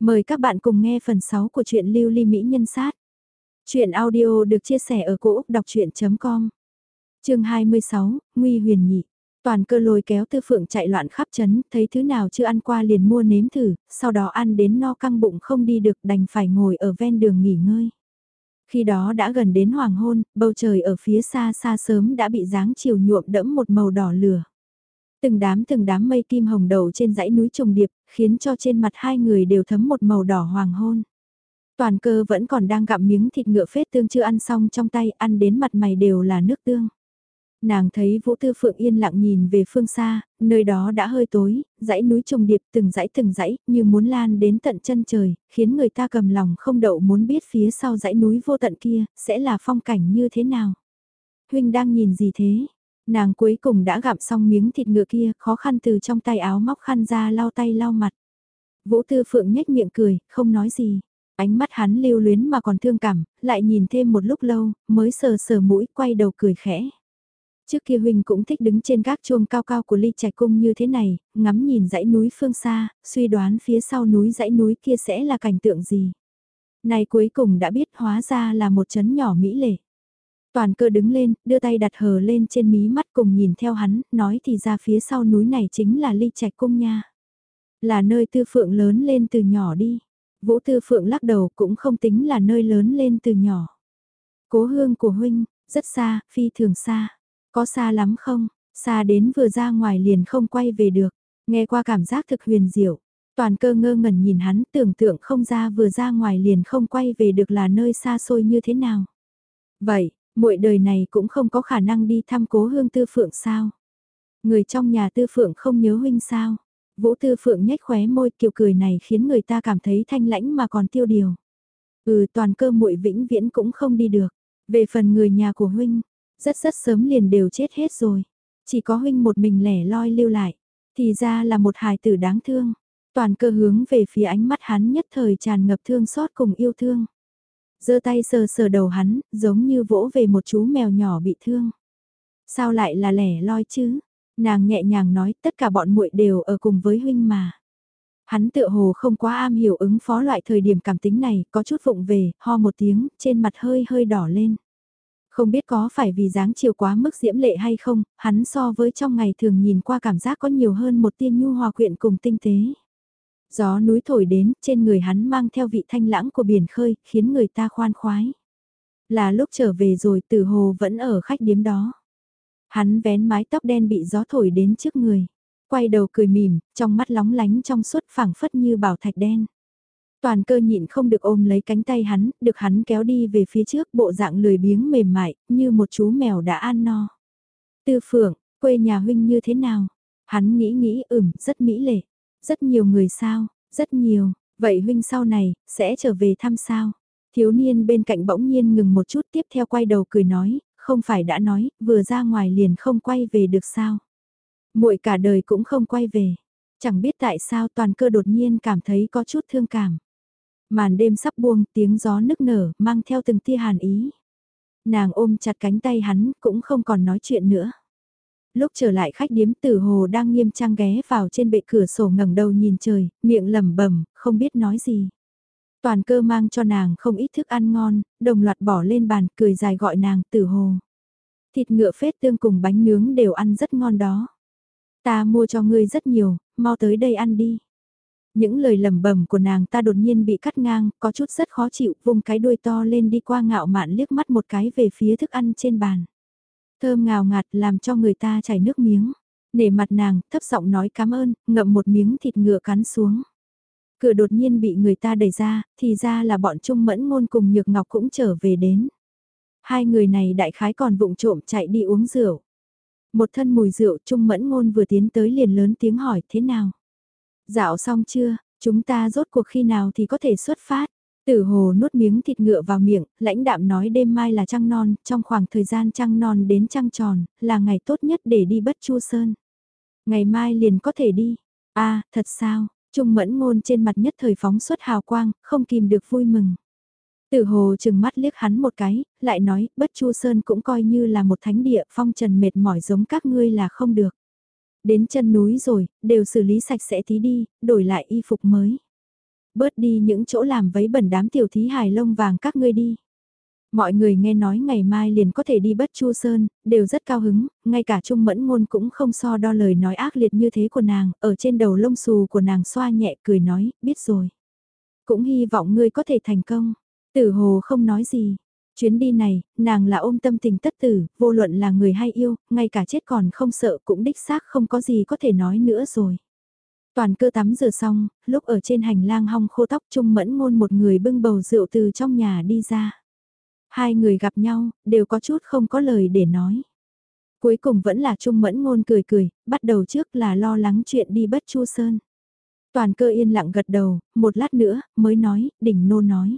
Mời các bạn cùng nghe phần 6 của truyện Lưu Ly Mỹ Nhân Sát. Chuyện audio được chia sẻ ở cỗ đọc chuyện.com Trường 26, Nguy Huyền Nhị. Toàn cơ lôi kéo tư phượng chạy loạn khắp chấn, thấy thứ nào chưa ăn qua liền mua nếm thử, sau đó ăn đến no căng bụng không đi được đành phải ngồi ở ven đường nghỉ ngơi. Khi đó đã gần đến hoàng hôn, bầu trời ở phía xa xa sớm đã bị dáng chiều nhuộm đẫm một màu đỏ lửa. Từng đám từng đám mây kim hồng đầu trên dãy núi trùng điệp, khiến cho trên mặt hai người đều thấm một màu đỏ hoàng hôn. Toàn cơ vẫn còn đang gặm miếng thịt ngựa phết tương chưa ăn xong trong tay, ăn đến mặt mày đều là nước tương. Nàng thấy Vũ Tư Phượng yên lặng nhìn về phương xa, nơi đó đã hơi tối, dãy núi trùng điệp từng dãy từng dãy, như muốn lan đến tận chân trời, khiến người ta cầm lòng không đậu muốn biết phía sau dãy núi vô tận kia, sẽ là phong cảnh như thế nào. Huynh đang nhìn gì thế? Nàng cuối cùng đã gặm xong miếng thịt ngựa kia, khó khăn từ trong tay áo móc khăn ra lau tay lau mặt. Vũ Tư Phượng nhếch miệng cười, không nói gì. Ánh mắt hắn lưu luyến mà còn thương cảm, lại nhìn thêm một lúc lâu, mới sờ sờ mũi quay đầu cười khẽ. Trước kia huynh cũng thích đứng trên gác chuông cao cao của ly trạch cung như thế này, ngắm nhìn dãy núi phương xa, suy đoán phía sau núi dãy núi kia sẽ là cảnh tượng gì. Này cuối cùng đã biết hóa ra là một chấn nhỏ mỹ lệ. Toàn cơ đứng lên, đưa tay đặt hờ lên trên mí mắt cùng nhìn theo hắn, nói thì ra phía sau núi này chính là ly trạch cung nha. Là nơi tư phượng lớn lên từ nhỏ đi. Vũ tư phượng lắc đầu cũng không tính là nơi lớn lên từ nhỏ. Cố hương của huynh, rất xa, phi thường xa. Có xa lắm không? Xa đến vừa ra ngoài liền không quay về được. Nghe qua cảm giác thực huyền diệu. Toàn cơ ngơ ngẩn nhìn hắn tưởng tượng không ra vừa ra ngoài liền không quay về được là nơi xa xôi như thế nào. Vậy, muội đời này cũng không có khả năng đi thăm cố hương tư phượng sao. Người trong nhà tư phượng không nhớ huynh sao. Vũ tư phượng nhếch khóe môi kiều cười này khiến người ta cảm thấy thanh lãnh mà còn tiêu điều. Ừ toàn cơ muội vĩnh viễn cũng không đi được. Về phần người nhà của huynh, rất rất sớm liền đều chết hết rồi. Chỉ có huynh một mình lẻ loi lưu lại. Thì ra là một hài tử đáng thương. Toàn cơ hướng về phía ánh mắt hắn nhất thời tràn ngập thương xót cùng yêu thương giơ tay sờ sờ đầu hắn, giống như vỗ về một chú mèo nhỏ bị thương. Sao lại là lẻ loi chứ? Nàng nhẹ nhàng nói tất cả bọn muội đều ở cùng với huynh mà. Hắn tựa hồ không quá am hiểu ứng phó loại thời điểm cảm tính này, có chút vụng về, ho một tiếng, trên mặt hơi hơi đỏ lên. Không biết có phải vì dáng chiều quá mức diễm lệ hay không, hắn so với trong ngày thường nhìn qua cảm giác có nhiều hơn một tiên nhu hòa quyện cùng tinh tế. Gió núi thổi đến, trên người hắn mang theo vị thanh lãng của biển khơi, khiến người ta khoan khoái. Là lúc trở về rồi tử hồ vẫn ở khách điếm đó. Hắn vén mái tóc đen bị gió thổi đến trước người. Quay đầu cười mỉm, trong mắt lóng lánh trong suốt phẳng phất như bảo thạch đen. Toàn cơ nhịn không được ôm lấy cánh tay hắn, được hắn kéo đi về phía trước bộ dạng lười biếng mềm mại, như một chú mèo đã ăn no. Tư phượng, quê nhà huynh như thế nào? Hắn nghĩ nghĩ ửm, rất mỹ lệ. Rất nhiều người sao, rất nhiều, vậy huynh sau này, sẽ trở về thăm sao? Thiếu niên bên cạnh bỗng nhiên ngừng một chút tiếp theo quay đầu cười nói, không phải đã nói, vừa ra ngoài liền không quay về được sao? muội cả đời cũng không quay về. Chẳng biết tại sao toàn cơ đột nhiên cảm thấy có chút thương cảm. Màn đêm sắp buông, tiếng gió nức nở, mang theo từng tia hàn ý. Nàng ôm chặt cánh tay hắn, cũng không còn nói chuyện nữa. Lúc trở lại khách điếm tử hồ đang nghiêm trang ghé vào trên bệ cửa sổ ngẩng đầu nhìn trời, miệng lẩm bẩm không biết nói gì. Toàn cơ mang cho nàng không ít thức ăn ngon, đồng loạt bỏ lên bàn, cười dài gọi nàng tử hồ. Thịt ngựa phết tương cùng bánh nướng đều ăn rất ngon đó. Ta mua cho ngươi rất nhiều, mau tới đây ăn đi. Những lời lẩm bẩm của nàng ta đột nhiên bị cắt ngang, có chút rất khó chịu, vùng cái đuôi to lên đi qua ngạo mạn liếc mắt một cái về phía thức ăn trên bàn. Thơm ngào ngạt làm cho người ta chảy nước miếng. Nể mặt nàng, thấp giọng nói cảm ơn, ngậm một miếng thịt ngựa cắn xuống. Cửa đột nhiên bị người ta đẩy ra, thì ra là bọn Trung Mẫn Ngôn cùng Nhược Ngọc cũng trở về đến. Hai người này đại khái còn vụng trộm chạy đi uống rượu. Một thân mùi rượu Trung Mẫn Ngôn vừa tiến tới liền lớn tiếng hỏi thế nào. Dạo xong chưa, chúng ta rốt cuộc khi nào thì có thể xuất phát. Tử hồ nuốt miếng thịt ngựa vào miệng, lãnh đạm nói đêm mai là trăng non, trong khoảng thời gian trăng non đến trăng tròn, là ngày tốt nhất để đi bất chu sơn. Ngày mai liền có thể đi. a à, thật sao, Trung mẫn ngôn trên mặt nhất thời phóng xuất hào quang, không kìm được vui mừng. Tử hồ chừng mắt liếc hắn một cái, lại nói, bất chu sơn cũng coi như là một thánh địa, phong trần mệt mỏi giống các ngươi là không được. Đến chân núi rồi, đều xử lý sạch sẽ tí đi, đổi lại y phục mới. Bớt đi những chỗ làm vấy bẩn đám tiểu thí hài lông vàng các ngươi đi. Mọi người nghe nói ngày mai liền có thể đi bất chu sơn, đều rất cao hứng, ngay cả Trung Mẫn Ngôn cũng không so đo lời nói ác liệt như thế của nàng, ở trên đầu lông xù của nàng xoa nhẹ cười nói, biết rồi. Cũng hy vọng ngươi có thể thành công. Tử hồ không nói gì. Chuyến đi này, nàng là ôm tâm tình tất tử, vô luận là người hay yêu, ngay cả chết còn không sợ cũng đích xác không có gì có thể nói nữa rồi. Toàn cơ tắm rửa xong, lúc ở trên hành lang hong khô tóc trung mẫn ngôn một người bưng bầu rượu từ trong nhà đi ra. Hai người gặp nhau, đều có chút không có lời để nói. Cuối cùng vẫn là Trung Mẫn Ngôn cười cười, bắt đầu trước là lo lắng chuyện đi bất chu sơn. Toàn cơ yên lặng gật đầu, một lát nữa, mới nói, đỉnh nô nói.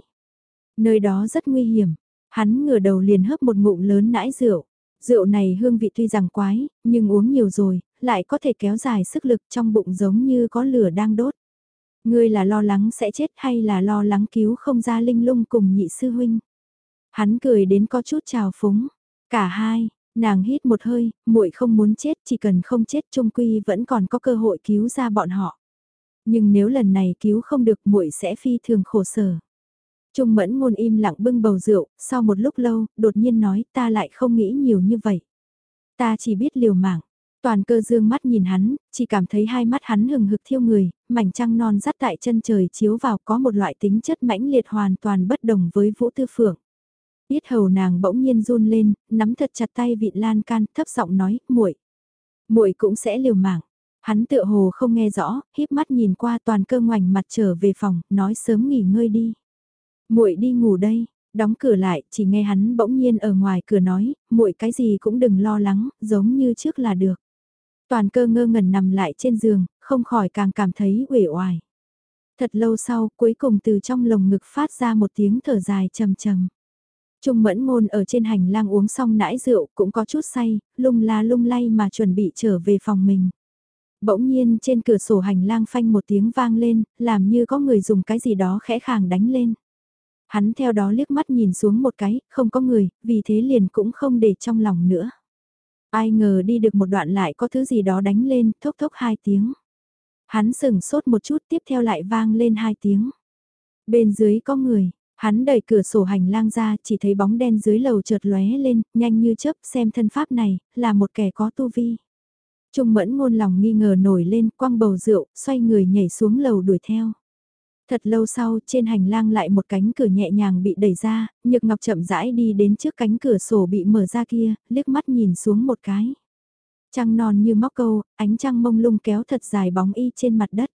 Nơi đó rất nguy hiểm, hắn ngửa đầu liền hớp một ngụm lớn nãi rượu. Rượu này hương vị tuy rằng quái, nhưng uống nhiều rồi, lại có thể kéo dài sức lực trong bụng giống như có lửa đang đốt. Ngươi là lo lắng sẽ chết hay là lo lắng cứu không ra linh lung cùng nhị sư huynh? Hắn cười đến có chút trào phúng. Cả hai, nàng hít một hơi, muội không muốn chết, chỉ cần không chết trung quy vẫn còn có cơ hội cứu ra bọn họ. Nhưng nếu lần này cứu không được muội sẽ phi thường khổ sở. Trung mẫn ngôn im lặng bưng bầu rượu, sau một lúc lâu, đột nhiên nói ta lại không nghĩ nhiều như vậy. Ta chỉ biết liều mạng. Toàn cơ dương mắt nhìn hắn, chỉ cảm thấy hai mắt hắn hừng hực thiêu người, mảnh trăng non rắt tại chân trời chiếu vào có một loại tính chất mãnh liệt hoàn toàn bất đồng với vũ tư phượng. biết hầu nàng bỗng nhiên run lên, nắm thật chặt tay vị lan can, thấp giọng nói, muội, muội cũng sẽ liều mạng. Hắn tựa hồ không nghe rõ, híp mắt nhìn qua toàn cơ ngoảnh mặt trở về phòng, nói sớm nghỉ ngơi đi. Muội đi ngủ đây, đóng cửa lại, chỉ nghe hắn bỗng nhiên ở ngoài cửa nói, muội cái gì cũng đừng lo lắng, giống như trước là được. Toàn cơ ngơ ngẩn nằm lại trên giường, không khỏi càng cảm thấy uể oải. Thật lâu sau, cuối cùng từ trong lồng ngực phát ra một tiếng thở dài trầm trầm. Trung mẫn ngôn ở trên hành lang uống xong nãi rượu cũng có chút say, lung la lung lay mà chuẩn bị trở về phòng mình. Bỗng nhiên trên cửa sổ hành lang phanh một tiếng vang lên, làm như có người dùng cái gì đó khẽ khàng đánh lên. Hắn theo đó liếc mắt nhìn xuống một cái, không có người, vì thế liền cũng không để trong lòng nữa. Ai ngờ đi được một đoạn lại có thứ gì đó đánh lên, thốc thốc hai tiếng. Hắn sừng sốt một chút tiếp theo lại vang lên hai tiếng. Bên dưới có người, Hắn đẩy cửa sổ hành lang ra chỉ thấy bóng đen dưới lầu chợt lóe lên, nhanh như chớp xem thân pháp này, là một kẻ có tu vi. Trung mẫn ngôn lòng nghi ngờ nổi lên, quăng bầu rượu, xoay người nhảy xuống lầu đuổi theo. Thật lâu sau, trên hành lang lại một cánh cửa nhẹ nhàng bị đẩy ra, Nhược Ngọc chậm rãi đi đến trước cánh cửa sổ bị mở ra kia, liếc mắt nhìn xuống một cái. Trăng non như móc câu, ánh trăng mông lung kéo thật dài bóng y trên mặt đất.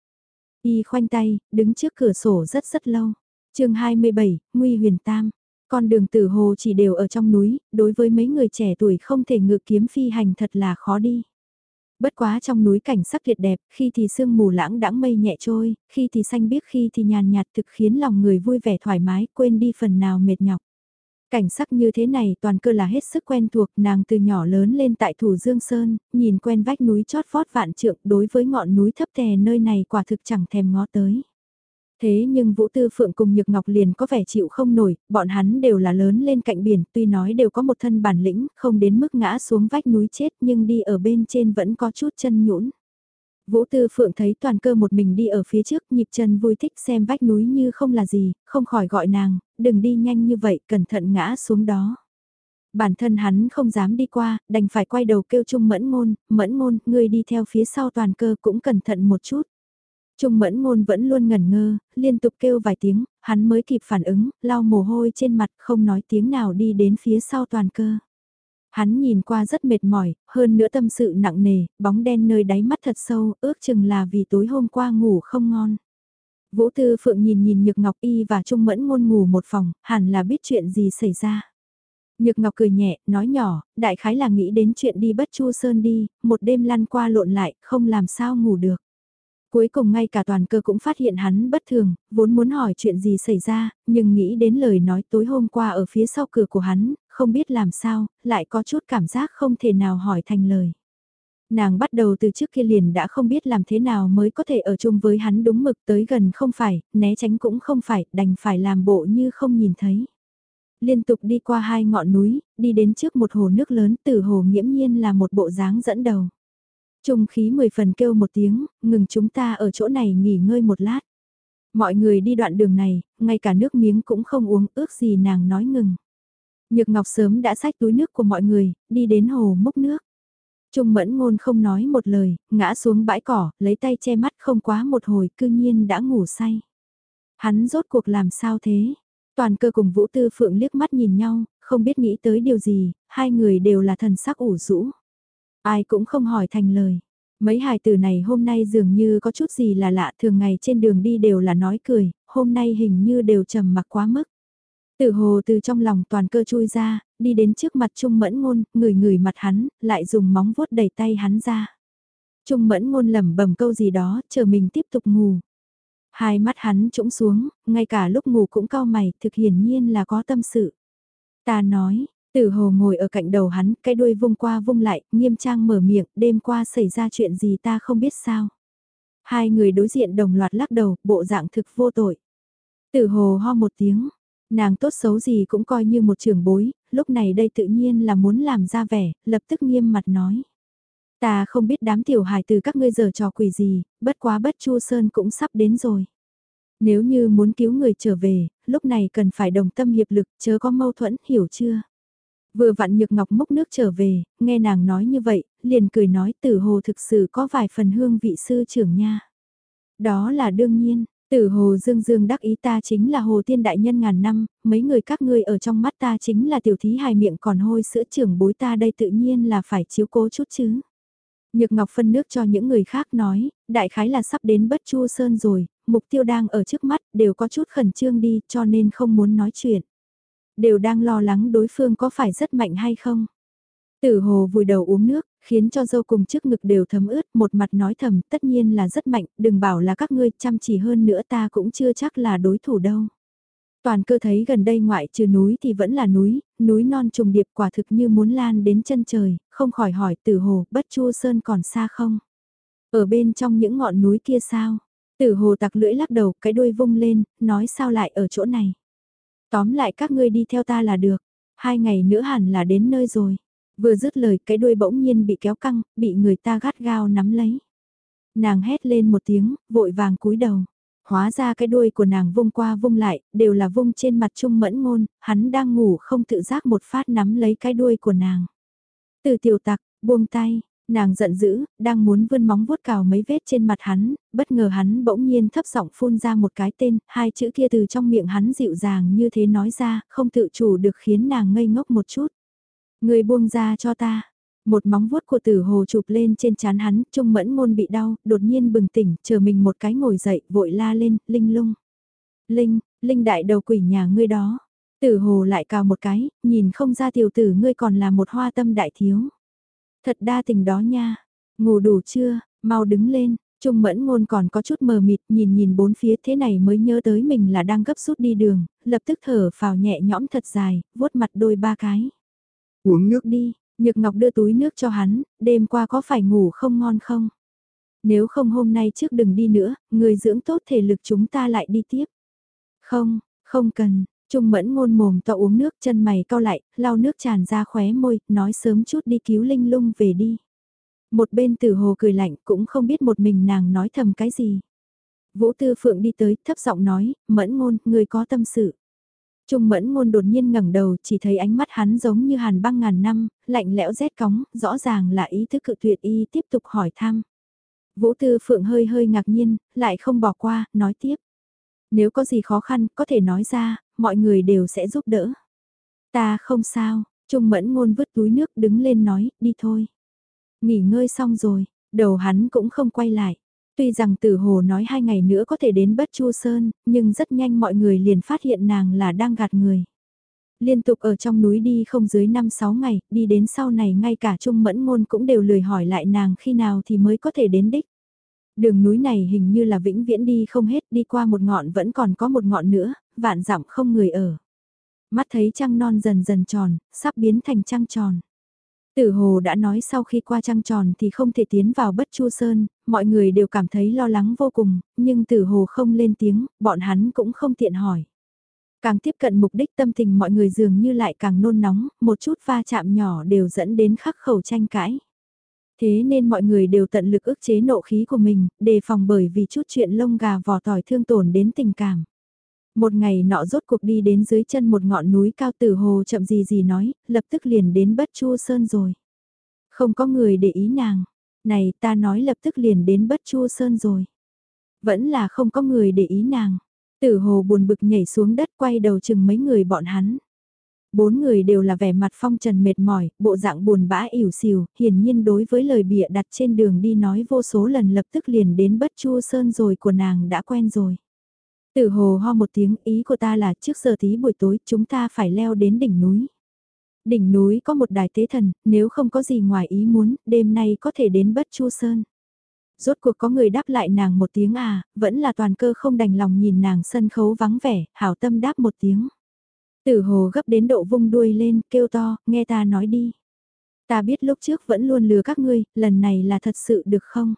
Y khoanh tay, đứng trước cửa sổ rất rất lâu chương 27, Nguy huyền tam. Con đường tử hồ chỉ đều ở trong núi, đối với mấy người trẻ tuổi không thể ngự kiếm phi hành thật là khó đi. Bất quá trong núi cảnh sắc tuyệt đẹp, khi thì sương mù lãng đãng mây nhẹ trôi, khi thì xanh biếc khi thì nhàn nhạt thực khiến lòng người vui vẻ thoải mái, quên đi phần nào mệt nhọc. Cảnh sắc như thế này toàn cơ là hết sức quen thuộc nàng từ nhỏ lớn lên tại Thủ Dương Sơn, nhìn quen vách núi chót vót vạn trượng đối với ngọn núi thấp tè nơi này quả thực chẳng thèm ngó tới. Thế nhưng Vũ Tư Phượng cùng Nhược Ngọc liền có vẻ chịu không nổi, bọn hắn đều là lớn lên cạnh biển, tuy nói đều có một thân bản lĩnh, không đến mức ngã xuống vách núi chết nhưng đi ở bên trên vẫn có chút chân nhũn. Vũ Tư Phượng thấy toàn cơ một mình đi ở phía trước, nhịp chân vui thích xem vách núi như không là gì, không khỏi gọi nàng, đừng đi nhanh như vậy, cẩn thận ngã xuống đó. Bản thân hắn không dám đi qua, đành phải quay đầu kêu chung mẫn ngôn, mẫn ngôn, ngươi đi theo phía sau toàn cơ cũng cẩn thận một chút. Trung mẫn ngôn vẫn luôn ngẩn ngơ, liên tục kêu vài tiếng, hắn mới kịp phản ứng, lau mồ hôi trên mặt không nói tiếng nào đi đến phía sau toàn cơ. Hắn nhìn qua rất mệt mỏi, hơn nữa tâm sự nặng nề, bóng đen nơi đáy mắt thật sâu, ước chừng là vì tối hôm qua ngủ không ngon. Vũ Tư Phượng nhìn nhìn Nhược Ngọc Y và Trung Mẫn ngôn ngủ một phòng, hẳn là biết chuyện gì xảy ra. Nhược Ngọc cười nhẹ, nói nhỏ, đại khái là nghĩ đến chuyện đi bất chu sơn đi, một đêm lăn qua lộn lại, không làm sao ngủ được. Cuối cùng ngay cả toàn cơ cũng phát hiện hắn bất thường, vốn muốn hỏi chuyện gì xảy ra, nhưng nghĩ đến lời nói tối hôm qua ở phía sau cửa của hắn, không biết làm sao, lại có chút cảm giác không thể nào hỏi thành lời. Nàng bắt đầu từ trước kia liền đã không biết làm thế nào mới có thể ở chung với hắn đúng mực tới gần không phải, né tránh cũng không phải, đành phải làm bộ như không nhìn thấy. Liên tục đi qua hai ngọn núi, đi đến trước một hồ nước lớn từ hồ nghiễm nhiên là một bộ dáng dẫn đầu. Trung khí mười phần kêu một tiếng, ngừng chúng ta ở chỗ này nghỉ ngơi một lát. Mọi người đi đoạn đường này, ngay cả nước miếng cũng không uống ước gì nàng nói ngừng. Nhược Ngọc sớm đã xách túi nước của mọi người, đi đến hồ múc nước. Trung mẫn ngôn không nói một lời, ngã xuống bãi cỏ, lấy tay che mắt không quá một hồi, cư nhiên đã ngủ say. Hắn rốt cuộc làm sao thế? Toàn cơ cùng Vũ Tư Phượng liếc mắt nhìn nhau, không biết nghĩ tới điều gì, hai người đều là thần sắc ủ rũ. Ai cũng không hỏi thành lời. Mấy hài tử này hôm nay dường như có chút gì là lạ, thường ngày trên đường đi đều là nói cười, hôm nay hình như đều trầm mặc quá mức. Tử hồ từ trong lòng toàn cơ chui ra, đi đến trước mặt Trung Mẫn Ngôn, người người mặt hắn, lại dùng móng vuốt đẩy tay hắn ra. Trung Mẫn Ngôn lẩm bẩm câu gì đó, chờ mình tiếp tục ngủ. Hai mắt hắn trũng xuống, ngay cả lúc ngủ cũng cao mày, thực hiển nhiên là có tâm sự. Ta nói, tử hồ ngồi ở cạnh đầu hắn, cái đuôi vung qua vung lại, nghiêm trang mở miệng, đêm qua xảy ra chuyện gì ta không biết sao. Hai người đối diện đồng loạt lắc đầu, bộ dạng thực vô tội. Tử hồ ho một tiếng, nàng tốt xấu gì cũng coi như một trường bối, lúc này đây tự nhiên là muốn làm ra vẻ, lập tức nghiêm mặt nói. Ta không biết đám tiểu hài từ các ngươi giờ trò quỷ gì, bất quá bất chu sơn cũng sắp đến rồi. Nếu như muốn cứu người trở về, lúc này cần phải đồng tâm hiệp lực, chớ có mâu thuẫn, hiểu chưa? Vừa vặn nhược ngọc múc nước trở về, nghe nàng nói như vậy, liền cười nói tử hồ thực sự có vài phần hương vị sư trưởng nha. Đó là đương nhiên, tử hồ dương dương đắc ý ta chính là hồ tiên đại nhân ngàn năm, mấy người các ngươi ở trong mắt ta chính là tiểu thí hài miệng còn hôi sữa trưởng bối ta đây tự nhiên là phải chiếu cố chút chứ. Nhược Ngọc phân nước cho những người khác nói, đại khái là sắp đến bất chu sơn rồi, mục tiêu đang ở trước mắt, đều có chút khẩn trương đi cho nên không muốn nói chuyện. Đều đang lo lắng đối phương có phải rất mạnh hay không. Tử hồ vùi đầu uống nước, khiến cho dâu cùng trước ngực đều thấm ướt, một mặt nói thầm, tất nhiên là rất mạnh, đừng bảo là các ngươi chăm chỉ hơn nữa ta cũng chưa chắc là đối thủ đâu. Toàn cơ thấy gần đây ngoại trừ núi thì vẫn là núi, núi non trùng điệp quả thực như muốn lan đến chân trời, không khỏi hỏi tử hồ, bất chu sơn còn xa không? Ở bên trong những ngọn núi kia sao? Tử hồ tặc lưỡi lắc đầu, cái đuôi vung lên, nói sao lại ở chỗ này? Tóm lại các ngươi đi theo ta là được, hai ngày nữa hẳn là đến nơi rồi. Vừa dứt lời cái đuôi bỗng nhiên bị kéo căng, bị người ta gắt gao nắm lấy. Nàng hét lên một tiếng, vội vàng cúi đầu. Hóa ra cái đuôi của nàng vung qua vung lại, đều là vung trên mặt trung mẫn ngôn, hắn đang ngủ không tự giác một phát nắm lấy cái đuôi của nàng. Từ tiểu tặc, buông tay, nàng giận dữ, đang muốn vươn móng vuốt cào mấy vết trên mặt hắn, bất ngờ hắn bỗng nhiên thấp giọng phun ra một cái tên, hai chữ kia từ trong miệng hắn dịu dàng như thế nói ra, không tự chủ được khiến nàng ngây ngốc một chút. Người buông ra cho ta, một móng vuốt của tử hồ chụp lên trên chán hắn, trung mẫn ngôn bị đau, đột nhiên bừng tỉnh, chờ mình một cái ngồi dậy, vội la lên, linh lung. Linh, linh đại đầu quỷ nhà ngươi đó. Tử hồ lại cào một cái, nhìn không ra tiểu tử ngươi còn là một hoa tâm đại thiếu. Thật đa tình đó nha. Ngủ đủ chưa, mau đứng lên. Trung mẫn ngôn còn có chút mờ mịt nhìn nhìn bốn phía thế này mới nhớ tới mình là đang gấp rút đi đường, lập tức thở phào nhẹ nhõm thật dài, vuốt mặt đôi ba cái. Uống nước đi, Nhược Ngọc đưa túi nước cho hắn, đêm qua có phải ngủ không ngon không? Nếu không hôm nay trước đừng đi nữa, người dưỡng tốt thể lực chúng ta lại đi tiếp. Không, không cần, Trung mẫn ngôn mồm to uống nước chân mày cau lại, lau nước tràn ra khóe môi, nói sớm chút đi cứu Linh lung về đi. Một bên tử hồ cười lạnh cũng không biết một mình nàng nói thầm cái gì. Vũ Tư Phượng đi tới thấp giọng nói, mẫn ngôn, người có tâm sự. Trung mẫn ngôn đột nhiên ngẩng đầu chỉ thấy ánh mắt hắn giống như hàn băng ngàn năm, lạnh lẽo rét cóng, rõ ràng là ý thức cự tuyệt y tiếp tục hỏi thăm. Vũ Tư Phượng hơi hơi ngạc nhiên, lại không bỏ qua, nói tiếp. Nếu có gì khó khăn, có thể nói ra, mọi người đều sẽ giúp đỡ. Ta không sao, Trung mẫn ngôn vứt túi nước đứng lên nói, đi thôi. Nghỉ ngơi xong rồi, đầu hắn cũng không quay lại. Tuy rằng tử hồ nói hai ngày nữa có thể đến bất chu sơn, nhưng rất nhanh mọi người liền phát hiện nàng là đang gạt người. Liên tục ở trong núi đi không dưới 5-6 ngày, đi đến sau này ngay cả Trung Mẫn Ngôn cũng đều lười hỏi lại nàng khi nào thì mới có thể đến đích. Đường núi này hình như là vĩnh viễn đi không hết, đi qua một ngọn vẫn còn có một ngọn nữa, vạn dặm không người ở. Mắt thấy trăng non dần dần tròn, sắp biến thành trăng tròn. Tử Hồ đã nói sau khi qua trăng tròn thì không thể tiến vào bất chu sơn, mọi người đều cảm thấy lo lắng vô cùng, nhưng Tử Hồ không lên tiếng, bọn hắn cũng không tiện hỏi. Càng tiếp cận mục đích tâm tình mọi người dường như lại càng nôn nóng, một chút va chạm nhỏ đều dẫn đến khắc khẩu tranh cãi. Thế nên mọi người đều tận lực ức chế nộ khí của mình, đề phòng bởi vì chút chuyện lông gà vỏ tỏi thương tổn đến tình cảm. Một ngày nọ rốt cuộc đi đến dưới chân một ngọn núi cao tử hồ chậm gì gì nói, lập tức liền đến bất chu sơn rồi. Không có người để ý nàng, này ta nói lập tức liền đến bất chu sơn rồi. Vẫn là không có người để ý nàng. Tử hồ buồn bực nhảy xuống đất quay đầu chừng mấy người bọn hắn. Bốn người đều là vẻ mặt phong trần mệt mỏi, bộ dạng buồn bã ỉu xìu, hiển nhiên đối với lời bịa đặt trên đường đi nói vô số lần lập tức liền đến bất chu sơn rồi của nàng đã quen rồi. Tử hồ ho một tiếng ý của ta là trước giờ tí buổi tối chúng ta phải leo đến đỉnh núi. Đỉnh núi có một đài tế thần, nếu không có gì ngoài ý muốn, đêm nay có thể đến bất chu sơn. Rốt cuộc có người đáp lại nàng một tiếng à, vẫn là toàn cơ không đành lòng nhìn nàng sân khấu vắng vẻ, hảo tâm đáp một tiếng. Tử hồ gấp đến độ vung đuôi lên, kêu to, nghe ta nói đi. Ta biết lúc trước vẫn luôn lừa các ngươi, lần này là thật sự được không?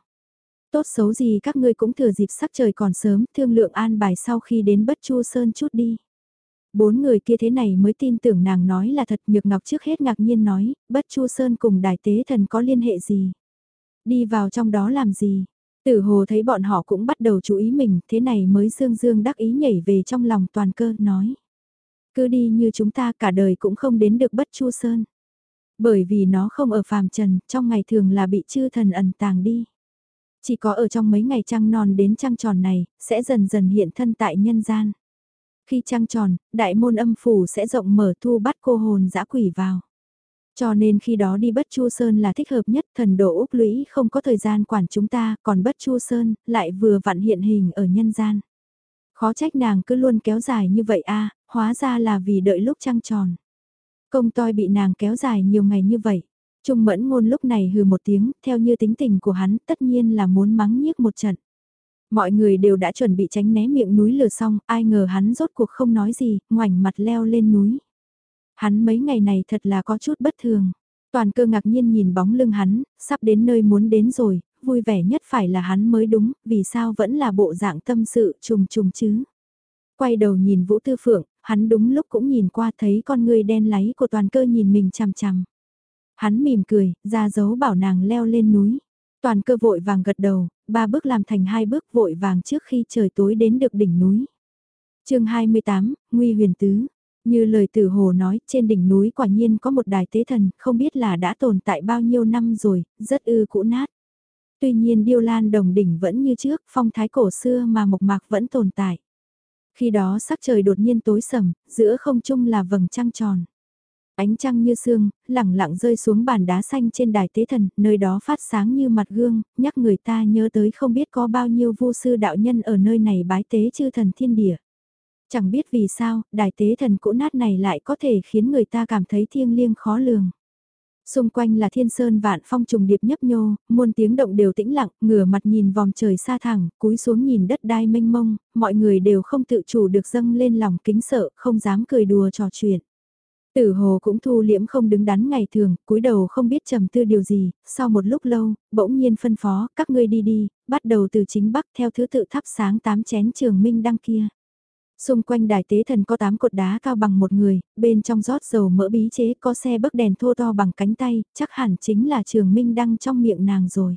Tốt xấu gì các ngươi cũng thừa dịp sắc trời còn sớm, thương lượng an bài sau khi đến bất chu sơn chút đi. Bốn người kia thế này mới tin tưởng nàng nói là thật nhược ngọc trước hết ngạc nhiên nói, bất chu sơn cùng đại tế thần có liên hệ gì. Đi vào trong đó làm gì. Tử hồ thấy bọn họ cũng bắt đầu chú ý mình, thế này mới dương dương đắc ý nhảy về trong lòng toàn cơ, nói. Cứ đi như chúng ta cả đời cũng không đến được bất chu sơn. Bởi vì nó không ở phàm trần, trong ngày thường là bị chư thần ẩn tàng đi. Chỉ có ở trong mấy ngày trăng non đến trăng tròn này, sẽ dần dần hiện thân tại nhân gian. Khi trăng tròn, đại môn âm phủ sẽ rộng mở thu bắt cô hồn dã quỷ vào. Cho nên khi đó đi bất chu sơn là thích hợp nhất, thần độ Úc lũy không có thời gian quản chúng ta, còn bất chu sơn lại vừa vặn hiện hình ở nhân gian. Khó trách nàng cứ luôn kéo dài như vậy a hóa ra là vì đợi lúc trăng tròn. Công toi bị nàng kéo dài nhiều ngày như vậy. Trung mẫn ngôn lúc này hừ một tiếng, theo như tính tình của hắn tất nhiên là muốn mắng nhiếc một trận. Mọi người đều đã chuẩn bị tránh né miệng núi lửa xong, ai ngờ hắn rốt cuộc không nói gì, ngoảnh mặt leo lên núi. Hắn mấy ngày này thật là có chút bất thường. Toàn cơ ngạc nhiên nhìn bóng lưng hắn, sắp đến nơi muốn đến rồi, vui vẻ nhất phải là hắn mới đúng, vì sao vẫn là bộ dạng tâm sự trùng trùng chứ. Quay đầu nhìn Vũ Tư Phượng, hắn đúng lúc cũng nhìn qua thấy con người đen láy của toàn cơ nhìn mình chằm chằm. Hắn mỉm cười, ra dấu bảo nàng leo lên núi. Toàn cơ vội vàng gật đầu, ba bước làm thành hai bước vội vàng trước khi trời tối đến được đỉnh núi. chương 28, Nguy huyền tứ. Như lời tử hồ nói, trên đỉnh núi quả nhiên có một đài tế thần, không biết là đã tồn tại bao nhiêu năm rồi, rất ư cũ nát. Tuy nhiên điêu lan đồng đỉnh vẫn như trước, phong thái cổ xưa mà mộc mạc vẫn tồn tại. Khi đó sắc trời đột nhiên tối sầm, giữa không trung là vầng trăng tròn. Ánh trăng như sương, lẳng lặng rơi xuống bàn đá xanh trên đài tế thần, nơi đó phát sáng như mặt gương, nhắc người ta nhớ tới không biết có bao nhiêu vô sư đạo nhân ở nơi này bái tế chư thần thiên địa. Chẳng biết vì sao, đài tế thần cũ nát này lại có thể khiến người ta cảm thấy thiêng liêng khó lường. Xung quanh là thiên sơn vạn phong trùng điệp nhấp nhô, muôn tiếng động đều tĩnh lặng, ngửa mặt nhìn vòng trời xa thẳng, cúi xuống nhìn đất đai mênh mông, mọi người đều không tự chủ được dâng lên lòng kính sợ, không dám cười đùa trò chuyện. Tử hồ cũng thu liễm không đứng đắn ngày thường, cúi đầu không biết trầm tư điều gì, sau một lúc lâu, bỗng nhiên phân phó, các ngươi đi đi, bắt đầu từ chính bắc theo thứ tự thắp sáng tám chén trường minh đăng kia. Xung quanh đài tế thần có 8 cột đá cao bằng một người, bên trong rót dầu mỡ bí chế có xe bấc đèn thô to bằng cánh tay, chắc hẳn chính là trường minh đăng trong miệng nàng rồi.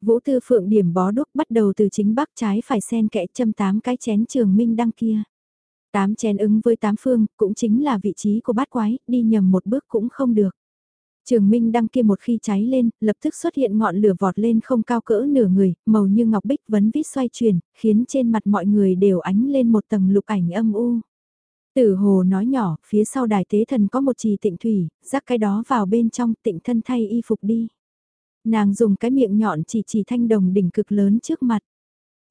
Vũ Tư Phượng điểm bó đúc bắt đầu từ chính bắc trái phải sen kẽ châm 8 cái chén trường minh đăng kia. 8 chén ứng với 8 phương, cũng chính là vị trí của bát quái, đi nhầm một bước cũng không được. Trường Minh đăng kia một khi cháy lên, lập tức xuất hiện ngọn lửa vọt lên không cao cỡ nửa người, màu như ngọc bích vấn vít xoay chuyển, khiến trên mặt mọi người đều ánh lên một tầng lục ảnh âm u. Tử hồ nói nhỏ, phía sau đài tế thần có một trì tịnh thủy, rắc cái đó vào bên trong tịnh thân thay y phục đi. Nàng dùng cái miệng nhọn chỉ chỉ thanh đồng đỉnh cực lớn trước mặt.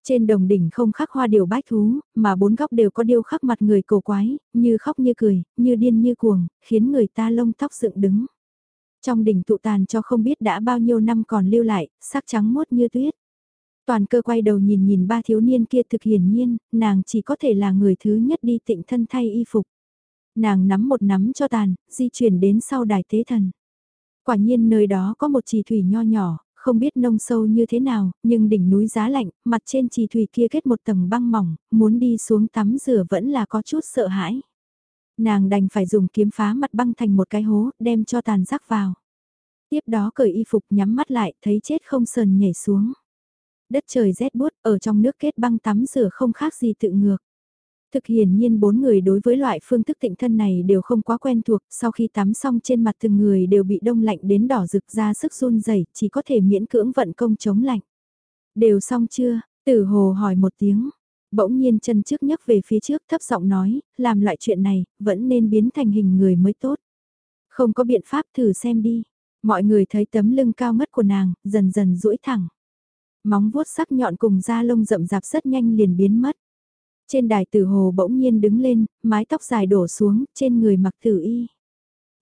Trên đồng đỉnh không khắc hoa điều bách thú, mà bốn góc đều có điêu khắc mặt người cổ quái, như khóc như cười, như điên như cuồng, khiến người ta lông tóc dựng đứng. Trong đỉnh tụ tàn cho không biết đã bao nhiêu năm còn lưu lại, sắc trắng mốt như tuyết. Toàn cơ quay đầu nhìn nhìn ba thiếu niên kia thực hiển nhiên, nàng chỉ có thể là người thứ nhất đi tịnh thân thay y phục. Nàng nắm một nắm cho tàn, di chuyển đến sau đài tế thần. Quả nhiên nơi đó có một trì thủy nho nhỏ, không biết nông sâu như thế nào, nhưng đỉnh núi giá lạnh, mặt trên trì thủy kia kết một tầng băng mỏng, muốn đi xuống tắm rửa vẫn là có chút sợ hãi. Nàng đành phải dùng kiếm phá mặt băng thành một cái hố, đem cho tàn rắc vào. Tiếp đó cởi y phục nhắm mắt lại, thấy chết không sờn nhảy xuống. Đất trời rét buốt, ở trong nước kết băng tắm rửa không khác gì tự ngược. Thực hiển nhiên bốn người đối với loại phương thức tịnh thân này đều không quá quen thuộc, sau khi tắm xong trên mặt từng người đều bị đông lạnh đến đỏ rực ra sức run rẩy chỉ có thể miễn cưỡng vận công chống lạnh. Đều xong chưa? Tử hồ hỏi một tiếng. Bỗng nhiên chân trước nhấc về phía trước thấp giọng nói, làm loại chuyện này, vẫn nên biến thành hình người mới tốt. Không có biện pháp thử xem đi. Mọi người thấy tấm lưng cao ngất của nàng, dần dần duỗi thẳng. Móng vuốt sắc nhọn cùng da lông rậm rạp rất nhanh liền biến mất. Trên đài tử hồ bỗng nhiên đứng lên, mái tóc dài đổ xuống, trên người mặc tử y.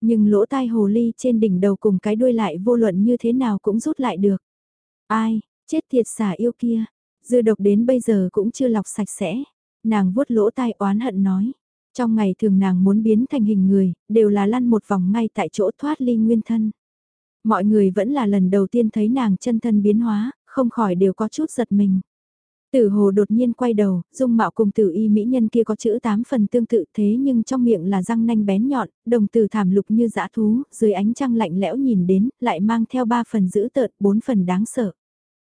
Nhưng lỗ tai hồ ly trên đỉnh đầu cùng cái đuôi lại vô luận như thế nào cũng rút lại được. Ai, chết tiệt xả yêu kia, dư độc đến bây giờ cũng chưa lọc sạch sẽ. Nàng vuốt lỗ tai oán hận nói. Trong ngày thường nàng muốn biến thành hình người, đều là lăn một vòng ngay tại chỗ thoát ly nguyên thân. Mọi người vẫn là lần đầu tiên thấy nàng chân thân biến hóa, không khỏi đều có chút giật mình. Tử hồ đột nhiên quay đầu, dung mạo cùng tử y mỹ nhân kia có chữ tám phần tương tự thế nhưng trong miệng là răng nanh bén nhọn, đồng tử thảm lục như dã thú, dưới ánh trăng lạnh lẽo nhìn đến, lại mang theo ba phần dữ tợn, bốn phần đáng sợ.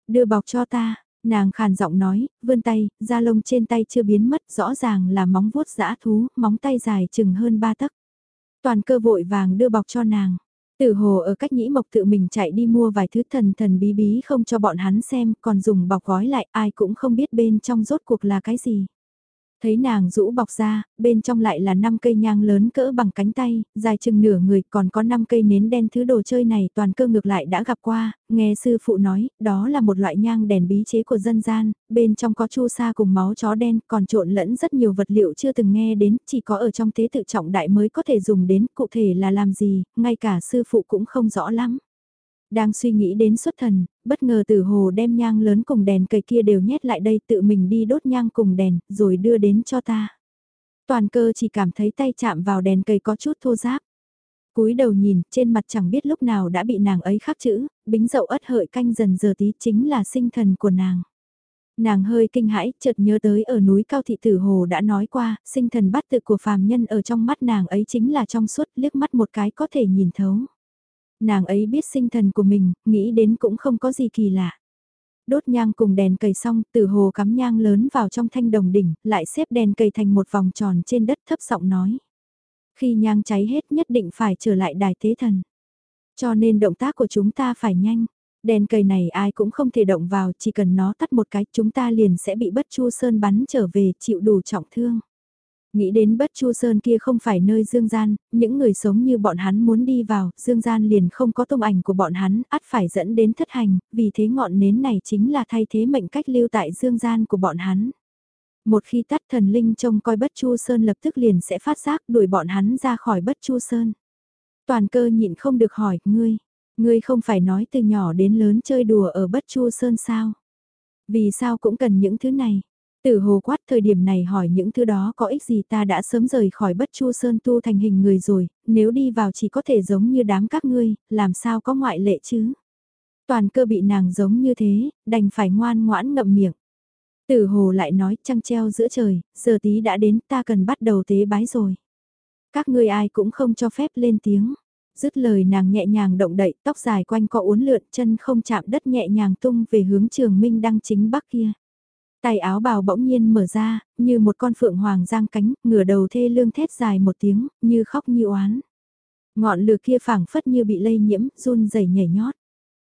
Đưa bọc cho ta, nàng khàn giọng nói, vươn tay, da lông trên tay chưa biến mất, rõ ràng là móng vuốt dã thú, móng tay dài chừng hơn ba tấc. Toàn cơ vội vàng đưa bọc cho nàng. Tử hồ ở cách nhĩ mộc tự mình chạy đi mua vài thứ thần thần bí bí không cho bọn hắn xem, còn dùng bọc gói lại ai cũng không biết bên trong rốt cuộc là cái gì. Thấy nàng rũ bọc ra, bên trong lại là 5 cây nhang lớn cỡ bằng cánh tay, dài chừng nửa người, còn có 5 cây nến đen thứ đồ chơi này toàn cơ ngược lại đã gặp qua, nghe sư phụ nói, đó là một loại nhang đèn bí chế của dân gian, bên trong có chu sa cùng máu chó đen, còn trộn lẫn rất nhiều vật liệu chưa từng nghe đến, chỉ có ở trong thế tự trọng đại mới có thể dùng đến, cụ thể là làm gì, ngay cả sư phụ cũng không rõ lắm. Đang suy nghĩ đến xuất thần, bất ngờ tử hồ đem nhang lớn cùng đèn cây kia đều nhét lại đây tự mình đi đốt nhang cùng đèn, rồi đưa đến cho ta. Toàn cơ chỉ cảm thấy tay chạm vào đèn cây có chút thô giáp. cúi đầu nhìn, trên mặt chẳng biết lúc nào đã bị nàng ấy khắc chữ, bính dậu ất hợi canh dần giờ tí chính là sinh thần của nàng. Nàng hơi kinh hãi, chợt nhớ tới ở núi Cao Thị Tử Hồ đã nói qua, sinh thần bắt tự của phàm nhân ở trong mắt nàng ấy chính là trong suốt liếc mắt một cái có thể nhìn thấu. Nàng ấy biết sinh thần của mình, nghĩ đến cũng không có gì kỳ lạ. Đốt nhang cùng đèn cầy xong, từ hồ cắm nhang lớn vào trong thanh đồng đỉnh, lại xếp đèn cầy thành một vòng tròn trên đất thấp giọng nói. Khi nhang cháy hết nhất định phải trở lại đài tế thần. Cho nên động tác của chúng ta phải nhanh. Đèn cầy này ai cũng không thể động vào, chỉ cần nó tắt một cái chúng ta liền sẽ bị bất chu sơn bắn trở về chịu đủ trọng thương. Nghĩ đến bất chu sơn kia không phải nơi dương gian, những người sống như bọn hắn muốn đi vào, dương gian liền không có tung ảnh của bọn hắn, ắt phải dẫn đến thất hành, vì thế ngọn nến này chính là thay thế mệnh cách lưu tại dương gian của bọn hắn. Một khi tắt thần linh trông coi bất chu sơn lập tức liền sẽ phát giác đuổi bọn hắn ra khỏi bất chu sơn. Toàn cơ nhịn không được hỏi, ngươi, ngươi không phải nói từ nhỏ đến lớn chơi đùa ở bất chu sơn sao? Vì sao cũng cần những thứ này? Tử hồ quát thời điểm này hỏi những thứ đó có ích gì ta đã sớm rời khỏi bất chu sơn tu thành hình người rồi, nếu đi vào chỉ có thể giống như đám các ngươi, làm sao có ngoại lệ chứ. Toàn cơ bị nàng giống như thế, đành phải ngoan ngoãn ngậm miệng. Tử hồ lại nói trăng treo giữa trời, giờ tí đã đến ta cần bắt đầu tế bái rồi. Các ngươi ai cũng không cho phép lên tiếng. Dứt lời nàng nhẹ nhàng động đậy, tóc dài quanh co uốn lượn chân không chạm đất nhẹ nhàng tung về hướng trường minh đăng chính bắc kia. Tay áo bào bỗng nhiên mở ra, như một con phượng hoàng giang cánh, ngửa đầu thê lương thét dài một tiếng, như khóc như oán. Ngọn lửa kia phảng phất như bị lây nhiễm, run rẩy nhảy nhót.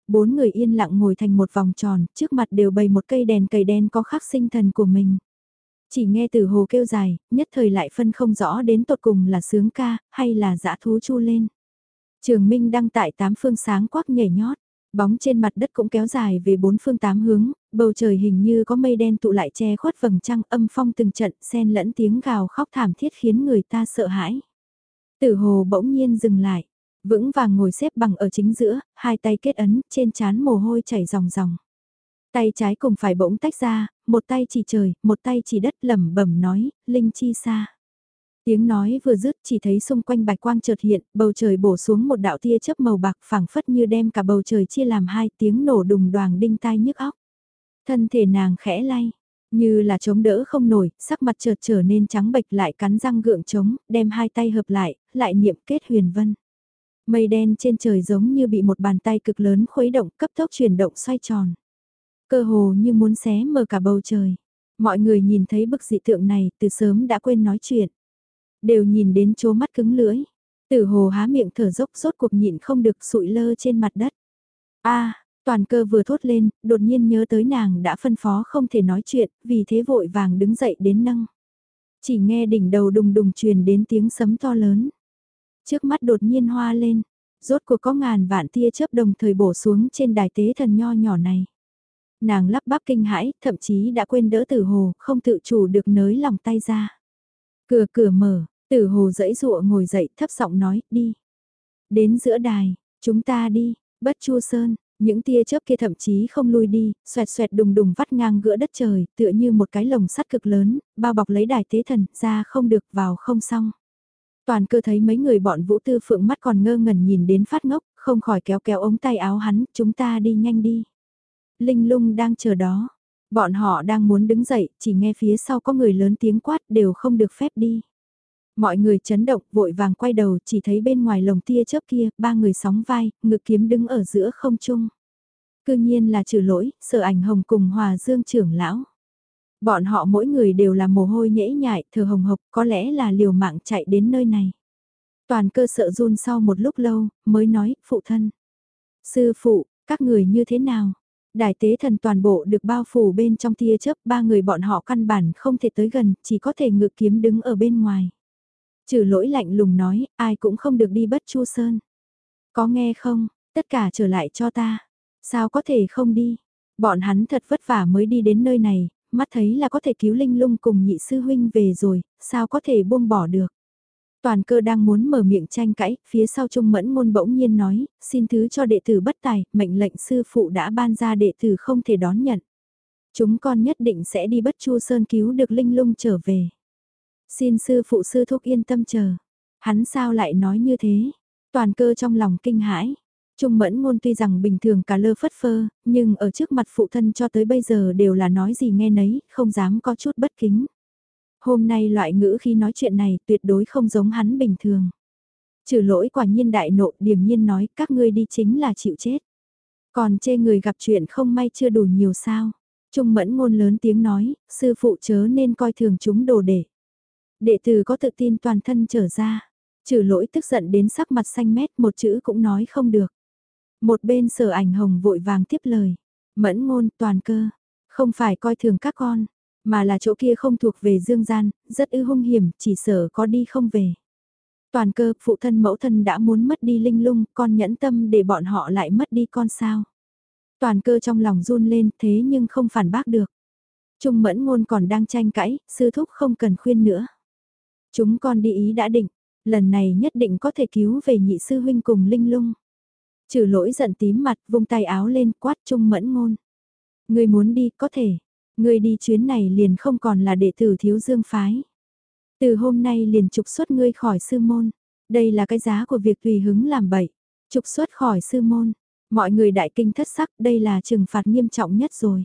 Bốn người yên lặng ngồi thành một vòng tròn, trước mặt đều bày một cây đèn cầy đen có khắc sinh thần của mình. Chỉ nghe từ hồ kêu dài, nhất thời lại phân không rõ đến tột cùng là sướng ca, hay là dã thú chu lên. Trường Minh đang tại tám phương sáng quắc nhảy nhót. Bóng trên mặt đất cũng kéo dài về bốn phương tám hướng, bầu trời hình như có mây đen tụ lại che khuất vầng trăng âm phong từng trận xen lẫn tiếng gào khóc thảm thiết khiến người ta sợ hãi. Tử hồ bỗng nhiên dừng lại, vững vàng ngồi xếp bằng ở chính giữa, hai tay kết ấn, trên chán mồ hôi chảy ròng ròng. Tay trái cùng phải bỗng tách ra, một tay chỉ trời, một tay chỉ đất lẩm bẩm nói, linh chi xa. Tiếng nói vừa dứt chỉ thấy xung quanh bạch quang chợt hiện, bầu trời bổ xuống một đạo tia chớp màu bạc phẳng phất như đem cả bầu trời chia làm hai tiếng nổ đùng đoàn đinh tai nhức óc. Thân thể nàng khẽ lay, như là chống đỡ không nổi, sắc mặt chợt trở nên trắng bệch lại cắn răng gượng chống, đem hai tay hợp lại, lại niệm kết huyền vân. Mây đen trên trời giống như bị một bàn tay cực lớn khuấy động cấp tốc chuyển động xoay tròn. Cơ hồ như muốn xé mở cả bầu trời. Mọi người nhìn thấy bức dị tượng này từ sớm đã quên nói chuyện. Đều nhìn đến chố mắt cứng lưỡi. Tử hồ há miệng thở dốc rốt cuộc nhịn không được sụi lơ trên mặt đất. a toàn cơ vừa thốt lên, đột nhiên nhớ tới nàng đã phân phó không thể nói chuyện, vì thế vội vàng đứng dậy đến nâng. Chỉ nghe đỉnh đầu đùng đùng truyền đến tiếng sấm to lớn. Trước mắt đột nhiên hoa lên, rốt cuộc có ngàn vạn tia chớp đồng thời bổ xuống trên đài tế thần nho nhỏ này. Nàng lắp bắp kinh hãi, thậm chí đã quên đỡ tử hồ, không tự chủ được nới lòng tay ra. Cửa cửa mở, tử hồ dẫy dụa ngồi dậy thấp giọng nói, đi. Đến giữa đài, chúng ta đi, bất chua sơn, những tia chớp kia thậm chí không lui đi, xoẹt xoẹt đùng đùng vắt ngang ggiữa đất trời, tựa như một cái lồng sắt cực lớn, bao bọc lấy đài tế thần, ra không được vào không xong. Toàn cơ thấy mấy người bọn vũ tư phượng mắt còn ngơ ngẩn nhìn đến phát ngốc, không khỏi kéo kéo ống tay áo hắn, chúng ta đi nhanh đi. Linh lung đang chờ đó. Bọn họ đang muốn đứng dậy, chỉ nghe phía sau có người lớn tiếng quát đều không được phép đi. Mọi người chấn động vội vàng quay đầu chỉ thấy bên ngoài lồng tia chớp kia, ba người sóng vai, ngực kiếm đứng ở giữa không trung. Cư nhiên là trừ lỗi, sợ ảnh hồng cùng hòa dương trưởng lão. Bọn họ mỗi người đều là mồ hôi nhễ nhại, thờ hồng hộc, có lẽ là liều mạng chạy đến nơi này. Toàn cơ sợ run sau một lúc lâu, mới nói, phụ thân. Sư phụ, các người như thế nào? đại tế thần toàn bộ được bao phủ bên trong tia chớp, ba người bọn họ căn bản không thể tới gần, chỉ có thể ngự kiếm đứng ở bên ngoài. Trừ lỗi lạnh lùng nói, ai cũng không được đi bất chu sơn. Có nghe không, tất cả trở lại cho ta. Sao có thể không đi? Bọn hắn thật vất vả mới đi đến nơi này, mắt thấy là có thể cứu Linh Lung cùng nhị sư huynh về rồi, sao có thể buông bỏ được. Toàn cơ đang muốn mở miệng tranh cãi, phía sau Trung Mẫn Ngôn bỗng nhiên nói, xin thứ cho đệ tử bất tài, mệnh lệnh sư phụ đã ban ra đệ tử không thể đón nhận. Chúng con nhất định sẽ đi bất chu sơn cứu được Linh Lung trở về. Xin sư phụ sư thúc yên tâm chờ. Hắn sao lại nói như thế? Toàn cơ trong lòng kinh hãi. Trung mẫn ngôn tuy rằng bình thường cả lơ phất phơ, nhưng ở trước mặt phụ thân cho tới bây giờ đều là nói gì nghe nấy, không dám có chút bất kính. Hôm nay loại ngữ khi nói chuyện này tuyệt đối không giống hắn bình thường. Trừ lỗi quả nhiên đại nộ điềm nhiên nói các ngươi đi chính là chịu chết. Còn chê người gặp chuyện không may chưa đủ nhiều sao. Trung mẫn ngôn lớn tiếng nói, sư phụ chớ nên coi thường chúng đồ để. Đệ tử có tự tin toàn thân trở ra. Trừ lỗi tức giận đến sắc mặt xanh mét một chữ cũng nói không được. Một bên sở ảnh hồng vội vàng tiếp lời. Mẫn ngôn toàn cơ. Không phải coi thường các con. Mà là chỗ kia không thuộc về dương gian. Rất ư hung hiểm. Chỉ sở có đi không về. Toàn cơ phụ thân mẫu thân đã muốn mất đi linh lung. Con nhẫn tâm để bọn họ lại mất đi con sao. Toàn cơ trong lòng run lên thế nhưng không phản bác được. Trung mẫn ngôn còn đang tranh cãi, sư thúc không cần khuyên nữa. Chúng con đi ý đã định, lần này nhất định có thể cứu về nhị sư huynh cùng linh lung. Trừ lỗi giận tím mặt vung tay áo lên quát trung mẫn ngôn. Người muốn đi có thể, người đi chuyến này liền không còn là đệ tử thiếu dương phái. Từ hôm nay liền trục xuất ngươi khỏi sư môn, đây là cái giá của việc tùy hứng làm bậy. Trục xuất khỏi sư môn, mọi người đại kinh thất sắc đây là trừng phạt nghiêm trọng nhất rồi.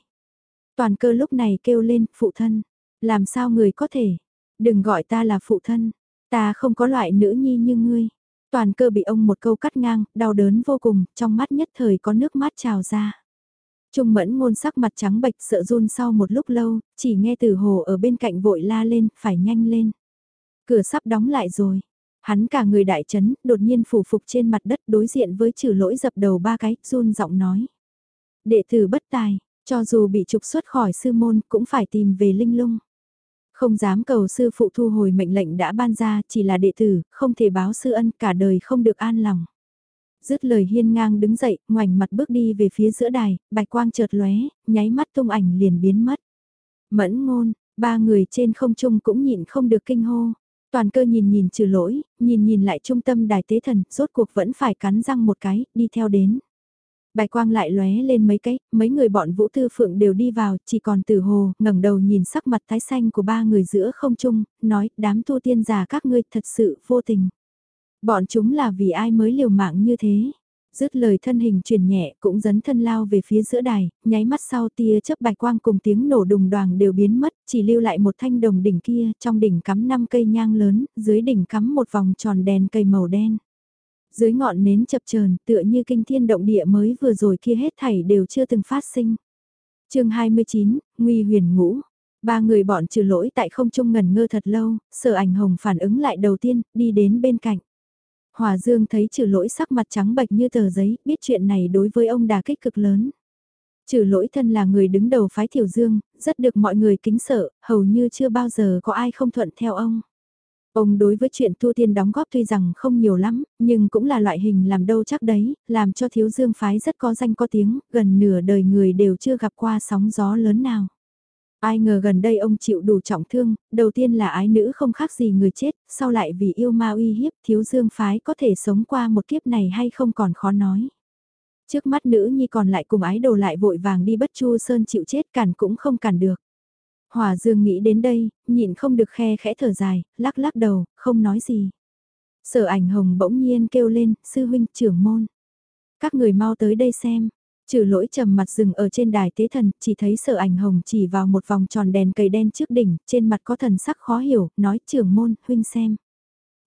Toàn cơ lúc này kêu lên phụ thân, làm sao người có thể, Đừng gọi ta là phụ thân, ta không có loại nữ nhi như ngươi. Toàn cơ bị ông một câu cắt ngang, đau đớn vô cùng, trong mắt nhất thời có nước mắt trào ra. Trung mẫn ngôn sắc mặt trắng bệch sợ run sau một lúc lâu, chỉ nghe từ hồ ở bên cạnh vội la lên, phải nhanh lên. Cửa sắp đóng lại rồi. Hắn cả người đại chấn, đột nhiên phủ phục trên mặt đất đối diện với trừ lỗi dập đầu ba cái, run giọng nói. Đệ tử bất tài, cho dù bị trục xuất khỏi sư môn cũng phải tìm về linh lung. Không dám cầu sư phụ thu hồi mệnh lệnh đã ban ra chỉ là đệ tử, không thể báo sư ân cả đời không được an lòng. Dứt lời hiên ngang đứng dậy, ngoảnh mặt bước đi về phía giữa đài, bạch quang chợt lóe, nháy mắt tung ảnh liền biến mất. Mẫn ngôn, ba người trên không trung cũng nhịn không được kinh hô. Toàn cơ nhìn nhìn trừ lỗi, nhìn nhìn lại trung tâm đài tế thần, rốt cuộc vẫn phải cắn răng một cái, đi theo đến. Bài quang lại lóe lên mấy cái, mấy người bọn Vũ Tư Phượng đều đi vào, chỉ còn Tử Hồ, ngẩng đầu nhìn sắc mặt tái xanh của ba người giữa không trung, nói, đám tu tiên giả các ngươi thật sự vô tình. Bọn chúng là vì ai mới liều mạng như thế? Dứt lời thân hình chuyển nhẹ cũng dấn thân lao về phía giữa đài, nháy mắt sau tia chớp bạch quang cùng tiếng nổ đùng đoàn đều biến mất, chỉ lưu lại một thanh đồng đỉnh kia, trong đỉnh cắm 5 cây nhang lớn, dưới đỉnh cắm một vòng tròn đèn cây màu đen. Dưới ngọn nến chập chờn tựa như kinh thiên động địa mới vừa rồi kia hết thảy đều chưa từng phát sinh. chương 29, Nguy huyền ngũ. Ba người bọn trừ lỗi tại không trung ngần ngơ thật lâu, sợ ảnh hồng phản ứng lại đầu tiên, đi đến bên cạnh. Hòa Dương thấy trừ lỗi sắc mặt trắng bệch như tờ giấy, biết chuyện này đối với ông đà kích cực lớn. Trừ lỗi thân là người đứng đầu phái Thiểu Dương, rất được mọi người kính sợ, hầu như chưa bao giờ có ai không thuận theo ông. Ông đối với chuyện tu tiên đóng góp tuy rằng không nhiều lắm, nhưng cũng là loại hình làm đâu chắc đấy, làm cho thiếu dương phái rất có danh có tiếng, gần nửa đời người đều chưa gặp qua sóng gió lớn nào. Ai ngờ gần đây ông chịu đủ trọng thương, đầu tiên là ái nữ không khác gì người chết, sau lại vì yêu ma uy hiếp thiếu dương phái có thể sống qua một kiếp này hay không còn khó nói. Trước mắt nữ nhi còn lại cùng ái đồ lại vội vàng đi bất chu sơn chịu chết cản cũng không cản được. Hòa Dương nghĩ đến đây, nhịn không được khe khẽ thở dài, lắc lắc đầu, không nói gì. Sở ảnh hồng bỗng nhiên kêu lên, sư huynh trưởng môn. Các người mau tới đây xem. Trừ lỗi trầm mặt dừng ở trên đài tế thần, chỉ thấy sở ảnh hồng chỉ vào một vòng tròn đèn cầy đen trước đỉnh, trên mặt có thần sắc khó hiểu, nói trưởng môn, huynh xem.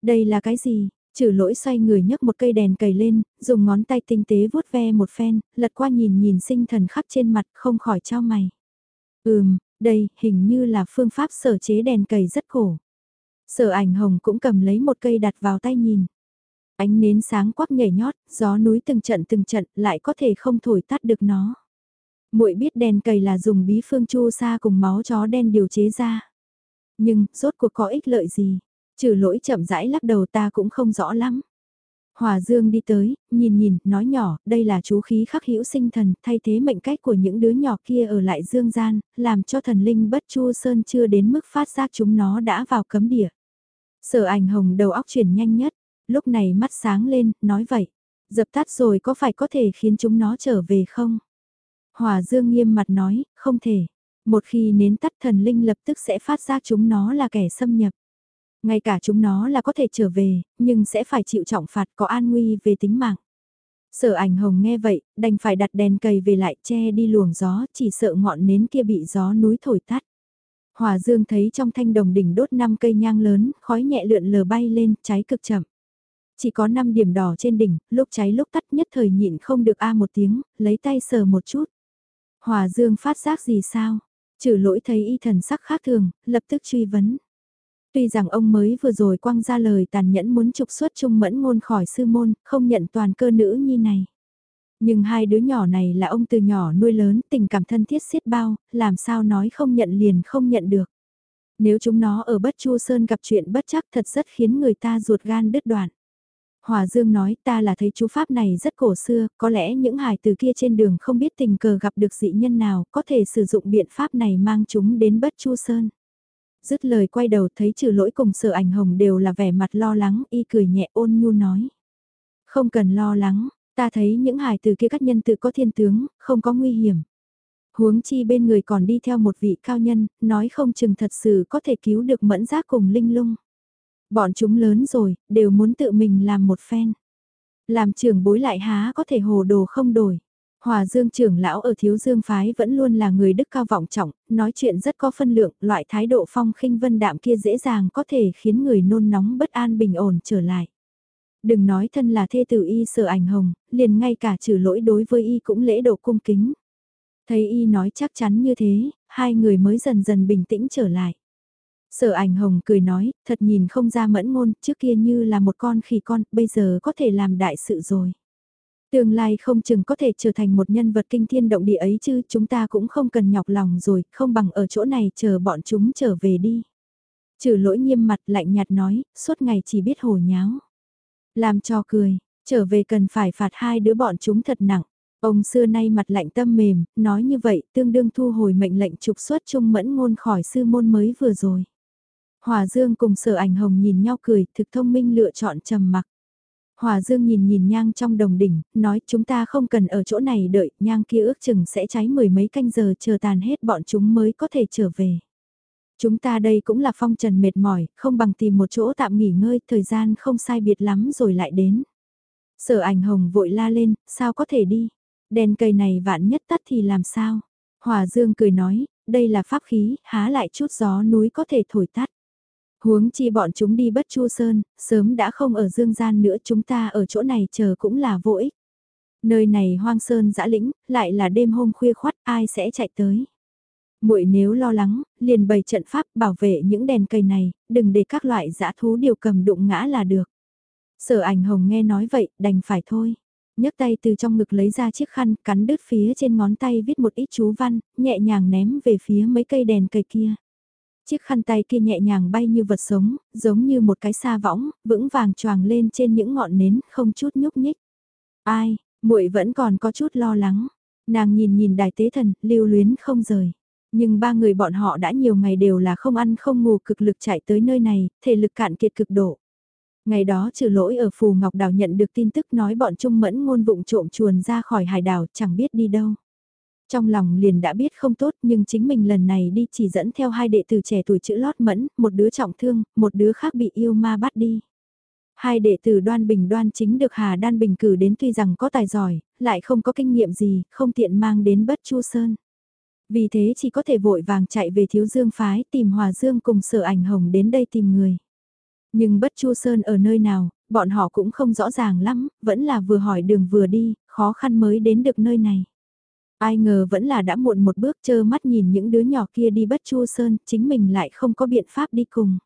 Đây là cái gì? Trừ lỗi xoay người nhấc một cây đèn cầy lên, dùng ngón tay tinh tế vuốt ve một phen, lật qua nhìn nhìn sinh thần khắc trên mặt không khỏi trao mày. Ừm, đây, hình như là phương pháp sở chế đèn cầy rất khổ. Sở ảnh hồng cũng cầm lấy một cây đặt vào tay nhìn. Ánh nến sáng quắc nhảy nhót, gió núi từng trận từng trận lại có thể không thổi tắt được nó. muội biết đèn cầy là dùng bí phương chu sa cùng máu chó đen điều chế ra. Nhưng, rốt cuộc có ích lợi gì? Trừ lỗi chậm rãi lắc đầu ta cũng không rõ lắm. Hòa Dương đi tới, nhìn nhìn, nói nhỏ, đây là chú khí khắc hữu sinh thần, thay thế mệnh cách của những đứa nhỏ kia ở lại dương gian, làm cho thần linh bất chu sơn chưa đến mức phát giác chúng nó đã vào cấm địa. Sở ảnh hồng đầu óc chuyển nhanh nhất, lúc này mắt sáng lên, nói vậy, dập tắt rồi có phải có thể khiến chúng nó trở về không? Hòa Dương nghiêm mặt nói, không thể. Một khi nến tắt thần linh lập tức sẽ phát giác chúng nó là kẻ xâm nhập. Ngay cả chúng nó là có thể trở về, nhưng sẽ phải chịu trọng phạt có an nguy về tính mạng. Sở ảnh hồng nghe vậy, đành phải đặt đèn cầy về lại che đi luồng gió, chỉ sợ ngọn nến kia bị gió núi thổi tắt. Hòa Dương thấy trong thanh đồng đỉnh đốt 5 cây nhang lớn, khói nhẹ lượn lờ bay lên, cháy cực chậm. Chỉ có 5 điểm đỏ trên đỉnh, lúc cháy lúc tắt nhất thời nhịn không được a một tiếng, lấy tay sờ một chút. Hòa Dương phát giác gì sao? Trừ lỗi thấy y thần sắc khác thường, lập tức truy vấn. Tuy rằng ông mới vừa rồi quăng ra lời tàn nhẫn muốn trục xuất Trung Mẫn Ngôn khỏi sư môn, không nhận toàn cơ nữ nhi này. Nhưng hai đứa nhỏ này là ông từ nhỏ nuôi lớn, tình cảm thân thiết xiết bao, làm sao nói không nhận liền không nhận được. Nếu chúng nó ở bất chu sơn gặp chuyện bất chắc thật rất khiến người ta ruột gan đứt đoạn. Hòa Dương nói ta là thấy chú Pháp này rất cổ xưa, có lẽ những hài từ kia trên đường không biết tình cờ gặp được dị nhân nào có thể sử dụng biện pháp này mang chúng đến bất chu sơn dứt lời quay đầu thấy trừ lỗi cùng sở ảnh hồng đều là vẻ mặt lo lắng, y cười nhẹ ôn nhu nói. Không cần lo lắng, ta thấy những hài từ kia các nhân tự có thiên tướng, không có nguy hiểm. Huống chi bên người còn đi theo một vị cao nhân, nói không chừng thật sự có thể cứu được mẫn giác cùng linh lung. Bọn chúng lớn rồi, đều muốn tự mình làm một phen. Làm trưởng bối lại há có thể hồ đồ không đổi. Hòa Dương trưởng lão ở Thiếu Dương phái vẫn luôn là người đức cao vọng trọng, nói chuyện rất có phân lượng, loại thái độ phong khinh vân đạm kia dễ dàng có thể khiến người nôn nóng bất an bình ổn trở lại. Đừng nói thân là thê tử y sợ ảnh hồng, liền ngay cả trừ lỗi đối với y cũng lễ độ cung kính. Thấy y nói chắc chắn như thế, hai người mới dần dần bình tĩnh trở lại. Sở ảnh hồng cười nói, thật nhìn không ra mẫn ngôn, trước kia như là một con khỉ con, bây giờ có thể làm đại sự rồi. Tương lai không chừng có thể trở thành một nhân vật kinh thiên động địa ấy chứ, chúng ta cũng không cần nhọc lòng rồi, không bằng ở chỗ này chờ bọn chúng trở về đi. Trừ lỗi nghiêm mặt lạnh nhạt nói, suốt ngày chỉ biết hồ nháo. Làm cho cười, trở về cần phải phạt hai đứa bọn chúng thật nặng. Ông xưa nay mặt lạnh tâm mềm, nói như vậy tương đương thu hồi mệnh lệnh trục xuất trung mẫn ngôn khỏi sư môn mới vừa rồi. Hòa Dương cùng sở ảnh hồng nhìn nhau cười, thực thông minh lựa chọn trầm mặc. Hòa Dương nhìn nhìn nhang trong đồng đỉnh, nói chúng ta không cần ở chỗ này đợi, nhang kia ước chừng sẽ cháy mười mấy canh giờ chờ tàn hết bọn chúng mới có thể trở về. Chúng ta đây cũng là phong trần mệt mỏi, không bằng tìm một chỗ tạm nghỉ ngơi, thời gian không sai biệt lắm rồi lại đến. Sở ảnh hồng vội la lên, sao có thể đi? Đèn cây này vạn nhất tắt thì làm sao? Hòa Dương cười nói, đây là pháp khí, há lại chút gió núi có thể thổi tắt. Huống chi bọn chúng đi bất chu sơn, sớm đã không ở dương gian nữa chúng ta ở chỗ này chờ cũng là vô ích. Nơi này hoang sơn dã lĩnh, lại là đêm hôm khuya khoắt ai sẽ chạy tới. muội nếu lo lắng, liền bày trận pháp bảo vệ những đèn cây này, đừng để các loại dã thú điều cầm đụng ngã là được. Sở ảnh hồng nghe nói vậy, đành phải thôi nhấc tay từ trong ngực lấy ra chiếc khăn, cắn đứt phía trên ngón tay viết một ít chú văn, nhẹ nhàng ném về phía mấy cây đèn cây kia. Chiếc khăn tay kia nhẹ nhàng bay như vật sống, giống như một cái sa võng, vững vàng choàng lên trên những ngọn nến, không chút nhúc nhích. Ai, muội vẫn còn có chút lo lắng. Nàng nhìn nhìn đài tế thần, lưu luyến không rời. Nhưng ba người bọn họ đã nhiều ngày đều là không ăn không ngủ cực lực chạy tới nơi này, thể lực cạn kiệt cực độ. Ngày đó trừ lỗi ở Phù Ngọc Đảo nhận được tin tức nói bọn Trung Mẫn ngôn vụng trộm chuồn ra khỏi hải đảo chẳng biết đi đâu. Trong lòng liền đã biết không tốt nhưng chính mình lần này đi chỉ dẫn theo hai đệ tử trẻ tuổi chữ lót mẫn, một đứa trọng thương, một đứa khác bị yêu ma bắt đi. Hai đệ tử đoan bình đoan chính được Hà Đan Bình cử đến tuy rằng có tài giỏi, lại không có kinh nghiệm gì, không tiện mang đến bất chu sơn. Vì thế chỉ có thể vội vàng chạy về thiếu dương phái tìm Hòa Dương cùng sở ảnh hồng đến đây tìm người. Nhưng bất chu sơn ở nơi nào, bọn họ cũng không rõ ràng lắm, vẫn là vừa hỏi đường vừa đi, khó khăn mới đến được nơi này. Ai ngờ vẫn là đã muộn một bước chơ mắt nhìn những đứa nhỏ kia đi bất chu sơn, chính mình lại không có biện pháp đi cùng.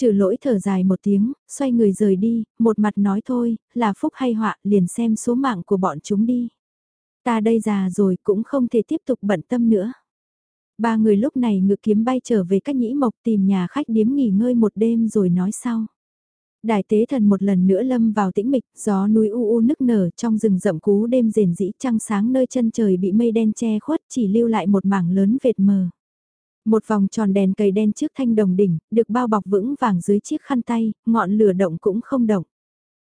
Trừ lỗi thở dài một tiếng, xoay người rời đi, một mặt nói thôi, là phúc hay họa, liền xem số mạng của bọn chúng đi. Ta đây già rồi cũng không thể tiếp tục bận tâm nữa. Ba người lúc này ngự kiếm bay trở về cách nhĩ mộc tìm nhà khách điếm nghỉ ngơi một đêm rồi nói sau. Đại tế thần một lần nữa lâm vào tĩnh mịch, gió núi u u nức nở trong rừng rậm cú đêm rền rĩ trăng sáng nơi chân trời bị mây đen che khuất chỉ lưu lại một mảng lớn vệt mờ. Một vòng tròn đèn cầy đen trước thanh đồng đỉnh, được bao bọc vững vàng dưới chiếc khăn tay, ngọn lửa động cũng không động.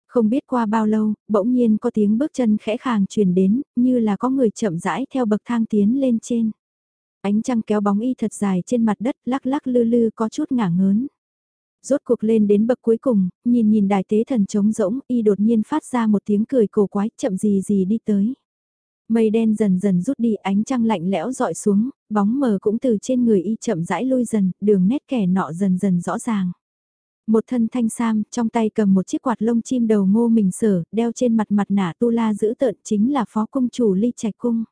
Không biết qua bao lâu, bỗng nhiên có tiếng bước chân khẽ khàng truyền đến, như là có người chậm rãi theo bậc thang tiến lên trên. Ánh trăng kéo bóng y thật dài trên mặt đất lắc lắc lư lư có chút ngả ngớn. Rốt cuộc lên đến bậc cuối cùng, nhìn nhìn đài tế thần trống rỗng y đột nhiên phát ra một tiếng cười cổ quái chậm gì gì đi tới. Mây đen dần dần rút đi ánh trăng lạnh lẽo dọi xuống, bóng mờ cũng từ trên người y chậm rãi lui dần, đường nét kẻ nọ dần dần rõ ràng. Một thân thanh sam, trong tay cầm một chiếc quạt lông chim đầu ngô mình sở, đeo trên mặt mặt nạ tu la giữ tợn chính là phó cung chủ ly trạch cung.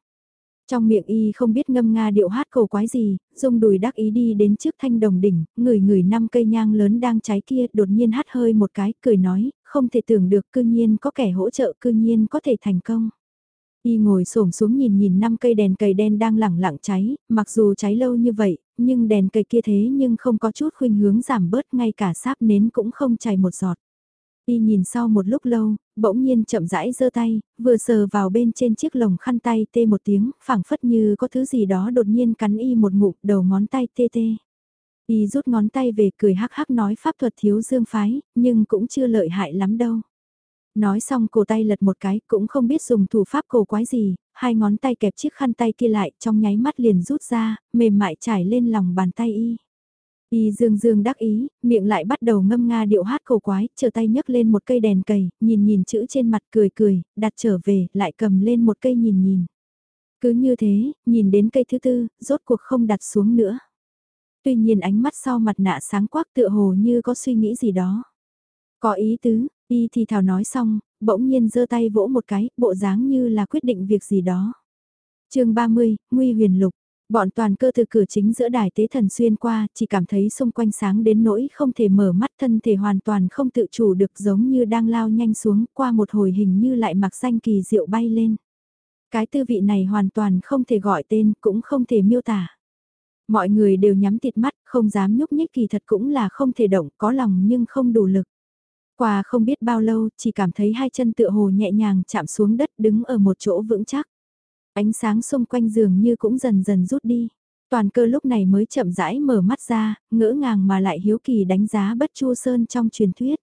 Trong miệng y không biết ngâm nga điệu hát cầu quái gì, dùng đùi đắc ý đi đến trước thanh đồng đỉnh, người người năm cây nhang lớn đang cháy kia đột nhiên hát hơi một cái, cười nói, không thể tưởng được cư nhiên có kẻ hỗ trợ cư nhiên có thể thành công. Y ngồi xổm xuống nhìn nhìn năm cây đèn cầy đen đang lẳng lặng cháy, mặc dù cháy lâu như vậy, nhưng đèn cầy kia thế nhưng không có chút khuynh hướng giảm bớt ngay cả sáp nến cũng không chảy một giọt. Y nhìn sau một lúc lâu, bỗng nhiên chậm rãi giơ tay, vừa sờ vào bên trên chiếc lồng khăn tay tê một tiếng, phảng phất như có thứ gì đó đột nhiên cắn y một ngụm đầu ngón tay tê tê. Y rút ngón tay về cười hắc hắc nói pháp thuật thiếu dương phái, nhưng cũng chưa lợi hại lắm đâu. Nói xong cổ tay lật một cái cũng không biết dùng thủ pháp cổ quái gì, hai ngón tay kẹp chiếc khăn tay kia lại trong nháy mắt liền rút ra, mềm mại trải lên lòng bàn tay y. Y dương dương đắc ý, miệng lại bắt đầu ngâm nga điệu hát cổ quái, chờ tay nhấc lên một cây đèn cầy, nhìn nhìn chữ trên mặt cười cười, đặt trở về, lại cầm lên một cây nhìn nhìn. Cứ như thế, nhìn đến cây thứ tư, rốt cuộc không đặt xuống nữa. Tuy nhiên ánh mắt sau mặt nạ sáng quắc tựa hồ như có suy nghĩ gì đó. Có ý tứ, y thì thảo nói xong, bỗng nhiên giơ tay vỗ một cái, bộ dáng như là quyết định việc gì đó. chương 30, Nguy huyền lục. Bọn toàn cơ từ cửa chính giữa đài tế thần xuyên qua, chỉ cảm thấy xung quanh sáng đến nỗi không thể mở mắt thân thể hoàn toàn không tự chủ được giống như đang lao nhanh xuống qua một hồi hình như lại mặc danh kỳ diệu bay lên. Cái tư vị này hoàn toàn không thể gọi tên cũng không thể miêu tả. Mọi người đều nhắm tịt mắt, không dám nhúc nhích kỳ thật cũng là không thể động, có lòng nhưng không đủ lực. Qua không biết bao lâu, chỉ cảm thấy hai chân tựa hồ nhẹ nhàng chạm xuống đất đứng ở một chỗ vững chắc. Ánh sáng xung quanh giường như cũng dần dần rút đi. Toàn cơ lúc này mới chậm rãi mở mắt ra, ngỡ ngàng mà lại hiếu kỳ đánh giá bất chu sơn trong truyền thuyết.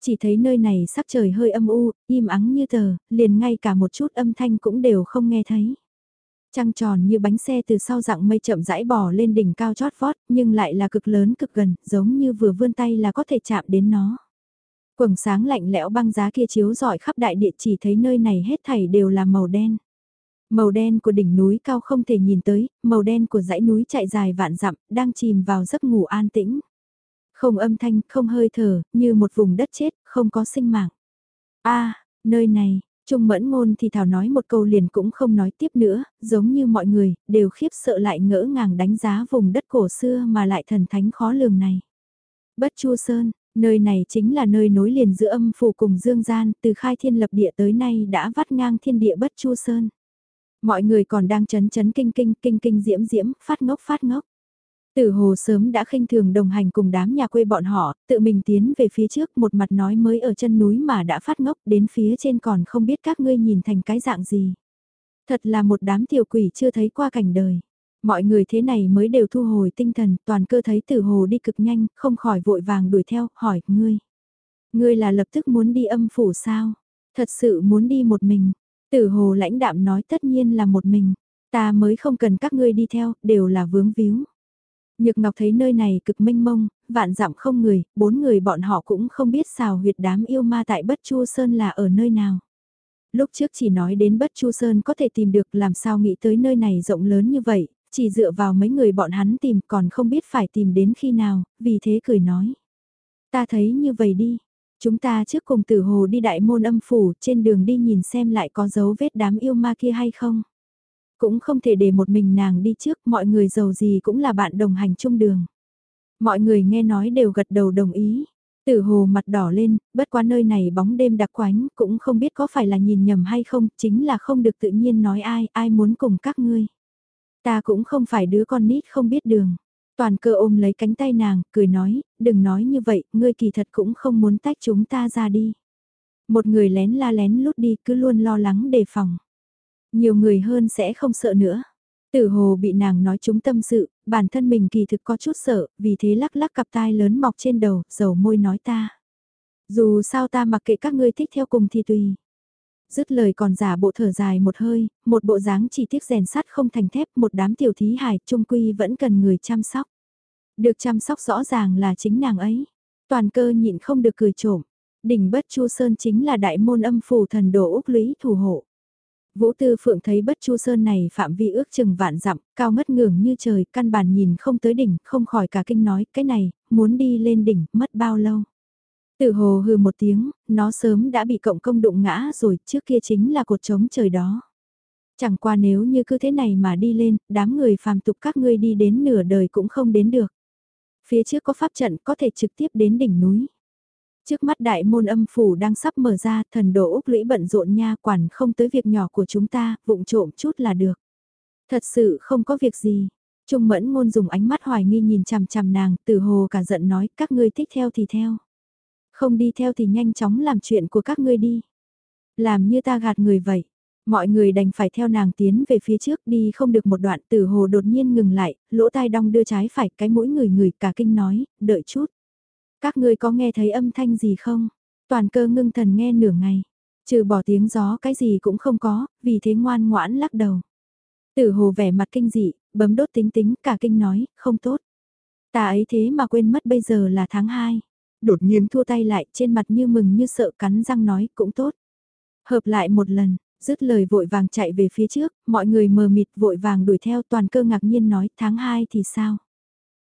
Chỉ thấy nơi này sắc trời hơi âm u, im ắng như tờ, liền ngay cả một chút âm thanh cũng đều không nghe thấy. Trăng tròn như bánh xe từ sau dạng mây chậm rãi bò lên đỉnh cao chót vót, nhưng lại là cực lớn cực gần, giống như vừa vươn tay là có thể chạm đến nó. Quầng sáng lạnh lẽo băng giá kia chiếu rọi khắp đại địa chỉ thấy nơi này hết thảy đều là màu đen. Màu đen của đỉnh núi cao không thể nhìn tới, màu đen của dãy núi chạy dài vạn dặm, đang chìm vào giấc ngủ an tĩnh. Không âm thanh, không hơi thở, như một vùng đất chết, không có sinh mạng. a nơi này, Trung mẫn ngôn thì thảo nói một câu liền cũng không nói tiếp nữa, giống như mọi người, đều khiếp sợ lại ngỡ ngàng đánh giá vùng đất cổ xưa mà lại thần thánh khó lường này. Bất Chu Sơn, nơi này chính là nơi nối liền giữa âm phủ cùng dương gian, từ khai thiên lập địa tới nay đã vắt ngang thiên địa Bất Chu Sơn. Mọi người còn đang chấn chấn kinh kinh kinh kinh diễm diễm, phát ngốc phát ngốc. Tử hồ sớm đã khinh thường đồng hành cùng đám nhà quê bọn họ, tự mình tiến về phía trước một mặt nói mới ở chân núi mà đã phát ngốc đến phía trên còn không biết các ngươi nhìn thành cái dạng gì. Thật là một đám tiểu quỷ chưa thấy qua cảnh đời. Mọi người thế này mới đều thu hồi tinh thần, toàn cơ thấy tử hồ đi cực nhanh, không khỏi vội vàng đuổi theo, hỏi, ngươi. Ngươi là lập tức muốn đi âm phủ sao? Thật sự muốn đi một mình. Tử hồ lãnh đạm nói tất nhiên là một mình. Ta mới không cần các ngươi đi theo, đều là vướng víu. Nhược Ngọc thấy nơi này cực mênh mông, vạn dặm không người, bốn người bọn họ cũng không biết xào huyệt đám yêu ma tại Bất Chu Sơn là ở nơi nào. Lúc trước chỉ nói đến Bất Chu Sơn có thể tìm được làm sao nghĩ tới nơi này rộng lớn như vậy, chỉ dựa vào mấy người bọn hắn tìm còn không biết phải tìm đến khi nào, vì thế cười nói. Ta thấy như vậy đi, chúng ta trước cùng tử hồ đi đại môn âm phủ trên đường đi nhìn xem lại có dấu vết đám yêu ma kia hay không. Cũng không thể để một mình nàng đi trước, mọi người giàu gì cũng là bạn đồng hành chung đường. Mọi người nghe nói đều gật đầu đồng ý. Tử hồ mặt đỏ lên, bất qua nơi này bóng đêm đặc quánh, cũng không biết có phải là nhìn nhầm hay không, chính là không được tự nhiên nói ai, ai muốn cùng các ngươi. Ta cũng không phải đứa con nít không biết đường. Toàn cơ ôm lấy cánh tay nàng, cười nói, đừng nói như vậy, ngươi kỳ thật cũng không muốn tách chúng ta ra đi. Một người lén la lén lút đi cứ luôn lo lắng đề phòng. Nhiều người hơn sẽ không sợ nữa. Tử hồ bị nàng nói chúng tâm sự, bản thân mình kỳ thực có chút sợ, vì thế lắc lắc cặp tai lớn mọc trên đầu, dầu môi nói ta. Dù sao ta mặc kệ các ngươi thích theo cùng thì tùy. Dứt lời còn giả bộ thở dài một hơi, một bộ dáng chỉ tiếc rèn sắt không thành thép, một đám tiểu thí hải trung quy vẫn cần người chăm sóc. Được chăm sóc rõ ràng là chính nàng ấy. Toàn cơ nhịn không được cười trộm. Đỉnh bất chu sơn chính là đại môn âm phù thần đồ Úc lý thủ hộ. Vũ Tư Phượng thấy bất chu sơn này phạm vi ước chừng vạn dặm, cao ngất ngưỡng như trời, căn bản nhìn không tới đỉnh, không khỏi cả kinh nói, cái này, muốn đi lên đỉnh, mất bao lâu. Tự hồ hừ một tiếng, nó sớm đã bị cộng công đụng ngã rồi, trước kia chính là cột trống trời đó. Chẳng qua nếu như cứ thế này mà đi lên, đám người phàm tục các ngươi đi đến nửa đời cũng không đến được. Phía trước có pháp trận có thể trực tiếp đến đỉnh núi. Trước mắt đại môn âm phủ đang sắp mở ra, thần đồ Úc lũy bận rộn nha quản không tới việc nhỏ của chúng ta, vụng trộm chút là được. Thật sự không có việc gì. Trung mẫn ngôn dùng ánh mắt hoài nghi nhìn chằm chằm nàng, từ hồ cả giận nói, các ngươi thích theo thì theo. Không đi theo thì nhanh chóng làm chuyện của các ngươi đi. Làm như ta gạt người vậy. Mọi người đành phải theo nàng tiến về phía trước đi không được một đoạn tử hồ đột nhiên ngừng lại, lỗ tai đong đưa trái phải cái mũi người người cả kinh nói, đợi chút. Các ngươi có nghe thấy âm thanh gì không? Toàn cơ ngưng thần nghe nửa ngày. Trừ bỏ tiếng gió cái gì cũng không có, vì thế ngoan ngoãn lắc đầu. Tử hồ vẻ mặt kinh dị, bấm đốt tính tính cả kinh nói, không tốt. Ta ấy thế mà quên mất bây giờ là tháng 2. Đột nhiên thua tay lại trên mặt như mừng như sợ cắn răng nói cũng tốt. Hợp lại một lần, dứt lời vội vàng chạy về phía trước, mọi người mờ mịt vội vàng đuổi theo toàn cơ ngạc nhiên nói tháng 2 thì sao?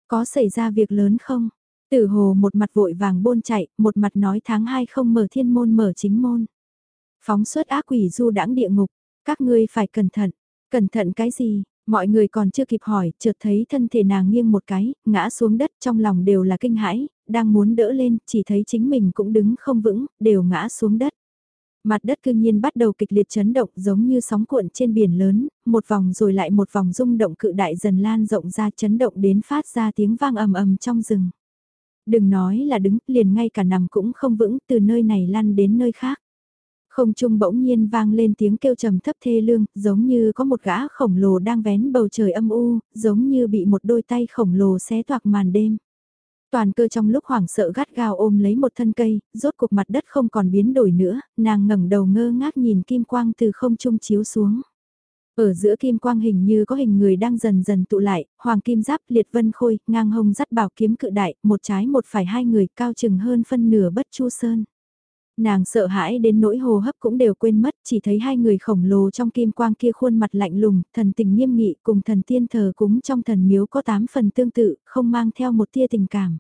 Có xảy ra việc lớn không? Tử hồ một mặt vội vàng bôn chạy, một mặt nói tháng 2 không mở thiên môn mở chính môn. Phóng xuất ác quỷ du đãng địa ngục, các ngươi phải cẩn thận, cẩn thận cái gì, mọi người còn chưa kịp hỏi, chợt thấy thân thể nàng nghiêng một cái, ngã xuống đất trong lòng đều là kinh hãi, đang muốn đỡ lên, chỉ thấy chính mình cũng đứng không vững, đều ngã xuống đất. Mặt đất cương nhiên bắt đầu kịch liệt chấn động giống như sóng cuộn trên biển lớn, một vòng rồi lại một vòng rung động cự đại dần lan rộng ra chấn động đến phát ra tiếng vang ầm ầm trong rừng. Đừng nói là đứng, liền ngay cả nằm cũng không vững từ nơi này lăn đến nơi khác. Không trung bỗng nhiên vang lên tiếng kêu trầm thấp thê lương, giống như có một gã khổng lồ đang vén bầu trời âm u, giống như bị một đôi tay khổng lồ xé toạc màn đêm. Toàn cơ trong lúc hoảng sợ gắt gao ôm lấy một thân cây, rốt cuộc mặt đất không còn biến đổi nữa, nàng ngẩng đầu ngơ ngác nhìn kim quang từ không trung chiếu xuống. Ở giữa kim quang hình như có hình người đang dần dần tụ lại, hoàng kim giáp liệt vân khôi, ngang hông dắt bảo kiếm cự đại, một trái một phải hai người cao chừng hơn phân nửa bất chu sơn. Nàng sợ hãi đến nỗi hồ hấp cũng đều quên mất, chỉ thấy hai người khổng lồ trong kim quang kia khuôn mặt lạnh lùng, thần tình nghiêm nghị cùng thần tiên thờ cúng trong thần miếu có tám phần tương tự, không mang theo một tia tình cảm.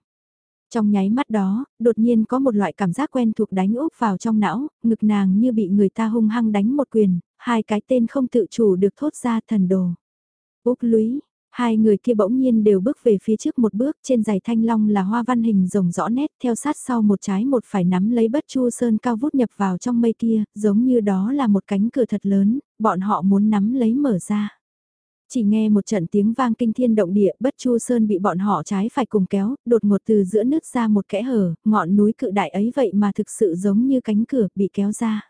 Trong nháy mắt đó, đột nhiên có một loại cảm giác quen thuộc đánh úp vào trong não, ngực nàng như bị người ta hung hăng đánh một quyền, hai cái tên không tự chủ được thốt ra thần đồ. Úc lúy, hai người kia bỗng nhiên đều bước về phía trước một bước, trên giày thanh long là hoa văn hình rồng rõ nét, theo sát sau một trái một phải nắm lấy bất chu sơn cao vút nhập vào trong mây kia, giống như đó là một cánh cửa thật lớn, bọn họ muốn nắm lấy mở ra. Chỉ nghe một trận tiếng vang kinh thiên động địa, bất chu sơn bị bọn họ trái phải cùng kéo, đột ngột từ giữa nước ra một kẽ hở, ngọn núi cự đại ấy vậy mà thực sự giống như cánh cửa bị kéo ra.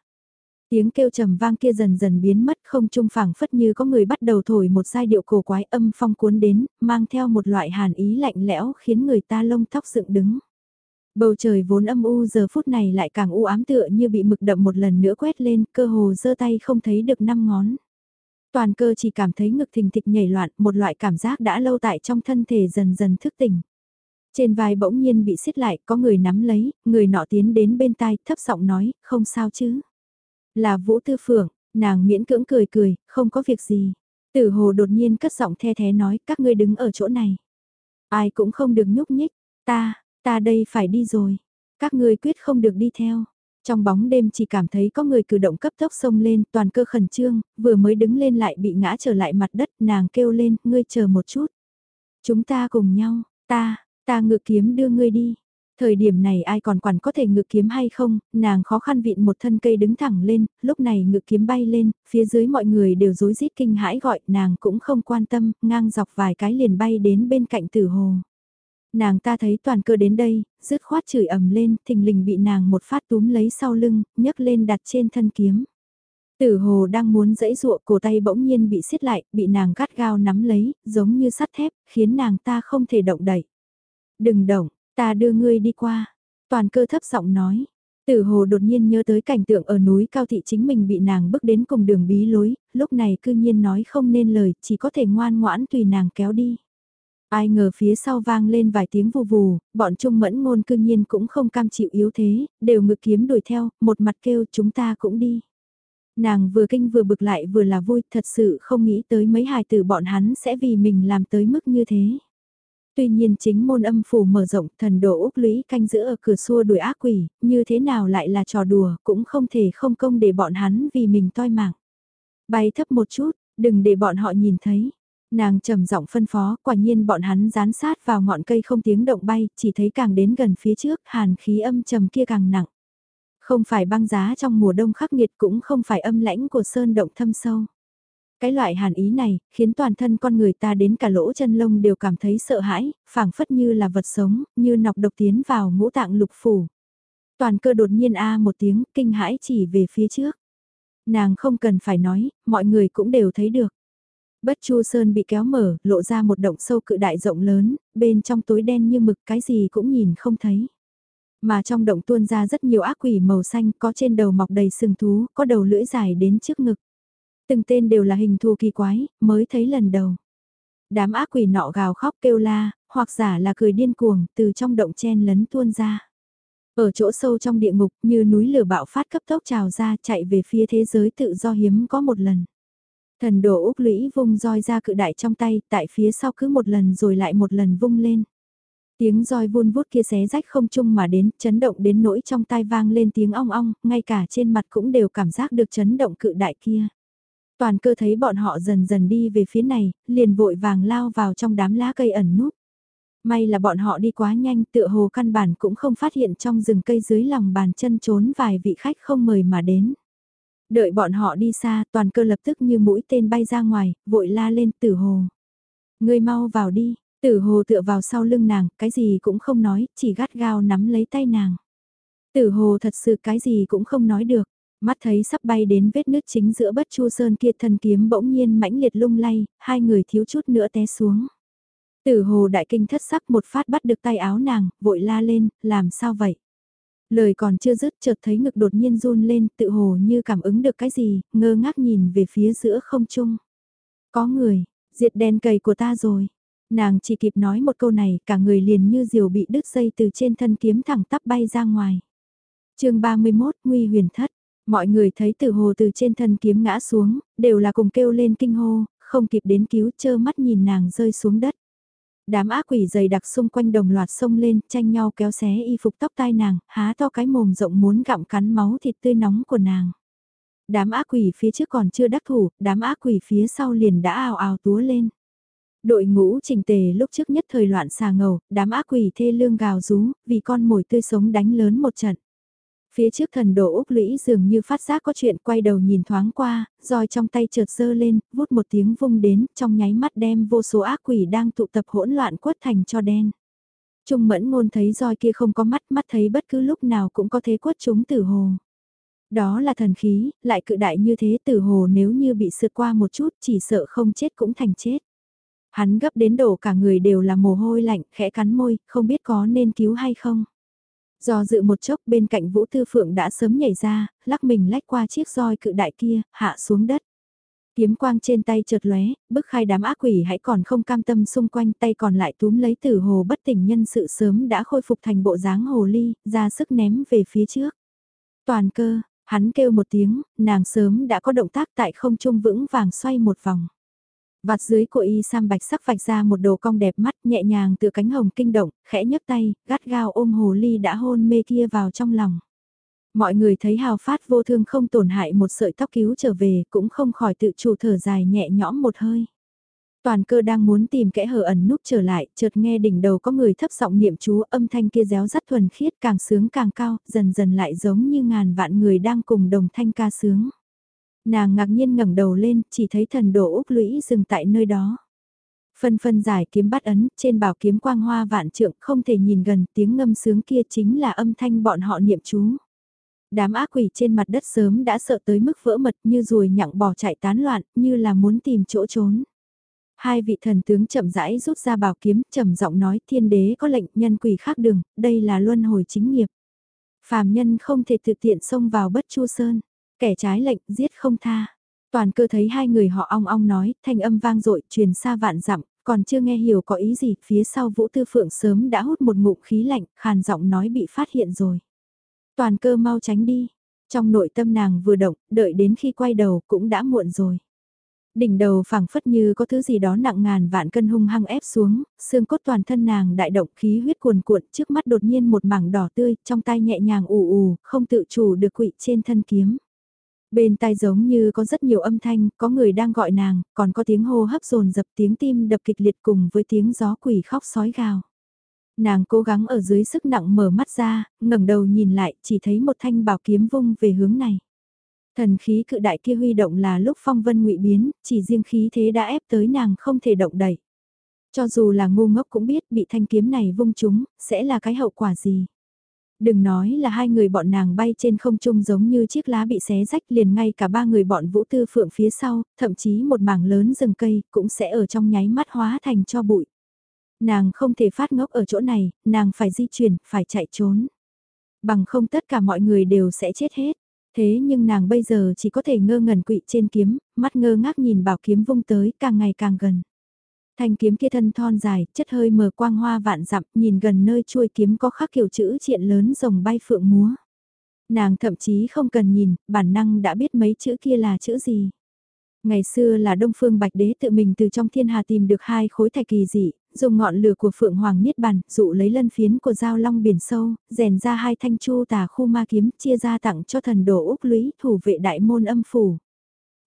Tiếng kêu trầm vang kia dần dần biến mất không trung phảng phất như có người bắt đầu thổi một giai điệu cổ quái âm phong cuốn đến, mang theo một loại hàn ý lạnh lẽo khiến người ta lông tóc dựng đứng. Bầu trời vốn âm u giờ phút này lại càng u ám tựa như bị mực đậm một lần nữa quét lên, cơ hồ giơ tay không thấy được năm ngón. Toàn cơ chỉ cảm thấy ngực thình thịch nhảy loạn, một loại cảm giác đã lâu tại trong thân thể dần dần thức tỉnh. Trên vai bỗng nhiên bị xiết lại, có người nắm lấy, người nọ tiến đến bên tai, thấp giọng nói, không sao chứ. Là Vũ Tư Phượng, nàng miễn cưỡng cười cười, không có việc gì. Tử hồ đột nhiên cất giọng the thế nói, các ngươi đứng ở chỗ này. Ai cũng không được nhúc nhích, ta, ta đây phải đi rồi. Các ngươi quyết không được đi theo. Trong bóng đêm chỉ cảm thấy có người cử động cấp tốc xông lên, toàn cơ khẩn trương, vừa mới đứng lên lại bị ngã trở lại mặt đất, nàng kêu lên, ngươi chờ một chút. Chúng ta cùng nhau, ta, ta ngự kiếm đưa ngươi đi. Thời điểm này ai còn quản có thể ngự kiếm hay không, nàng khó khăn vịn một thân cây đứng thẳng lên, lúc này ngự kiếm bay lên, phía dưới mọi người đều rối rít kinh hãi gọi, nàng cũng không quan tâm, ngang dọc vài cái liền bay đến bên cạnh tử hồ. Nàng ta thấy toàn cơ đến đây, dứt khoát chửi ầm lên, thình lình bị nàng một phát túm lấy sau lưng, nhấc lên đặt trên thân kiếm. Tử hồ đang muốn dẫy dụa cổ tay bỗng nhiên bị xiết lại, bị nàng gắt gao nắm lấy, giống như sắt thép, khiến nàng ta không thể động đậy. Đừng động, ta đưa ngươi đi qua. Toàn cơ thấp giọng nói. Tử hồ đột nhiên nhớ tới cảnh tượng ở núi cao thị chính mình bị nàng bước đến cùng đường bí lối, lúc này cư nhiên nói không nên lời, chỉ có thể ngoan ngoãn tùy nàng kéo đi. Ai ngờ phía sau vang lên vài tiếng vù vù, bọn trung mẫn ngôn cương nhiên cũng không cam chịu yếu thế, đều ngực kiếm đuổi theo, một mặt kêu chúng ta cũng đi. Nàng vừa kinh vừa bực lại vừa là vui, thật sự không nghĩ tới mấy hài tử bọn hắn sẽ vì mình làm tới mức như thế. Tuy nhiên chính môn âm phủ mở rộng, thần đồ Úc lũy canh giữ ở cửa xua đuổi ác quỷ, như thế nào lại là trò đùa, cũng không thể không công để bọn hắn vì mình toi mạng. Bay thấp một chút, đừng để bọn họ nhìn thấy. Nàng trầm giọng phân phó, quả nhiên bọn hắn dán sát vào ngọn cây không tiếng động bay, chỉ thấy càng đến gần phía trước, hàn khí âm trầm kia càng nặng. Không phải băng giá trong mùa đông khắc nghiệt cũng không phải âm lãnh của sơn động thâm sâu. Cái loại hàn ý này, khiến toàn thân con người ta đến cả lỗ chân lông đều cảm thấy sợ hãi, phảng phất như là vật sống, như nọc độc tiến vào ngũ tạng lục phủ. Toàn cơ đột nhiên a một tiếng, kinh hãi chỉ về phía trước. Nàng không cần phải nói, mọi người cũng đều thấy được. Bất Chu Sơn bị kéo mở, lộ ra một động sâu cự đại rộng lớn, bên trong tối đen như mực cái gì cũng nhìn không thấy. Mà trong động tuôn ra rất nhiều ác quỷ màu xanh, có trên đầu mọc đầy sừng thú, có đầu lưỡi dài đến trước ngực. Từng tên đều là hình thù kỳ quái, mới thấy lần đầu. Đám ác quỷ nọ gào khóc kêu la, hoặc giả là cười điên cuồng, từ trong động chen lấn tuôn ra. Ở chỗ sâu trong địa ngục, như núi lửa bạo phát cấp tốc trào ra, chạy về phía thế giới tự do hiếm có một lần. Thần đồ Úc lũy vung roi ra cự đại trong tay, tại phía sau cứ một lần rồi lại một lần vung lên. Tiếng roi vun vút kia xé rách không chung mà đến, chấn động đến nỗi trong tai vang lên tiếng ong ong, ngay cả trên mặt cũng đều cảm giác được chấn động cự đại kia. Toàn cơ thấy bọn họ dần dần đi về phía này, liền vội vàng lao vào trong đám lá cây ẩn núp. May là bọn họ đi quá nhanh tựa hồ căn bản cũng không phát hiện trong rừng cây dưới lòng bàn chân trốn vài vị khách không mời mà đến. Đợi bọn họ đi xa, toàn cơ lập tức như mũi tên bay ra ngoài, vội la lên tử hồ. Ngươi mau vào đi, tử hồ tựa vào sau lưng nàng, cái gì cũng không nói, chỉ gắt gao nắm lấy tay nàng. Tử hồ thật sự cái gì cũng không nói được, mắt thấy sắp bay đến vết nứt chính giữa bất chu sơn kia thần kiếm bỗng nhiên mãnh liệt lung lay, hai người thiếu chút nữa té xuống. Tử hồ đại kinh thất sắc một phát bắt được tay áo nàng, vội la lên, làm sao vậy? Lời còn chưa dứt chợt thấy ngực đột nhiên run lên tự hồ như cảm ứng được cái gì, ngơ ngác nhìn về phía giữa không trung. Có người, diệt đèn cầy của ta rồi. Nàng chỉ kịp nói một câu này cả người liền như diều bị đứt dây từ trên thân kiếm thẳng tắp bay ra ngoài. chương 31 Nguy huyền thất. Mọi người thấy tử hồ từ trên thân kiếm ngã xuống, đều là cùng kêu lên kinh hô, không kịp đến cứu chơ mắt nhìn nàng rơi xuống đất. Đám ác quỷ dày đặc xung quanh đồng loạt xông lên, tranh nhau kéo xé y phục tóc tai nàng, há to cái mồm rộng muốn gặm cắn máu thịt tươi nóng của nàng. Đám ác quỷ phía trước còn chưa đắc thủ, đám ác quỷ phía sau liền đã ào ào túa lên. Đội ngũ trình tề lúc trước nhất thời loạn xà ngầu, đám ác quỷ thê lương gào rú, vì con mồi tươi sống đánh lớn một trận. Phía trước thần đồ Úc lũy dường như phát giác có chuyện quay đầu nhìn thoáng qua, roi trong tay chợt dơ lên, vút một tiếng vung đến, trong nháy mắt đem vô số ác quỷ đang tụ tập hỗn loạn quất thành cho đen. Trung mẫn ngôn thấy roi kia không có mắt, mắt thấy bất cứ lúc nào cũng có thế quất chúng tử hồ. Đó là thần khí, lại cự đại như thế tử hồ nếu như bị sượt qua một chút chỉ sợ không chết cũng thành chết. Hắn gấp đến đổ cả người đều là mồ hôi lạnh, khẽ cắn môi, không biết có nên cứu hay không. Do dự một chốc bên cạnh Vũ Tư Phượng đã sớm nhảy ra, lắc mình lách qua chiếc roi cự đại kia, hạ xuống đất. Kiếm quang trên tay chợt lóe, bức khai đám ác quỷ hãy còn không cam tâm xung quanh tay còn lại túm lấy tử hồ bất tỉnh nhân sự sớm đã khôi phục thành bộ dáng hồ ly, ra sức ném về phía trước. Toàn cơ, hắn kêu một tiếng, nàng sớm đã có động tác tại không trung vững vàng xoay một vòng. Vạt dưới của y sam bạch sắc vạch ra một đồ cong đẹp mắt nhẹ nhàng từ cánh hồng kinh động, khẽ nhấc tay, gắt gao ôm hồ ly đã hôn mê kia vào trong lòng. Mọi người thấy hào phát vô thương không tổn hại một sợi tóc cứu trở về cũng không khỏi tự chủ thở dài nhẹ nhõm một hơi. Toàn cơ đang muốn tìm kẽ hở ẩn núp trở lại, chợt nghe đỉnh đầu có người thấp giọng niệm chú âm thanh kia réo rắt thuần khiết càng sướng càng cao, dần dần lại giống như ngàn vạn người đang cùng đồng thanh ca sướng. Nàng ngạc nhiên ngẩng đầu lên, chỉ thấy thần đồ Úc lũy dừng tại nơi đó. Phân phân giải kiếm bắt ấn, trên bảo kiếm quang hoa vạn trượng không thể nhìn gần tiếng ngâm sướng kia chính là âm thanh bọn họ niệm chú. Đám ác quỷ trên mặt đất sớm đã sợ tới mức vỡ mật như ruồi nhặng bỏ chạy tán loạn, như là muốn tìm chỗ trốn. Hai vị thần tướng chậm rãi rút ra bảo kiếm, trầm giọng nói thiên đế có lệnh nhân quỷ khác đường, đây là luân hồi chính nghiệp. Phàm nhân không thể tự tiện xông vào bất chu sơn. Kẻ trái lệnh giết không tha. Toàn cơ thấy hai người họ ong ong nói, thanh âm vang dội truyền xa vạn dặm, còn chưa nghe hiểu có ý gì, phía sau Vũ Tư Phượng sớm đã hút một ngụm khí lạnh, khàn giọng nói bị phát hiện rồi. Toàn cơ mau tránh đi. Trong nội tâm nàng vừa động, đợi đến khi quay đầu cũng đã muộn rồi. Đỉnh đầu phẳng phất như có thứ gì đó nặng ngàn vạn cân hung hăng ép xuống, xương cốt toàn thân nàng đại động khí huyết cuồn cuộn trước mắt đột nhiên một mảng đỏ tươi, trong tay nhẹ nhàng ù ù, không tự chủ được quỵ trên thân kiếm. Bên tai giống như có rất nhiều âm thanh, có người đang gọi nàng, còn có tiếng hô hấp dồn dập tiếng tim đập kịch liệt cùng với tiếng gió quỷ khóc sói gào. Nàng cố gắng ở dưới sức nặng mở mắt ra, ngẩng đầu nhìn lại, chỉ thấy một thanh bảo kiếm vung về hướng này. Thần khí cự đại kia huy động là lúc phong vân ngụy biến, chỉ riêng khí thế đã ép tới nàng không thể động đẩy. Cho dù là ngu ngốc cũng biết bị thanh kiếm này vung chúng, sẽ là cái hậu quả gì. Đừng nói là hai người bọn nàng bay trên không trung giống như chiếc lá bị xé rách liền ngay cả ba người bọn vũ tư phượng phía sau, thậm chí một mảng lớn rừng cây cũng sẽ ở trong nháy mắt hóa thành cho bụi. Nàng không thể phát ngốc ở chỗ này, nàng phải di chuyển, phải chạy trốn. Bằng không tất cả mọi người đều sẽ chết hết. Thế nhưng nàng bây giờ chỉ có thể ngơ ngẩn quỵ trên kiếm, mắt ngơ ngác nhìn bảo kiếm vung tới càng ngày càng gần. Thanh kiếm kia thân thon dài, chất hơi mờ quang hoa vạn dặm, nhìn gần nơi chuôi kiếm có khắc kiểu chữ triện lớn rồng bay phượng múa. Nàng thậm chí không cần nhìn, bản năng đã biết mấy chữ kia là chữ gì. Ngày xưa là Đông Phương Bạch Đế tự mình từ trong thiên hà tìm được hai khối thạch kỳ dị, dùng ngọn lửa của Phượng Hoàng Niết Bàn, dụ lấy lân phiến của dao Long Biển Sâu, rèn ra hai thanh chu tà khu ma kiếm chia ra tặng cho thần đồ Úc Lũy thủ vệ đại môn âm phủ.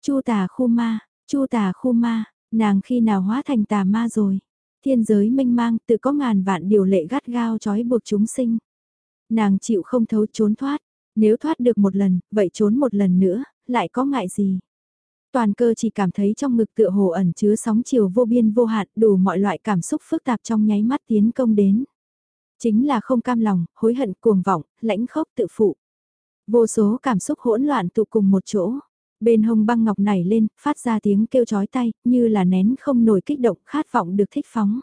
Chu tà khu ma, chu tà khu ma, Nàng khi nào hóa thành tà ma rồi? Thiên giới mênh mang tự có ngàn vạn điều lệ gắt gao trói buộc chúng sinh. Nàng chịu không thấu trốn thoát. Nếu thoát được một lần, vậy trốn một lần nữa, lại có ngại gì? Toàn cơ chỉ cảm thấy trong ngực tựa hồ ẩn chứa sóng chiều vô biên vô hạn đủ mọi loại cảm xúc phức tạp trong nháy mắt tiến công đến. Chính là không cam lòng, hối hận, cuồng vọng, lãnh khốc tự phụ. Vô số cảm xúc hỗn loạn tụ cùng một chỗ. Bên hông băng ngọc nảy lên, phát ra tiếng kêu chói tay, như là nén không nổi kích động, khát vọng được thích phóng.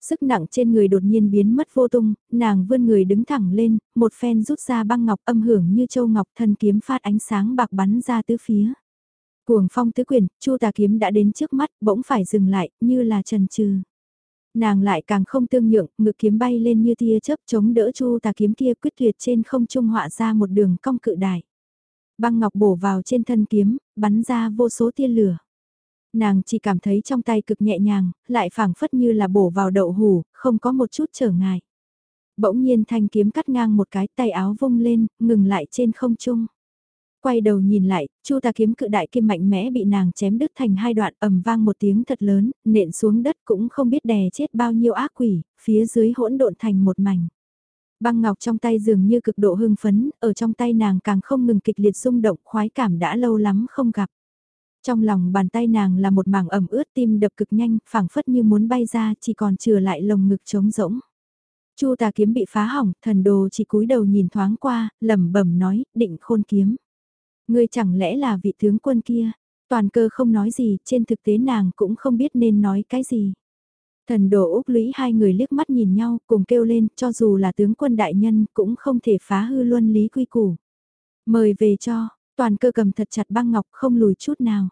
Sức nặng trên người đột nhiên biến mất vô tung, nàng vươn người đứng thẳng lên, một phen rút ra băng ngọc âm hưởng như châu ngọc thân kiếm phát ánh sáng bạc bắn ra tứ phía. Cuồng phong tứ quyền, chu tà kiếm đã đến trước mắt, bỗng phải dừng lại, như là trần trừ. Nàng lại càng không tương nhượng, ngực kiếm bay lên như tia chớp chống đỡ chu tà kiếm kia quyết tuyệt trên không trung họa ra một đường cong cự đại. Băng ngọc bổ vào trên thân kiếm, bắn ra vô số tia lửa. Nàng chỉ cảm thấy trong tay cực nhẹ nhàng, lại phảng phất như là bổ vào đậu hủ, không có một chút trở ngại. Bỗng nhiên thanh kiếm cắt ngang một cái tay áo vung lên, ngừng lại trên không trung. Quay đầu nhìn lại, chu Ta kiếm cự đại kim mạnh mẽ bị nàng chém đứt thành hai đoạn ầm vang một tiếng thật lớn, nện xuống đất cũng không biết đè chết bao nhiêu ác quỷ, phía dưới hỗn độn thành một mảnh. Băng ngọc trong tay dường như cực độ hưng phấn, ở trong tay nàng càng không ngừng kịch liệt rung động khoái cảm đã lâu lắm không gặp. Trong lòng bàn tay nàng là một mảng ẩm ướt tim đập cực nhanh, phảng phất như muốn bay ra, chỉ còn chừa lại lồng ngực trống rỗng. Chu tà kiếm bị phá hỏng, thần đồ chỉ cúi đầu nhìn thoáng qua, lẩm bẩm nói, định khôn kiếm. Ngươi chẳng lẽ là vị tướng quân kia? Toàn cơ không nói gì, trên thực tế nàng cũng không biết nên nói cái gì. Thần đồ Úc lũy hai người liếc mắt nhìn nhau, cùng kêu lên, cho dù là tướng quân đại nhân, cũng không thể phá hư luân lý quy củ. Mời về cho, toàn cơ cầm thật chặt băng ngọc không lùi chút nào.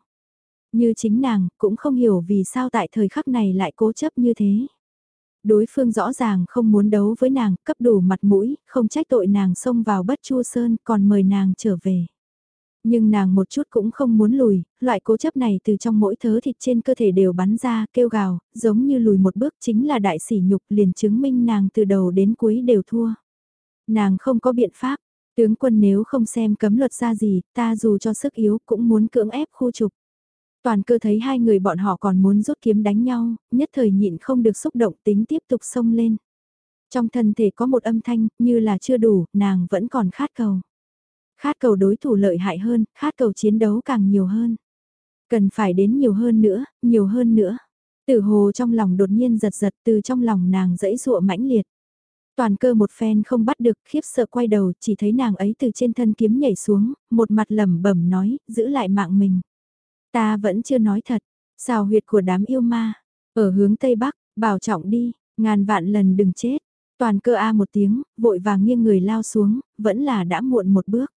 Như chính nàng, cũng không hiểu vì sao tại thời khắc này lại cố chấp như thế. Đối phương rõ ràng không muốn đấu với nàng, cấp đủ mặt mũi, không trách tội nàng xông vào bất chua sơn, còn mời nàng trở về. Nhưng nàng một chút cũng không muốn lùi, loại cố chấp này từ trong mỗi thớ thịt trên cơ thể đều bắn ra, kêu gào, giống như lùi một bước chính là đại sỉ nhục liền chứng minh nàng từ đầu đến cuối đều thua. Nàng không có biện pháp, tướng quân nếu không xem cấm luật ra gì, ta dù cho sức yếu cũng muốn cưỡng ép khu trục. Toàn cơ thấy hai người bọn họ còn muốn rút kiếm đánh nhau, nhất thời nhịn không được xúc động tính tiếp tục xông lên. Trong thân thể có một âm thanh, như là chưa đủ, nàng vẫn còn khát cầu. Khát cầu đối thủ lợi hại hơn, khát cầu chiến đấu càng nhiều hơn. Cần phải đến nhiều hơn nữa, nhiều hơn nữa. Tử hồ trong lòng đột nhiên giật giật từ trong lòng nàng dẫy dụa mãnh liệt. Toàn cơ một phen không bắt được khiếp sợ quay đầu chỉ thấy nàng ấy từ trên thân kiếm nhảy xuống, một mặt lẩm bẩm nói, giữ lại mạng mình. Ta vẫn chưa nói thật, sao huyệt của đám yêu ma, ở hướng Tây Bắc, bảo trọng đi, ngàn vạn lần đừng chết. Toàn cơ A một tiếng, vội vàng nghiêng người lao xuống, vẫn là đã muộn một bước.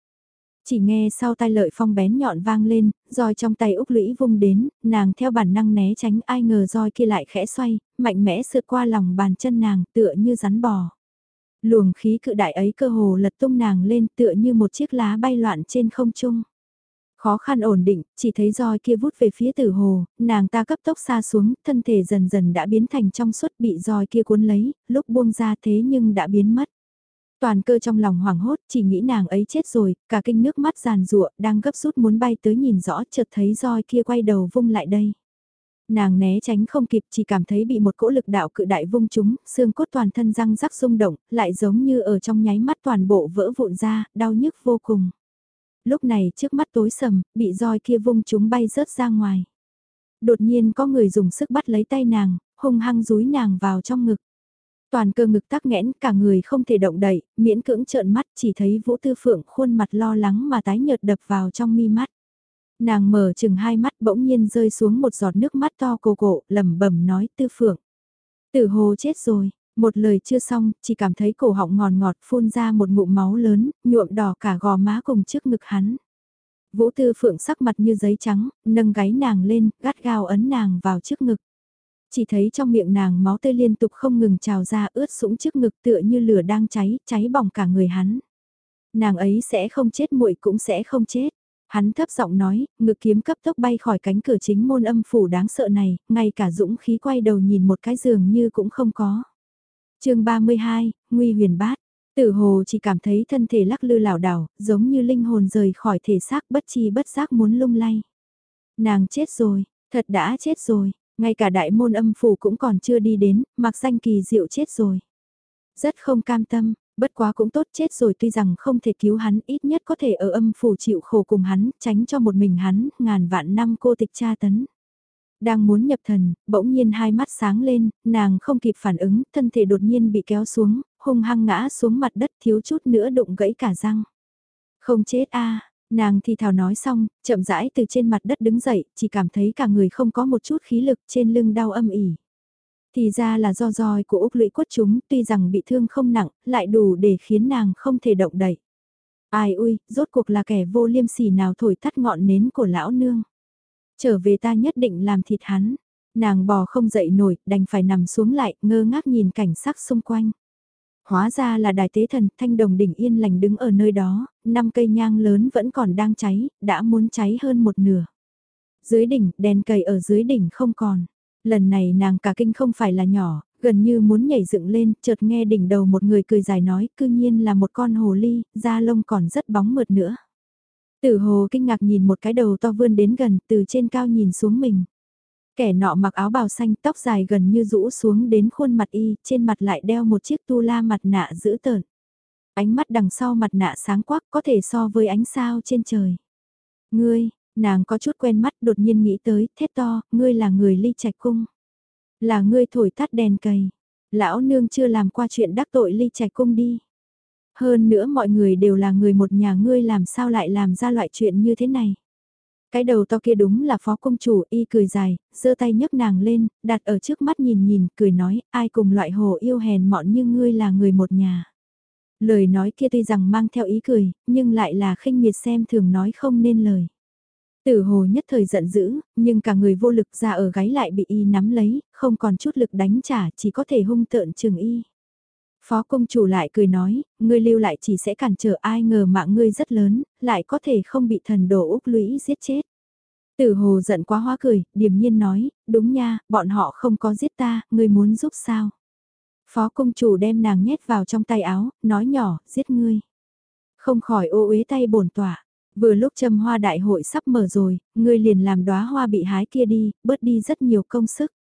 Chỉ nghe sau tai lợi phong bén nhọn vang lên, roi trong tay Úc Lũy vung đến, nàng theo bản năng né tránh ai ngờ roi kia lại khẽ xoay, mạnh mẽ sượt qua lòng bàn chân nàng tựa như rắn bò. Luồng khí cự đại ấy cơ hồ lật tung nàng lên tựa như một chiếc lá bay loạn trên không trung. Khó khăn ổn định, chỉ thấy roi kia vút về phía tử hồ, nàng ta cấp tốc xa xuống, thân thể dần dần đã biến thành trong suốt bị roi kia cuốn lấy, lúc buông ra thế nhưng đã biến mất. Toàn cơ trong lòng hoảng hốt, chỉ nghĩ nàng ấy chết rồi, cả kinh nước mắt giàn rụa, đang gấp rút muốn bay tới nhìn rõ, chợt thấy roi kia quay đầu vung lại đây. Nàng né tránh không kịp, chỉ cảm thấy bị một cỗ lực đạo cự đại vung trúng xương cốt toàn thân răng rắc rung động, lại giống như ở trong nháy mắt toàn bộ vỡ vụn ra, đau nhức vô cùng. Lúc này trước mắt tối sầm, bị roi kia vung trúng bay rớt ra ngoài. Đột nhiên có người dùng sức bắt lấy tay nàng, hung hăng dúi nàng vào trong ngực. Toàn cơ ngực tắc nghẽn cả người không thể động đậy, miễn cưỡng trợn mắt chỉ thấy Vũ Tư Phượng khuôn mặt lo lắng mà tái nhợt đập vào trong mi mắt. Nàng mở chừng hai mắt bỗng nhiên rơi xuống một giọt nước mắt to cổ cổ, lẩm bẩm nói Tư Phượng. Tử hồ chết rồi, một lời chưa xong, chỉ cảm thấy cổ họng ngọt ngọt phun ra một ngụm máu lớn, nhuộm đỏ cả gò má cùng trước ngực hắn. Vũ Tư Phượng sắc mặt như giấy trắng, nâng gáy nàng lên, gắt gao ấn nàng vào trước ngực. Chỉ thấy trong miệng nàng máu tươi liên tục không ngừng trào ra ướt sũng trước ngực tựa như lửa đang cháy, cháy bỏng cả người hắn. Nàng ấy sẽ không chết muội cũng sẽ không chết. Hắn thấp giọng nói, ngực kiếm cấp tốc bay khỏi cánh cửa chính môn âm phủ đáng sợ này, ngay cả dũng khí quay đầu nhìn một cái giường như cũng không có. chương 32, Nguy huyền bát. Tử hồ chỉ cảm thấy thân thể lắc lư lảo đảo, giống như linh hồn rời khỏi thể xác bất chi bất giác muốn lung lay. Nàng chết rồi, thật đã chết rồi, ngay cả đại môn âm phủ cũng còn chưa đi đến, mặc danh kỳ diệu chết rồi. Rất không cam tâm, bất quá cũng tốt chết rồi tuy rằng không thể cứu hắn ít nhất có thể ở âm phủ chịu khổ cùng hắn, tránh cho một mình hắn, ngàn vạn năm cô tịch tra tấn. Đang muốn nhập thần, bỗng nhiên hai mắt sáng lên, nàng không kịp phản ứng, thân thể đột nhiên bị kéo xuống, hung hăng ngã xuống mặt đất thiếu chút nữa đụng gãy cả răng. Không chết a Nàng thì thào nói xong, chậm rãi từ trên mặt đất đứng dậy, chỉ cảm thấy cả người không có một chút khí lực trên lưng đau âm ỉ. Thì ra là do roi của Úc lũy quất chúng, tuy rằng bị thương không nặng, lại đủ để khiến nàng không thể động đậy. Ai ui, rốt cuộc là kẻ vô liêm sỉ nào thổi tắt ngọn nến của lão nương. Trở về ta nhất định làm thịt hắn. Nàng bò không dậy nổi, đành phải nằm xuống lại, ngơ ngác nhìn cảnh sắc xung quanh. Hóa ra là đài tế thần, thanh đồng đỉnh yên lành đứng ở nơi đó, năm cây nhang lớn vẫn còn đang cháy, đã muốn cháy hơn một nửa. Dưới đỉnh, đèn cầy ở dưới đỉnh không còn. Lần này nàng cả kinh không phải là nhỏ, gần như muốn nhảy dựng lên, chợt nghe đỉnh đầu một người cười dài nói, cư nhiên là một con hồ ly, da lông còn rất bóng mượt nữa. Tử hồ kinh ngạc nhìn một cái đầu to vươn đến gần, từ trên cao nhìn xuống mình. Kẻ nọ mặc áo bào xanh, tóc dài gần như rũ xuống đến khuôn mặt y, trên mặt lại đeo một chiếc tu la mặt nạ dữ tợn. Ánh mắt đằng sau mặt nạ sáng quắc có thể so với ánh sao trên trời. Ngươi, nàng có chút quen mắt đột nhiên nghĩ tới, thét to, ngươi là người ly trạch cung. Là ngươi thổi tắt đèn cầy. Lão nương chưa làm qua chuyện đắc tội ly trạch cung đi. Hơn nữa mọi người đều là người một nhà ngươi làm sao lại làm ra loại chuyện như thế này. Cái đầu to kia đúng là phó công chủ y cười dài, giơ tay nhấc nàng lên, đặt ở trước mắt nhìn nhìn, cười nói, ai cùng loại hồ yêu hèn mọn như ngươi là người một nhà. Lời nói kia tuy rằng mang theo ý cười, nhưng lại là khinh miệt xem thường nói không nên lời. Tử hồ nhất thời giận dữ, nhưng cả người vô lực ra ở gáy lại bị y nắm lấy, không còn chút lực đánh trả, chỉ có thể hung tợn chừng y. Phó công chủ lại cười nói, ngươi lưu lại chỉ sẽ cản trở ai ngờ mạng ngươi rất lớn, lại có thể không bị thần đồ Úc lũy giết chết. Tử hồ giận quá hóa cười, điềm nhiên nói, đúng nha, bọn họ không có giết ta, ngươi muốn giúp sao? Phó công chủ đem nàng nhét vào trong tay áo, nói nhỏ, giết ngươi. Không khỏi ô uế tay bổn tỏa. Vừa lúc châm hoa đại hội sắp mở rồi, ngươi liền làm đóa hoa bị hái kia đi, bớt đi rất nhiều công sức.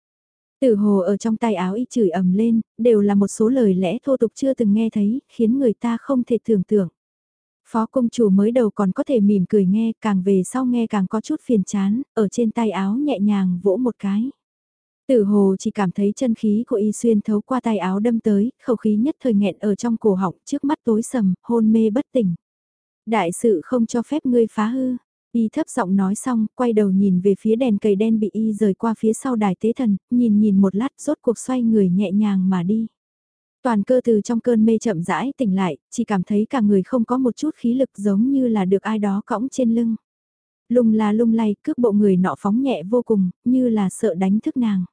Tử hồ ở trong tay áo y chửi ầm lên, đều là một số lời lẽ thô tục chưa từng nghe thấy, khiến người ta không thể tưởng tượng. Phó công chủ mới đầu còn có thể mỉm cười nghe, càng về sau nghe càng có chút phiền chán, ở trên tay áo nhẹ nhàng vỗ một cái. Tử hồ chỉ cảm thấy chân khí của y xuyên thấu qua tay áo đâm tới, khẩu khí nhất thời nghẹn ở trong cổ họng, trước mắt tối sầm, hôn mê bất tỉnh. Đại sự không cho phép ngươi phá hư. Y thấp giọng nói xong, quay đầu nhìn về phía đèn cầy đen bị y rời qua phía sau đài tế thần, nhìn nhìn một lát rốt cuộc xoay người nhẹ nhàng mà đi. Toàn cơ từ trong cơn mê chậm rãi tỉnh lại, chỉ cảm thấy cả người không có một chút khí lực giống như là được ai đó cõng trên lưng. Lung là lung lay cước bộ người nọ phóng nhẹ vô cùng, như là sợ đánh thức nàng.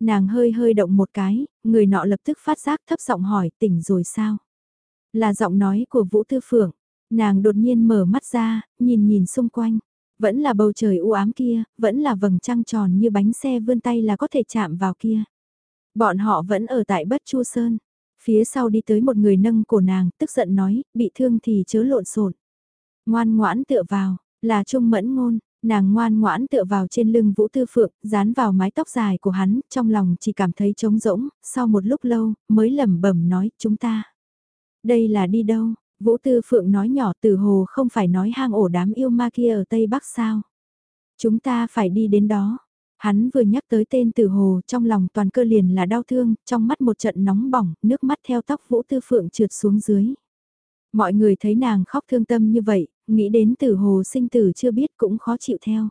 Nàng hơi hơi động một cái, người nọ lập tức phát giác thấp giọng hỏi tỉnh rồi sao? Là giọng nói của Vũ Tư Phượng, Nàng đột nhiên mở mắt ra, nhìn nhìn xung quanh. Vẫn là bầu trời u ám kia, vẫn là vầng trăng tròn như bánh xe vươn tay là có thể chạm vào kia. Bọn họ vẫn ở tại Bất Chu Sơn. Phía sau đi tới một người nâng cổ nàng, tức giận nói, bị thương thì chớ lộn xộn. Ngoan ngoãn tựa vào, là Trung Mẫn Ngôn, nàng ngoan ngoãn tựa vào trên lưng Vũ Tư Phượng, dán vào mái tóc dài của hắn, trong lòng chỉ cảm thấy trống rỗng, sau một lúc lâu, mới lẩm bẩm nói, chúng ta. Đây là đi đâu? Vũ Tư Phượng nói nhỏ từ hồ không phải nói hang ổ đám yêu ma kia ở Tây Bắc sao. Chúng ta phải đi đến đó. Hắn vừa nhắc tới tên tử hồ trong lòng toàn cơ liền là đau thương, trong mắt một trận nóng bỏng, nước mắt theo tóc Vũ Tư Phượng trượt xuống dưới. Mọi người thấy nàng khóc thương tâm như vậy, nghĩ đến tử hồ sinh tử chưa biết cũng khó chịu theo.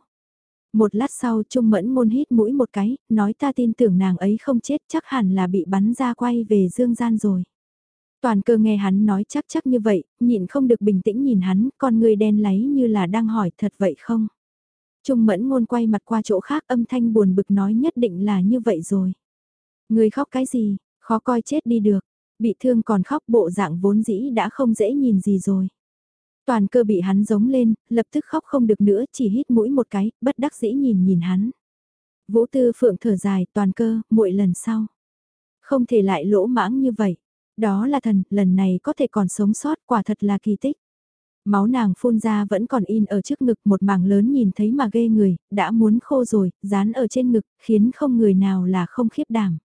Một lát sau Trung Mẫn môn hít mũi một cái, nói ta tin tưởng nàng ấy không chết chắc hẳn là bị bắn ra quay về dương gian rồi. Toàn cơ nghe hắn nói chắc chắc như vậy, nhịn không được bình tĩnh nhìn hắn, con người đen láy như là đang hỏi thật vậy không? Trung mẫn ngôn quay mặt qua chỗ khác âm thanh buồn bực nói nhất định là như vậy rồi. Người khóc cái gì, khó coi chết đi được, bị thương còn khóc bộ dạng vốn dĩ đã không dễ nhìn gì rồi. Toàn cơ bị hắn giống lên, lập tức khóc không được nữa chỉ hít mũi một cái, bất đắc dĩ nhìn nhìn hắn. Vũ tư phượng thở dài toàn cơ, muội lần sau. Không thể lại lỗ mãng như vậy. Đó là thần, lần này có thể còn sống sót quả thật là kỳ tích. Máu nàng phun ra vẫn còn in ở trước ngực một mảng lớn nhìn thấy mà ghê người, đã muốn khô rồi, dán ở trên ngực, khiến không người nào là không khiếp đảm.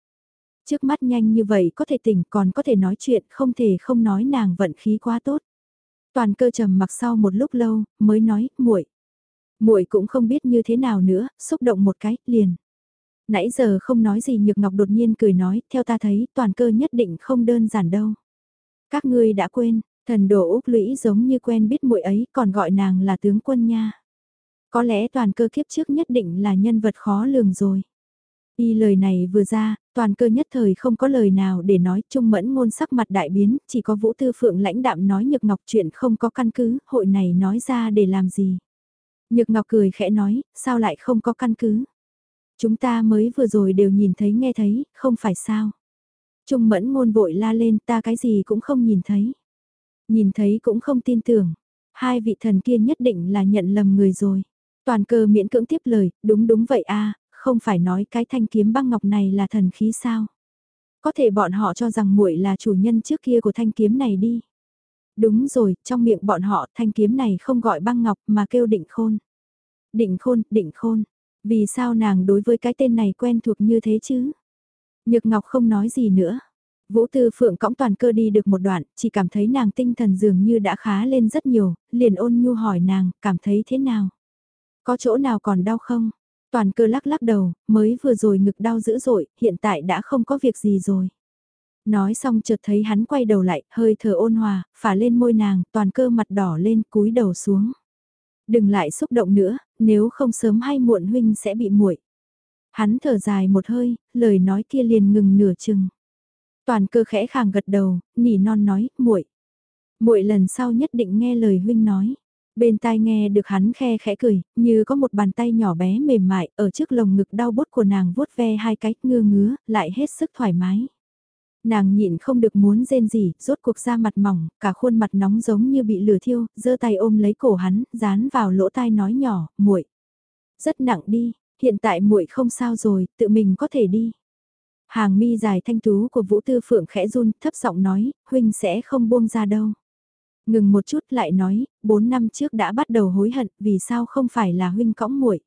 Trước mắt nhanh như vậy có thể tỉnh còn có thể nói chuyện, không thể không nói nàng vận khí quá tốt. Toàn cơ trầm mặc sau một lúc lâu, mới nói, muội muội cũng không biết như thế nào nữa, xúc động một cái, liền. Nãy giờ không nói gì Nhược Ngọc đột nhiên cười nói, theo ta thấy, toàn cơ nhất định không đơn giản đâu. Các ngươi đã quên, thần đồ Úc lũy giống như quen biết muội ấy, còn gọi nàng là tướng quân nha. Có lẽ toàn cơ kiếp trước nhất định là nhân vật khó lường rồi. Y lời này vừa ra, toàn cơ nhất thời không có lời nào để nói trung mẫn ngôn sắc mặt đại biến, chỉ có Vũ Tư Phượng lãnh đạm nói Nhược Ngọc chuyện không có căn cứ, hội này nói ra để làm gì. Nhược Ngọc cười khẽ nói, sao lại không có căn cứ. Chúng ta mới vừa rồi đều nhìn thấy nghe thấy, không phải sao. Trung mẫn ngôn vội la lên ta cái gì cũng không nhìn thấy. Nhìn thấy cũng không tin tưởng. Hai vị thần kia nhất định là nhận lầm người rồi. Toàn cơ miễn cưỡng tiếp lời, đúng đúng vậy a không phải nói cái thanh kiếm băng ngọc này là thần khí sao? Có thể bọn họ cho rằng muội là chủ nhân trước kia của thanh kiếm này đi. Đúng rồi, trong miệng bọn họ thanh kiếm này không gọi băng ngọc mà kêu định khôn. Định khôn, định khôn. Vì sao nàng đối với cái tên này quen thuộc như thế chứ? Nhược Ngọc không nói gì nữa. Vũ Tư Phượng cõng toàn cơ đi được một đoạn, chỉ cảm thấy nàng tinh thần dường như đã khá lên rất nhiều, liền ôn nhu hỏi nàng, cảm thấy thế nào? Có chỗ nào còn đau không? Toàn cơ lắc lắc đầu, mới vừa rồi ngực đau dữ dội, hiện tại đã không có việc gì rồi. Nói xong chợt thấy hắn quay đầu lại, hơi thở ôn hòa, phả lên môi nàng, toàn cơ mặt đỏ lên cúi đầu xuống. Đừng lại xúc động nữa, nếu không sớm hay muộn huynh sẽ bị muội. Hắn thở dài một hơi, lời nói kia liền ngừng nửa chừng. Toàn cơ khẽ khàng gật đầu, nỉ non nói, muội, muội lần sau nhất định nghe lời huynh nói. Bên tai nghe được hắn khe khẽ cười, như có một bàn tay nhỏ bé mềm mại ở trước lồng ngực đau bút của nàng vuốt ve hai cái ngơ ngứa, lại hết sức thoải mái. Nàng nhịn không được muốn rên gì, rốt cuộc ra mặt mỏng, cả khuôn mặt nóng giống như bị lửa thiêu, giơ tay ôm lấy cổ hắn, dán vào lỗ tai nói nhỏ, muội, rất nặng đi, hiện tại muội không sao rồi, tự mình có thể đi. Hàng mi dài thanh tú của Vũ Tư Phượng khẽ run, thấp giọng nói, huynh sẽ không buông ra đâu. Ngừng một chút lại nói, bốn năm trước đã bắt đầu hối hận, vì sao không phải là huynh cõng muội.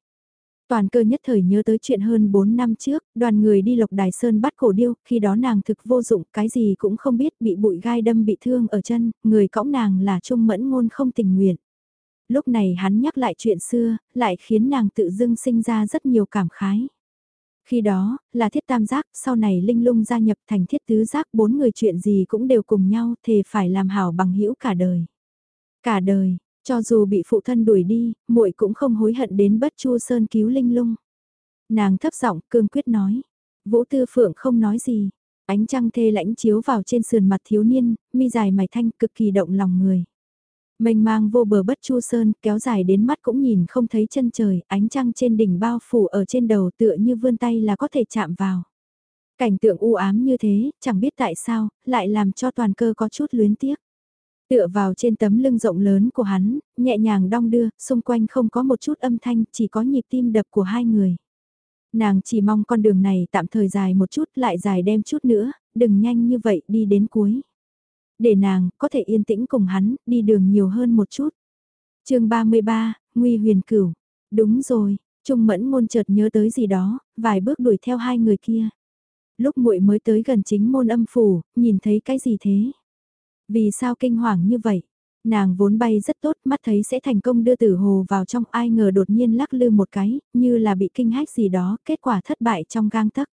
Toàn cơ nhất thời nhớ tới chuyện hơn 4 năm trước, đoàn người đi lộc đài sơn bắt cổ điêu, khi đó nàng thực vô dụng, cái gì cũng không biết, bị bụi gai đâm bị thương ở chân, người cõng nàng là trung mẫn ngôn không tình nguyện. Lúc này hắn nhắc lại chuyện xưa, lại khiến nàng tự dưng sinh ra rất nhiều cảm khái. Khi đó, là thiết tam giác, sau này linh lung gia nhập thành thiết tứ giác, bốn người chuyện gì cũng đều cùng nhau, thề phải làm hảo bằng hữu cả đời. Cả đời, cho dù bị phụ thân đuổi đi, muội cũng không hối hận đến bất chu sơn cứu linh lung. Nàng thấp giọng cương quyết nói. Vũ Tư Phượng không nói gì. Ánh trăng thê lãnh chiếu vào trên sườn mặt thiếu niên, mi dài mày thanh cực kỳ động lòng người. Mênh mang vô bờ bất chu sơn, kéo dài đến mắt cũng nhìn không thấy chân trời, ánh trăng trên đỉnh bao phủ ở trên đầu tựa như vươn tay là có thể chạm vào. Cảnh tượng u ám như thế, chẳng biết tại sao, lại làm cho toàn cơ có chút luyến tiếc. Tựa vào trên tấm lưng rộng lớn của hắn, nhẹ nhàng đong đưa, xung quanh không có một chút âm thanh, chỉ có nhịp tim đập của hai người. Nàng chỉ mong con đường này tạm thời dài một chút lại dài đem chút nữa, đừng nhanh như vậy đi đến cuối. Để nàng có thể yên tĩnh cùng hắn, đi đường nhiều hơn một chút. chương 33, Nguy huyền cửu. Đúng rồi, Trung mẫn môn chợt nhớ tới gì đó, vài bước đuổi theo hai người kia. Lúc muội mới tới gần chính môn âm phủ, nhìn thấy cái gì thế? Vì sao kinh hoàng như vậy? Nàng vốn bay rất tốt, mắt thấy sẽ thành công đưa tử hồ vào trong ai ngờ đột nhiên lắc lư một cái, như là bị kinh hách gì đó, kết quả thất bại trong gang tấc.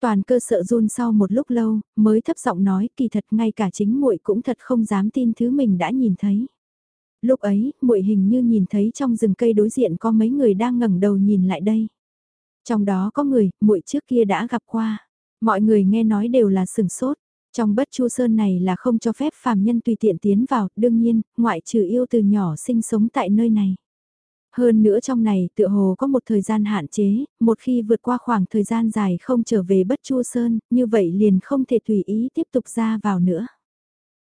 Toàn cơ sợ run sau một lúc lâu, mới thấp giọng nói kỳ thật ngay cả chính muội cũng thật không dám tin thứ mình đã nhìn thấy. Lúc ấy, muội hình như nhìn thấy trong rừng cây đối diện có mấy người đang ngẩng đầu nhìn lại đây. Trong đó có người, muội trước kia đã gặp qua. Mọi người nghe nói đều là sừng sốt. Trong bất chu sơn này là không cho phép phàm nhân tùy tiện tiến vào, đương nhiên, ngoại trừ yêu từ nhỏ sinh sống tại nơi này. Hơn nữa trong này tựa hồ có một thời gian hạn chế, một khi vượt qua khoảng thời gian dài không trở về bất chu sơn, như vậy liền không thể tùy ý tiếp tục ra vào nữa.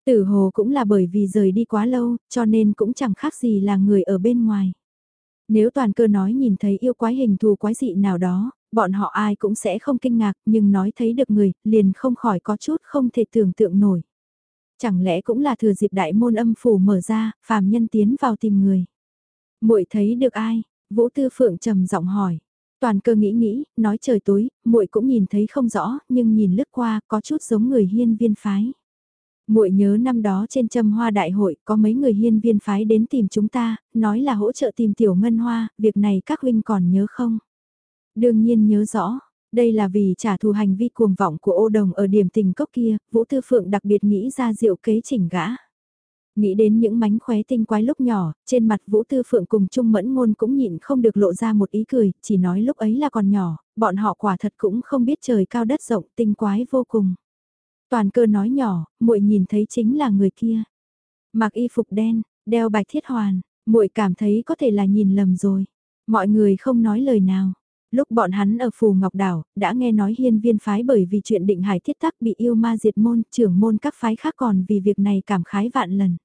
Tử hồ cũng là bởi vì rời đi quá lâu, cho nên cũng chẳng khác gì là người ở bên ngoài. Nếu toàn cơ nói nhìn thấy yêu quái hình thù quái dị nào đó, bọn họ ai cũng sẽ không kinh ngạc, nhưng nói thấy được người, liền không khỏi có chút không thể tưởng tượng nổi. Chẳng lẽ cũng là thừa dịp đại môn âm phủ mở ra, phàm nhân tiến vào tìm người. muội thấy được ai? Vũ Tư Phượng trầm giọng hỏi. Toàn cơ nghĩ nghĩ, nói trời tối, muội cũng nhìn thấy không rõ, nhưng nhìn lướt qua có chút giống người hiên viên phái. Muội nhớ năm đó trên châm hoa đại hội có mấy người hiên viên phái đến tìm chúng ta, nói là hỗ trợ tìm tiểu ngân hoa, việc này các huynh còn nhớ không? Đương nhiên nhớ rõ, đây là vì trả thù hành vi cuồng vọng của ô đồng ở điểm tình cốc kia, Vũ Tư Phượng đặc biệt nghĩ ra diệu kế chỉnh gã. Nghĩ đến những mánh khóe tinh quái lúc nhỏ, trên mặt Vũ Tư Phượng cùng Trung Mẫn Ngôn cũng nhịn không được lộ ra một ý cười, chỉ nói lúc ấy là còn nhỏ, bọn họ quả thật cũng không biết trời cao đất rộng tinh quái vô cùng. Toàn cơ nói nhỏ, muội nhìn thấy chính là người kia. Mặc y phục đen, đeo bạch thiết hoàn, muội cảm thấy có thể là nhìn lầm rồi. Mọi người không nói lời nào. Lúc bọn hắn ở Phù Ngọc Đảo, đã nghe nói hiên viên phái bởi vì chuyện định hải thiết tắc bị yêu ma diệt môn, trưởng môn các phái khác còn vì việc này cảm khái vạn lần.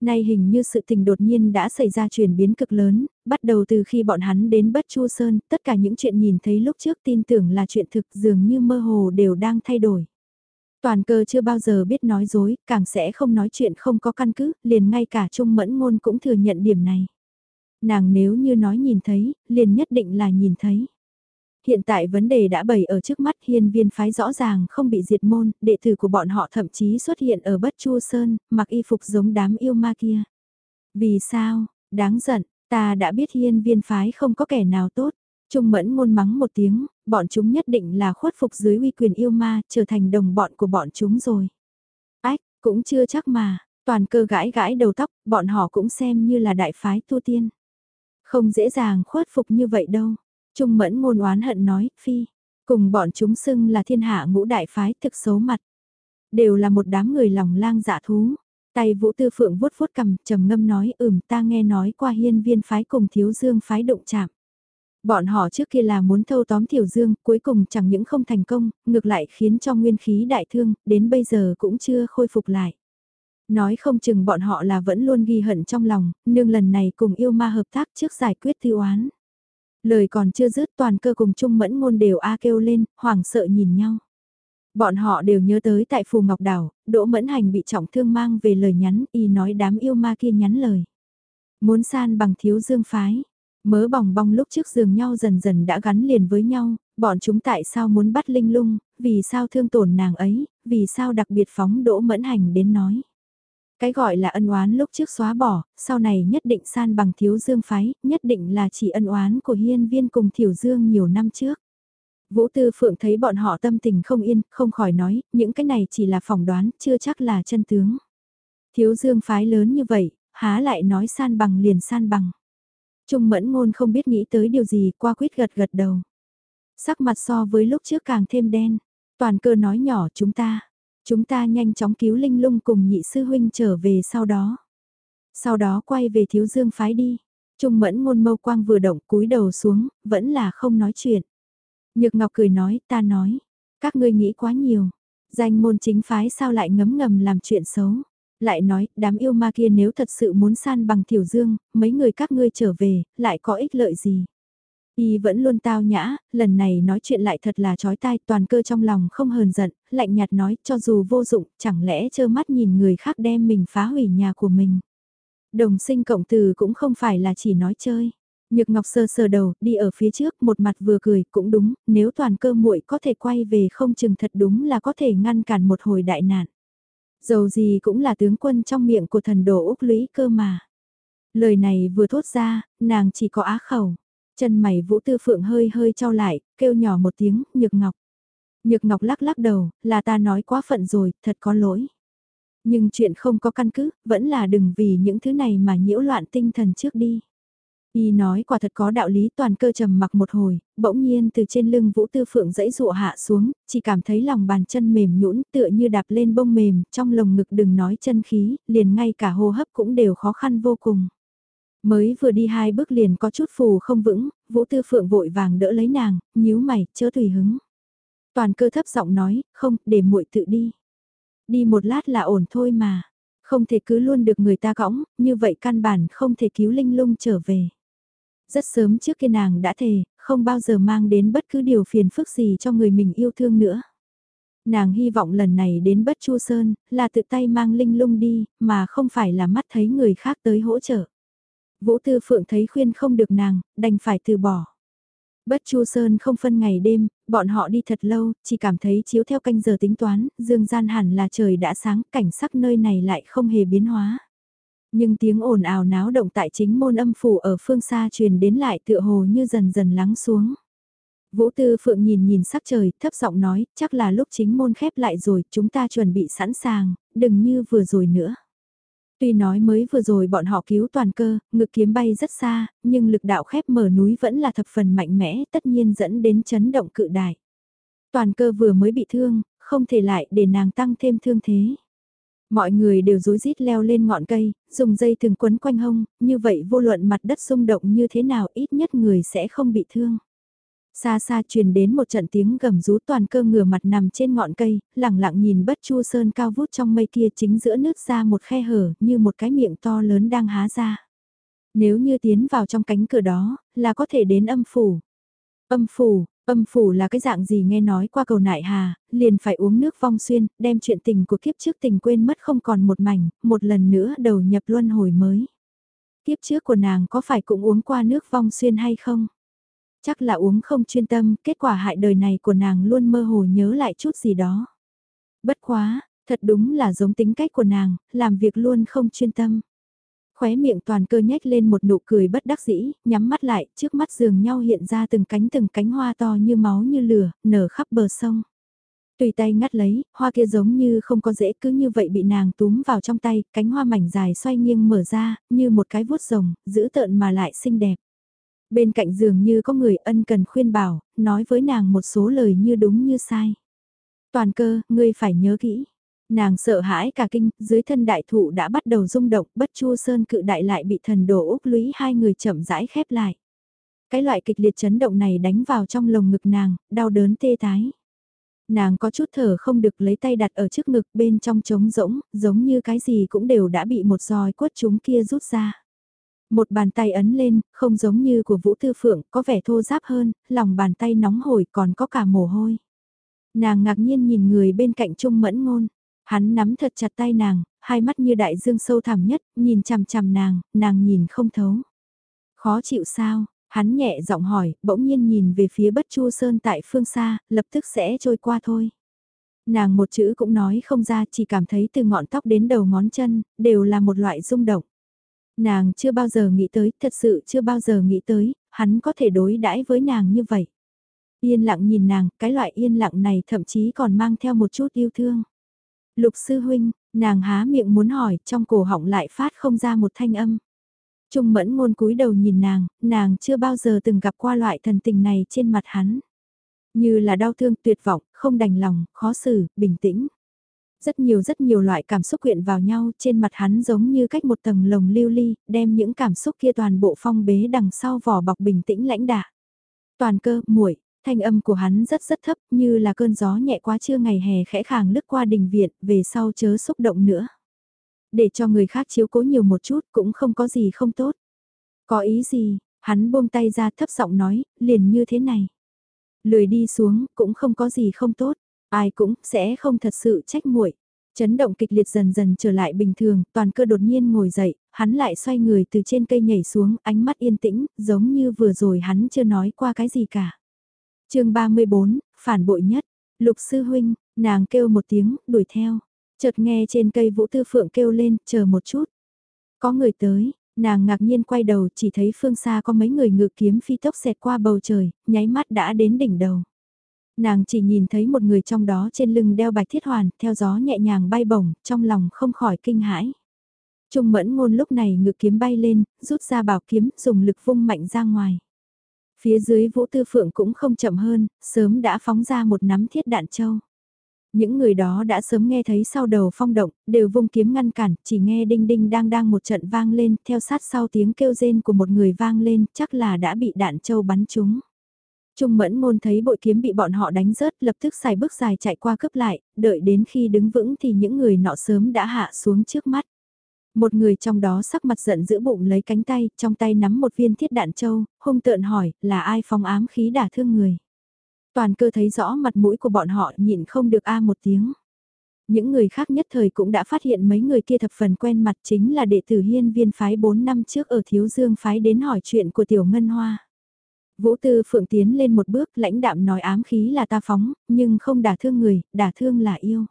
Nay hình như sự tình đột nhiên đã xảy ra chuyển biến cực lớn, bắt đầu từ khi bọn hắn đến Bất Chu Sơn, tất cả những chuyện nhìn thấy lúc trước tin tưởng là chuyện thực dường như mơ hồ đều đang thay đổi. Toàn cơ chưa bao giờ biết nói dối, càng sẽ không nói chuyện không có căn cứ, liền ngay cả Trung Mẫn Ngôn cũng thừa nhận điểm này. Nàng nếu như nói nhìn thấy, liền nhất định là nhìn thấy. Hiện tại vấn đề đã bày ở trước mắt hiên viên phái rõ ràng không bị diệt môn, đệ tử của bọn họ thậm chí xuất hiện ở Bất Chu Sơn, mặc y phục giống đám yêu ma kia. Vì sao, đáng giận, ta đã biết hiên viên phái không có kẻ nào tốt. Trung mẫn ngôn mắng một tiếng, bọn chúng nhất định là khuất phục dưới uy quyền yêu ma, trở thành đồng bọn của bọn chúng rồi. Ách, cũng chưa chắc mà, toàn cơ gãi gãi đầu tóc, bọn họ cũng xem như là đại phái tu tiên. Không dễ dàng khuất phục như vậy đâu. Trung mẫn ngôn oán hận nói, phi, cùng bọn chúng xưng là thiên hạ ngũ đại phái thực xấu mặt. Đều là một đám người lòng lang dạ thú. Tay vũ tư phượng vuốt vuốt cầm, trầm ngâm nói, ừm ta nghe nói qua hiên viên phái cùng thiếu dương phái động chạm. Bọn họ trước kia là muốn thâu tóm Tiểu Dương, cuối cùng chẳng những không thành công, ngược lại khiến cho nguyên khí đại thương, đến bây giờ cũng chưa khôi phục lại. Nói không chừng bọn họ là vẫn luôn ghi hận trong lòng, nương lần này cùng yêu ma hợp tác trước giải quyết thi oán. Lời còn chưa dứt toàn cơ cùng chung mẫn ngôn đều a kêu lên, hoảng sợ nhìn nhau. Bọn họ đều nhớ tới tại Phù Ngọc Đảo, Đỗ Mẫn Hành bị trọng thương mang về lời nhắn, y nói đám yêu ma kia nhắn lời. Muốn san bằng thiếu dương phái, Mớ bòng bong lúc trước giường nhau dần dần đã gắn liền với nhau, bọn chúng tại sao muốn bắt Linh Lung, vì sao thương tổn nàng ấy, vì sao đặc biệt phóng đỗ mẫn hành đến nói. Cái gọi là ân oán lúc trước xóa bỏ, sau này nhất định san bằng thiếu dương phái, nhất định là chỉ ân oán của hiên viên cùng thiểu dương nhiều năm trước. Vũ Tư Phượng thấy bọn họ tâm tình không yên, không khỏi nói, những cái này chỉ là phỏng đoán, chưa chắc là chân tướng. Thiếu dương phái lớn như vậy, há lại nói san bằng liền san bằng. Trung mẫn ngôn không biết nghĩ tới điều gì qua quyết gật gật đầu. Sắc mặt so với lúc trước càng thêm đen. Toàn cơ nói nhỏ chúng ta. Chúng ta nhanh chóng cứu Linh Lung cùng nhị sư huynh trở về sau đó. Sau đó quay về thiếu dương phái đi. Trung mẫn ngôn mâu quang vừa động cúi đầu xuống, vẫn là không nói chuyện. Nhược Ngọc cười nói, ta nói, các ngươi nghĩ quá nhiều. Danh môn chính phái sao lại ngấm ngầm làm chuyện xấu lại nói, đám yêu ma kia nếu thật sự muốn san bằng tiểu dương, mấy người các ngươi trở về, lại có ích lợi gì. Y vẫn luôn tao nhã, lần này nói chuyện lại thật là trói tai, toàn cơ trong lòng không hờn giận, lạnh nhạt nói, cho dù vô dụng, chẳng lẽ trơ mắt nhìn người khác đem mình phá hủy nhà của mình. Đồng sinh cộng từ cũng không phải là chỉ nói chơi. Nhược Ngọc sơ sờ đầu, đi ở phía trước, một mặt vừa cười, cũng đúng, nếu toàn cơ muội có thể quay về không chừng thật đúng là có thể ngăn cản một hồi đại nạn. Dầu gì cũng là tướng quân trong miệng của thần đồ Úc lũy cơ mà. Lời này vừa thốt ra, nàng chỉ có á khẩu. Chân mày vũ tư phượng hơi hơi trao lại, kêu nhỏ một tiếng, nhược ngọc. Nhược ngọc lắc lắc đầu, là ta nói quá phận rồi, thật có lỗi. Nhưng chuyện không có căn cứ, vẫn là đừng vì những thứ này mà nhiễu loạn tinh thần trước đi. Y nói quả thật có đạo lý toàn cơ trầm mặc một hồi, bỗng nhiên từ trên lưng vũ tư phượng dãy dụa hạ xuống, chỉ cảm thấy lòng bàn chân mềm nhũn tựa như đạp lên bông mềm, trong lồng ngực đừng nói chân khí, liền ngay cả hô hấp cũng đều khó khăn vô cùng. Mới vừa đi hai bước liền có chút phù không vững, vũ tư phượng vội vàng đỡ lấy nàng, nhíu mày, chớ tùy hứng. Toàn cơ thấp giọng nói, không, để muội tự đi. Đi một lát là ổn thôi mà. Không thể cứ luôn được người ta cõng, như vậy căn bản không thể cứu linh lung trở về. Rất sớm trước kia nàng đã thề, không bao giờ mang đến bất cứ điều phiền phức gì cho người mình yêu thương nữa. Nàng hy vọng lần này đến bất chu sơn, là tự tay mang linh lung đi, mà không phải là mắt thấy người khác tới hỗ trợ. Vũ Tư Phượng thấy khuyên không được nàng, đành phải từ bỏ. Bất Chu Sơn không phân ngày đêm, bọn họ đi thật lâu, chỉ cảm thấy chiếu theo canh giờ tính toán, dương gian hẳn là trời đã sáng, cảnh sắc nơi này lại không hề biến hóa. Nhưng tiếng ồn ào náo động tại chính môn âm phủ ở phương xa truyền đến lại tựa hồ như dần dần lắng xuống. Vũ Tư Phượng nhìn nhìn sắc trời, thấp giọng nói, chắc là lúc chính môn khép lại rồi, chúng ta chuẩn bị sẵn sàng, đừng như vừa rồi nữa. Tuy nói mới vừa rồi bọn họ cứu toàn cơ, ngực kiếm bay rất xa, nhưng lực đạo khép mở núi vẫn là thập phần mạnh mẽ, tất nhiên dẫn đến chấn động cự đại. Toàn cơ vừa mới bị thương, không thể lại để nàng tăng thêm thương thế. Mọi người đều rối rít leo lên ngọn cây, dùng dây thường quấn quanh hông, như vậy vô luận mặt đất xung động như thế nào ít nhất người sẽ không bị thương. Xa xa truyền đến một trận tiếng gầm rú toàn cơ ngửa mặt nằm trên ngọn cây, lẳng lặng nhìn bất chu sơn cao vút trong mây kia chính giữa nước ra một khe hở như một cái miệng to lớn đang há ra. Nếu như tiến vào trong cánh cửa đó, là có thể đến âm phủ. Âm phủ, âm phủ là cái dạng gì nghe nói qua cầu nại hà, liền phải uống nước vong xuyên, đem chuyện tình của kiếp trước tình quên mất không còn một mảnh, một lần nữa đầu nhập luân hồi mới. Kiếp trước của nàng có phải cũng uống qua nước vong xuyên hay không? Chắc là uống không chuyên tâm, kết quả hại đời này của nàng luôn mơ hồ nhớ lại chút gì đó. Bất quá, thật đúng là giống tính cách của nàng, làm việc luôn không chuyên tâm. Khóe miệng toàn cơ nhếch lên một nụ cười bất đắc dĩ, nhắm mắt lại, trước mắt giường nhau hiện ra từng cánh từng cánh hoa to như máu như lửa, nở khắp bờ sông. Tùy tay ngắt lấy, hoa kia giống như không có dễ cứ như vậy bị nàng túm vào trong tay, cánh hoa mảnh dài xoay nghiêng mở ra, như một cái vuốt rồng, giữ tợn mà lại xinh đẹp. Bên cạnh giường như có người ân cần khuyên bảo, nói với nàng một số lời như đúng như sai. Toàn cơ, ngươi phải nhớ kỹ. Nàng sợ hãi cả kinh, dưới thân đại thụ đã bắt đầu rung động, bất chu sơn cự đại lại bị thần đổ úc lũy hai người chậm rãi khép lại. Cái loại kịch liệt chấn động này đánh vào trong lồng ngực nàng, đau đớn tê tái. Nàng có chút thở không được lấy tay đặt ở trước ngực bên trong trống rỗng, giống như cái gì cũng đều đã bị một roi quất chúng kia rút ra. Một bàn tay ấn lên, không giống như của Vũ Tư Phượng, có vẻ thô giáp hơn, lòng bàn tay nóng hổi còn có cả mồ hôi. Nàng ngạc nhiên nhìn người bên cạnh Trung Mẫn Ngôn, hắn nắm thật chặt tay nàng, hai mắt như đại dương sâu thẳm nhất, nhìn chằm chằm nàng, nàng nhìn không thấu. Khó chịu sao? Hắn nhẹ giọng hỏi, bỗng nhiên nhìn về phía bất chu sơn tại phương xa, lập tức sẽ trôi qua thôi. Nàng một chữ cũng nói không ra chỉ cảm thấy từ ngọn tóc đến đầu ngón chân, đều là một loại rung động. Nàng chưa bao giờ nghĩ tới, thật sự chưa bao giờ nghĩ tới, hắn có thể đối đãi với nàng như vậy. Yên lặng nhìn nàng, cái loại yên lặng này thậm chí còn mang theo một chút yêu thương. Lục sư huynh, nàng há miệng muốn hỏi, trong cổ họng lại phát không ra một thanh âm. Trung mẫn ngôn cúi đầu nhìn nàng, nàng chưa bao giờ từng gặp qua loại thần tình này trên mặt hắn. Như là đau thương tuyệt vọng, không đành lòng, khó xử, bình tĩnh. Rất nhiều rất nhiều loại cảm xúc quyện vào nhau trên mặt hắn giống như cách một tầng lồng lưu ly, đem những cảm xúc kia toàn bộ phong bế đằng sau vỏ bọc bình tĩnh lãnh đạ. Toàn cơ, muội thanh âm của hắn rất rất thấp như là cơn gió nhẹ quá trưa ngày hè khẽ khàng lướt qua đình viện, về sau chớ xúc động nữa. Để cho người khác chiếu cố nhiều một chút cũng không có gì không tốt. Có ý gì, hắn buông tay ra thấp giọng nói, liền như thế này. Lười đi xuống cũng không có gì không tốt Ai cũng sẽ không thật sự trách muội. Chấn động kịch liệt dần dần trở lại bình thường, toàn cơ đột nhiên ngồi dậy, hắn lại xoay người từ trên cây nhảy xuống, ánh mắt yên tĩnh, giống như vừa rồi hắn chưa nói qua cái gì cả. chương 34, phản bội nhất, lục sư huynh, nàng kêu một tiếng, đuổi theo. Chợt nghe trên cây vũ tư phượng kêu lên, chờ một chút. Có người tới, nàng ngạc nhiên quay đầu chỉ thấy phương xa có mấy người ngự kiếm phi tốc xẹt qua bầu trời, nháy mắt đã đến đỉnh đầu. Nàng chỉ nhìn thấy một người trong đó trên lưng đeo bạch thiết hoàn, theo gió nhẹ nhàng bay bổng, trong lòng không khỏi kinh hãi. Trung mẫn ngôn lúc này ngự kiếm bay lên, rút ra bảo kiếm, dùng lực vung mạnh ra ngoài. Phía dưới vũ tư phượng cũng không chậm hơn, sớm đã phóng ra một nắm thiết đạn châu. Những người đó đã sớm nghe thấy sau đầu phong động, đều vung kiếm ngăn cản, chỉ nghe đinh đinh đang đang một trận vang lên, theo sát sau tiếng kêu rên của một người vang lên, chắc là đã bị đạn châu bắn trúng. Trung mẫn ngôn thấy bội kiếm bị bọn họ đánh rớt lập tức xài bước dài chạy qua cướp lại, đợi đến khi đứng vững thì những người nọ sớm đã hạ xuống trước mắt. Một người trong đó sắc mặt giận giữ bụng lấy cánh tay, trong tay nắm một viên thiết đạn châu, hung tợn hỏi, là ai phóng ám khí đả thương người. Toàn cơ thấy rõ mặt mũi của bọn họ nhịn không được a một tiếng. Những người khác nhất thời cũng đã phát hiện mấy người kia thập phần quen mặt chính là đệ tử hiên viên phái 4 năm trước ở Thiếu Dương phái đến hỏi chuyện của Tiểu Ngân Hoa. Vũ Tư Phượng tiến lên một bước lãnh đạm nói ám khí là ta phóng, nhưng không đả thương người, đả thương là yêu.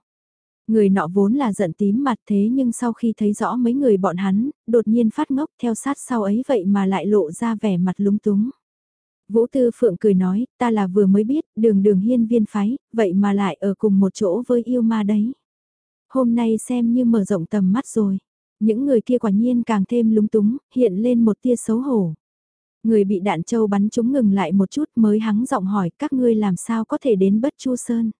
Người nọ vốn là giận tím mặt thế nhưng sau khi thấy rõ mấy người bọn hắn, đột nhiên phát ngốc theo sát sau ấy vậy mà lại lộ ra vẻ mặt lúng túng. Vũ Tư Phượng cười nói, ta là vừa mới biết, đường đường hiên viên phái, vậy mà lại ở cùng một chỗ với yêu ma đấy. Hôm nay xem như mở rộng tầm mắt rồi. Những người kia quả nhiên càng thêm lúng túng, hiện lên một tia xấu hổ. Người bị đạn châu bắn chúng ngừng lại một chút mới hắng giọng hỏi các ngươi làm sao có thể đến bất chu sơn.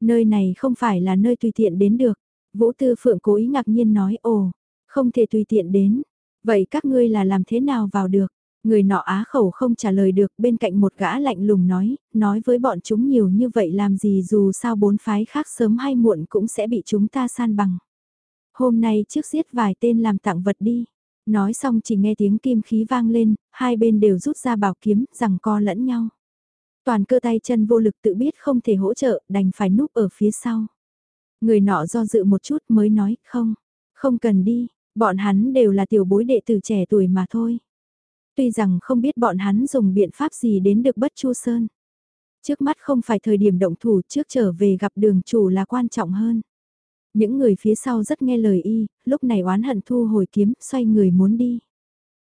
Nơi này không phải là nơi tùy tiện đến được. Vũ Tư Phượng cố ý ngạc nhiên nói ồ, không thể tùy tiện đến. Vậy các ngươi là làm thế nào vào được? Người nọ á khẩu không trả lời được bên cạnh một gã lạnh lùng nói, nói với bọn chúng nhiều như vậy làm gì dù sao bốn phái khác sớm hay muộn cũng sẽ bị chúng ta san bằng. Hôm nay trước giết vài tên làm tặng vật đi. Nói xong chỉ nghe tiếng kim khí vang lên, hai bên đều rút ra bảo kiếm, rằng co lẫn nhau. Toàn cơ tay chân vô lực tự biết không thể hỗ trợ, đành phải núp ở phía sau. Người nọ do dự một chút mới nói, không, không cần đi, bọn hắn đều là tiểu bối đệ tử trẻ tuổi mà thôi. Tuy rằng không biết bọn hắn dùng biện pháp gì đến được bất chu sơn. Trước mắt không phải thời điểm động thủ trước trở về gặp đường chủ là quan trọng hơn. Những người phía sau rất nghe lời y, lúc này oán hận thu hồi kiếm, xoay người muốn đi.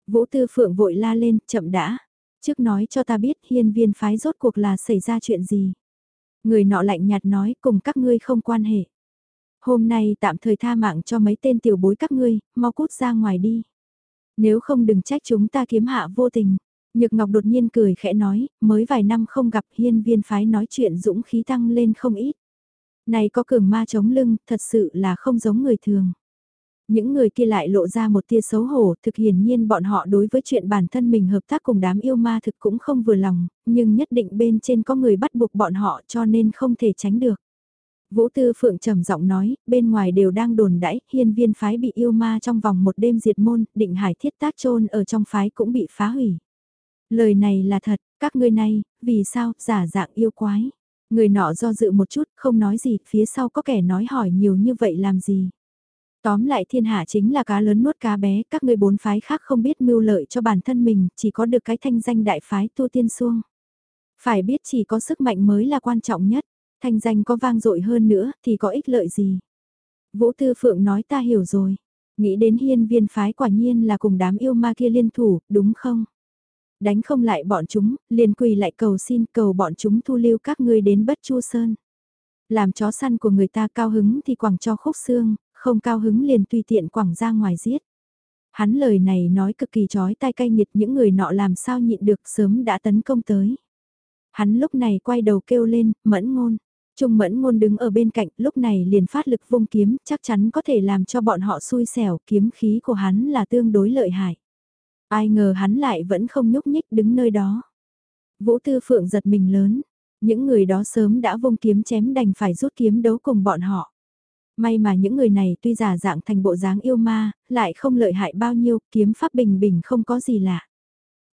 Vũ Tư Phượng vội la lên, chậm đã. Trước nói cho ta biết hiên viên phái rốt cuộc là xảy ra chuyện gì. Người nọ lạnh nhạt nói cùng các ngươi không quan hệ. Hôm nay tạm thời tha mạng cho mấy tên tiểu bối các ngươi, mau cút ra ngoài đi. Nếu không đừng trách chúng ta kiếm hạ vô tình. Nhược Ngọc đột nhiên cười khẽ nói, mới vài năm không gặp hiên viên phái nói chuyện dũng khí tăng lên không ít. Này có cường ma chống lưng, thật sự là không giống người thường. Những người kia lại lộ ra một tia xấu hổ, thực hiển nhiên bọn họ đối với chuyện bản thân mình hợp tác cùng đám yêu ma thực cũng không vừa lòng, nhưng nhất định bên trên có người bắt buộc bọn họ cho nên không thể tránh được. Vũ Tư Phượng trầm giọng nói, bên ngoài đều đang đồn đãi, hiên viên phái bị yêu ma trong vòng một đêm diệt môn, định hải thiết tác trôn ở trong phái cũng bị phá hủy. Lời này là thật, các ngươi này, vì sao, giả dạng yêu quái. Người nọ do dự một chút, không nói gì, phía sau có kẻ nói hỏi nhiều như vậy làm gì. Tóm lại thiên hạ chính là cá lớn nuốt cá bé, các ngươi bốn phái khác không biết mưu lợi cho bản thân mình, chỉ có được cái thanh danh đại phái tu tiên xuông. Phải biết chỉ có sức mạnh mới là quan trọng nhất, thanh danh có vang dội hơn nữa thì có ích lợi gì. Vũ Tư Phượng nói ta hiểu rồi, nghĩ đến hiên viên phái quả nhiên là cùng đám yêu ma kia liên thủ, đúng không? Đánh không lại bọn chúng, liền quỳ lại cầu xin cầu bọn chúng thu lưu các ngươi đến bất chu sơn. Làm chó săn của người ta cao hứng thì quẳng cho khúc xương, không cao hứng liền tùy tiện quẳng ra ngoài giết. Hắn lời này nói cực kỳ chói tai cay nghiệt những người nọ làm sao nhịn được sớm đã tấn công tới. Hắn lúc này quay đầu kêu lên, mẫn ngôn. Trung mẫn ngôn đứng ở bên cạnh lúc này liền phát lực vung kiếm chắc chắn có thể làm cho bọn họ xui xẻo kiếm khí của hắn là tương đối lợi hại. Ai ngờ hắn lại vẫn không nhúc nhích đứng nơi đó. Vũ Tư Phượng giật mình lớn, những người đó sớm đã vung kiếm chém đành phải rút kiếm đấu cùng bọn họ. May mà những người này tuy giả dạng thành bộ dáng yêu ma, lại không lợi hại bao nhiêu, kiếm pháp bình bình không có gì lạ.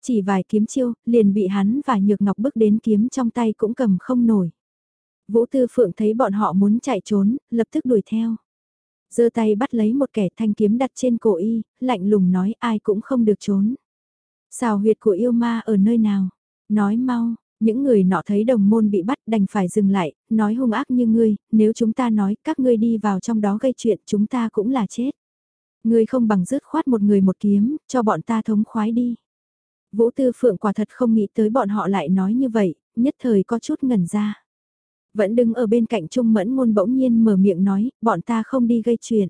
Chỉ vài kiếm chiêu, liền bị hắn và Nhược Ngọc bước đến kiếm trong tay cũng cầm không nổi. Vũ Tư Phượng thấy bọn họ muốn chạy trốn, lập tức đuổi theo giơ tay bắt lấy một kẻ thanh kiếm đặt trên cổ y, lạnh lùng nói ai cũng không được trốn. Xào huyệt của yêu ma ở nơi nào? Nói mau, những người nọ thấy đồng môn bị bắt đành phải dừng lại, nói hung ác như ngươi, nếu chúng ta nói các ngươi đi vào trong đó gây chuyện chúng ta cũng là chết. Ngươi không bằng dứt khoát một người một kiếm, cho bọn ta thống khoái đi. Vũ Tư Phượng quả thật không nghĩ tới bọn họ lại nói như vậy, nhất thời có chút ngẩn ra. Vẫn đứng ở bên cạnh Trung Mẫn Ngôn bỗng nhiên mở miệng nói, bọn ta không đi gây chuyện.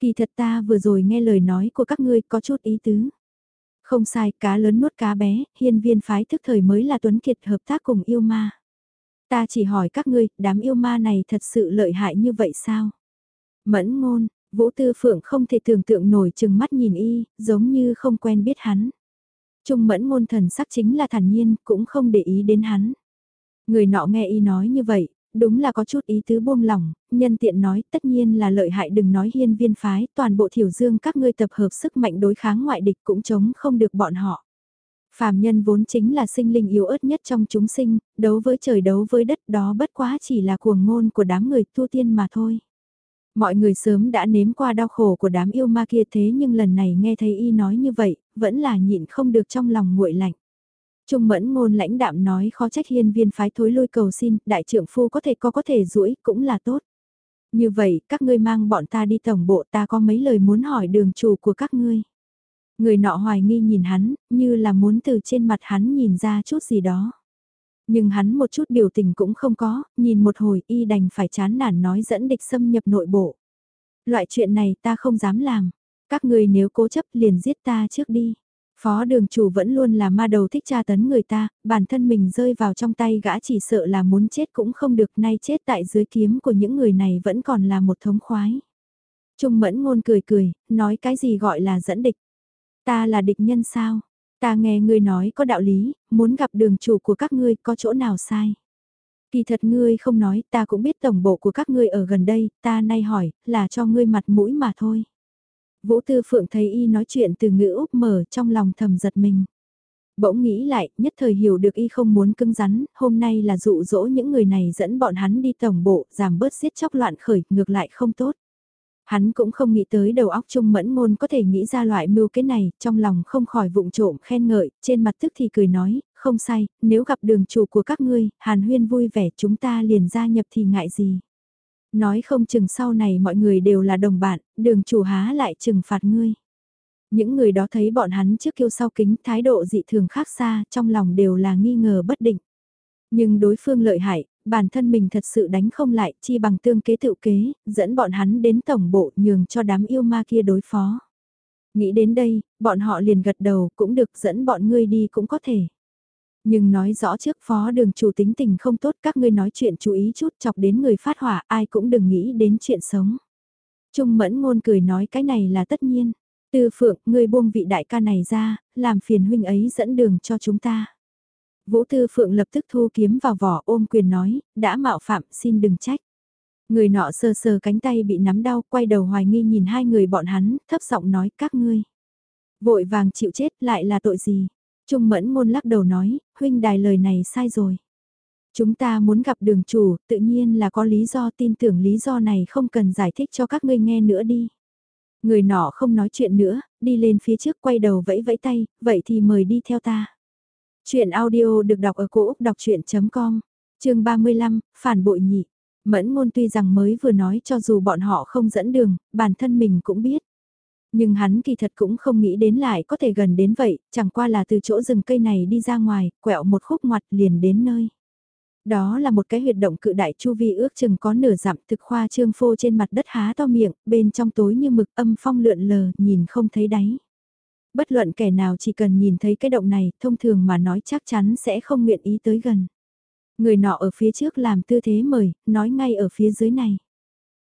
Kỳ thật ta vừa rồi nghe lời nói của các ngươi có chút ý tứ. Không sai, cá lớn nuốt cá bé, hiên viên phái thức thời mới là tuấn kiệt hợp tác cùng yêu ma. Ta chỉ hỏi các ngươi, đám yêu ma này thật sự lợi hại như vậy sao? Mẫn ngôn, Vũ Tư Phượng không thể tưởng tượng nổi chừng mắt nhìn y, giống như không quen biết hắn. Trung mẫn ngôn thần sắc chính là thản nhiên, cũng không để ý đến hắn. Người nọ nghe y nói như vậy, đúng là có chút ý tứ buông lỏng, nhân tiện nói tất nhiên là lợi hại đừng nói hiên viên phái, toàn bộ thiểu dương các ngươi tập hợp sức mạnh đối kháng ngoại địch cũng chống không được bọn họ. Phàm nhân vốn chính là sinh linh yếu ớt nhất trong chúng sinh, đấu với trời đấu với đất đó bất quá chỉ là cuồng ngôn của đám người tu tiên mà thôi. Mọi người sớm đã nếm qua đau khổ của đám yêu ma kia thế nhưng lần này nghe thấy y nói như vậy, vẫn là nhịn không được trong lòng nguội lạnh. Trung mẫn ngôn lãnh đạm nói khó trách hiên viên phái thối lôi cầu xin, đại trưởng phu có thể có có thể rũi, cũng là tốt. Như vậy, các ngươi mang bọn ta đi tổng bộ ta có mấy lời muốn hỏi đường chủ của các ngươi. Người nọ hoài nghi nhìn hắn, như là muốn từ trên mặt hắn nhìn ra chút gì đó. Nhưng hắn một chút biểu tình cũng không có, nhìn một hồi y đành phải chán nản nói dẫn địch xâm nhập nội bộ. Loại chuyện này ta không dám làm, các ngươi nếu cố chấp liền giết ta trước đi. Phó đường chủ vẫn luôn là ma đầu thích tra tấn người ta, bản thân mình rơi vào trong tay gã chỉ sợ là muốn chết cũng không được nay chết tại dưới kiếm của những người này vẫn còn là một thống khoái. Trung mẫn ngôn cười cười, nói cái gì gọi là dẫn địch. Ta là địch nhân sao? Ta nghe ngươi nói có đạo lý, muốn gặp đường chủ của các ngươi có chỗ nào sai. Kỳ thật ngươi không nói, ta cũng biết tổng bộ của các ngươi ở gần đây, ta nay hỏi, là cho ngươi mặt mũi mà thôi. Vũ Tư Phượng thấy y nói chuyện từ ngữ úp mở trong lòng thầm giật mình. Bỗng nghĩ lại, nhất thời hiểu được y không muốn cưng rắn, hôm nay là dụ dỗ những người này dẫn bọn hắn đi tổng bộ, giảm bớt giết chóc loạn khởi, ngược lại không tốt. Hắn cũng không nghĩ tới đầu óc trung mẫn ngôn có thể nghĩ ra loại mưu kế này, trong lòng không khỏi vụng trộm khen ngợi, trên mặt tức thì cười nói, không sai, nếu gặp đường chủ của các ngươi, hàn huyên vui vẻ chúng ta liền gia nhập thì ngại gì. Nói không chừng sau này mọi người đều là đồng bạn, đường chủ há lại trừng phạt ngươi. Những người đó thấy bọn hắn trước kiêu sau kính thái độ dị thường khác xa, trong lòng đều là nghi ngờ bất định. Nhưng đối phương lợi hại, bản thân mình thật sự đánh không lại, chi bằng tương kế tự kế, dẫn bọn hắn đến tổng bộ nhường cho đám yêu ma kia đối phó. Nghĩ đến đây, bọn họ liền gật đầu cũng được dẫn bọn ngươi đi cũng có thể. Nhưng nói rõ trước phó đường chủ tính tình không tốt các ngươi nói chuyện chú ý chút chọc đến người phát hỏa ai cũng đừng nghĩ đến chuyện sống. Trung mẫn ngôn cười nói cái này là tất nhiên. Tư phượng, ngươi buông vị đại ca này ra, làm phiền huynh ấy dẫn đường cho chúng ta. Vũ Tư Phượng lập tức thu kiếm vào vỏ ôm quyền nói, đã mạo phạm xin đừng trách. Người nọ sờ sờ cánh tay bị nắm đau, quay đầu hoài nghi nhìn hai người bọn hắn, thấp giọng nói các ngươi. Vội vàng chịu chết lại là tội gì? Trung mẫn ngôn lắc đầu nói, huynh đài lời này sai rồi. Chúng ta muốn gặp đường chủ, tự nhiên là có lý do tin tưởng lý do này không cần giải thích cho các ngươi nghe nữa đi. Người nọ không nói chuyện nữa, đi lên phía trước quay đầu vẫy vẫy tay, vậy thì mời đi theo ta. Chuyện audio được đọc ở cổ Úc đọc chuyện.com, chương 35, phản bội nhị. Mẫn ngôn tuy rằng mới vừa nói cho dù bọn họ không dẫn đường, bản thân mình cũng biết. Nhưng hắn kỳ thật cũng không nghĩ đến lại có thể gần đến vậy, chẳng qua là từ chỗ rừng cây này đi ra ngoài, quẹo một khúc ngoặt liền đến nơi. Đó là một cái huyệt động cự đại chu vi ước chừng có nửa dặm thực khoa trương phô trên mặt đất há to miệng, bên trong tối như mực âm phong lượn lờ, nhìn không thấy đáy. Bất luận kẻ nào chỉ cần nhìn thấy cái động này, thông thường mà nói chắc chắn sẽ không nguyện ý tới gần. Người nọ ở phía trước làm tư thế mời, nói ngay ở phía dưới này.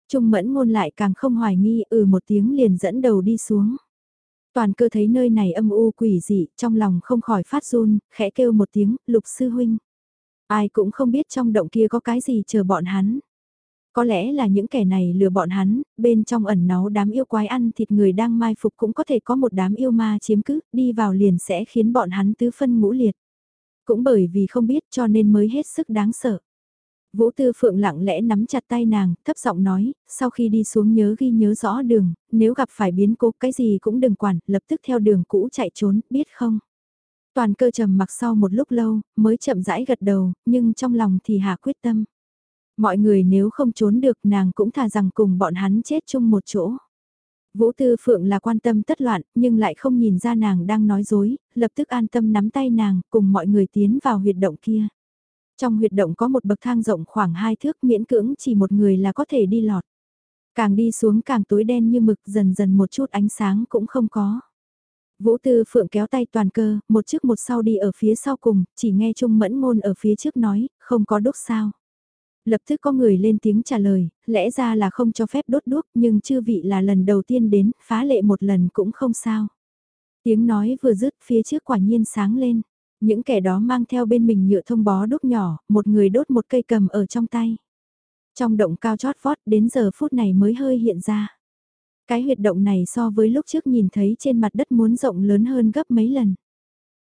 Trung mẫn ngôn lại càng không hoài nghi ừ một tiếng liền dẫn đầu đi xuống. Toàn cơ thấy nơi này âm u quỷ dị, trong lòng không khỏi phát run, khẽ kêu một tiếng, lục sư huynh. Ai cũng không biết trong động kia có cái gì chờ bọn hắn. Có lẽ là những kẻ này lừa bọn hắn, bên trong ẩn náu đám yêu quái ăn thịt người đang mai phục cũng có thể có một đám yêu ma chiếm cứ, đi vào liền sẽ khiến bọn hắn tứ phân ngũ liệt. Cũng bởi vì không biết cho nên mới hết sức đáng sợ. Vũ Tư Phượng lặng lẽ nắm chặt tay nàng, thấp giọng nói, sau khi đi xuống nhớ ghi nhớ rõ đường, nếu gặp phải biến cố cái gì cũng đừng quản, lập tức theo đường cũ chạy trốn, biết không? Toàn cơ trầm mặc sau một lúc lâu, mới chậm rãi gật đầu, nhưng trong lòng thì hạ quyết tâm. Mọi người nếu không trốn được nàng cũng thà rằng cùng bọn hắn chết chung một chỗ. Vũ Tư Phượng là quan tâm tất loạn, nhưng lại không nhìn ra nàng đang nói dối, lập tức an tâm nắm tay nàng, cùng mọi người tiến vào huyệt động kia. Trong huyệt động có một bậc thang rộng khoảng hai thước miễn cưỡng chỉ một người là có thể đi lọt. Càng đi xuống càng tối đen như mực dần dần một chút ánh sáng cũng không có. Vũ Tư Phượng kéo tay toàn cơ, một trước một sau đi ở phía sau cùng, chỉ nghe Trung Mẫn Ngôn ở phía trước nói, không có đốt sao. Lập tức có người lên tiếng trả lời, lẽ ra là không cho phép đốt đuốc nhưng chư vị là lần đầu tiên đến, phá lệ một lần cũng không sao. Tiếng nói vừa dứt phía trước quả nhiên sáng lên. Những kẻ đó mang theo bên mình nhựa thông bó đốt nhỏ, một người đốt một cây cầm ở trong tay. Trong động cao chót vót đến giờ phút này mới hơi hiện ra. Cái huyệt động này so với lúc trước nhìn thấy trên mặt đất muốn rộng lớn hơn gấp mấy lần.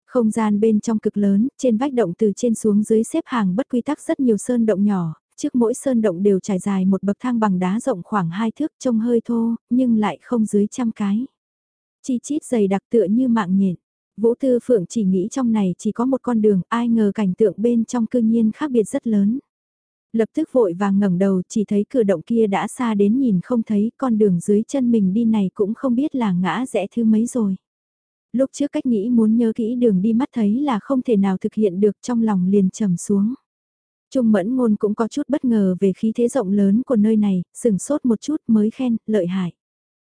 Không gian bên trong cực lớn, trên vách động từ trên xuống dưới xếp hàng bất quy tắc rất nhiều sơn động nhỏ, trước mỗi sơn động đều trải dài một bậc thang bằng đá rộng khoảng hai thước trông hơi thô, nhưng lại không dưới trăm cái. Chi chít dày đặc tựa như mạng nhện. Vũ Tư Phượng chỉ nghĩ trong này chỉ có một con đường, ai ngờ cảnh tượng bên trong cư nhiên khác biệt rất lớn. Lập tức vội vàng ngẩng đầu chỉ thấy cửa động kia đã xa đến nhìn không thấy con đường dưới chân mình đi này cũng không biết là ngã rẽ thứ mấy rồi. Lúc trước cách nghĩ muốn nhớ kỹ đường đi mắt thấy là không thể nào thực hiện được trong lòng liền trầm xuống. Trung mẫn ngôn cũng có chút bất ngờ về khí thế rộng lớn của nơi này, sừng sốt một chút mới khen, lợi hại.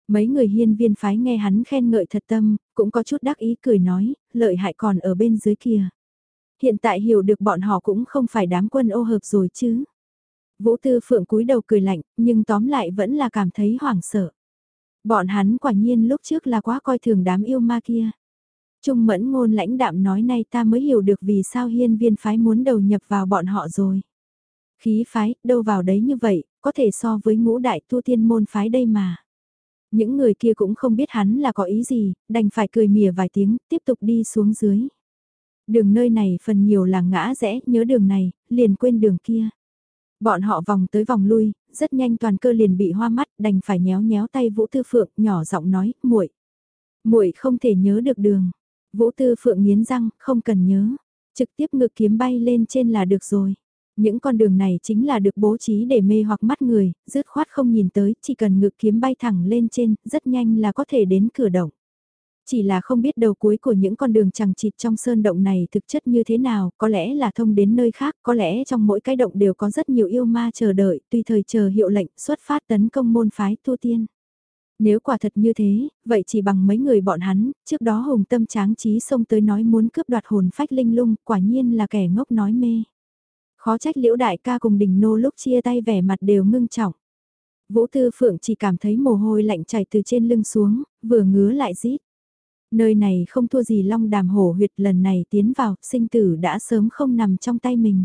Mấy người hiên viên phái nghe hắn khen ngợi thật tâm, cũng có chút đắc ý cười nói, lợi hại còn ở bên dưới kia. Hiện tại hiểu được bọn họ cũng không phải đám quân ô hợp rồi chứ. Vũ Tư Phượng cúi đầu cười lạnh, nhưng tóm lại vẫn là cảm thấy hoảng sợ. Bọn hắn quả nhiên lúc trước là quá coi thường đám yêu ma kia. Trung mẫn ngôn lãnh đạm nói nay ta mới hiểu được vì sao hiên viên phái muốn đầu nhập vào bọn họ rồi. Khí phái, đâu vào đấy như vậy, có thể so với ngũ đại tu tiên môn phái đây mà. Những người kia cũng không biết hắn là có ý gì, đành phải cười mỉa vài tiếng, tiếp tục đi xuống dưới. Đường nơi này phần nhiều là ngã rẽ, nhớ đường này, liền quên đường kia. Bọn họ vòng tới vòng lui, rất nhanh toàn cơ liền bị hoa mắt, đành phải nhéo nhéo tay Vũ Tư Phượng, nhỏ giọng nói, muội, muội không thể nhớ được đường. Vũ Tư Phượng nghiến răng, không cần nhớ, trực tiếp ngực kiếm bay lên trên là được rồi. Những con đường này chính là được bố trí để mê hoặc mắt người, dứt khoát không nhìn tới, chỉ cần ngực kiếm bay thẳng lên trên, rất nhanh là có thể đến cửa động. Chỉ là không biết đầu cuối của những con đường chẳng chịt trong sơn động này thực chất như thế nào, có lẽ là thông đến nơi khác, có lẽ trong mỗi cái động đều có rất nhiều yêu ma chờ đợi, tùy thời chờ hiệu lệnh xuất phát tấn công môn phái tu tiên. Nếu quả thật như thế, vậy chỉ bằng mấy người bọn hắn, trước đó hùng tâm tráng trí xông tới nói muốn cướp đoạt hồn phách linh lung, quả nhiên là kẻ ngốc nói mê. Khó trách liễu đại ca cùng đình nô lúc chia tay vẻ mặt đều ngưng trọng. Vũ Tư Phượng chỉ cảm thấy mồ hôi lạnh chảy từ trên lưng xuống, vừa ngứa lại rít. Nơi này không thua gì long đàm hổ huyệt lần này tiến vào, sinh tử đã sớm không nằm trong tay mình.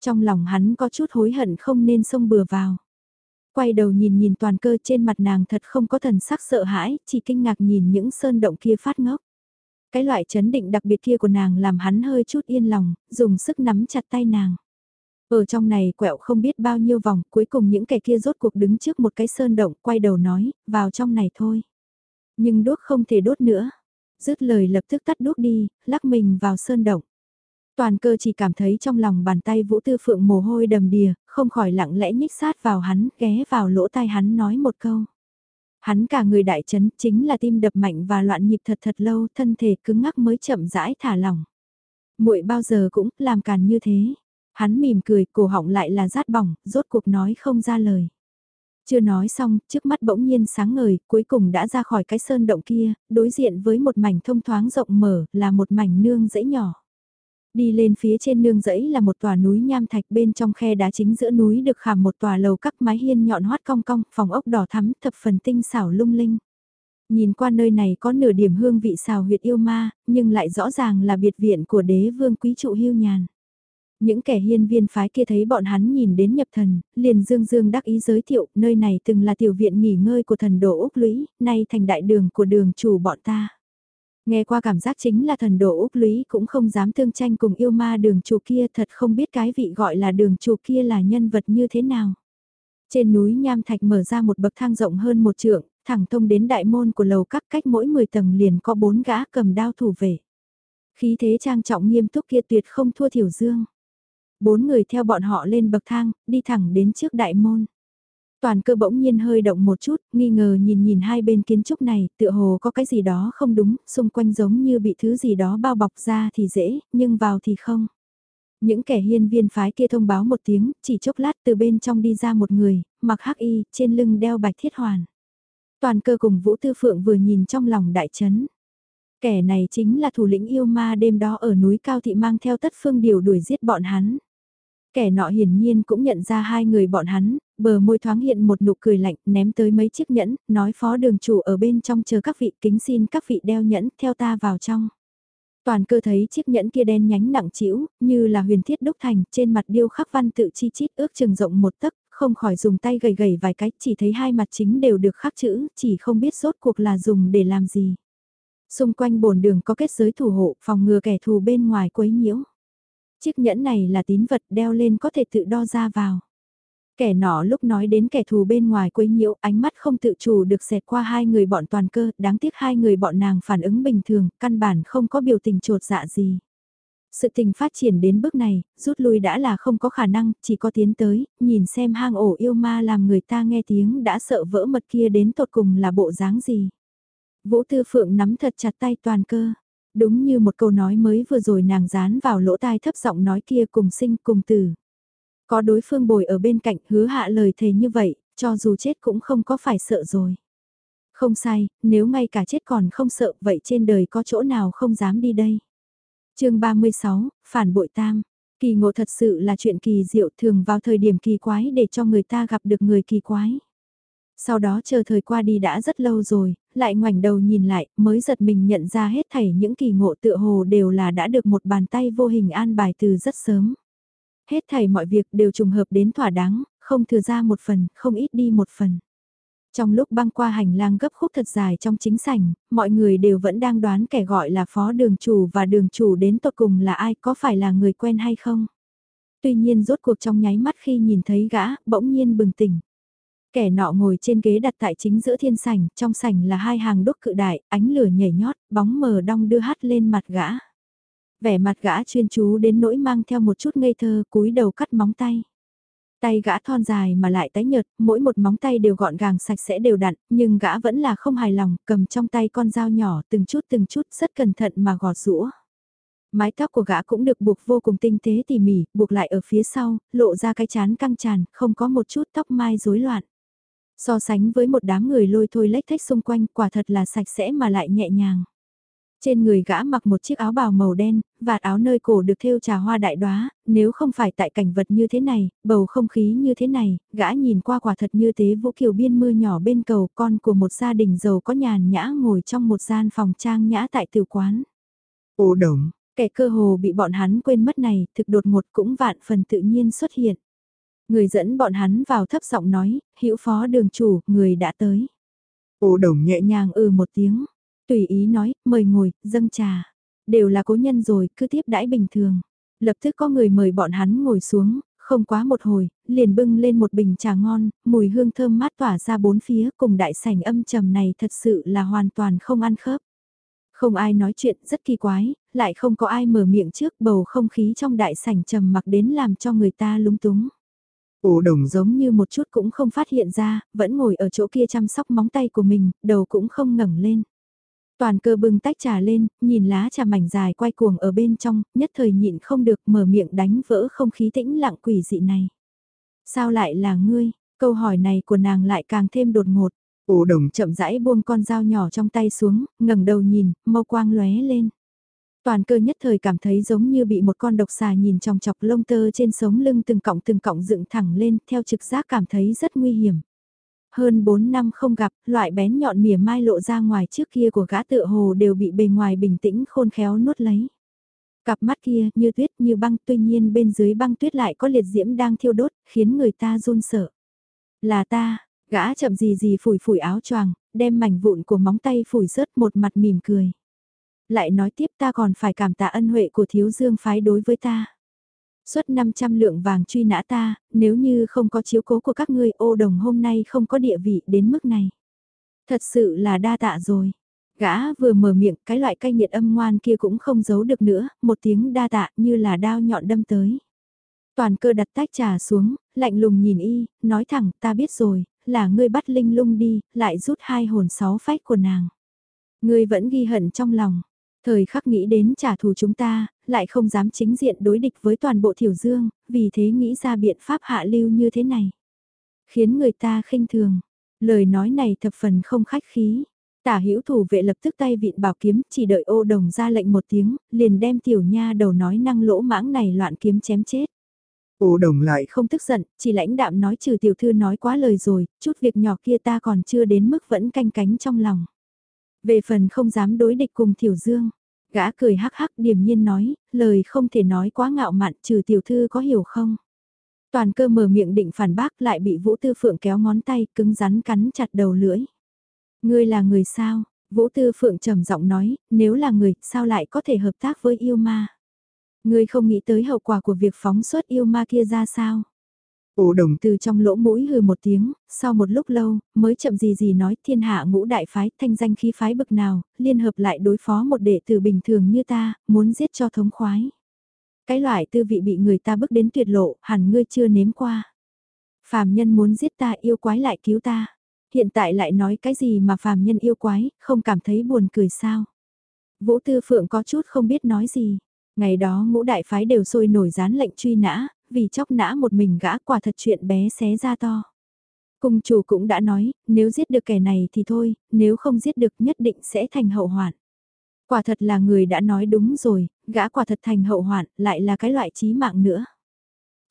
Trong lòng hắn có chút hối hận không nên xông bừa vào. Quay đầu nhìn nhìn toàn cơ trên mặt nàng thật không có thần sắc sợ hãi, chỉ kinh ngạc nhìn những sơn động kia phát ngốc. Cái loại chấn định đặc biệt kia của nàng làm hắn hơi chút yên lòng, dùng sức nắm chặt tay nàng. Ở trong này quẹo không biết bao nhiêu vòng, cuối cùng những kẻ kia rốt cuộc đứng trước một cái sơn động, quay đầu nói, vào trong này thôi. Nhưng đốt không thể đốt nữa. Dứt lời lập tức tắt đốt đi, lắc mình vào sơn động. Toàn cơ chỉ cảm thấy trong lòng bàn tay Vũ Tư Phượng mồ hôi đầm đìa, không khỏi lặng lẽ nhích sát vào hắn, ghé vào lỗ tai hắn nói một câu. Hắn cả người đại chấn chính là tim đập mạnh và loạn nhịp thật thật lâu, thân thể cứng ngắc mới chậm rãi thả lỏng. muội bao giờ cũng làm càn như thế. Hắn mỉm cười, cổ họng lại là rát bỏng, rốt cuộc nói không ra lời. Chưa nói xong, trước mắt bỗng nhiên sáng ngời, cuối cùng đã ra khỏi cái sơn động kia, đối diện với một mảnh thông thoáng rộng mở, là một mảnh nương dãy nhỏ. Đi lên phía trên nương dãy là một tòa núi nham thạch bên trong khe đá chính giữa núi được khảm một tòa lầu các mái hiên nhọn hoắt cong cong, phòng ốc đỏ thắm thập phần tinh xảo lung linh. Nhìn qua nơi này có nửa điểm hương vị xào huyệt yêu ma, nhưng lại rõ ràng là biệt viện của đế vương quý trụ hưu nhàn. Những kẻ hiên viên phái kia thấy bọn hắn nhìn đến nhập thần, liền dương dương đắc ý giới thiệu, nơi này từng là tiểu viện nghỉ ngơi của thần đồ Úc Lũy, nay thành đại đường của đường chủ bọn ta. Nghe qua cảm giác chính là thần đồ Úc Lũy cũng không dám tương tranh cùng yêu ma đường chủ kia thật không biết cái vị gọi là đường chủ kia là nhân vật như thế nào. Trên núi Nham Thạch mở ra một bậc thang rộng hơn một trượng, thẳng thông đến đại môn của lầu các cách mỗi 10 tầng liền có bốn gã cầm đao thủ vệ. Khí thế trang trọng nghiêm túc kia tuyệt không thua thiểu dương. Bốn người theo bọn họ lên bậc thang, đi thẳng đến trước đại môn. Toàn cơ bỗng nhiên hơi động một chút, nghi ngờ nhìn nhìn hai bên kiến trúc này, tựa hồ có cái gì đó không đúng, xung quanh giống như bị thứ gì đó bao bọc ra thì dễ, nhưng vào thì không. Những kẻ hiên viên phái kia thông báo một tiếng, chỉ chốc lát từ bên trong đi ra một người, mặc hắc y, trên lưng đeo bạch thiết hoàn. Toàn cơ cùng Vũ Tư Phượng vừa nhìn trong lòng đại chấn. Kẻ này chính là thủ lĩnh yêu ma đêm đó ở núi Cao Thị mang theo tất phương điều đuổi giết bọn hắn. Kẻ nọ hiển nhiên cũng nhận ra hai người bọn hắn, bờ môi thoáng hiện một nụ cười lạnh, ném tới mấy chiếc nhẫn, nói phó đường chủ ở bên trong chờ các vị kính xin các vị đeo nhẫn theo ta vào trong. Toàn cơ thấy chiếc nhẫn kia đen nhánh nặng trĩu, như là huyền thiết đúc thành, trên mặt điêu khắc văn tự chi chít ước chừng rộng một tấc, không khỏi dùng tay gầy gầy vài cách, chỉ thấy hai mặt chính đều được khắc chữ, chỉ không biết rốt cuộc là dùng để làm gì. Xung quanh bồn đường có kết giới thủ hộ, phòng ngừa kẻ thù bên ngoài quấy nhiễu. Chiếc nhẫn này là tín vật đeo lên có thể tự đo ra vào. Kẻ nọ lúc nói đến kẻ thù bên ngoài quấy nhiễu ánh mắt không tự chủ được xẹt qua hai người bọn toàn cơ, đáng tiếc hai người bọn nàng phản ứng bình thường, căn bản không có biểu tình trột dạ gì. Sự tình phát triển đến bước này, rút lui đã là không có khả năng, chỉ có tiến tới, nhìn xem hang ổ yêu ma làm người ta nghe tiếng đã sợ vỡ mật kia đến tột cùng là bộ dáng gì. Vũ Tư Phượng nắm thật chặt tay toàn cơ, Đúng như một câu nói mới vừa rồi nàng dán vào lỗ tai thấp giọng nói kia cùng sinh cùng tử. Có đối phương bồi ở bên cạnh hứa hạ lời thề như vậy, cho dù chết cũng không có phải sợ rồi. Không sai, nếu ngay cả chết còn không sợ vậy trên đời có chỗ nào không dám đi đây. chương 36, Phản bội tam. Kỳ ngộ thật sự là chuyện kỳ diệu thường vào thời điểm kỳ quái để cho người ta gặp được người kỳ quái. Sau đó chờ thời qua đi đã rất lâu rồi, lại ngoảnh đầu nhìn lại, mới giật mình nhận ra hết thảy những kỳ ngộ tựa hồ đều là đã được một bàn tay vô hình an bài từ rất sớm. Hết thảy mọi việc đều trùng hợp đến thỏa đáng, không thừa ra một phần, không ít đi một phần. Trong lúc băng qua hành lang gấp khúc thật dài trong chính sảnh, mọi người đều vẫn đang đoán kẻ gọi là phó đường chủ và đường chủ đến tột cùng là ai có phải là người quen hay không. Tuy nhiên rốt cuộc trong nháy mắt khi nhìn thấy gã, bỗng nhiên bừng tỉnh. Kẻ nọ ngồi trên ghế đặt tại chính giữa thiên sảnh, trong sảnh là hai hàng đốt cự đại, ánh lửa nhảy nhót, bóng mờ đong đưa hát lên mặt gã. Vẻ mặt gã chuyên chú đến nỗi mang theo một chút ngây thơ cúi đầu cắt móng tay. Tay gã thon dài mà lại tái nhợt, mỗi một móng tay đều gọn gàng sạch sẽ đều đặn, nhưng gã vẫn là không hài lòng, cầm trong tay con dao nhỏ từng chút từng chút rất cẩn thận mà gọt rũa. Mái tóc của gã cũng được buộc vô cùng tinh tế tỉ mỉ, buộc lại ở phía sau, lộ ra cái chán căng tràn, không có một chút tóc mai rối loạn. So sánh với một đám người lôi thôi lách thách xung quanh, quả thật là sạch sẽ mà lại nhẹ nhàng. Trên người gã mặc một chiếc áo bào màu đen, vạt áo nơi cổ được thêu trà hoa đại đóa, nếu không phải tại cảnh vật như thế này, bầu không khí như thế này, gã nhìn qua quả thật như thế vũ kiều biên mưa nhỏ bên cầu con của một gia đình giàu có nhàn nhã ngồi trong một gian phòng trang nhã tại tử quán. Ô đồng, kẻ cơ hồ bị bọn hắn quên mất này, thực đột ngột cũng vạn phần tự nhiên xuất hiện. Người dẫn bọn hắn vào thấp giọng nói, hữu phó đường chủ, người đã tới. Ô đồng nhẹ nhàng ừ một tiếng, tùy ý nói, mời ngồi, dâng trà. Đều là cố nhân rồi, cứ tiếp đãi bình thường. Lập tức có người mời bọn hắn ngồi xuống, không quá một hồi, liền bưng lên một bình trà ngon, mùi hương thơm mát tỏa ra bốn phía cùng đại sảnh âm trầm này thật sự là hoàn toàn không ăn khớp. Không ai nói chuyện rất kỳ quái, lại không có ai mở miệng trước bầu không khí trong đại sảnh trầm mặc đến làm cho người ta lúng túng. Ổ đồng giống như một chút cũng không phát hiện ra, vẫn ngồi ở chỗ kia chăm sóc móng tay của mình, đầu cũng không ngẩng lên. Toàn cơ bưng tách trà lên, nhìn lá trà mảnh dài quay cuồng ở bên trong, nhất thời nhịn không được mở miệng đánh vỡ không khí tĩnh lặng quỷ dị này. Sao lại là ngươi? Câu hỏi này của nàng lại càng thêm đột ngột. Ổ đồng chậm rãi buông con dao nhỏ trong tay xuống, ngẩng đầu nhìn, mâu quang lóe lên. Toàn cơ nhất thời cảm thấy giống như bị một con độc xà nhìn trong chọc lông tơ trên sống lưng từng cọng từng cọng dựng thẳng lên, theo trực giác cảm thấy rất nguy hiểm. Hơn 4 năm không gặp, loại bén nhọn mỉa mai lộ ra ngoài trước kia của gã tựa hồ đều bị bề ngoài bình tĩnh khôn khéo nuốt lấy. Cặp mắt kia như tuyết như băng tuy nhiên bên dưới băng tuyết lại có liệt diễm đang thiêu đốt, khiến người ta run sợ. Là ta, gã chậm gì gì phủi phủi áo choàng, đem mảnh vụn của móng tay phủi rớt một mặt mỉm cười. Lại nói tiếp ta còn phải cảm tạ ân huệ của thiếu dương phái đối với ta Suốt 500 lượng vàng truy nã ta, nếu như không có chiếu cố của các ngươi ô đồng hôm nay không có địa vị đến mức này. Thật sự là đa tạ rồi. Gã vừa mở miệng cái loại cay nhiệt âm ngoan kia cũng không giấu được nữa, một tiếng đa tạ như là đao nhọn đâm tới. Toàn cơ đặt tách trà xuống, lạnh lùng nhìn y, nói thẳng ta biết rồi, là ngươi bắt linh lung đi, lại rút hai hồn sáu phách của nàng. Ngươi vẫn ghi hận trong lòng, Thời khắc nghĩ đến trả thù chúng ta, lại không dám chính diện đối địch với toàn bộ thiểu dương, vì thế nghĩ ra biện pháp hạ lưu như thế này. Khiến người ta khinh thường. Lời nói này thập phần không khách khí. Tả hữu thủ vệ lập tức tay vịn bảo kiếm, chỉ đợi ô đồng ra lệnh một tiếng, liền đem tiểu nha đầu nói năng lỗ mãng này loạn kiếm chém chết. Ô đồng lại không tức giận, chỉ lãnh đạm nói trừ tiểu thư nói quá lời rồi, chút việc nhỏ kia ta còn chưa đến mức vẫn canh cánh trong lòng. Về phần không dám đối địch cùng Tiểu Dương, gã cười hắc hắc điềm nhiên nói, lời không thể nói quá ngạo mạn trừ tiểu thư có hiểu không? Toàn cơ mở miệng định phản bác lại bị Vũ Tư Phượng kéo ngón tay cứng rắn cắn chặt đầu lưỡi. Ngươi là người sao? Vũ Tư Phượng trầm giọng nói, nếu là người, sao lại có thể hợp tác với yêu ma? Ngươi không nghĩ tới hậu quả của việc phóng xuất yêu ma kia ra sao? Ổ đồng từ trong lỗ mũi hừ một tiếng, sau một lúc lâu, mới chậm gì gì nói thiên hạ ngũ đại phái, thanh danh khí phái bực nào, liên hợp lại đối phó một đệ tử bình thường như ta, muốn giết cho thống khoái. Cái loại tư vị bị người ta bức đến tuyệt lộ, hẳn ngươi chưa nếm qua. Phàm nhân muốn giết ta yêu quái lại cứu ta. Hiện tại lại nói cái gì mà phàm nhân yêu quái, không cảm thấy buồn cười sao. Vũ Tư Phượng có chút không biết nói gì. Ngày đó ngũ đại phái đều sôi nổi dán lệnh truy nã, vì chóc nã một mình gã quả thật chuyện bé xé ra to. Cung chủ cũng đã nói, nếu giết được kẻ này thì thôi, nếu không giết được nhất định sẽ thành hậu hoạn. Quả thật là người đã nói đúng rồi, gã quả thật thành hậu hoạn, lại là cái loại chí mạng nữa.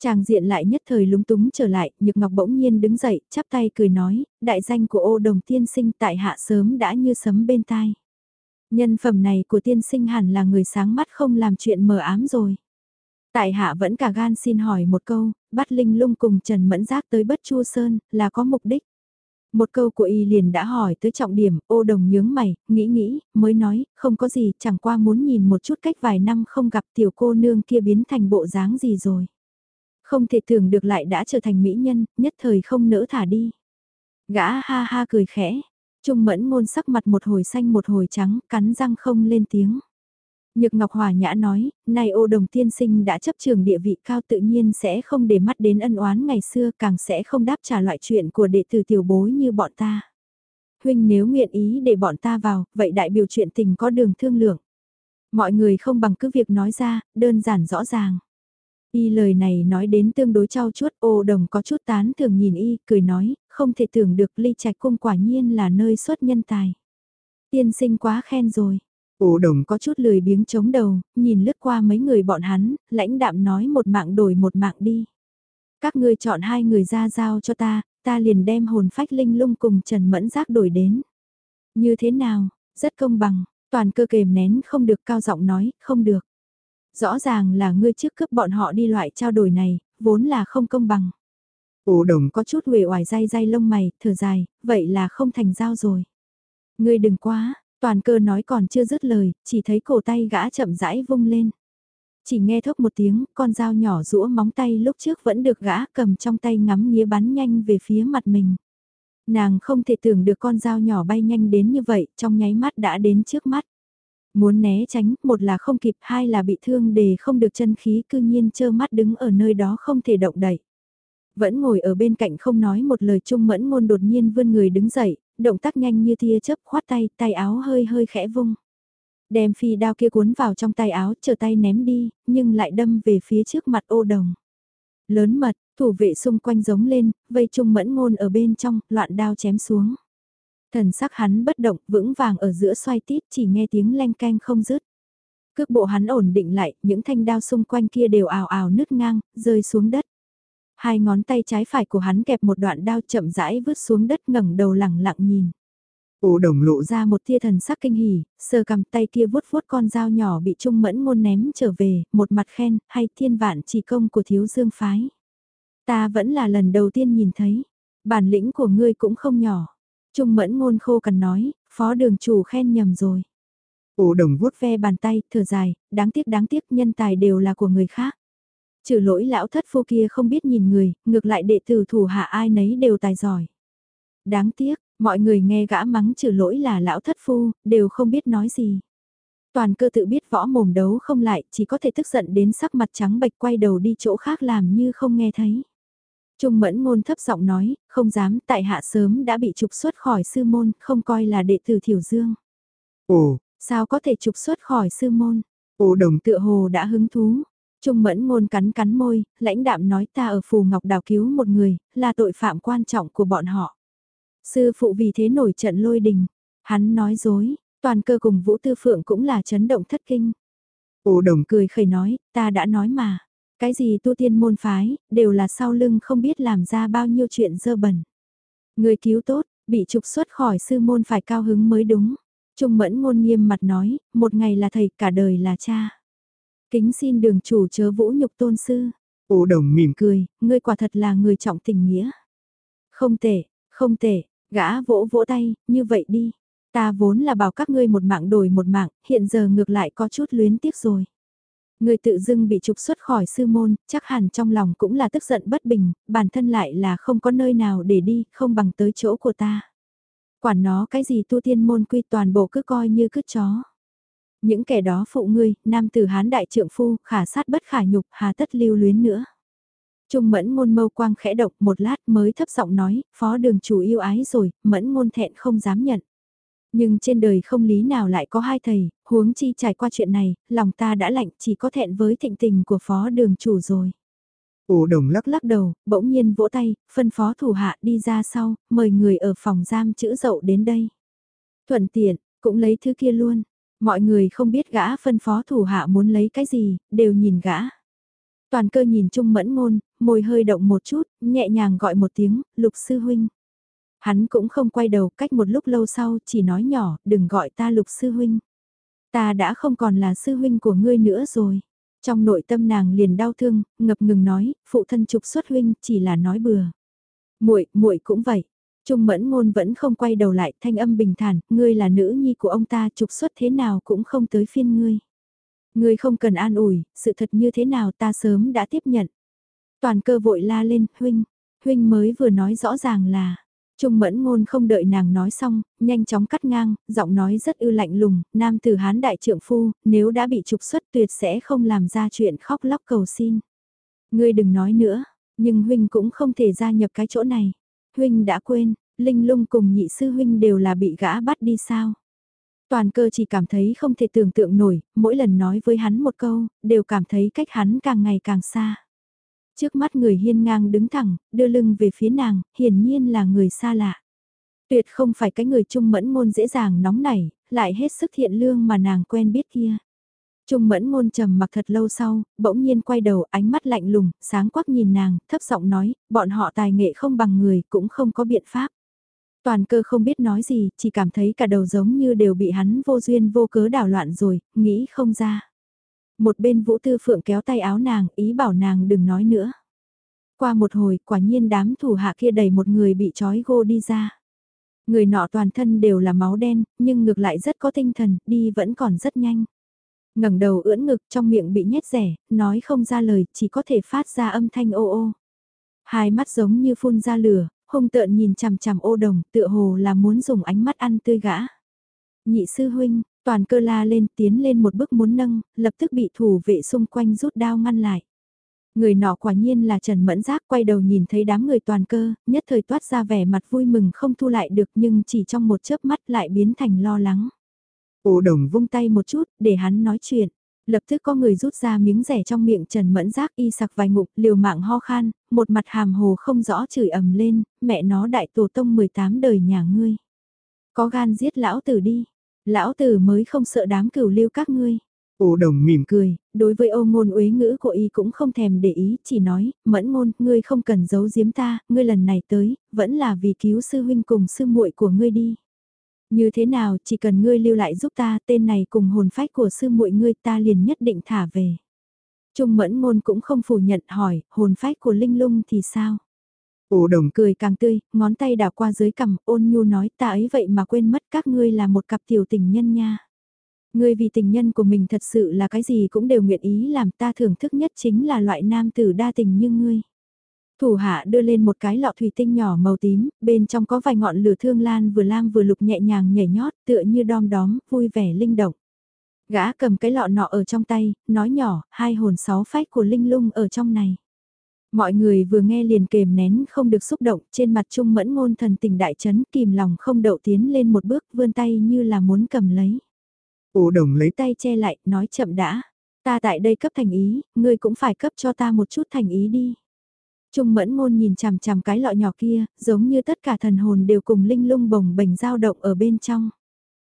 Chàng diện lại nhất thời lúng túng trở lại, Nhược Ngọc bỗng nhiên đứng dậy, chắp tay cười nói, đại danh của ô đồng tiên sinh tại hạ sớm đã như sấm bên tai. Nhân phẩm này của tiên sinh hẳn là người sáng mắt không làm chuyện mờ ám rồi. Tại hạ vẫn cả gan xin hỏi một câu, bắt Linh Lung cùng Trần Mẫn Giác tới Bất Chu Sơn, là có mục đích. Một câu của y liền đã hỏi tới trọng điểm, ô đồng nhướng mày, nghĩ nghĩ, mới nói, không có gì, chẳng qua muốn nhìn một chút cách vài năm không gặp tiểu cô nương kia biến thành bộ dáng gì rồi. Không thể tưởng được lại đã trở thành mỹ nhân, nhất thời không nỡ thả đi. Gã ha ha cười khẽ, trung mẫn ngôn sắc mặt một hồi xanh một hồi trắng, cắn răng không lên tiếng. Nhược Ngọc Hòa Nhã nói, nay ô đồng tiên sinh đã chấp trường địa vị cao tự nhiên sẽ không để mắt đến ân oán ngày xưa càng sẽ không đáp trả loại chuyện của đệ tử tiểu bối như bọn ta. Huynh nếu nguyện ý để bọn ta vào, vậy đại biểu chuyện tình có đường thương lượng. Mọi người không bằng cứ việc nói ra, đơn giản rõ ràng. Y lời này nói đến tương đối trao chuốt, ô đồng có chút tán thường nhìn y, cười nói, không thể tưởng được ly trạch cung quả nhiên là nơi xuất nhân tài. Tiên sinh quá khen rồi. Ô đồng có chút lười biếng chống đầu, nhìn lướt qua mấy người bọn hắn, lãnh đạm nói một mạng đổi một mạng đi. Các ngươi chọn hai người ra giao cho ta, ta liền đem hồn phách linh lung cùng Trần Mẫn Giác đổi đến. Như thế nào, rất công bằng, toàn cơ kềm nén không được cao giọng nói, không được. Rõ ràng là ngươi trước cướp bọn họ đi loại trao đổi này, vốn là không công bằng. Ô đồng có chút uể oải dai dai lông mày, thở dài, vậy là không thành giao rồi. Ngươi đừng quá, toàn cơ nói còn chưa dứt lời, chỉ thấy cổ tay gã chậm rãi vung lên. Chỉ nghe thốc một tiếng, con dao nhỏ rũa móng tay lúc trước vẫn được gã cầm trong tay ngắm nghía bắn nhanh về phía mặt mình. Nàng không thể tưởng được con dao nhỏ bay nhanh đến như vậy, trong nháy mắt đã đến trước mắt. Muốn né tránh, một là không kịp, hai là bị thương để không được chân khí cư nhiên trơ mắt đứng ở nơi đó không thể động đậy. Vẫn ngồi ở bên cạnh không nói một lời chung mẫn ngôn đột nhiên vươn người đứng dậy, động tác nhanh như tia chớp khoát tay, tay áo hơi hơi khẽ vung. Đem phi đao kia cuốn vào trong tay áo, chờ tay ném đi, nhưng lại đâm về phía trước mặt ô đồng. Lớn mật, thủ vệ xung quanh giống lên, vây chung mẫn ngôn ở bên trong, loạn đao chém xuống. Thần sắc hắn bất động, vững vàng ở giữa xoay tít, chỉ nghe tiếng leng canh không dứt. Cước bộ hắn ổn định lại, những thanh đao xung quanh kia đều ào ào nứt ngang, rơi xuống đất. Hai ngón tay trái phải của hắn kẹp một đoạn đao chậm rãi vứt xuống đất ngẩng đầu lẳng lặng nhìn. Ô đồng lộ ra một tia thần sắc kinh hỉ, sờ cầm tay kia vuốt vuốt con dao nhỏ bị trung mẫn ngôn ném trở về, một mặt khen, hay thiên vạn chỉ công của thiếu dương phái. Ta vẫn là lần đầu tiên nhìn thấy, bản lĩnh của ngươi cũng không nhỏ. Trung mẫn ngôn khô cần nói, phó đường chủ khen nhầm rồi. Ô đồng vuốt ve bàn tay, thở dài, đáng tiếc đáng tiếc nhân tài đều là của người khác. Trừ lỗi lão thất phu kia không biết nhìn người, ngược lại đệ tử thủ hạ ai nấy đều tài giỏi. Đáng tiếc, mọi người nghe gã mắng trừ lỗi là lão thất phu, đều không biết nói gì. Toàn cơ tự biết võ mồm đấu không lại, chỉ có thể tức giận đến sắc mặt trắng bệch quay đầu đi chỗ khác làm như không nghe thấy. Trung mẫn ngôn thấp giọng nói, không dám, tại hạ sớm đã bị trục xuất khỏi sư môn, không coi là đệ tử thiểu dương. Ồ, sao có thể trục xuất khỏi sư môn? Ồ đồng tựa hồ đã hứng thú, Trung mẫn ngôn cắn cắn môi, lãnh đạm nói ta ở Phù Ngọc Đào cứu một người, là tội phạm quan trọng của bọn họ. Sư phụ vì thế nổi trận lôi đình. Hắn nói dối, toàn cơ cùng Vũ Tư Phượng cũng là chấn động thất kinh. Ô đồng cười khẩy nói, ta đã nói mà. Cái gì tu tiên môn phái, đều là sau lưng không biết làm ra bao nhiêu chuyện dơ bẩn. Người cứu tốt, bị trục xuất khỏi sư môn phải cao hứng mới đúng. Trung mẫn ngôn nghiêm mặt nói, một ngày là thầy, cả đời là cha. Kính xin đường chủ chớ vũ nhục tôn sư. Ô đồng mỉm cười, ngươi quả thật là người trọng tình nghĩa. Không tệ, không tệ, gã vỗ vỗ tay, như vậy đi. Ta vốn là bảo các ngươi một mạng đổi một mạng, hiện giờ ngược lại có chút luyến tiếc rồi. Người tự dưng bị trục xuất khỏi sư môn, chắc hẳn trong lòng cũng là tức giận bất bình, bản thân lại là không có nơi nào để đi, không bằng tới chỗ của ta. Quản nó cái gì tu tiên môn quy toàn bộ cứ coi như cứ chó. Những kẻ đó phụ ngươi, nam tử hán đại trượng phu, khả sát bất khả nhục, hà tất lưu luyến nữa. Trung mẫn ngôn mâu quang khẽ độc một lát mới thấp giọng nói, phó đường chủ yêu ái rồi, mẫn ngôn thẹn không dám nhận. Nhưng trên đời không lý nào lại có hai thầy, huống chi trải qua chuyện này, lòng ta đã lạnh chỉ có thẹn với thịnh tình của phó đường chủ rồi. Ổ đồng lắc lắc đầu, bỗng nhiên vỗ tay, phân phó thủ hạ đi ra sau, mời người ở phòng giam chữ dậu đến đây. Thuận tiện, cũng lấy thứ kia luôn, Mọi người không biết gã phân phó thủ hạ muốn lấy cái gì, đều nhìn gã. Toàn cơ nhìn Trung Mẫn Ngôn, môi hơi động một chút, nhẹ nhàng gọi một tiếng, lục sư huynh. Hắn cũng không quay đầu cách một lúc lâu sau chỉ nói nhỏ, đừng gọi ta lục sư huynh. Ta đã không còn là sư huynh của ngươi nữa rồi. Trong nội tâm nàng liền đau thương, ngập ngừng nói, phụ thân trục xuất huynh chỉ là nói bừa. muội muội cũng vậy. Trung mẫn ngôn vẫn không quay đầu lại, thanh âm bình thản, ngươi là nữ nhi của ông ta trục xuất thế nào cũng không tới phiên ngươi. Ngươi không cần an ủi, sự thật như thế nào ta sớm đã tiếp nhận. Toàn cơ vội la lên, huynh, huynh mới vừa nói rõ ràng là, Trung mẫn ngôn không đợi nàng nói xong, nhanh chóng cắt ngang, giọng nói rất ư lạnh lùng, nam tử hán đại trượng phu, nếu đã bị trục xuất tuyệt sẽ không làm ra chuyện khóc lóc cầu xin. Ngươi đừng nói nữa, nhưng huynh cũng không thể gia nhập cái chỗ này. Huynh đã quên, Linh lung cùng nhị sư huynh đều là bị gã bắt đi sao. Toàn cơ chỉ cảm thấy không thể tưởng tượng nổi, mỗi lần nói với hắn một câu, đều cảm thấy cách hắn càng ngày càng xa. Trước mắt người hiên ngang đứng thẳng, đưa lưng về phía nàng, hiển nhiên là người xa lạ. Tuyệt không phải cái người trung mẫn ngôn dễ dàng nóng nảy, lại hết sức thiện lương mà nàng quen biết kia. Trung mẫn ngôn trầm mặc thật lâu sau, bỗng nhiên quay đầu ánh mắt lạnh lùng, sáng quắc nhìn nàng, thấp giọng nói, bọn họ tài nghệ không bằng người, cũng không có biện pháp. Toàn cơ không biết nói gì, chỉ cảm thấy cả đầu giống như đều bị hắn vô duyên vô cớ đảo loạn rồi, nghĩ không ra. Một bên Vũ Tư Phượng kéo tay áo nàng, ý bảo nàng đừng nói nữa. Qua một hồi, quả nhiên đám thủ hạ kia đẩy một người bị trói gô đi ra. Người nọ toàn thân đều là máu đen, nhưng ngược lại rất có tinh thần, đi vẫn còn rất nhanh ngẩng đầu ưỡn ngực trong miệng bị nhét rẻ, nói không ra lời, chỉ có thể phát ra âm thanh ô ô. Hai mắt giống như phun ra lửa, hung tợn nhìn chằm chằm ô đồng, tựa hồ là muốn dùng ánh mắt ăn tươi gã. Nhị sư huynh, toàn cơ la lên tiến lên một bước muốn nâng, lập tức bị thủ vệ xung quanh rút đao ngăn lại. Người nọ quả nhiên là Trần Mẫn Giác quay đầu nhìn thấy đám người toàn cơ, nhất thời toát ra vẻ mặt vui mừng không thu lại được nhưng chỉ trong một chớp mắt lại biến thành lo lắng. Ô đồng vung tay một chút để hắn nói chuyện. Lập tức có người rút ra miếng rẻ trong miệng Trần Mẫn Giác y sặc vài ngụm liều mạng ho khan, một mặt hàm hồ không rõ chửi ầm lên, mẹ nó đại tổ tông 18 đời nhà ngươi. Có gan giết lão tử đi, lão tử mới không sợ đám cửu lưu các ngươi. Ô đồng mỉm cười, đối với ô ngôn uế ngữ của y cũng không thèm để ý, chỉ nói, mẫn ngôn, ngươi không cần giấu giếm ta, ngươi lần này tới, vẫn là vì cứu sư huynh cùng sư muội của ngươi đi. Như thế nào, chỉ cần ngươi lưu lại giúp ta, tên này cùng hồn phách của sư muội ngươi ta liền nhất định thả về. Trung mẫn ngôn cũng không phủ nhận hỏi, hồn phách của linh lung thì sao? Ô đồng cười càng tươi, ngón tay đảo qua dưới cằm, ôn nhu nói ta ấy vậy mà quên mất các ngươi là một cặp tiểu tình nhân nha. Ngươi vì tình nhân của mình thật sự là cái gì cũng đều nguyện ý làm ta thưởng thức nhất chính là loại nam tử đa tình như ngươi. Thủ hạ đưa lên một cái lọ thủy tinh nhỏ màu tím, bên trong có vài ngọn lửa thương lan vừa lam vừa lục nhẹ nhàng nhảy nhót tựa như đom đóm, vui vẻ linh động. Gã cầm cái lọ nọ ở trong tay, nói nhỏ, hai hồn sáu phách của linh lung ở trong này. Mọi người vừa nghe liền kềm nén không được xúc động, trên mặt trung mẫn ngôn thần tình đại chấn kìm lòng không đậu tiến lên một bước vươn tay như là muốn cầm lấy. Ô đồng lấy tay che lại, nói chậm đã. Ta tại đây cấp thành ý, ngươi cũng phải cấp cho ta một chút thành ý đi. Trung mẫn ngôn nhìn chằm chằm cái lọ nhỏ kia, giống như tất cả thần hồn đều cùng linh lung bồng bềnh dao động ở bên trong.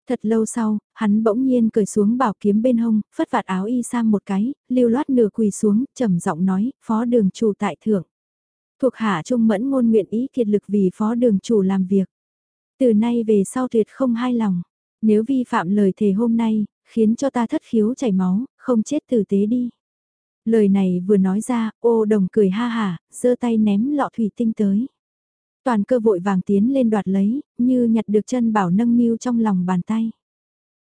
Thật lâu sau, hắn bỗng nhiên cởi xuống bảo kiếm bên hông, phất vạt áo y sang một cái, lưu loát nửa quỳ xuống, trầm giọng nói, phó đường chủ tại thượng. Thuộc hạ trung mẫn ngôn nguyện ý kiệt lực vì phó đường chủ làm việc. Từ nay về sau tuyệt không hai lòng. Nếu vi phạm lời thề hôm nay, khiến cho ta thất khiếu chảy máu, không chết tử tế đi. Lời này vừa nói ra, ô đồng cười ha hà, giơ tay ném lọ thủy tinh tới. Toàn cơ vội vàng tiến lên đoạt lấy, như nhặt được chân bảo nâng niu trong lòng bàn tay.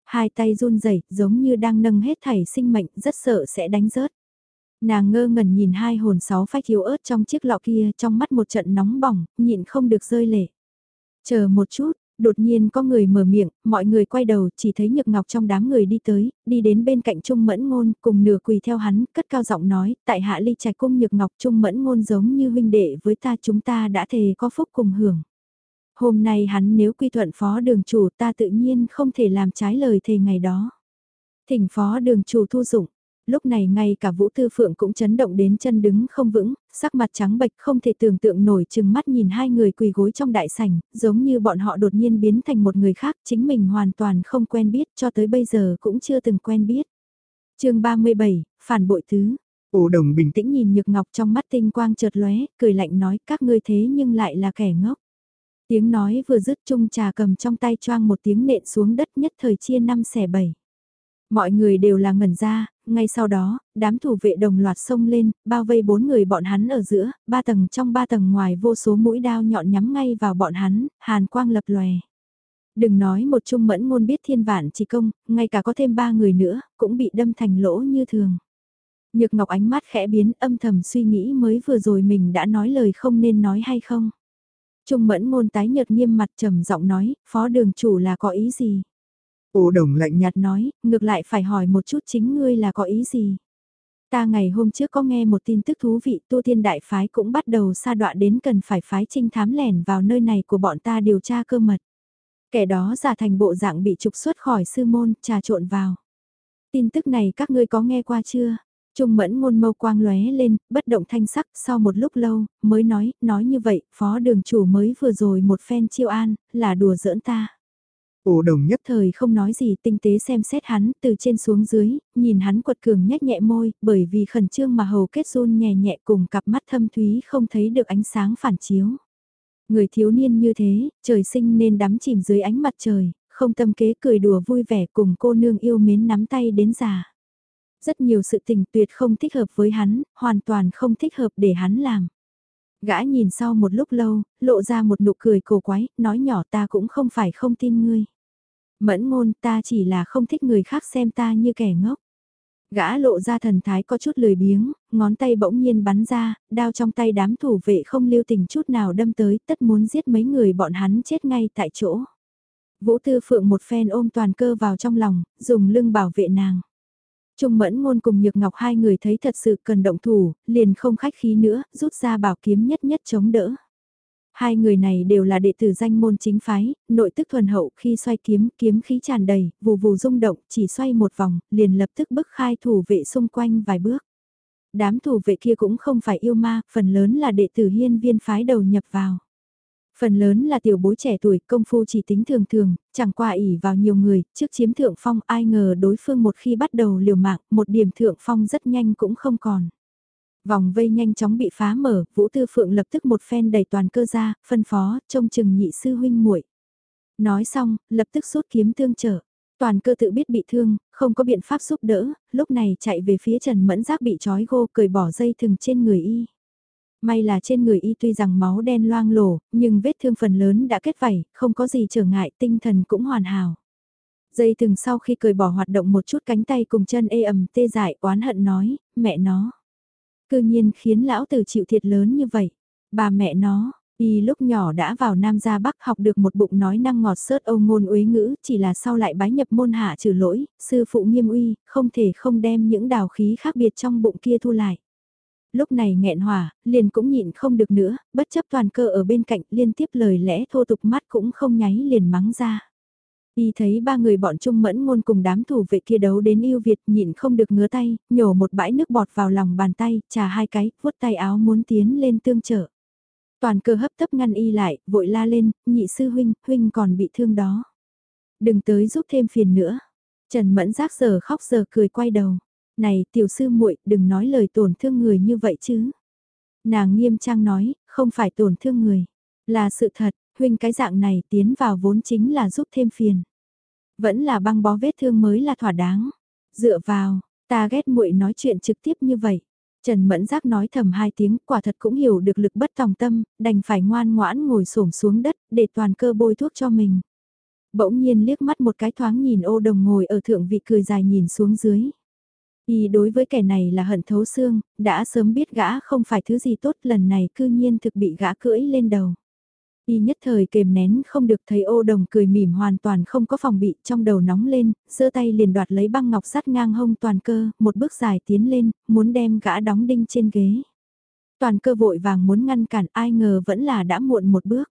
Hai tay run rẩy giống như đang nâng hết thảy sinh mệnh, rất sợ sẽ đánh rớt. Nàng ngơ ngẩn nhìn hai hồn sáu phách yếu ớt trong chiếc lọ kia trong mắt một trận nóng bỏng, nhịn không được rơi lệ. Chờ một chút, đột nhiên có người mở miệng, mọi người quay đầu chỉ thấy Nhược Ngọc trong đám người đi tới, đi đến bên cạnh Trung Mẫn Ngôn, cùng nửa quỳ theo hắn, cất cao giọng nói, tại hạ ly trạch cung Nhược Ngọc Trung Mẫn Ngôn giống như huynh đệ với ta chúng ta đã thề có phúc cùng hưởng. Hôm nay hắn nếu quy thuận phó đường chủ ta tự nhiên không thể làm trái lời thề ngày đó. Thỉnh phó đường chủ thu dụng, lúc này ngay cả Vũ Tư Phượng cũng chấn động đến chân đứng không vững, sắc mặt trắng bệch không thể tưởng tượng nổi chừng mắt nhìn hai người quỳ gối trong đại sảnh, giống như bọn họ đột nhiên biến thành một người khác, chính mình hoàn toàn không quen biết cho tới bây giờ cũng chưa từng quen biết. chương 37, Phản bội tứ. Ô đồng bình tĩnh nhìn Nhược Ngọc trong mắt tinh quang chợt lóe, cười lạnh nói các ngươi thế nhưng lại là kẻ ngốc. Tiếng nói vừa dứt chung trà cầm trong tay choang một tiếng nện xuống đất nhất thời chia năm xẻ bảy. Mọi người đều là ngẩn ra, ngay sau đó, đám thủ vệ đồng loạt xông lên, bao vây bốn người bọn hắn ở giữa, ba tầng trong ba tầng ngoài vô số mũi đao nhọn nhắm ngay vào bọn hắn, hàn quang lập lòe. Đừng nói một trung mẫn ngôn biết thiên vạn chỉ công, ngay cả có thêm ba người nữa, cũng bị đâm thành lỗ như thường. Nhược Ngọc ánh mắt khẽ biến âm thầm suy nghĩ mới vừa rồi mình đã nói lời không nên nói hay không. Trung mẫn ngôn tái nhợt nghiêm mặt trầm giọng nói, phó đường chủ là có ý gì? Ô đồng lạnh nhạt nói, ngược lại phải hỏi một chút chính ngươi là có ý gì? Ta ngày hôm trước có nghe một tin tức thú vị tu tiên đại phái cũng bắt đầu sa đọa đến cần phải phái trinh thám lẻn vào nơi này của bọn ta điều tra cơ mật. Kẻ đó giả thành bộ dạng bị trục xuất khỏi sư môn, trà trộn vào. Tin tức này các ngươi có nghe qua chưa? Trung mẫn ngôn mâu quang lóe lên, bất động thanh sắc, sau một lúc lâu, mới nói, nói như vậy, phó đường chủ mới vừa rồi một phen chiêu an, là đùa giỡn ta. Ổ đồng nhất thời không nói gì tinh tế xem xét hắn từ trên xuống dưới, nhìn hắn quật cường nhếch nhẹ môi, bởi vì khẩn trương mà hầu kết run nhẹ nhẹ cùng cặp mắt thâm thúy không thấy được ánh sáng phản chiếu. Người thiếu niên như thế, trời sinh nên đắm chìm dưới ánh mặt trời, không tâm kế cười đùa vui vẻ cùng cô nương yêu mến nắm tay đến già. Rất nhiều sự tình tuyệt không thích hợp với hắn, hoàn toàn không thích hợp để hắn làm. Gã nhìn sau một lúc lâu, lộ ra một nụ cười cổ quái, nói nhỏ ta cũng không phải không tin ngươi. Mẫn ngôn ta chỉ là không thích người khác xem ta như kẻ ngốc. Gã lộ ra thần thái có chút lười biếng, ngón tay bỗng nhiên bắn ra, đao trong tay đám thủ vệ không lưu tình chút nào đâm tới, tất muốn giết mấy người bọn hắn chết ngay tại chỗ. Vũ Tư Phượng một phen ôm toàn cơ vào trong lòng, dùng lưng bảo vệ nàng. Trung mẫn ngôn cùng Nhược Ngọc hai người thấy thật sự cần động thủ, liền không khách khí nữa, rút ra bảo kiếm nhất nhất chống đỡ. Hai người này đều là đệ tử danh môn chính phái, nội tức thuần hậu khi xoay kiếm, kiếm khí tràn đầy, vù vù rung động, chỉ xoay một vòng, liền lập tức bức khai thủ vệ xung quanh vài bước. Đám thủ vệ kia cũng không phải yêu ma, phần lớn là đệ tử hiên viên phái đầu nhập vào. Phần lớn là tiểu bối trẻ tuổi, công phu chỉ tính thường thường, chẳng qua ỉ vào nhiều người, trước chiếm thượng phong ai ngờ đối phương một khi bắt đầu liều mạng, một điểm thượng phong rất nhanh cũng không còn. Vòng vây nhanh chóng bị phá mở, Vũ Tư Phượng lập tức một phen đầy toàn cơ ra, phân phó, trông chừng nhị sư huynh muội. Nói xong, lập tức rút kiếm tương trở. Toàn cơ tự biết bị thương, không có biện pháp giúp đỡ, lúc này chạy về phía Trần Mẫn Giác bị trói gô cởi bỏ dây thừng trên người y. May là trên người y tuy rằng máu đen loang lổ, nhưng vết thương phần lớn đã kết vảy, không có gì trở ngại, tinh thần cũng hoàn hảo. Dây thừng sau khi cởi bỏ hoạt động một chút cánh tay cùng chân ê ẩm tê dại oán hận nói, mẹ nó. Cư nhiên khiến lão tử chịu thiệt lớn như vậy. Bà mẹ nó, y lúc nhỏ đã vào Nam gia Bắc học được một bụng nói năng ngọt sớt âu ngôn uế ngữ, chỉ là sau lại bái nhập môn hạ trừ lỗi, sư phụ nghiêm uy, không thể không đem những đào khí khác biệt trong bụng kia thu lại. Lúc này nghẹn hòa liền cũng nhịn không được nữa, bất chấp toàn cơ ở bên cạnh liên tiếp lời lẽ thô tục mắt cũng không nháy liền mắng ra. Y thấy ba người bọn Trung Mẫn Ngôn cùng đám thủ vệ kia đấu đến yêu Việt nhịn không được ngứa tay, nhổ một bãi nước bọt vào lòng bàn tay, trà hai cái, vuốt tay áo muốn tiến lên tương trợ. Toàn cơ hấp tấp ngăn y lại, vội la lên, nhị sư huynh, huynh còn bị thương đó. Đừng tới giúp thêm phiền nữa. Trần Mẫn giác giờ khóc giờ cười quay đầu. Này tiểu sư muội đừng nói lời tổn thương người như vậy chứ. Nàng nghiêm trang nói, không phải tổn thương người. Là sự thật, huynh cái dạng này tiến vào vốn chính là giúp thêm phiền. Vẫn là băng bó vết thương mới là thỏa đáng. Dựa vào, ta ghét muội nói chuyện trực tiếp như vậy. Trần Mẫn Giác nói thầm hai tiếng, quả thật cũng hiểu được lực bất tòng tâm, đành phải ngoan ngoãn ngồi xổm xuống đất, để toàn cơ bôi thuốc cho mình. Bỗng nhiên liếc mắt một cái thoáng nhìn ô đồng ngồi ở thượng vị cười dài nhìn xuống dưới. Y đối với kẻ này là hận thấu xương, đã sớm biết gã không phải thứ gì tốt lần này cư nhiên thực bị gã cưỡi lên đầu. Y nhất thời kềm nén không được thấy ô đồng cười mỉm hoàn toàn không có phòng bị trong đầu nóng lên, giơ tay liền đoạt lấy băng ngọc sắt ngang hông toàn cơ, một bước dài tiến lên, muốn đem gã đóng đinh trên ghế. Toàn cơ vội vàng muốn ngăn cản ai ngờ vẫn là đã muộn một bước.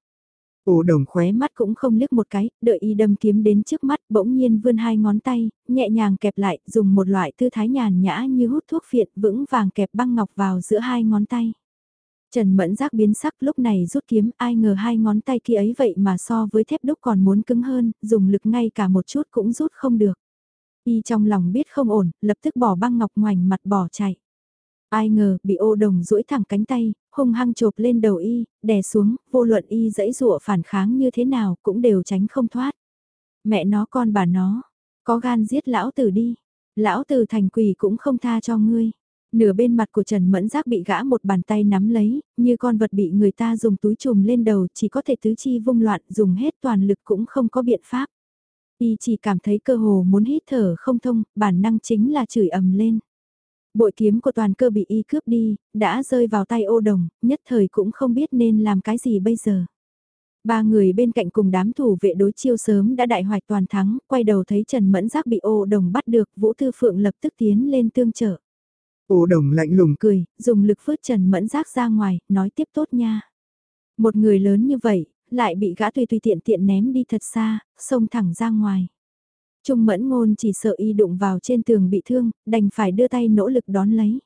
Ô đồng khóe mắt cũng không liếc một cái, đợi y đâm kiếm đến trước mắt, bỗng nhiên vươn hai ngón tay, nhẹ nhàng kẹp lại, dùng một loại tư thái nhàn nhã như hút thuốc phiện vững vàng kẹp băng ngọc vào giữa hai ngón tay. Trần Mẫn giác biến sắc lúc này rút kiếm ai ngờ hai ngón tay kia ấy vậy mà so với thép đúc còn muốn cứng hơn, dùng lực ngay cả một chút cũng rút không được. Y trong lòng biết không ổn, lập tức bỏ băng ngọc ngoảnh mặt bỏ chạy. Ai ngờ bị ô đồng duỗi thẳng cánh tay, hung hăng chộp lên đầu y, đè xuống, vô luận y dãy dụa phản kháng như thế nào cũng đều tránh không thoát. Mẹ nó con bà nó, có gan giết lão tử đi. Lão tử thành quỷ cũng không tha cho ngươi. Nửa bên mặt của Trần Mẫn Giác bị gã một bàn tay nắm lấy, như con vật bị người ta dùng túi trùm lên đầu chỉ có thể tứ chi vung loạn dùng hết toàn lực cũng không có biện pháp. Y chỉ cảm thấy cơ hồ muốn hít thở không thông, bản năng chính là chửi ầm lên. Bội kiếm của toàn cơ bị y cướp đi, đã rơi vào tay ô đồng, nhất thời cũng không biết nên làm cái gì bây giờ. Ba người bên cạnh cùng đám thủ vệ đối chiêu sớm đã đại hoạch toàn thắng, quay đầu thấy Trần Mẫn Giác bị ô đồng bắt được, Vũ Thư Phượng lập tức tiến lên tương trợ. Ô đồng lạnh lùng cười, dùng lực phớt Trần Mẫn Giác ra ngoài, nói tiếp tốt nha. Một người lớn như vậy, lại bị gã tùy tùy tiện tiện ném đi thật xa, xông thẳng ra ngoài. Trung mẫn ngôn chỉ sợ y đụng vào trên tường bị thương, đành phải đưa tay nỗ lực đón lấy.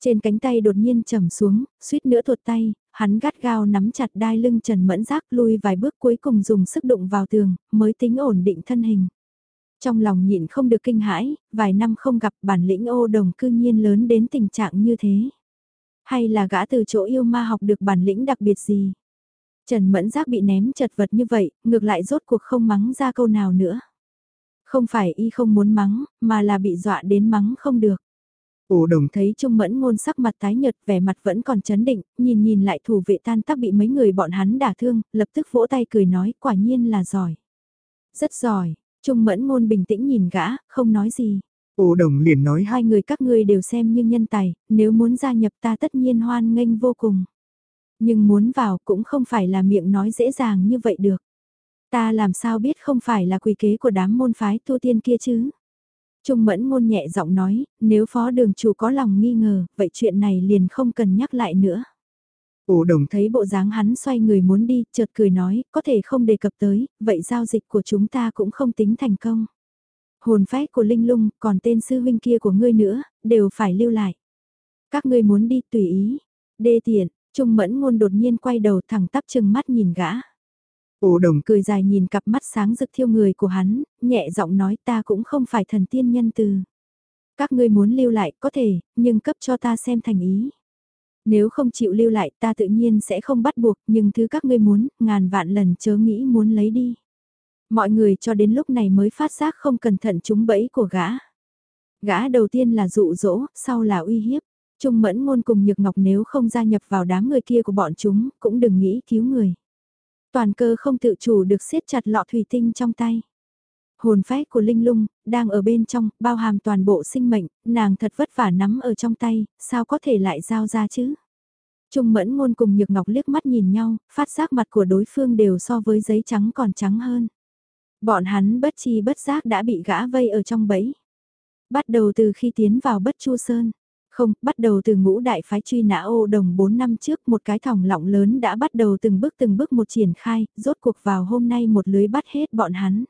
Trên cánh tay đột nhiên trầm xuống, suýt nữa tuột tay, hắn gắt gao nắm chặt đai lưng Trần Mẫn Giác lui vài bước cuối cùng dùng sức đụng vào tường, mới tính ổn định thân hình. Trong lòng nhịn không được kinh hãi, vài năm không gặp bản lĩnh ô đồng cư nhiên lớn đến tình trạng như thế. Hay là gã từ chỗ yêu ma học được bản lĩnh đặc biệt gì? Trần Mẫn Giác bị ném chật vật như vậy, ngược lại rốt cuộc không mắng ra câu nào nữa. Không phải y không muốn mắng, mà là bị dọa đến mắng không được. Ổ đồng thấy Trung Mẫn ngôn sắc mặt tái nhợt vẻ mặt vẫn còn chấn định, nhìn nhìn lại thủ vệ tan tác bị mấy người bọn hắn đả thương, lập tức vỗ tay cười nói quả nhiên là giỏi. Rất giỏi, Trung Mẫn ngôn bình tĩnh nhìn gã, không nói gì. Ổ đồng liền nói hai người các ngươi đều xem như nhân tài, nếu muốn gia nhập ta tất nhiên hoan nghênh vô cùng. Nhưng muốn vào cũng không phải là miệng nói dễ dàng như vậy được. Ta làm sao biết không phải là quỷ kế của đám môn phái tu tiên kia chứ? Trung mẫn ngôn nhẹ giọng nói, nếu phó đường chủ có lòng nghi ngờ, vậy chuyện này liền không cần nhắc lại nữa. Ổ đồng thấy bộ dáng hắn xoay người muốn đi, chợt cười nói, có thể không đề cập tới, vậy giao dịch của chúng ta cũng không tính thành công. Hồn phách của Linh Lung, còn tên sư huynh kia của ngươi nữa, đều phải lưu lại. Các ngươi muốn đi tùy ý. Đê tiện, Trung mẫn ngôn đột nhiên quay đầu thẳng tắp chừng mắt nhìn gã. Ổ đồng cười dài nhìn cặp mắt sáng rực thiêu người của hắn, nhẹ giọng nói ta cũng không phải thần tiên nhân từ. Các ngươi muốn lưu lại có thể, nhưng cấp cho ta xem thành ý. Nếu không chịu lưu lại ta tự nhiên sẽ không bắt buộc, nhưng thứ các ngươi muốn, ngàn vạn lần chớ nghĩ muốn lấy đi. Mọi người cho đến lúc này mới phát giác không cẩn thận chúng bẫy của gã. Gã đầu tiên là dụ dỗ, sau là uy hiếp. Trung mẫn ngôn cùng Nhược Ngọc nếu không gia nhập vào đám người kia của bọn chúng, cũng đừng nghĩ cứu người. Toàn cơ không tự chủ được siết chặt lọ thủy tinh trong tay. Hồn phách của Linh Lung, đang ở bên trong, bao hàm toàn bộ sinh mệnh, nàng thật vất vả nắm ở trong tay, sao có thể lại giao ra chứ? Trung mẫn ngôn cùng Nhược Ngọc liếc mắt nhìn nhau, phát giác mặt của đối phương đều so với giấy trắng còn trắng hơn. Bọn hắn bất chi bất giác đã bị gã vây ở trong bẫy. Bắt đầu từ khi tiến vào bất chu sơn, không, bắt đầu từ ngũ đại phái truy nã ô đồng 4 năm trước một cái thòng lọng lớn đã bắt đầu từng bước từng bước một triển khai, rốt cuộc vào hôm nay một lưới bắt hết bọn hắn.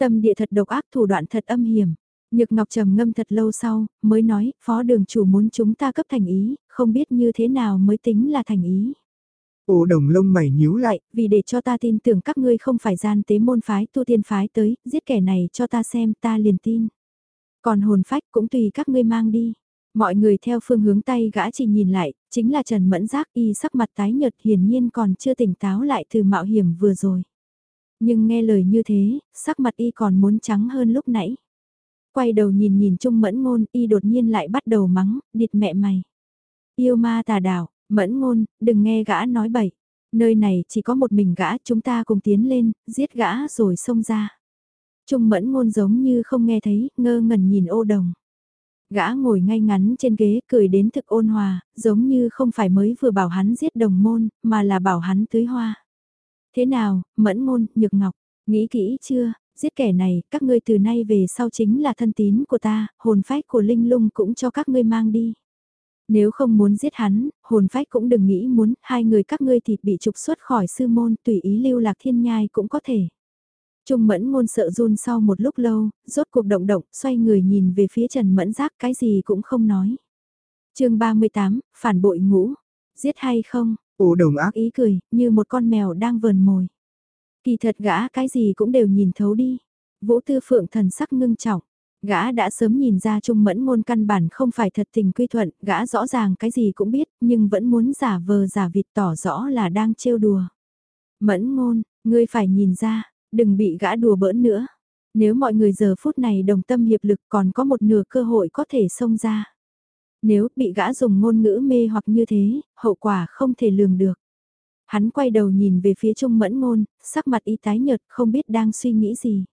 Tâm địa thật độc ác thủ đoạn thật âm hiểm. Nhược Ngọc trầm ngâm thật lâu sau, mới nói, phó đường chủ muốn chúng ta cấp thành ý, không biết như thế nào mới tính là thành ý. Ô đồng lông mày nhíu lại, vì để cho ta tin tưởng các ngươi không phải gian tế môn phái tu tiên phái tới, giết kẻ này cho ta xem ta liền tin. Còn hồn phách cũng tùy các ngươi mang đi. Mọi người theo phương hướng tay gã chỉ nhìn lại, chính là Trần Mẫn Giác y sắc mặt tái nhợt hiển nhiên còn chưa tỉnh táo lại từ mạo hiểm vừa rồi. Nhưng nghe lời như thế, sắc mặt y còn muốn trắng hơn lúc nãy. Quay đầu nhìn nhìn Trung Mẫn Ngôn, y đột nhiên lại bắt đầu mắng, địt mẹ mày. Yêu ma tà đảo, Mẫn Ngôn, đừng nghe gã nói bậy. Nơi này chỉ có một mình gã, chúng ta cùng tiến lên, giết gã rồi xông ra. Trung Mẫn Ngôn giống như không nghe thấy, ngơ ngẩn nhìn ô đồng. Gã ngồi ngay ngắn trên ghế cười đến thực ôn hòa, giống như không phải mới vừa bảo hắn giết đồng môn, mà là bảo hắn tưới hoa. Thế nào, mẫn môn, nhược ngọc, nghĩ kỹ chưa, giết kẻ này, các ngươi từ nay về sau chính là thân tín của ta, hồn phách của linh lung cũng cho các ngươi mang đi. Nếu không muốn giết hắn, hồn phách cũng đừng nghĩ muốn, hai người các ngươi thịt bị trục xuất khỏi sư môn, tùy ý lưu lạc thiên nhai cũng có thể. Trung mẫn ngôn sợ run sau một lúc lâu, rốt cuộc động động, xoay người nhìn về phía Trần Mẫn Giác cái gì cũng không nói. chương 38, phản bội ngũ. Giết hay không? Ổ đồng ác ý cười, như một con mèo đang vờn mồi. Kỳ thật gã cái gì cũng đều nhìn thấu đi. Vũ Tư Phượng thần sắc ngưng trọng. Gã đã sớm nhìn ra Trung Mẫn Ngôn căn bản không phải thật tình quy thuận, gã rõ ràng cái gì cũng biết, nhưng vẫn muốn giả vờ giả vịt tỏ rõ là đang trêu đùa. Mẫn Ngôn, ngươi phải nhìn ra, Đừng bị gã đùa bỡn nữa. Nếu mọi người giờ phút này đồng tâm hiệp lực còn có một nửa cơ hội có thể xông ra. Nếu bị gã dùng ngôn ngữ mê hoặc như thế, hậu quả không thể lường được. Hắn quay đầu nhìn về phía Trung Mẫn Ngôn, sắc mặt y tái nhợt không biết đang suy nghĩ gì.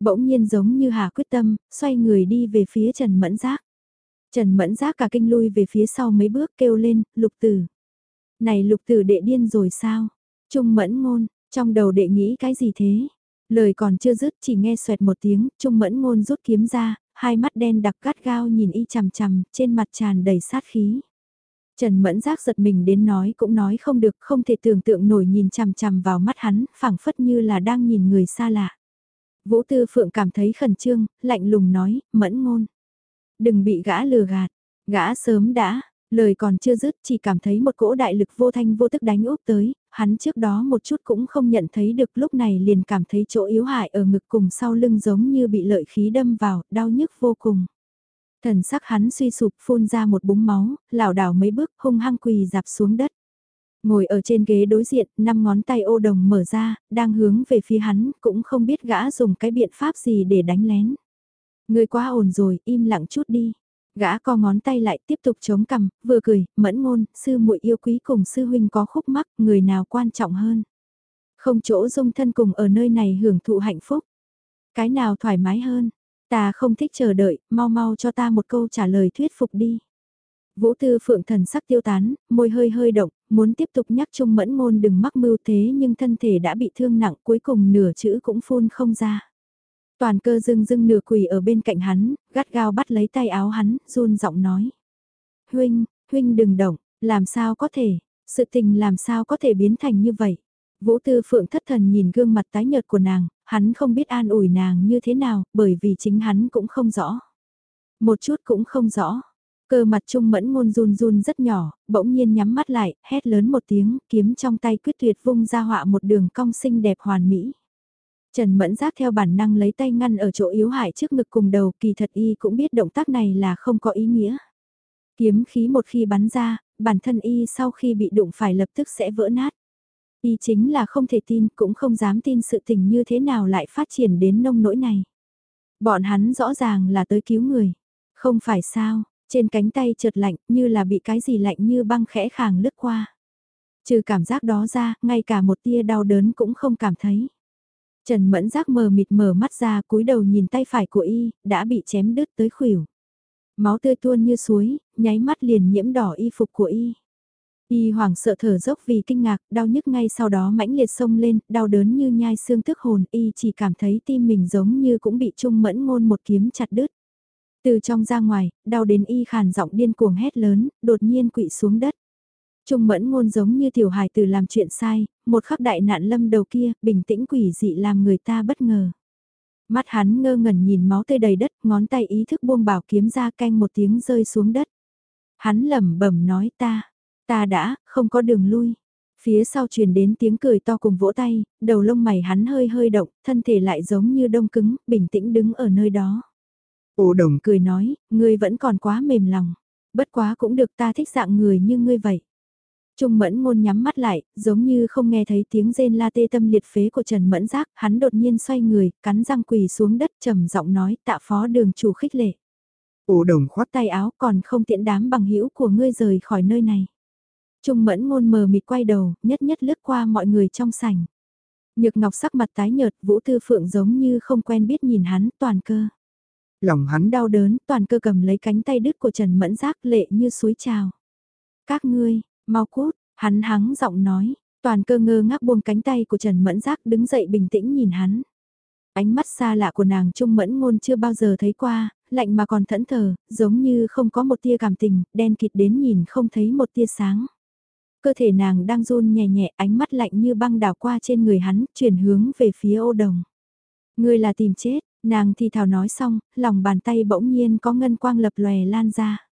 Bỗng nhiên giống như hà quyết tâm, xoay người đi về phía Trần Mẫn Giác. Trần Mẫn Giác cả kinh lui về phía sau mấy bước kêu lên, lục tử. Này lục tử đệ điên rồi sao? Trung Mẫn Ngôn, trong đầu đệ nghĩ cái gì thế? Lời còn chưa dứt chỉ nghe xoẹt một tiếng, Trung Mẫn Ngôn rút kiếm ra, hai mắt đen đặc gắt gao nhìn y chằm chằm, trên mặt tràn đầy sát khí. Trần Mẫn Giác giật mình đến nói cũng nói không được, không thể tưởng tượng nổi nhìn chằm chằm vào mắt hắn, phảng phất như là đang nhìn người xa lạ. Vũ Tư Phượng cảm thấy khẩn trương, lạnh lùng nói, mẫn ngôn. Đừng bị gã lừa gạt, gã sớm đã, lời còn chưa dứt chỉ cảm thấy một cỗ đại lực vô thanh vô tức đánh úp tới, hắn trước đó một chút cũng không nhận thấy được lúc này liền cảm thấy chỗ yếu hại ở ngực cùng sau lưng giống như bị lợi khí đâm vào, đau nhức vô cùng. Thần sắc hắn suy sụp phun ra một búng máu, lảo đảo mấy bước hung hăng quỳ dạp xuống đất. Ngồi ở trên ghế đối diện, năm ngón tay ô đồng mở ra, đang hướng về phía hắn, cũng không biết gã dùng cái biện pháp gì để đánh lén. Người quá ổn rồi, im lặng chút đi. Gã co ngón tay lại tiếp tục chống cằm, vừa cười, mẫn ngôn, sư muội yêu quý cùng sư huynh có khúc mắc, người nào quan trọng hơn. Không chỗ dung thân cùng ở nơi này hưởng thụ hạnh phúc. Cái nào thoải mái hơn, ta không thích chờ đợi, mau mau cho ta một câu trả lời thuyết phục đi. Vũ Tư Phượng thần sắc tiêu tán, môi hơi hơi động, muốn tiếp tục nhắc Trung Mẫn Ngôn đừng mắc mưu thế nhưng thân thể đã bị thương nặng cuối cùng nửa chữ cũng phun không ra. Toàn cơ dưng dưng nửa quỳ ở bên cạnh hắn, gắt gao bắt lấy tay áo hắn, run giọng nói. Huynh, huynh đừng động, làm sao có thể, sự tình làm sao có thể biến thành như vậy. Vũ Tư Phượng thất thần nhìn gương mặt tái nhợt của nàng, hắn không biết an ủi nàng như thế nào, bởi vì chính hắn cũng không rõ. Một chút cũng không rõ. Cơ mặt trung mẫn ngôn run run rất nhỏ, bỗng nhiên nhắm mắt lại, hét lớn một tiếng, kiếm trong tay quyết tuyệt vung ra họa một đường cong xinh đẹp hoàn mỹ. Trần Mẫn Giác theo bản năng lấy tay ngăn ở chỗ yếu hại trước ngực cùng đầu kỳ thật y cũng biết động tác này là không có ý nghĩa. Kiếm khí một khi bắn ra, bản thân y sau khi bị đụng phải lập tức sẽ vỡ nát. Y chính là không thể tin cũng không dám tin sự tình như thế nào lại phát triển đến nông nỗi này. Bọn hắn rõ ràng là tới cứu người. Không phải sao, trên cánh tay trượt lạnh như là bị cái gì lạnh như băng khẽ khàng lướt qua. Trừ cảm giác đó ra, ngay cả một tia đau đớn cũng không cảm thấy. Trần Mẫn Giác mờ mịt mở mắt ra cúi đầu nhìn tay phải của y, đã bị chém đứt tới khuỷu. Máu tươi tuôn như suối, nháy mắt liền nhiễm đỏ y phục của y. Y hoảng sợ thở dốc vì kinh ngạc, đau nhức ngay sau đó mãnh liệt sông lên, đau đớn như nhai xương tức hồn, y chỉ cảm thấy tim mình giống như cũng bị trung mẫn ngôn một kiếm chặt đứt. Từ trong ra ngoài, đau đến y khàn giọng điên cuồng hét lớn, đột nhiên quỵ xuống đất. Trung mẫn ngôn giống như tiểu hài tử làm chuyện sai, một khắc đại nạn lâm đầu kia, bình tĩnh quỷ dị làm người ta bất ngờ. Mắt hắn ngơ ngẩn nhìn máu tươi đầy đất, ngón tay ý thức buông bảo kiếm ra canh một tiếng rơi xuống đất. Hắn lẩm bẩm nói ta, ta đã, không có đường lui. Phía sau truyền đến tiếng cười to cùng vỗ tay, đầu lông mày hắn hơi hơi động, thân thể lại giống như đông cứng, bình tĩnh đứng ở nơi đó. Ô đồng cười nói, ngươi vẫn còn quá mềm lòng. Bất quá cũng được ta thích dạng người như ngươi vậy. Trung mẫn ngôn nhắm mắt lại, giống như không nghe thấy tiếng rên la tê tâm liệt phế của Trần Mẫn Giác, hắn đột nhiên xoay người, cắn răng quỳ xuống đất trầm giọng nói tạ phó đường chủ khích lệ. Ô đồng khoát tay áo còn không tiện đám bằng hữu của ngươi rời khỏi nơi này. Trung mẫn ngôn mờ mịt quay đầu, nhất nhất lướt qua mọi người trong sảnh. Nhược ngọc sắc mặt tái nhợt, vũ tư phượng giống như không quen biết nhìn hắn toàn cơ. Lòng hắn đau đớn, toàn cơ cầm lấy cánh tay đứt của Trần Mẫn Giác lệ như suối trào. Các ngươi, mau cút, hắn hắng giọng nói, toàn cơ ngơ ngác buông cánh tay của Trần Mẫn Giác đứng dậy bình tĩnh nhìn hắn. Ánh mắt xa lạ của nàng Trung Mẫn Ngôn chưa bao giờ thấy qua, lạnh mà còn thẫn thờ, giống như không có một tia cảm tình, đen kịt đến nhìn không thấy một tia sáng. Cơ thể nàng đang run nhẹ nhẹ, ánh mắt lạnh như băng đảo qua trên người hắn, chuyển hướng về phía ô đồng. Ngươi là tìm chết, Nàng thì thào nói xong, lòng bàn tay bỗng nhiên có ngân quang lập lòe lan ra.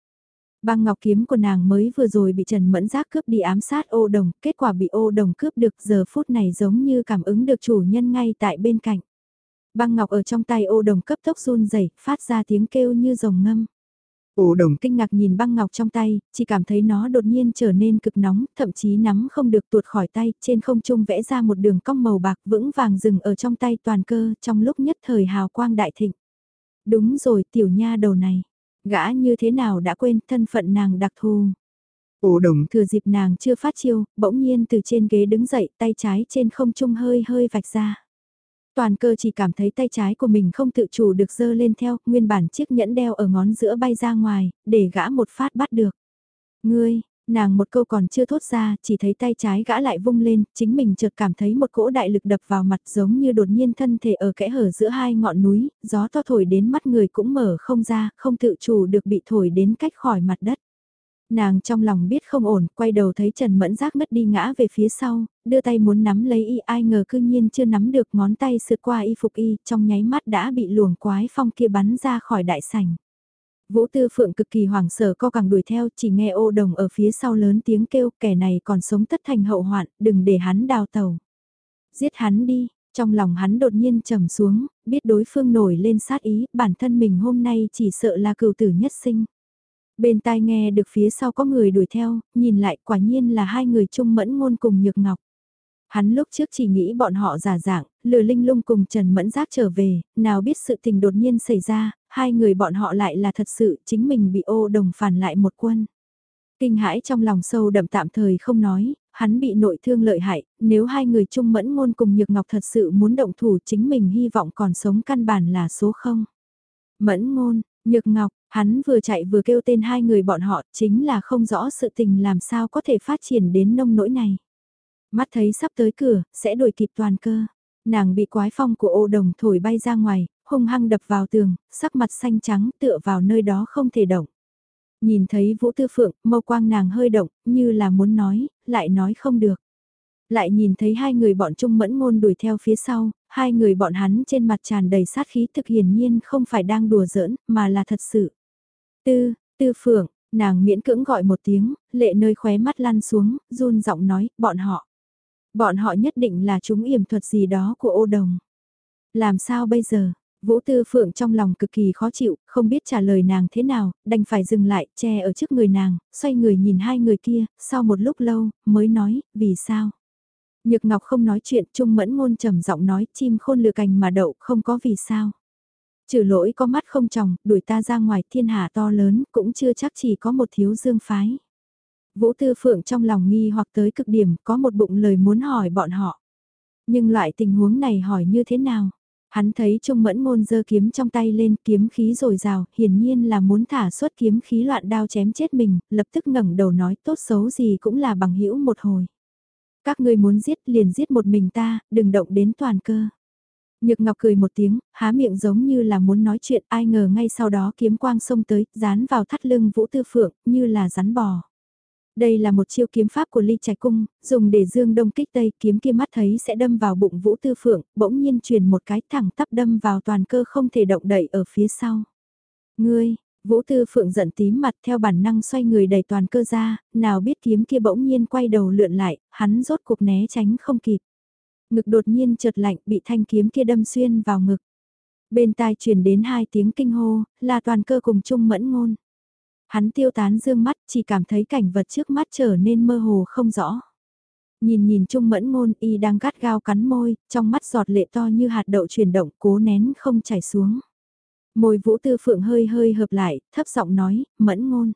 Băng ngọc kiếm của nàng mới vừa rồi bị Trần Mẫn Giác cướp đi ám sát ô đồng, kết quả bị ô đồng cướp được giờ phút này giống như cảm ứng được chủ nhân ngay tại bên cạnh. Băng ngọc ở trong tay ô đồng cấp tốc run rẩy phát ra tiếng kêu như rồng ngâm. Ô đồng Kinh ngạc nhìn băng ngọc trong tay, chỉ cảm thấy nó đột nhiên trở nên cực nóng, thậm chí nắm không được tuột khỏi tay, trên không trung vẽ ra một đường cong màu bạc vững vàng dừng ở trong tay toàn cơ, trong lúc nhất thời hào quang đại thịnh. Đúng rồi tiểu nha đầu này, gã như thế nào đã quên thân phận nàng đặc thù. Ồ đồng Thừa dịp nàng chưa phát chiêu, bỗng nhiên từ trên ghế đứng dậy, tay trái trên không trung hơi hơi vạch ra. Toàn cơ chỉ cảm thấy tay trái của mình không tự chủ được dơ lên theo, nguyên bản chiếc nhẫn đeo ở ngón giữa bay ra ngoài, để gã một phát bắt được. Ngươi, nàng một câu còn chưa thốt ra, chỉ thấy tay trái gã lại vung lên, chính mình chợt cảm thấy một cỗ đại lực đập vào mặt giống như đột nhiên thân thể ở kẽ hở giữa hai ngọn núi, gió to thổi đến mắt người cũng mở không ra, không tự chủ được bị thổi đến cách khỏi mặt đất. Nàng trong lòng biết không ổn, quay đầu thấy Trần Mẫn Giác ngất đi ngã về phía sau, đưa tay muốn nắm lấy y ai ngờ cư nhiên chưa nắm được ngón tay sượt qua y phục y, trong nháy mắt đã bị luồng quái phong kia bắn ra khỏi đại sảnh. Vũ Tư Phượng cực kỳ hoảng sợ co càng đuổi theo, chỉ nghe ô đồng ở phía sau lớn tiếng kêu, kẻ này còn sống tất thành hậu hoạn, đừng để hắn đào tàu. Giết hắn đi, trong lòng hắn đột nhiên trầm xuống, biết đối phương nổi lên sát ý, bản thân mình hôm nay chỉ sợ là cựu tử nhất sinh. Bên tai nghe được phía sau có người đuổi theo, nhìn lại quả nhiên là hai người chung mẫn ngôn cùng nhược ngọc. Hắn lúc trước chỉ nghĩ bọn họ giả dạng, lừa linh lung cùng Trần Mẫn Giác trở về, nào biết sự tình đột nhiên xảy ra, hai người bọn họ lại là thật sự chính mình bị ô đồng phản lại một quân. Kinh hãi trong lòng sâu đậm tạm thời không nói, hắn bị nội thương lợi hại, nếu hai người chung mẫn ngôn cùng Nhược Ngọc thật sự muốn động thủ chính mình hy vọng còn sống căn bản là số không. Mẫn ngôn, Nhược Ngọc, hắn vừa chạy vừa kêu tên hai người bọn họ chính là không rõ sự tình làm sao có thể phát triển đến nông nỗi này. Mắt thấy sắp tới cửa, sẽ đuổi kịp toàn cơ. Nàng bị quái phong của ô đồng thổi bay ra ngoài, hung hăng đập vào tường, sắc mặt xanh trắng tựa vào nơi đó không thể động. Nhìn thấy Vũ Tư Phượng, mâu quang nàng hơi động, như là muốn nói, lại nói không được. Lại nhìn thấy hai người bọn Trung Mẫn Ngôn đuổi theo phía sau, hai người bọn hắn trên mặt tràn đầy sát khí thực hiển nhiên không phải đang đùa giỡn, mà là thật sự. Tư, Tư Phượng, nàng miễn cưỡng gọi một tiếng, lệ nơi khóe mắt lăn xuống, run giọng nói, bọn họ. Bọn họ nhất định là chúng yểm thuật gì đó của ô đồng. Làm sao bây giờ? Vũ Tư Phượng trong lòng cực kỳ khó chịu, không biết trả lời nàng thế nào, đành phải dừng lại, che ở trước người nàng, xoay người nhìn hai người kia, sau một lúc lâu, mới nói, vì sao? Nhược Ngọc không nói chuyện, Trung Mẫn Ngôn trầm giọng nói, chim khôn lừa cành mà đậu, không có vì sao. Trừ lỗi có mắt không tròng, đuổi ta ra ngoài thiên hạ to lớn, cũng chưa chắc chỉ có một thiếu dương phái. Vũ Tư Phượng trong lòng nghi hoặc tới cực điểm, có một bụng lời muốn hỏi bọn họ. Nhưng loại tình huống này hỏi như thế nào? Hắn thấy Trung Mẫn Ngôn giơ kiếm trong tay lên, kiếm khí rồi rào, hiển nhiên là muốn thả suốt kiếm khí loạn đao chém chết mình, lập tức ngẩng đầu nói tốt xấu gì cũng là bằng hữu một hồi. Các ngươi muốn giết liền giết một mình ta, đừng động đến toàn cơ. Nhược Ngọc cười một tiếng, há miệng giống như là muốn nói chuyện, ai ngờ ngay sau đó kiếm quang xông tới, dán vào thắt lưng Vũ Tư Phượng, như là rắn bò. Đây là một chiêu kiếm pháp của ly trạch cung, dùng để dương đông kích tây, kiếm kia mắt thấy sẽ đâm vào bụng Vũ Tư Phượng, bỗng nhiên truyền một cái thẳng tắp đâm vào toàn cơ không thể động đậy ở phía sau. Ngươi, Vũ Tư Phượng giận tím mặt theo bản năng xoay người đẩy toàn cơ ra, nào biết kiếm kia bỗng nhiên quay đầu lượn lại, hắn rốt cuộc né tránh không kịp. Ngực đột nhiên chợt lạnh bị thanh kiếm kia đâm xuyên vào ngực. Bên tai truyền đến hai tiếng kinh hô, là toàn cơ cùng chung mẫn ngôn. Hắn tiêu tán dương mắt chỉ cảm thấy cảnh vật trước mắt trở nên mơ hồ không rõ. Nhìn nhìn Trung mẫn ngôn y đang gắt gao cắn môi, trong mắt giọt lệ to như hạt đậu chuyển động cố nén không chảy xuống. Môi vũ tư phượng hơi hơi hợp lại, thấp giọng nói, mẫn ngôn.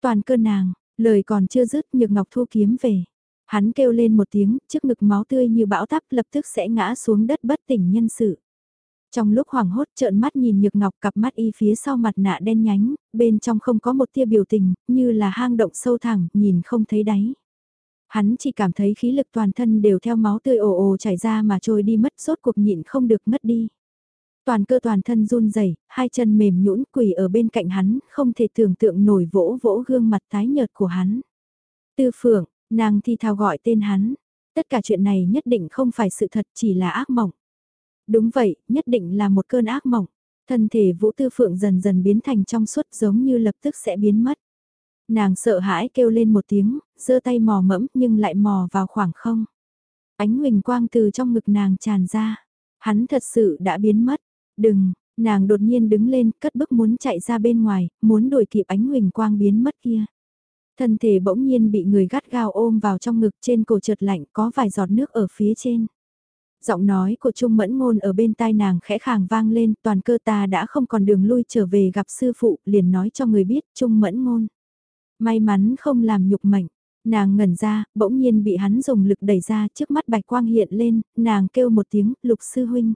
Toàn cơ nàng, lời còn chưa dứt nhược ngọc thu kiếm về. Hắn kêu lên một tiếng, trước ngực máu tươi như bão táp lập tức sẽ ngã xuống đất bất tỉnh nhân sự. Trong lúc hoảng hốt trợn mắt nhìn nhược ngọc cặp mắt y phía sau mặt nạ đen nhánh, bên trong không có một tia biểu tình, như là hang động sâu thẳng, nhìn không thấy đáy. Hắn chỉ cảm thấy khí lực toàn thân đều theo máu tươi ồ ồ chảy ra mà trôi đi mất sốt cuộc nhịn không được mất đi. Toàn cơ toàn thân run rẩy, hai chân mềm nhũn quỳ ở bên cạnh hắn, không thể tưởng tượng nổi vỗ vỗ gương mặt tái nhợt của hắn. Tư phượng, nàng thi thao gọi tên hắn. Tất cả chuyện này nhất định không phải sự thật chỉ là ác mộng. Đúng vậy, nhất định là một cơn ác mộng. Thân thể Vũ Tư Phượng dần dần biến thành trong suốt giống như lập tức sẽ biến mất. Nàng sợ hãi kêu lên một tiếng, giơ tay mò mẫm nhưng lại mò vào khoảng không. Ánh huỳnh quang từ trong ngực nàng tràn ra. Hắn thật sự đã biến mất. Đừng, Nàng đột nhiên đứng lên, cất bước muốn chạy ra bên ngoài, muốn đuổi kịp ánh huỳnh quang biến mất kia. Thân thể bỗng nhiên bị người gắt gao ôm vào trong ngực trên cổ trượt lạnh có vài giọt nước ở phía trên. Giọng nói của Trung Mẫn Ngôn ở bên tai nàng khẽ khàng vang lên, toàn cơ ta đã không còn đường lui trở về gặp sư phụ, liền nói cho người biết Trung Mẫn Ngôn. May mắn không làm nhục mệnh, nàng ngẩn ra, bỗng nhiên bị hắn dùng lực đẩy ra trước mắt bạch quang hiện lên, nàng kêu một tiếng, lục sư huynh.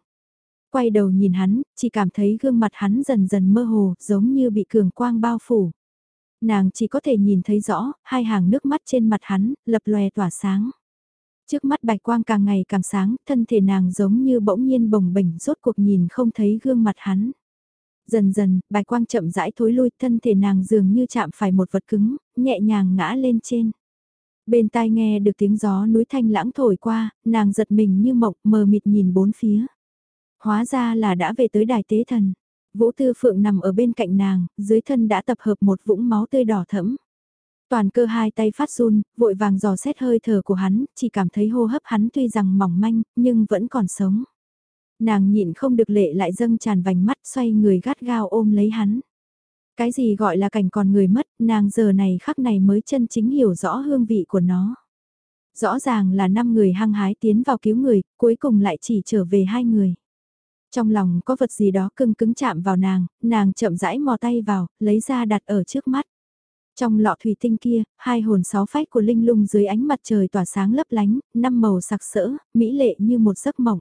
Quay đầu nhìn hắn, chỉ cảm thấy gương mặt hắn dần dần mơ hồ, giống như bị cường quang bao phủ. Nàng chỉ có thể nhìn thấy rõ, hai hàng nước mắt trên mặt hắn, lập lòe tỏa sáng. Trước mắt bạch quang càng ngày càng sáng, thân thể nàng giống như bỗng nhiên bồng bềnh rốt cuộc nhìn không thấy gương mặt hắn. Dần dần, bạch quang chậm rãi thối lui, thân thể nàng dường như chạm phải một vật cứng, nhẹ nhàng ngã lên trên. Bên tai nghe được tiếng gió núi thanh lãng thổi qua, nàng giật mình như mộng mờ mịt nhìn bốn phía. Hóa ra là đã về tới đài tế thần. Vũ Tư Phượng nằm ở bên cạnh nàng, dưới thân đã tập hợp một vũng máu tươi đỏ thẫm. Toàn cơ hai tay phát run, vội vàng dò xét hơi thở của hắn, chỉ cảm thấy hô hấp hắn tuy rằng mỏng manh, nhưng vẫn còn sống. Nàng nhịn không được lệ lại dâng tràn vành mắt xoay người gắt gao ôm lấy hắn. Cái gì gọi là cảnh còn người mất, nàng giờ này khắc này mới chân chính hiểu rõ hương vị của nó. Rõ ràng là năm người hăng hái tiến vào cứu người, cuối cùng lại chỉ trở về hai người. Trong lòng có vật gì đó cưng cứng chạm vào nàng, nàng chậm rãi mò tay vào, lấy ra đặt ở trước mắt. Trong lọ thủy tinh kia, hai hồn sáu phách của linh lung dưới ánh mặt trời tỏa sáng lấp lánh, năm màu sặc sỡ, mỹ lệ như một giấc mộng.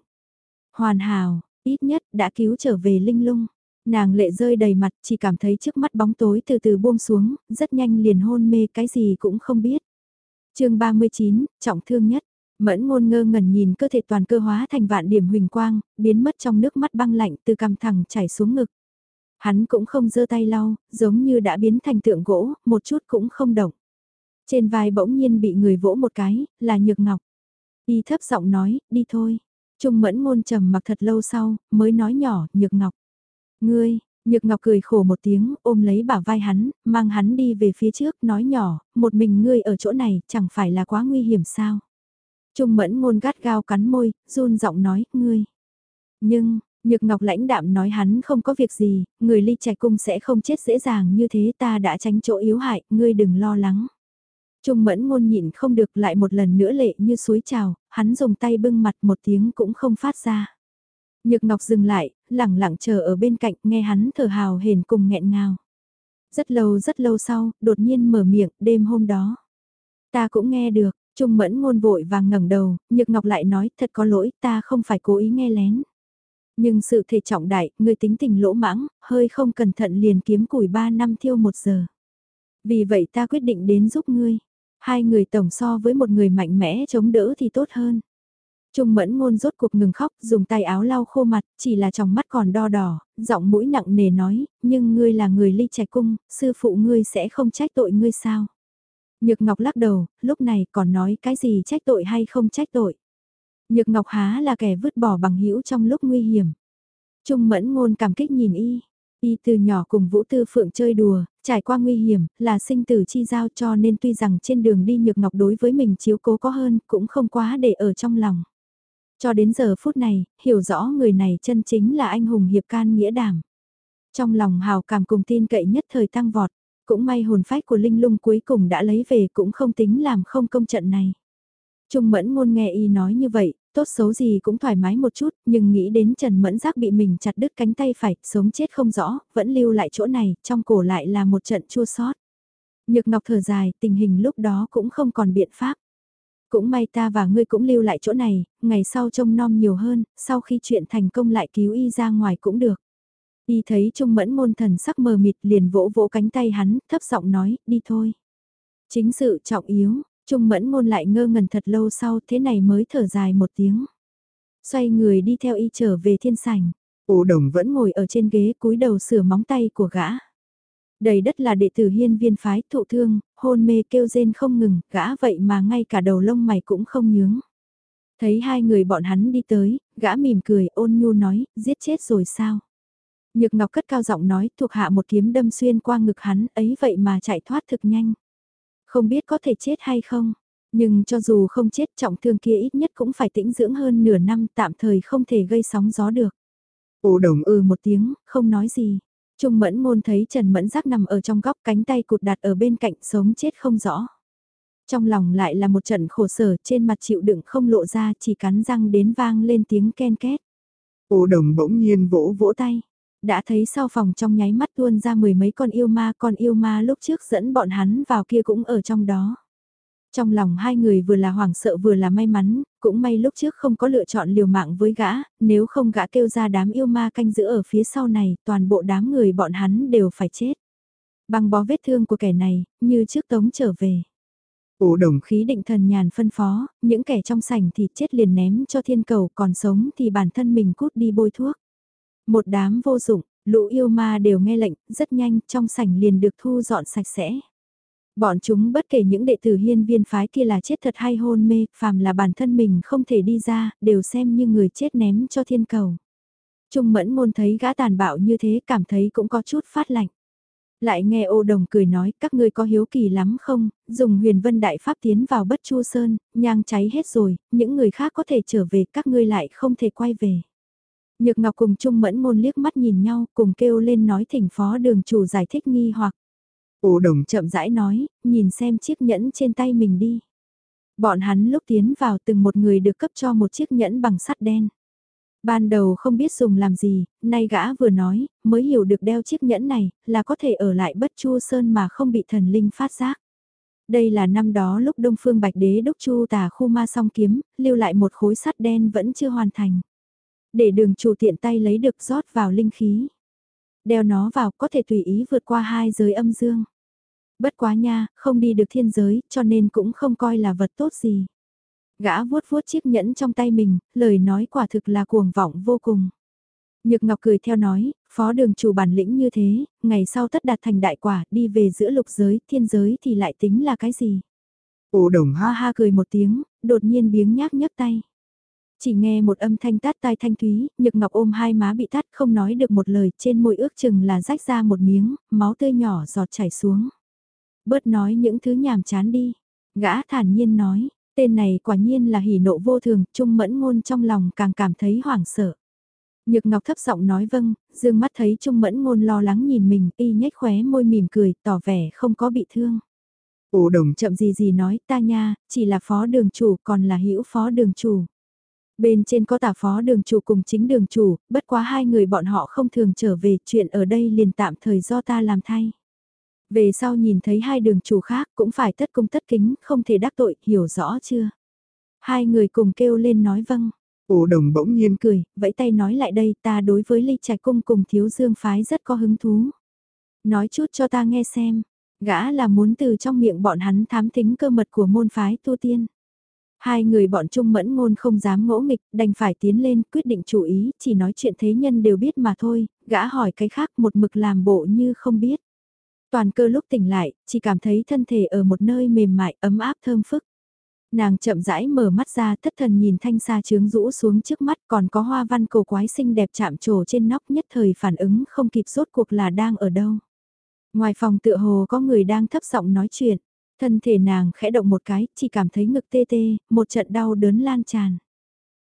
Hoàn hảo, ít nhất đã cứu trở về linh lung. Nàng lệ rơi đầy mặt chỉ cảm thấy trước mắt bóng tối từ từ buông xuống, rất nhanh liền hôn mê cái gì cũng không biết. chương 39, trọng thương nhất. Mẫn ngôn ngơ ngẩn nhìn cơ thể toàn cơ hóa thành vạn điểm huỳnh quang, biến mất trong nước mắt băng lạnh từ cằm thẳng chảy xuống ngực. Hắn cũng không giơ tay lau, giống như đã biến thành tượng gỗ, một chút cũng không động. Trên vai bỗng nhiên bị người vỗ một cái, là nhược ngọc. Y thấp giọng nói, đi thôi. Trung mẫn ngôn trầm mặc thật lâu sau, mới nói nhỏ, nhược ngọc. Ngươi, nhược ngọc cười khổ một tiếng, ôm lấy bả vai hắn, mang hắn đi về phía trước, nói nhỏ, một mình ngươi ở chỗ này, chẳng phải là quá nguy hiểm sao. Trung mẫn ngôn gắt gao cắn môi, run giọng nói, ngươi. Nhưng, Nhược Ngọc lãnh đạm nói hắn không có việc gì, người ly trạch cung sẽ không chết dễ dàng như thế ta đã tránh chỗ yếu hại, ngươi đừng lo lắng. Trung mẫn ngôn nhịn không được lại một lần nữa lệ như suối trào, hắn dùng tay bưng mặt một tiếng cũng không phát ra. Nhược Ngọc dừng lại, lẳng lặng chờ ở bên cạnh nghe hắn thở hào hền cùng nghẹn ngào. Rất lâu rất lâu sau, đột nhiên mở miệng, đêm hôm đó. Ta cũng nghe được, Trung mẫn ngôn vội vàng ngẩng đầu, Nhược Ngọc lại nói thật có lỗi ta không phải cố ý nghe lén. Nhưng sự thể trọng đại, người tính tình lỗ mãng, hơi không cẩn thận liền kiếm củi 3 năm thiêu 1 giờ. Vì vậy ta quyết định đến giúp ngươi. Hai người tổng so với một người mạnh mẽ chống đỡ thì tốt hơn. Trung mẫn ngôn rốt cuộc ngừng khóc, dùng tay áo lau khô mặt, chỉ là trong mắt còn đo đỏ, giọng mũi nặng nề nói, nhưng ngươi là người ly trẻ cung, sư phụ ngươi sẽ không trách tội ngươi sao. Nhược Ngọc lắc đầu, lúc này còn nói cái gì trách tội hay không trách tội. Nhược Ngọc há là kẻ vứt bỏ bằng hữu trong lúc nguy hiểm. Trung mẫn ngôn cảm kích nhìn y. Y từ nhỏ cùng Vũ Tư Phượng chơi đùa, trải qua nguy hiểm, là sinh tử chi giao cho nên tuy rằng trên đường đi Nhược Ngọc đối với mình chiếu cố có hơn, cũng không quá để ở trong lòng. Cho đến giờ phút này, hiểu rõ người này chân chính là anh hùng hiệp can nghĩa đảm. Trong lòng hào cảm cùng tin cậy nhất thời tăng vọt, cũng may hồn phách của Linh Lung cuối cùng đã lấy về cũng không tính làm không công trận này. Trung Mẫn Ngôn nghe y nói như vậy, tốt xấu gì cũng thoải mái một chút, nhưng nghĩ đến Trần Mẫn Giác bị mình chặt đứt cánh tay phải, sống chết không rõ, vẫn lưu lại chỗ này, trong cổ lại là một trận chua sót. Nhược Ngọc thở dài, tình hình lúc đó cũng không còn biện pháp. Cũng may ta và ngươi cũng lưu lại chỗ này, ngày sau trông nom nhiều hơn, sau khi chuyện thành công lại cứu y ra ngoài cũng được. Y thấy Trung Mẫn Ngôn thần sắc mờ mịt liền vỗ vỗ cánh tay hắn, thấp giọng nói, đi thôi. Chính sự trọng yếu, Trung mẫn ngôn lại ngơ ngẩn thật lâu sau thế này mới thở dài một tiếng. Xoay người đi theo y trở về thiên sảnh. Ô đồng vẫn ngồi ở trên ghế cúi đầu sửa móng tay của gã. Đầy đất là đệ tử hiên viên phái thụ thương, hôn mê kêu rên không ngừng, gã vậy mà ngay cả đầu lông mày cũng không nhướng. Thấy hai người bọn hắn đi tới, gã mỉm cười ôn nhu nói, giết chết rồi sao? Nhược Ngọc cất cao giọng nói thuộc hạ một kiếm đâm xuyên qua ngực hắn ấy vậy mà chạy thoát thực nhanh. Không biết có thể chết hay không, nhưng cho dù không chết trọng thương kia ít nhất cũng phải tĩnh dưỡng hơn nửa năm tạm thời không thể gây sóng gió được. Ô đồng ừ một tiếng, không nói gì. Trung mẫn ngôn thấy Trần Mẫn Giác nằm ở trong góc cánh tay cụt đặt ở bên cạnh sống chết không rõ. Trong lòng lại là một trận khổ sở trên mặt chịu đựng không lộ ra chỉ cắn răng đến vang lên tiếng ken két. Ô đồng bỗng nhiên vỗ vỗ tay. Đã thấy sau phòng trong nháy mắt tuôn ra mười mấy con yêu ma con yêu ma lúc trước dẫn bọn hắn vào kia cũng ở trong đó. Trong lòng hai người vừa là hoảng sợ vừa là may mắn, cũng may lúc trước không có lựa chọn liều mạng với gã, nếu không gã kêu ra đám yêu ma canh giữ ở phía sau này, toàn bộ đám người bọn hắn đều phải chết. Bằng bó vết thương của kẻ này, như trước tống trở về. Ổ đồng khí định thần nhàn phân phó, những kẻ trong sảnh thì chết liền ném cho thiên cầu, còn sống thì bản thân mình cút đi bôi thuốc. Một đám vô dụng, lũ yêu ma đều nghe lệnh, rất nhanh trong sảnh liền được thu dọn sạch sẽ. Bọn chúng bất kể những đệ tử hiên viên phái kia là chết thật hay hôn mê, phàm là bản thân mình không thể đi ra, đều xem như người chết ném cho thiên cầu. Trung mẫn ngôn thấy gã tàn bạo như thế cảm thấy cũng có chút phát lạnh. Lại nghe ô đồng cười nói các ngươi có hiếu kỳ lắm không, dùng huyền vân đại pháp tiến vào bất chu sơn, nhang cháy hết rồi, những người khác có thể trở về các ngươi lại không thể quay về. Nhược Ngọc cùng Trung Mẫn Ngôn liếc mắt nhìn nhau cùng kêu lên nói thỉnh phó đường chủ giải thích nghi hoặc. Ô đồng chậm rãi nói, nhìn xem chiếc nhẫn trên tay mình đi. Bọn hắn lúc tiến vào từng một người được cấp cho một chiếc nhẫn bằng sắt đen. Ban đầu không biết dùng làm gì, nay gã vừa nói, mới hiểu được đeo chiếc nhẫn này, là có thể ở lại bất chu sơn mà không bị thần linh phát giác. Đây là năm đó lúc Đông Phương Bạch Đế đúc chu tà khu ma song kiếm, lưu lại một khối sắt đen vẫn chưa hoàn thành. Để đường chủ tiện tay lấy được rót vào linh khí. Đeo nó vào có thể tùy ý vượt qua hai giới âm dương. Bất quá nha, không đi được thiên giới, cho nên cũng không coi là vật tốt gì. Gã vuốt vuốt chiếc nhẫn trong tay mình, lời nói quả thực là cuồng vọng vô cùng. Nhược Ngọc cười theo nói, phó đường chủ bản lĩnh như thế, ngày sau tất đạt thành đại quả, đi về giữa lục giới, thiên giới thì lại tính là cái gì? Ô đồng ha ha cười một tiếng, đột nhiên biếng nhác nhấc tay. Chỉ nghe một âm thanh tát tai thanh thúy, Nhược Ngọc ôm hai má bị tát không nói được một lời, trên môi ước chừng là rách ra một miếng, máu tươi nhỏ giọt chảy xuống bớt nói những thứ nhàm chán đi. Gã thản nhiên nói, tên này quả nhiên là hỉ nộ vô thường, trung mẫn ngôn trong lòng càng cảm thấy hoảng sợ. Nhược Ngọc thấp giọng nói vâng, dương mắt thấy Trung Mẫn Ngôn lo lắng nhìn mình, y nhếch khóe môi mỉm cười, tỏ vẻ không có bị thương. Ô đồng chậm gì gì nói, ta nha, chỉ là phó đường chủ còn là hữu phó đường chủ. Bên trên có tả phó đường chủ cùng chính đường chủ, bất quá hai người bọn họ không thường trở về, chuyện ở đây liền tạm thời do ta làm thay. Về sau nhìn thấy hai đường chủ khác cũng phải tất cung tất kính, không thể đắc tội, hiểu rõ chưa? Hai người cùng kêu lên nói vâng. Ô đồng bỗng nhiên cười, vẫy tay nói lại đây ta đối với ly trạch cung cùng thiếu dương phái rất có hứng thú. Nói chút cho ta nghe xem, gã là muốn từ trong miệng bọn hắn thám thính cơ mật của môn phái tu tiên. Hai người bọn trung mẫn ngôn không dám ngỗ nghịch, đành phải tiến lên quyết định chủ ý, chỉ nói chuyện thế nhân đều biết mà thôi, gã hỏi cái khác một mực làm bộ như không biết. Toàn cơ lúc tỉnh lại, chỉ cảm thấy thân thể ở một nơi mềm mại, ấm áp thơm phức. Nàng chậm rãi mở mắt ra thất thần nhìn thanh xa trướng rũ xuống trước mắt còn có hoa văn cổ quái xinh đẹp chạm trổ trên nóc nhất thời phản ứng không kịp rốt cuộc là đang ở đâu. Ngoài phòng tựa hồ có người đang thấp giọng nói chuyện, thân thể nàng khẽ động một cái, chỉ cảm thấy ngực tê tê, một trận đau đớn lan tràn.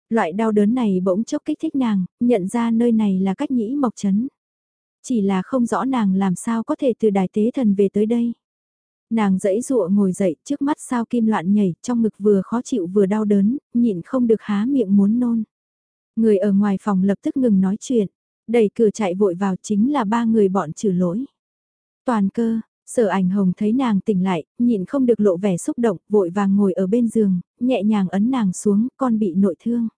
Loại đau đớn này bỗng chốc kích thích nàng, nhận ra nơi này là cách nhĩ mộc chấn. Chỉ là không rõ nàng làm sao có thể từ đài tế thần về tới đây. Nàng dẫy dụa ngồi dậy trước mắt sao kim loạn nhảy trong ngực vừa khó chịu vừa đau đớn, nhịn không được há miệng muốn nôn. Người ở ngoài phòng lập tức ngừng nói chuyện, đẩy cửa chạy vội vào chính là ba người bọn trừ lỗi. Toàn cơ, sở ảnh hồng thấy nàng tỉnh lại, nhịn không được lộ vẻ xúc động, vội vàng ngồi ở bên giường, nhẹ nhàng ấn nàng xuống, con bị nội thương.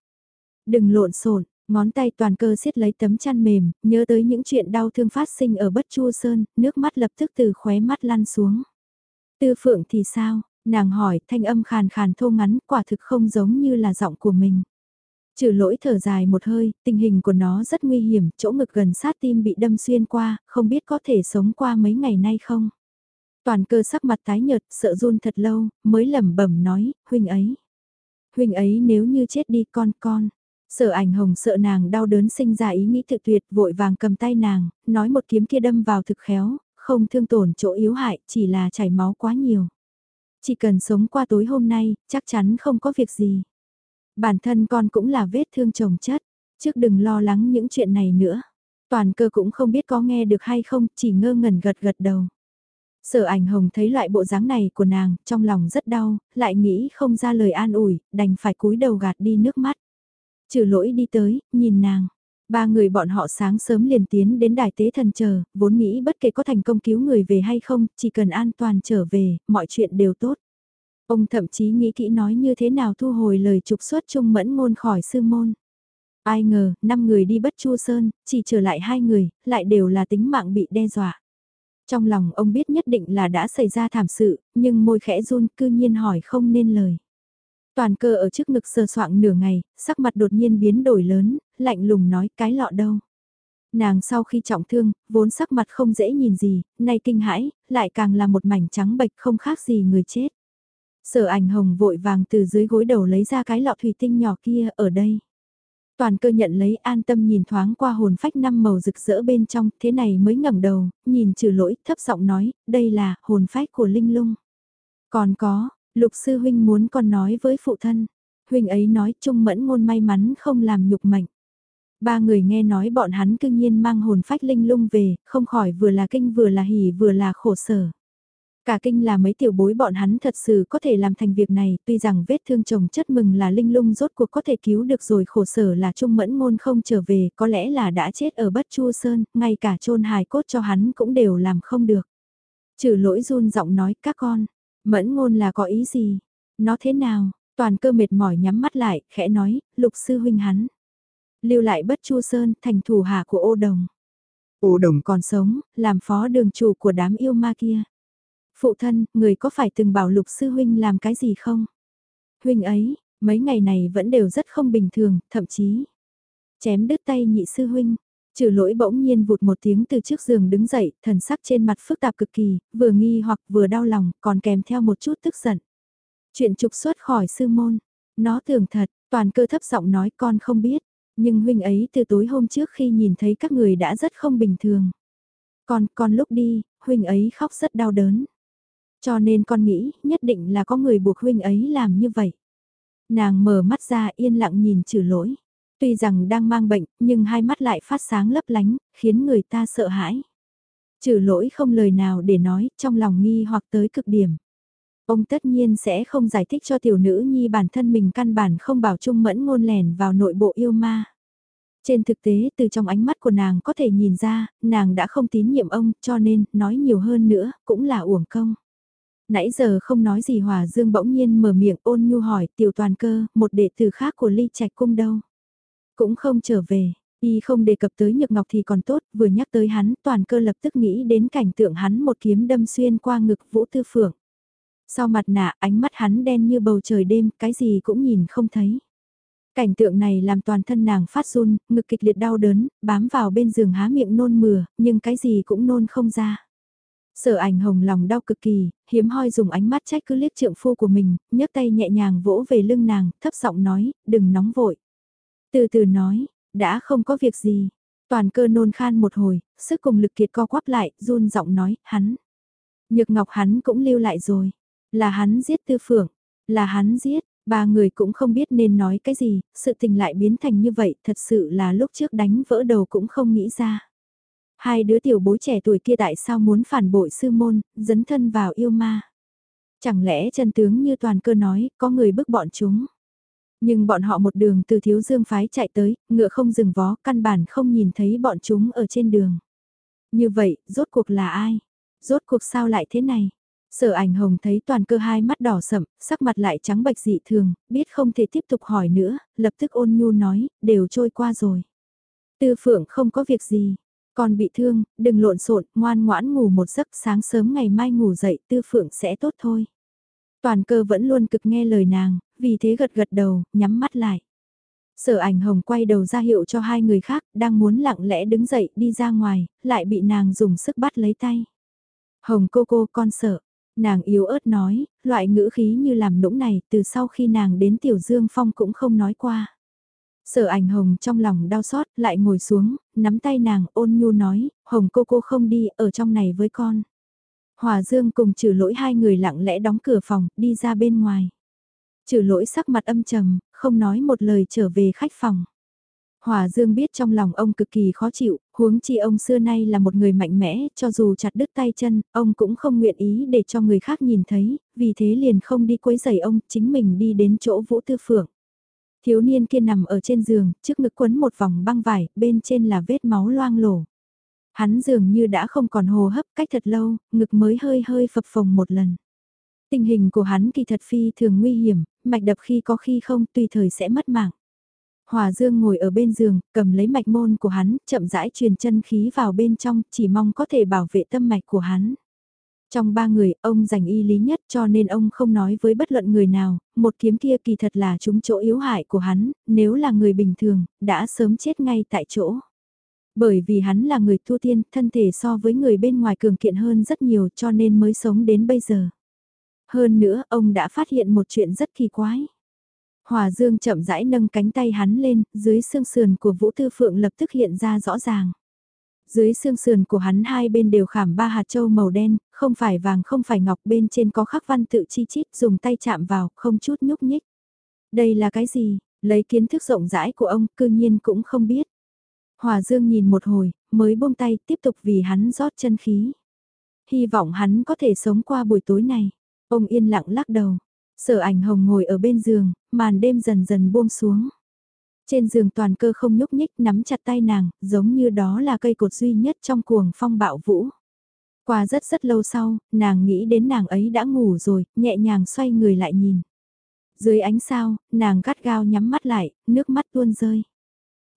Đừng lộn xộn Ngón tay toàn cơ siết lấy tấm chăn mềm, nhớ tới những chuyện đau thương phát sinh ở bất chu sơn, nước mắt lập tức từ khóe mắt lăn xuống. Tư phượng thì sao? Nàng hỏi, thanh âm khàn khàn thô ngắn, quả thực không giống như là giọng của mình. Trừ lỗi thở dài một hơi, tình hình của nó rất nguy hiểm, chỗ ngực gần sát tim bị đâm xuyên qua, không biết có thể sống qua mấy ngày nay không. Toàn cơ sắc mặt tái nhợt, sợ run thật lâu, mới lẩm bẩm nói, huynh ấy. Huynh ấy nếu như chết đi con con, Sở ảnh hồng sợ nàng đau đớn sinh ra ý nghĩ thực tuyệt vội vàng cầm tay nàng, nói một kiếm kia đâm vào thực khéo, không thương tổn chỗ yếu hại, chỉ là chảy máu quá nhiều. Chỉ cần sống qua tối hôm nay, chắc chắn không có việc gì. Bản thân con cũng là vết thương chồng chất. Trước đừng lo lắng những chuyện này nữa. Toàn cơ cũng không biết có nghe được hay không, chỉ ngơ ngẩn gật gật đầu. Sở ảnh hồng thấy loại bộ dáng này của nàng, trong lòng rất đau, lại nghĩ không ra lời an ủi, đành phải cúi đầu gạt đi nước mắt. Trừ lỗi đi tới, nhìn nàng. Ba người bọn họ sáng sớm liền tiến đến đài tế thần chờ, vốn nghĩ bất kể có thành công cứu người về hay không, chỉ cần an toàn trở về, mọi chuyện đều tốt. Ông thậm chí nghĩ kỹ nói như thế nào thu hồi lời trục xuất trung mẫn ngôn khỏi sư môn. Ai ngờ, năm người đi bất chu sơn, chỉ trở lại hai người, lại đều là tính mạng bị đe dọa. Trong lòng ông biết nhất định là đã xảy ra thảm sự, nhưng môi khẽ run cư nhiên hỏi không nên lời. Toàn cơ ở trước ngực sờ soạng nửa ngày, sắc mặt đột nhiên biến đổi lớn, lạnh lùng nói cái lọ đâu. Nàng sau khi trọng thương, vốn sắc mặt không dễ nhìn gì, nay kinh hãi, lại càng là một mảnh trắng bệch không khác gì người chết. Sở ảnh hồng vội vàng từ dưới gối đầu lấy ra cái lọ thủy tinh nhỏ kia ở đây. Toàn cơ nhận lấy an tâm nhìn thoáng qua hồn phách năm màu rực rỡ bên trong, thế này mới ngẩng đầu, nhìn trừ lỗi, thấp giọng nói, đây là hồn phách của Linh Lung. Còn có, lục sư huynh muốn con nói với phụ thân. Huynh ấy nói trung mẫn ngôn may mắn không làm nhục mệnh. Ba người nghe nói bọn hắn cương nhiên mang hồn phách linh lung về, không khỏi vừa là kinh vừa là hỉ vừa là khổ sở. Cả kinh là mấy tiểu bối bọn hắn thật sự có thể làm thành việc này, tuy rằng vết thương chồng chất mừng là linh lung rốt cuộc có thể cứu được rồi khổ sở là trung mẫn ngôn không trở về, có lẽ là đã chết ở bất chu sơn, ngay cả chôn hài cốt cho hắn cũng đều làm không được. Trừ lỗi run giọng nói các con, mẫn ngôn là có ý gì, nó thế nào, toàn cơ mệt mỏi nhắm mắt lại, khẽ nói, lục sư huynh hắn. Lưu lại bất chu sơn thành thủ hạ của ô đồng. Ô đồng còn sống, làm phó đường chủ của đám yêu ma kia. Phụ thân, người có phải từng bảo lục sư huynh làm cái gì không? Huynh ấy, mấy ngày này vẫn đều rất không bình thường, thậm chí chém đứt tay nhị sư huynh. Trừ lỗi bỗng nhiên vụt một tiếng từ trước giường đứng dậy, thần sắc trên mặt phức tạp cực kỳ, vừa nghi hoặc vừa đau lòng, còn kèm theo một chút tức giận. Chuyện trục xuất khỏi sư môn, nó tưởng thật, toàn cơ thấp giọng nói con không biết, nhưng huynh ấy từ tối hôm trước khi nhìn thấy các người đã rất không bình thường. Còn, con lúc đi, huynh ấy khóc rất đau đớn. Cho nên con nghĩ, nhất định là có người buộc huynh ấy làm như vậy. Nàng mở mắt ra yên lặng nhìn trừ lỗi. Tuy rằng đang mang bệnh, nhưng hai mắt lại phát sáng lấp lánh, khiến người ta sợ hãi. Trừ lỗi không lời nào để nói, trong lòng nghi hoặc tới cực điểm. Ông tất nhiên sẽ không giải thích cho tiểu nữ nhi bản thân mình căn bản không bảo trung mẫn ngôn lẻn vào nội bộ yêu ma. Trên thực tế từ trong ánh mắt của nàng có thể nhìn ra, nàng đã không tín nhiệm ông cho nên nói nhiều hơn nữa cũng là uổng công. Nãy giờ không nói gì Hòa Dương bỗng nhiên mở miệng ôn nhu hỏi tiểu toàn cơ, một đệ tử khác của ly trạch cung đâu. Cũng không trở về, y không đề cập tới nhược ngọc thì còn tốt, vừa nhắc tới hắn toàn cơ lập tức nghĩ đến cảnh tượng hắn một kiếm đâm xuyên qua ngực vũ tư phượng. Sau mặt nạ ánh mắt hắn đen như bầu trời đêm, cái gì cũng nhìn không thấy. Cảnh tượng này làm toàn thân nàng phát run, ngực kịch liệt đau đớn, bám vào bên giường há miệng nôn mửa, nhưng cái gì cũng nôn không ra. Sở ảnh hồng lòng đau cực kỳ, hiếm hoi dùng ánh mắt trách cứ liếc trượng phu của mình, nhấc tay nhẹ nhàng vỗ về lưng nàng, thấp giọng nói, đừng nóng vội. Từ từ nói, đã không có việc gì. Toàn cơ nôn khan một hồi, sức cùng lực kiệt co quắp lại, run giọng nói, hắn. Nhược ngọc hắn cũng lưu lại rồi. Là hắn giết tư phượng, là hắn giết, ba người cũng không biết nên nói cái gì, sự tình lại biến thành như vậy, thật sự là lúc trước đánh vỡ đầu cũng không nghĩ ra. Hai đứa tiểu bối trẻ tuổi kia tại sao muốn phản bội sư môn, dấn thân vào yêu ma. Chẳng lẽ chân tướng như toàn cơ nói, có người bức bọn chúng. Nhưng bọn họ một đường từ thiếu dương phái chạy tới, ngựa không dừng vó, căn bản không nhìn thấy bọn chúng ở trên đường. Như vậy, rốt cuộc là ai? Rốt cuộc sao lại thế này? Sở ảnh hồng thấy toàn cơ hai mắt đỏ sậm, sắc mặt lại trắng bạch dị thường, biết không thể tiếp tục hỏi nữa, lập tức ôn nhu nói, đều trôi qua rồi. Tư phượng không có việc gì, còn bị thương, đừng lộn xộn, ngoan ngoãn ngủ một giấc sáng sớm ngày mai ngủ dậy tư phượng sẽ tốt thôi. Toàn cơ vẫn luôn cực nghe lời nàng, vì thế gật gật đầu, nhắm mắt lại. Sở ảnh hồng quay đầu ra hiệu cho hai người khác, đang muốn lặng lẽ đứng dậy đi ra ngoài, lại bị nàng dùng sức bắt lấy tay. Hồng cô cô con sợ, nàng yếu ớt nói, loại ngữ khí như làm nũng này từ sau khi nàng đến Tiểu Dương Phong cũng không nói qua. Sở ảnh hồng trong lòng đau xót lại ngồi xuống, nắm tay nàng ôn nhu nói, hồng cô cô không đi ở trong này với con. Hòa Dương cùng trừ lỗi hai người lặng lẽ đóng cửa phòng, đi ra bên ngoài. Trừ lỗi sắc mặt âm trầm, không nói một lời trở về khách phòng. Hòa Dương biết trong lòng ông cực kỳ khó chịu, huống chi ông xưa nay là một người mạnh mẽ, cho dù chặt đứt tay chân, ông cũng không nguyện ý để cho người khác nhìn thấy, vì thế liền không đi quấy giày ông, chính mình đi đến chỗ Vũ Tư Phượng. Thiếu niên kia nằm ở trên giường, trước ngực quấn một vòng băng vải, bên trên là vết máu loang lổ. Hắn dường như đã không còn hồ hấp cách thật lâu, ngực mới hơi hơi phập phồng một lần. Tình hình của hắn kỳ thật phi thường nguy hiểm, mạch đập khi có khi không tùy thời sẽ mất mạng. Hòa Dương ngồi ở bên giường, cầm lấy mạch môn của hắn, chậm rãi truyền chân khí vào bên trong, chỉ mong có thể bảo vệ tâm mạch của hắn. Trong ba người, ông giành y lý nhất cho nên ông không nói với bất luận người nào, một kiếm kia kỳ thật là chúng chỗ yếu hại của hắn, nếu là người bình thường, đã sớm chết ngay tại chỗ. Bởi vì hắn là người tu tiên, thân thể so với người bên ngoài cường kiện hơn rất nhiều cho nên mới sống đến bây giờ. Hơn nữa, ông đã phát hiện một chuyện rất kỳ quái. Hòa Dương chậm rãi nâng cánh tay hắn lên, dưới xương sườn của Vũ Tư Phượng lập tức hiện ra rõ ràng. Dưới xương sườn của hắn hai bên đều khảm ba hạt châu màu đen, không phải vàng không phải ngọc bên trên có khắc văn tự chi chít dùng tay chạm vào, không chút nhúc nhích. Đây là cái gì? Lấy kiến thức rộng rãi của ông, cư nhiên cũng không biết. Hòa Dương nhìn một hồi, mới buông tay tiếp tục vì hắn rót chân khí. Hy vọng hắn có thể sống qua buổi tối này. Ông yên lặng lắc đầu. Sở ảnh hồng ngồi ở bên giường, màn đêm dần dần buông xuống. Trên giường toàn cơ không nhúc nhích nắm chặt tay nàng, giống như đó là cây cột duy nhất trong cuồng phong bạo vũ. Qua rất rất lâu sau, nàng nghĩ đến nàng ấy đã ngủ rồi, nhẹ nhàng xoay người lại nhìn. Dưới ánh sao, nàng gắt gao nhắm mắt lại, nước mắt tuôn rơi.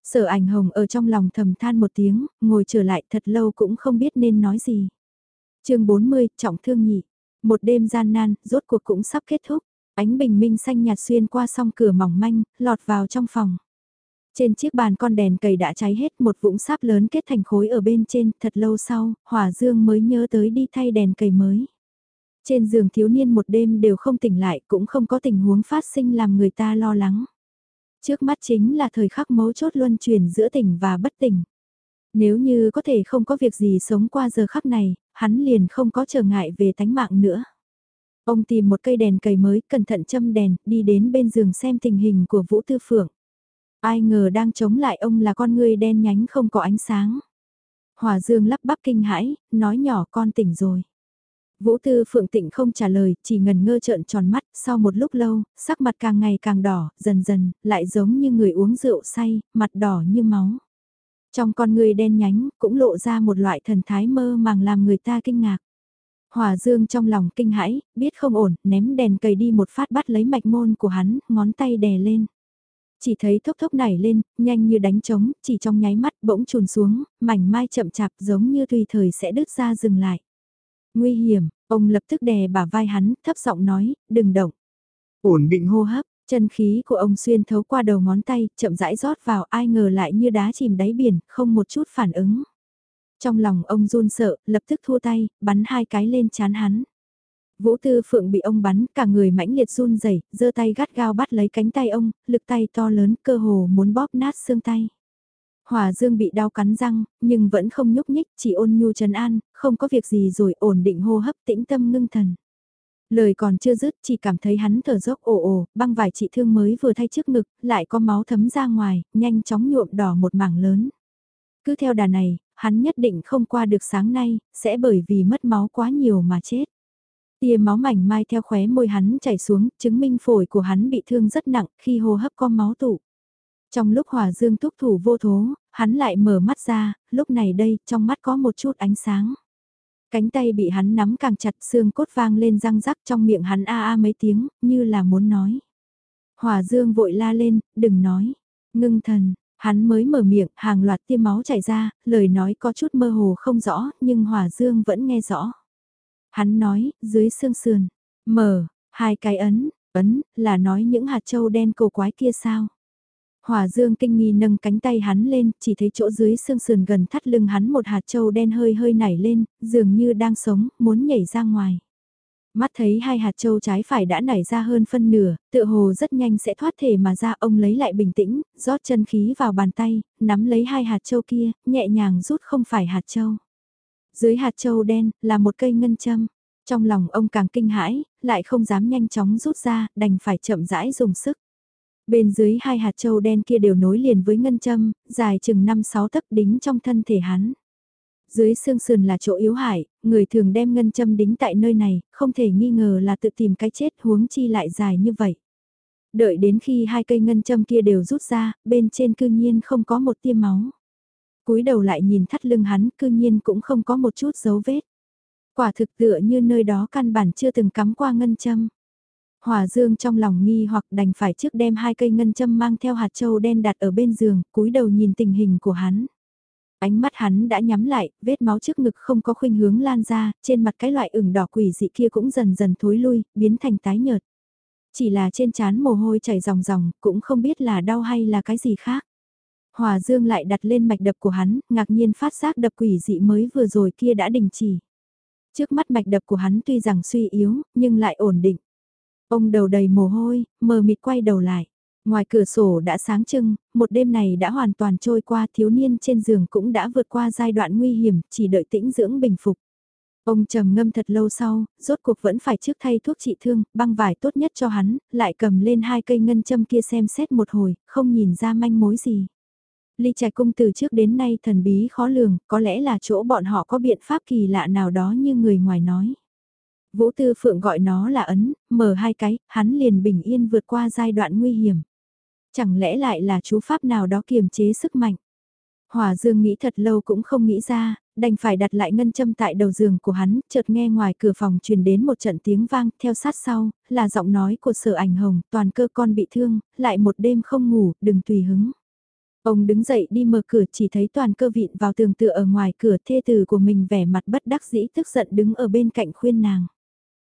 Sở ảnh hồng ở trong lòng thầm than một tiếng, ngồi trở lại thật lâu cũng không biết nên nói gì. chương 40, trọng thương nhị. Một đêm gian nan, rốt cuộc cũng sắp kết thúc. Ánh bình minh xanh nhạt xuyên qua song cửa mỏng manh, lọt vào trong phòng. Trên chiếc bàn con đèn cầy đã cháy hết một vũng sáp lớn kết thành khối ở bên trên, thật lâu sau, hỏa dương mới nhớ tới đi thay đèn cầy mới. Trên giường thiếu niên một đêm đều không tỉnh lại cũng không có tình huống phát sinh làm người ta lo lắng. Trước mắt chính là thời khắc mấu chốt luân chuyển giữa tỉnh và bất tỉnh. Nếu như có thể không có việc gì sống qua giờ khắc này, hắn liền không có trở ngại về tánh mạng nữa. Ông tìm một cây đèn cầy mới, cẩn thận châm đèn, đi đến bên giường xem tình hình của Vũ Tư Phượng. Ai ngờ đang chống lại ông là con người đen nhánh không có ánh sáng. Hòa Dương lắp bắp kinh hãi, nói nhỏ con tỉnh rồi. Vũ Tư Phượng Tịnh không trả lời, chỉ ngần ngơ trợn tròn mắt, sau một lúc lâu, sắc mặt càng ngày càng đỏ, dần dần, lại giống như người uống rượu say, mặt đỏ như máu. Trong con người đen nhánh, cũng lộ ra một loại thần thái mơ màng làm người ta kinh ngạc. Hòa Dương trong lòng kinh hãi, biết không ổn, ném đèn cầy đi một phát bắt lấy mạch môn của hắn, ngón tay đè lên. Chỉ thấy thốc thốc nảy lên, nhanh như đánh trống, chỉ trong nháy mắt bỗng trùn xuống, mảnh mai chậm chạp giống như tùy thời sẽ đứt ra dừng lại. Nguy hiểm, ông lập tức đè bả vai hắn, thấp giọng nói, đừng động. Ổn định hô hấp, chân khí của ông xuyên thấu qua đầu ngón tay, chậm rãi rót vào ai ngờ lại như đá chìm đáy biển, không một chút phản ứng. Trong lòng ông run sợ, lập tức thua tay, bắn hai cái lên chán hắn. Vũ Tư Phượng bị ông bắn, cả người mãnh liệt run rẩy, giơ tay gắt gao bắt lấy cánh tay ông, lực tay to lớn, cơ hồ muốn bóp nát xương tay. Hòa Dương bị đau cắn răng, nhưng vẫn không nhúc nhích, chỉ ôn nhu trấn an, không có việc gì rồi ổn định hô hấp tĩnh tâm ngưng thần. Lời còn chưa dứt, chỉ cảm thấy hắn thở dốc ồ ồ, băng vải trị thương mới vừa thay trước ngực, lại có máu thấm ra ngoài, nhanh chóng nhuộm đỏ một mảng lớn. Cứ theo đà này, hắn nhất định không qua được sáng nay, sẽ bởi vì mất máu quá nhiều mà chết. Tia máu mảnh mai theo khóe môi hắn chảy xuống, chứng minh phổi của hắn bị thương rất nặng khi hô hấp có máu tụ. Trong lúc hòa dương thúc thủ vô thố, hắn lại mở mắt ra, lúc này đây, trong mắt có một chút ánh sáng. Cánh tay bị hắn nắm càng chặt xương cốt vang lên răng rắc trong miệng hắn a a mấy tiếng, như là muốn nói. Hòa dương vội la lên, đừng nói. Ngưng thần, hắn mới mở miệng, hàng loạt tiêm máu chảy ra, lời nói có chút mơ hồ không rõ, nhưng Hòa dương vẫn nghe rõ. Hắn nói, dưới xương sườn, mở, hai cái ấn, ấn, là nói những hạt châu đen cổ quái kia sao? Hòa Dương kinh nghi nâng cánh tay hắn lên, chỉ thấy chỗ dưới xương sườn gần thắt lưng hắn một hạt châu đen hơi hơi nảy lên, dường như đang sống, muốn nhảy ra ngoài. Mắt thấy hai hạt châu trái phải đã nảy ra hơn phân nửa, tựa hồ rất nhanh sẽ thoát thể mà ra ông lấy lại bình tĩnh, rót chân khí vào bàn tay, nắm lấy hai hạt châu kia, nhẹ nhàng rút không phải hạt châu. Dưới hạt châu đen là một cây ngân châm. Trong lòng ông càng kinh hãi, lại không dám nhanh chóng rút ra, đành phải chậm rãi dùng sức. Bên dưới hai hạt châu đen kia đều nối liền với ngân châm, dài chừng 5-6 tấc đính trong thân thể hắn. Dưới xương sườn là chỗ yếu hại, người thường đem ngân châm đính tại nơi này, không thể nghi ngờ là tự tìm cái chết huống chi lại dài như vậy. Đợi đến khi hai cây ngân châm kia đều rút ra, bên trên cư nhiên không có một tia máu cúi đầu lại nhìn thắt lưng hắn cư nhiên cũng không có một chút dấu vết. Quả thực tựa như nơi đó căn bản chưa từng cắm qua ngân châm. Hòa Dương trong lòng nghi hoặc đành phải trước đem hai cây ngân châm mang theo hạt châu đen đặt ở bên giường, cúi đầu nhìn tình hình của hắn. Ánh mắt hắn đã nhắm lại, vết máu trước ngực không có khuynh hướng lan ra, trên mặt cái loại ửng đỏ quỷ dị kia cũng dần dần thối lui, biến thành tái nhợt. Chỉ là trên trán mồ hôi chảy ròng ròng, cũng không biết là đau hay là cái gì khác. Hòa Dương lại đặt lên mạch đập của hắn, ngạc nhiên phát giác đập quỷ dị mới vừa rồi kia đã đình chỉ. Trước mắt mạch đập của hắn tuy rằng suy yếu, nhưng lại ổn định. Ông đầu đầy mồ hôi, mờ mịt quay đầu lại. Ngoài cửa sổ đã sáng trưng, một đêm này đã hoàn toàn trôi qua thiếu niên trên giường cũng đã vượt qua giai đoạn nguy hiểm, chỉ đợi tĩnh dưỡng bình phục. Ông trầm ngâm thật lâu sau, rốt cuộc vẫn phải trước thay thuốc trị thương, băng vải tốt nhất cho hắn, lại cầm lên hai cây ngân châm kia xem xét một hồi, không nhìn ra manh mối gì. Ly trạch cung từ trước đến nay thần bí khó lường, có lẽ là chỗ bọn họ có biện pháp kỳ lạ nào đó như người ngoài nói. Vũ Tư Phượng gọi nó là ấn, mở hai cái, hắn liền bình yên vượt qua giai đoạn nguy hiểm. Chẳng lẽ lại là chú pháp nào đó kiềm chế sức mạnh? Hòa Dương nghĩ thật lâu cũng không nghĩ ra, đành phải đặt lại ngân châm tại đầu giường của hắn, chợt nghe ngoài cửa phòng truyền đến một trận tiếng vang, theo sát sau, là giọng nói của sở ảnh hồng, toàn cơ con bị thương, lại một đêm không ngủ, đừng tùy hứng. Ông đứng dậy đi mở cửa chỉ thấy toàn cơ vịn vào tường tựa ở ngoài cửa thê tử của mình vẻ mặt bất đắc dĩ tức giận đứng ở bên cạnh khuyên nàng.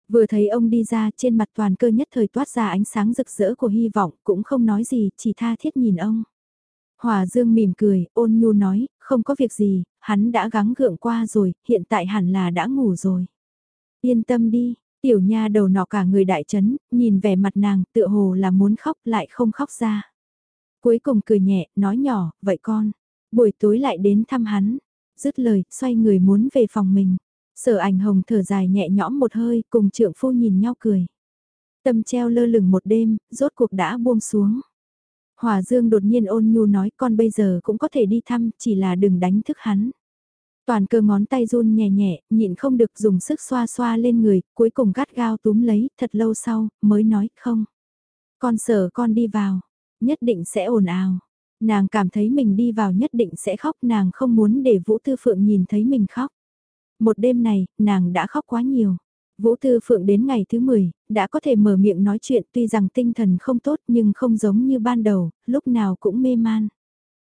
Vừa thấy ông đi ra trên mặt toàn cơ nhất thời toát ra ánh sáng rực rỡ của hy vọng cũng không nói gì chỉ tha thiết nhìn ông. Hòa Dương mỉm cười, ôn nhu nói, không có việc gì, hắn đã gắng gượng qua rồi, hiện tại hẳn là đã ngủ rồi. Yên tâm đi, tiểu nha đầu nọ cả người đại chấn, nhìn vẻ mặt nàng tựa hồ là muốn khóc lại không khóc ra. Cuối cùng cười nhẹ, nói nhỏ, vậy con, buổi tối lại đến thăm hắn. Dứt lời, xoay người muốn về phòng mình. Sở ảnh hồng thở dài nhẹ nhõm một hơi, cùng trượng phu nhìn nhau cười. Tâm treo lơ lửng một đêm, rốt cuộc đã buông xuống. Hòa Dương đột nhiên ôn nhu nói con bây giờ cũng có thể đi thăm, chỉ là đừng đánh thức hắn. Toàn cơ ngón tay run nhẹ nhẹ, nhịn không được dùng sức xoa xoa lên người, cuối cùng gắt gao túm lấy, thật lâu sau, mới nói không. Con sợ con đi vào, nhất định sẽ ồn ào. Nàng cảm thấy mình đi vào nhất định sẽ khóc, nàng không muốn để Vũ Tư Phượng nhìn thấy mình khóc. Một đêm này, nàng đã khóc quá nhiều. Vũ Tư Phượng đến ngày thứ 10, đã có thể mở miệng nói chuyện tuy rằng tinh thần không tốt nhưng không giống như ban đầu, lúc nào cũng mê man.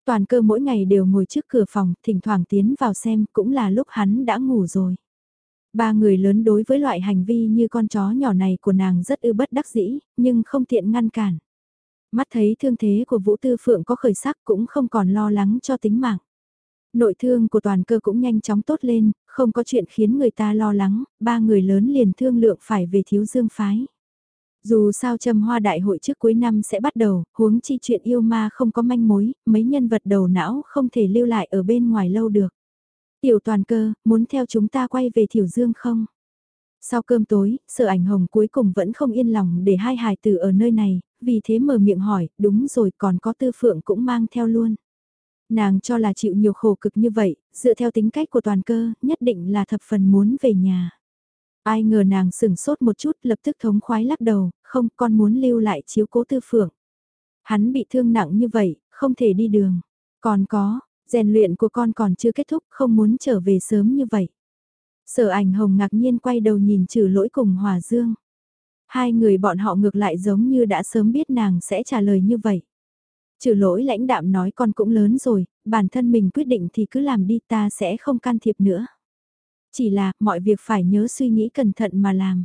Toàn cơ mỗi ngày đều ngồi trước cửa phòng, thỉnh thoảng tiến vào xem cũng là lúc hắn đã ngủ rồi. Ba người lớn đối với loại hành vi như con chó nhỏ này của nàng rất ư bất đắc dĩ, nhưng không tiện ngăn cản. Mắt thấy thương thế của Vũ Tư Phượng có khởi sắc cũng không còn lo lắng cho tính mạng. Nội thương của toàn cơ cũng nhanh chóng tốt lên, không có chuyện khiến người ta lo lắng, ba người lớn liền thương lượng phải về thiếu dương phái. Dù sao châm hoa đại hội trước cuối năm sẽ bắt đầu, huống chi chuyện yêu ma không có manh mối, mấy nhân vật đầu não không thể lưu lại ở bên ngoài lâu được. Tiểu toàn cơ, muốn theo chúng ta quay về thiểu dương không? Sau cơm tối, sở ảnh hồng cuối cùng vẫn không yên lòng để hai hài tử ở nơi này, vì thế mở miệng hỏi, đúng rồi còn có tư phượng cũng mang theo luôn. Nàng cho là chịu nhiều khổ cực như vậy, dựa theo tính cách của toàn cơ, nhất định là thập phần muốn về nhà. Ai ngờ nàng sửng sốt một chút lập tức thống khoái lắc đầu, không con muốn lưu lại chiếu cố tư phượng. Hắn bị thương nặng như vậy, không thể đi đường. Còn có, rèn luyện của con còn chưa kết thúc, không muốn trở về sớm như vậy. Sở ảnh hồng ngạc nhiên quay đầu nhìn trừ lỗi cùng Hòa Dương. Hai người bọn họ ngược lại giống như đã sớm biết nàng sẽ trả lời như vậy. Trừ lỗi lãnh đạm nói con cũng lớn rồi, bản thân mình quyết định thì cứ làm đi ta sẽ không can thiệp nữa. Chỉ là mọi việc phải nhớ suy nghĩ cẩn thận mà làm.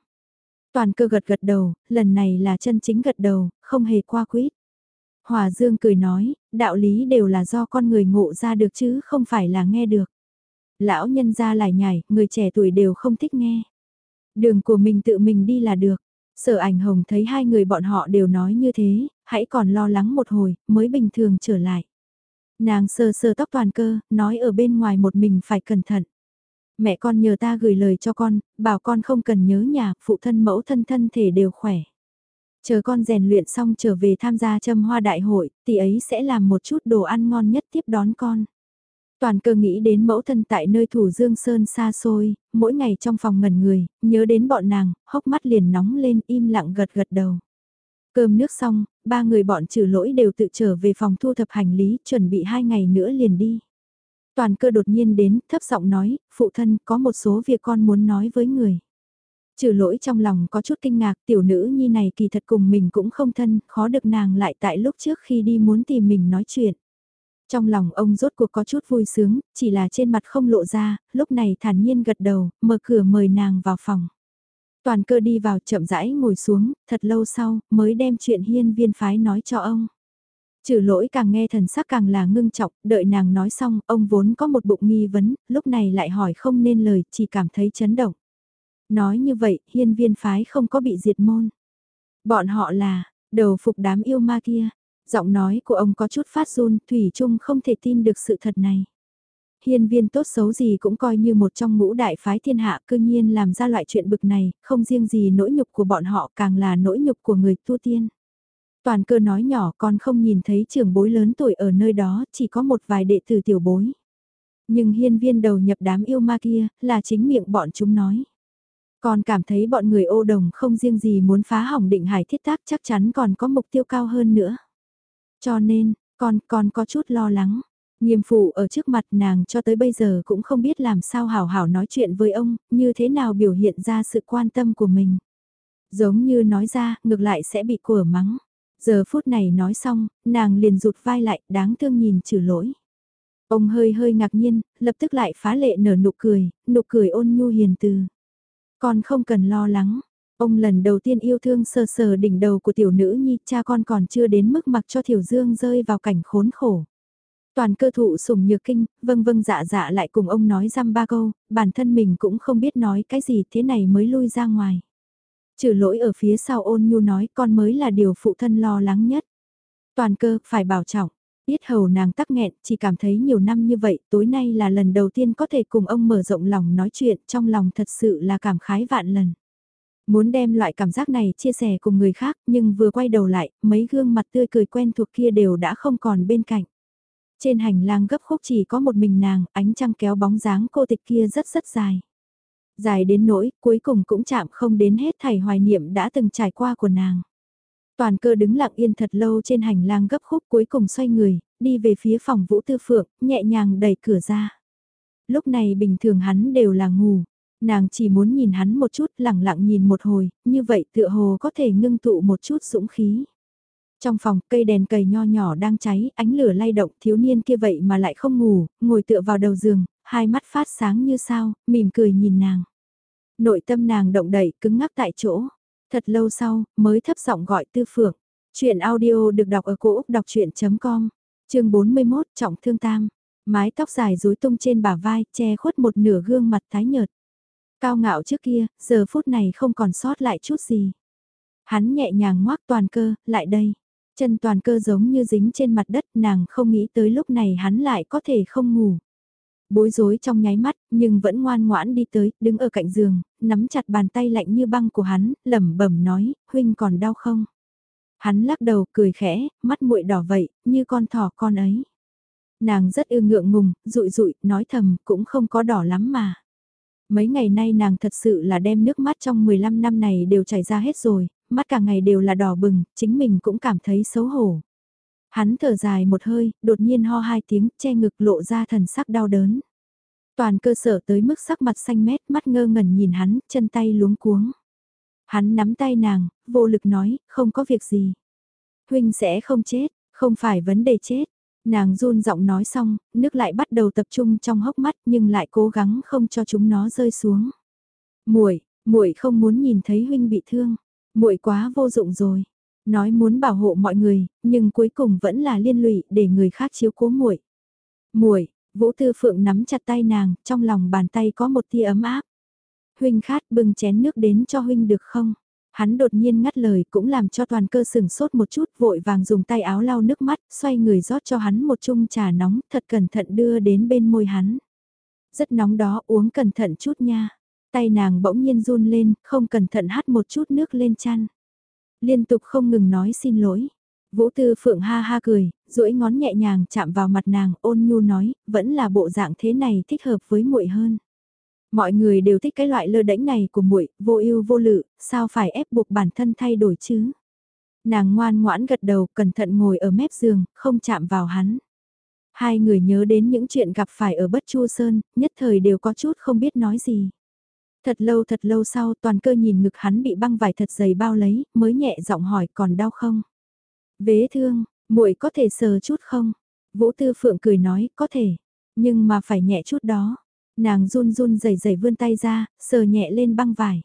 Toàn cơ gật gật đầu, lần này là chân chính gật đầu, không hề qua quýt. Hòa Dương cười nói, đạo lý đều là do con người ngộ ra được chứ không phải là nghe được. Lão nhân ra lại nhảy, người trẻ tuổi đều không thích nghe. Đường của mình tự mình đi là được. Sở ảnh hồng thấy hai người bọn họ đều nói như thế, hãy còn lo lắng một hồi, mới bình thường trở lại. Nàng sờ sờ tóc toàn cơ, nói ở bên ngoài một mình phải cẩn thận. Mẹ con nhờ ta gửi lời cho con, bảo con không cần nhớ nhà, phụ thân mẫu thân thân thể đều khỏe. Chờ con rèn luyện xong trở về tham gia châm hoa đại hội, tỷ ấy sẽ làm một chút đồ ăn ngon nhất tiếp đón con. Toàn cơ nghĩ đến mẫu thân tại nơi thủ dương sơn xa xôi, mỗi ngày trong phòng ngẩn người, nhớ đến bọn nàng, hốc mắt liền nóng lên im lặng gật gật đầu. Cơm nước xong, ba người bọn trừ lỗi đều tự trở về phòng thu thập hành lý, chuẩn bị hai ngày nữa liền đi. Toàn cơ đột nhiên đến, thấp giọng nói, phụ thân có một số việc con muốn nói với người. Trừ lỗi trong lòng có chút kinh ngạc, tiểu nữ nhi này kỳ thật cùng mình cũng không thân, khó được nàng lại tại lúc trước khi đi muốn tìm mình nói chuyện. Trong lòng ông rốt cuộc có chút vui sướng, chỉ là trên mặt không lộ ra, lúc này thản nhiên gật đầu, mở cửa mời nàng vào phòng. Toàn cơ đi vào chậm rãi ngồi xuống, thật lâu sau, mới đem chuyện hiên viên phái nói cho ông. Trừ lỗi càng nghe thần sắc càng là ngưng trọng, đợi nàng nói xong, ông vốn có một bụng nghi vấn, lúc này lại hỏi không nên lời, chỉ cảm thấy chấn động. Nói như vậy, hiên viên phái không có bị diệt môn. Bọn họ là, đầu phục đám yêu ma kia. Giọng nói của ông có chút phát run, Thủy Trung không thể tin được sự thật này. Hiên viên tốt xấu gì cũng coi như một trong ngũ đại phái thiên hạ cư nhiên làm ra loại chuyện bực này, không riêng gì nỗi nhục của bọn họ càng là nỗi nhục của người tu tiên. Toàn cơ nói nhỏ con không nhìn thấy trưởng bối lớn tuổi ở nơi đó, chỉ có một vài đệ tử tiểu bối. Nhưng hiên viên đầu nhập đám yêu ma kia, là chính miệng bọn chúng nói. Còn cảm thấy bọn người ô đồng không riêng gì muốn phá hỏng định hải thiết tác chắc chắn còn có mục tiêu cao hơn nữa. Cho nên, con còn có chút lo lắng. Nghiêm phụ ở trước mặt nàng cho tới bây giờ cũng không biết làm sao hảo hảo nói chuyện với ông, như thế nào biểu hiện ra sự quan tâm của mình. Giống như nói ra, ngược lại sẽ bị cửa mắng. Giờ phút này nói xong, nàng liền rụt vai lại, đáng thương nhìn trừ lỗi. Ông hơi hơi ngạc nhiên, lập tức lại phá lệ nở nụ cười, nụ cười ôn nhu hiền từ. Con không cần lo lắng. Ông lần đầu tiên yêu thương sờ sờ đỉnh đầu của tiểu nữ nhi, cha con còn chưa đến mức mặc cho Thiểu Dương rơi vào cảnh khốn khổ. Toàn cơ thụ sùng nhược kinh, vâng vâng dạ dạ lại cùng ông nói răm ba câu, bản thân mình cũng không biết nói cái gì thế này mới lui ra ngoài. Trừ lỗi ở phía sau ôn nhu nói con mới là điều phụ thân lo lắng nhất. Toàn cơ phải bảo trọng, biết hầu nàng tắc nghẹn, chỉ cảm thấy nhiều năm như vậy, tối nay là lần đầu tiên có thể cùng ông mở rộng lòng nói chuyện, trong lòng thật sự là cảm khái vạn lần. Muốn đem loại cảm giác này chia sẻ cùng người khác, nhưng vừa quay đầu lại, mấy gương mặt tươi cười quen thuộc kia đều đã không còn bên cạnh. Trên hành lang gấp khúc chỉ có một mình nàng, ánh trăng kéo bóng dáng cô tịch kia rất rất dài. Dài đến nỗi, cuối cùng cũng chạm không đến hết thảy hoài niệm đã từng trải qua của nàng. Toàn cơ đứng lặng yên thật lâu trên hành lang gấp khúc cuối cùng xoay người, đi về phía phòng vũ tư phượng, nhẹ nhàng đẩy cửa ra. Lúc này bình thường hắn đều là ngủ, nàng chỉ muốn nhìn hắn một chút lẳng lặng nhìn một hồi, như vậy tựa hồ có thể ngưng tụ một chút dũng khí. Trong phòng, cây đèn cầy nho nhỏ đang cháy, ánh lửa lay động, thiếu niên kia vậy mà lại không ngủ, ngồi tựa vào đầu giường, hai mắt phát sáng như sao, mỉm cười nhìn nàng. Nội tâm nàng động đẩy, cứng ngắc tại chỗ. Thật lâu sau, mới thấp giọng gọi tư phượng. Chuyện audio được đọc ở cổ Úc đọc chuyện.com, chương 41 trọng thương tam. Mái tóc dài rối tung trên bả vai, che khuất một nửa gương mặt tái nhợt. Cao ngạo trước kia, giờ phút này không còn sót lại chút gì. Hắn nhẹ nhàng ngoác toàn cơ, lại đây. Chân toàn cơ giống như dính trên mặt đất nàng không nghĩ tới lúc này hắn lại có thể không ngủ. Bối rối trong nháy mắt nhưng vẫn ngoan ngoãn đi tới, đứng ở cạnh giường, nắm chặt bàn tay lạnh như băng của hắn, lẩm bẩm nói, huynh còn đau không? Hắn lắc đầu cười khẽ, mắt muội đỏ vậy, như con thỏ con ấy. Nàng rất ư ngượng ngùng, rụi rụi, nói thầm, cũng không có đỏ lắm mà. Mấy ngày nay nàng thật sự là đem nước mắt trong 15 năm này đều chảy ra hết rồi, mắt cả ngày đều là đỏ bừng, chính mình cũng cảm thấy xấu hổ. Hắn thở dài một hơi, đột nhiên ho hai tiếng, che ngực lộ ra thần sắc đau đớn. Toàn cơ sở tới mức sắc mặt xanh mét, mắt ngơ ngẩn nhìn hắn, chân tay luống cuống. Hắn nắm tay nàng, vô lực nói, không có việc gì. Huynh sẽ không chết, không phải vấn đề chết. Nàng run giọng nói xong, nước lại bắt đầu tập trung trong hốc mắt nhưng lại cố gắng không cho chúng nó rơi xuống. Muội, muội không muốn nhìn thấy huynh bị thương muội quá vô dụng rồi. Nói muốn bảo hộ mọi người, nhưng cuối cùng vẫn là liên lụy để người khác chiếu cố muội. Muội, Vũ Tư Phượng nắm chặt tay nàng, trong lòng bàn tay có một tia ấm áp. Huynh khát bưng chén nước đến cho huynh được không? Hắn đột nhiên ngắt lời cũng làm cho toàn cơ sừng sốt một chút vội vàng dùng tay áo lau nước mắt, xoay người rót cho hắn một chung trà nóng thật cẩn thận đưa đến bên môi hắn. Rất nóng đó uống cẩn thận chút nha. Tay nàng bỗng nhiên run lên, không cẩn thận hắt một chút nước lên chăn. Liên tục không ngừng nói xin lỗi. Vũ Tư Phượng ha ha cười, duỗi ngón nhẹ nhàng chạm vào mặt nàng, ôn nhu nói, vẫn là bộ dạng thế này thích hợp với muội hơn. Mọi người đều thích cái loại lơ đễnh này của muội, vô ưu vô lự, sao phải ép buộc bản thân thay đổi chứ? Nàng ngoan ngoãn gật đầu, cẩn thận ngồi ở mép giường, không chạm vào hắn. Hai người nhớ đến những chuyện gặp phải ở Bất Chu Sơn, nhất thời đều có chút không biết nói gì. Thật lâu thật lâu sau toàn cơ nhìn ngực hắn bị băng vải thật dày bao lấy, mới nhẹ giọng hỏi còn đau không? Vế thương, muội có thể sờ chút không? Vũ Tư Phượng cười nói, có thể, nhưng mà phải nhẹ chút đó. Nàng run run rẩy rẩy vươn tay ra, sờ nhẹ lên băng vải.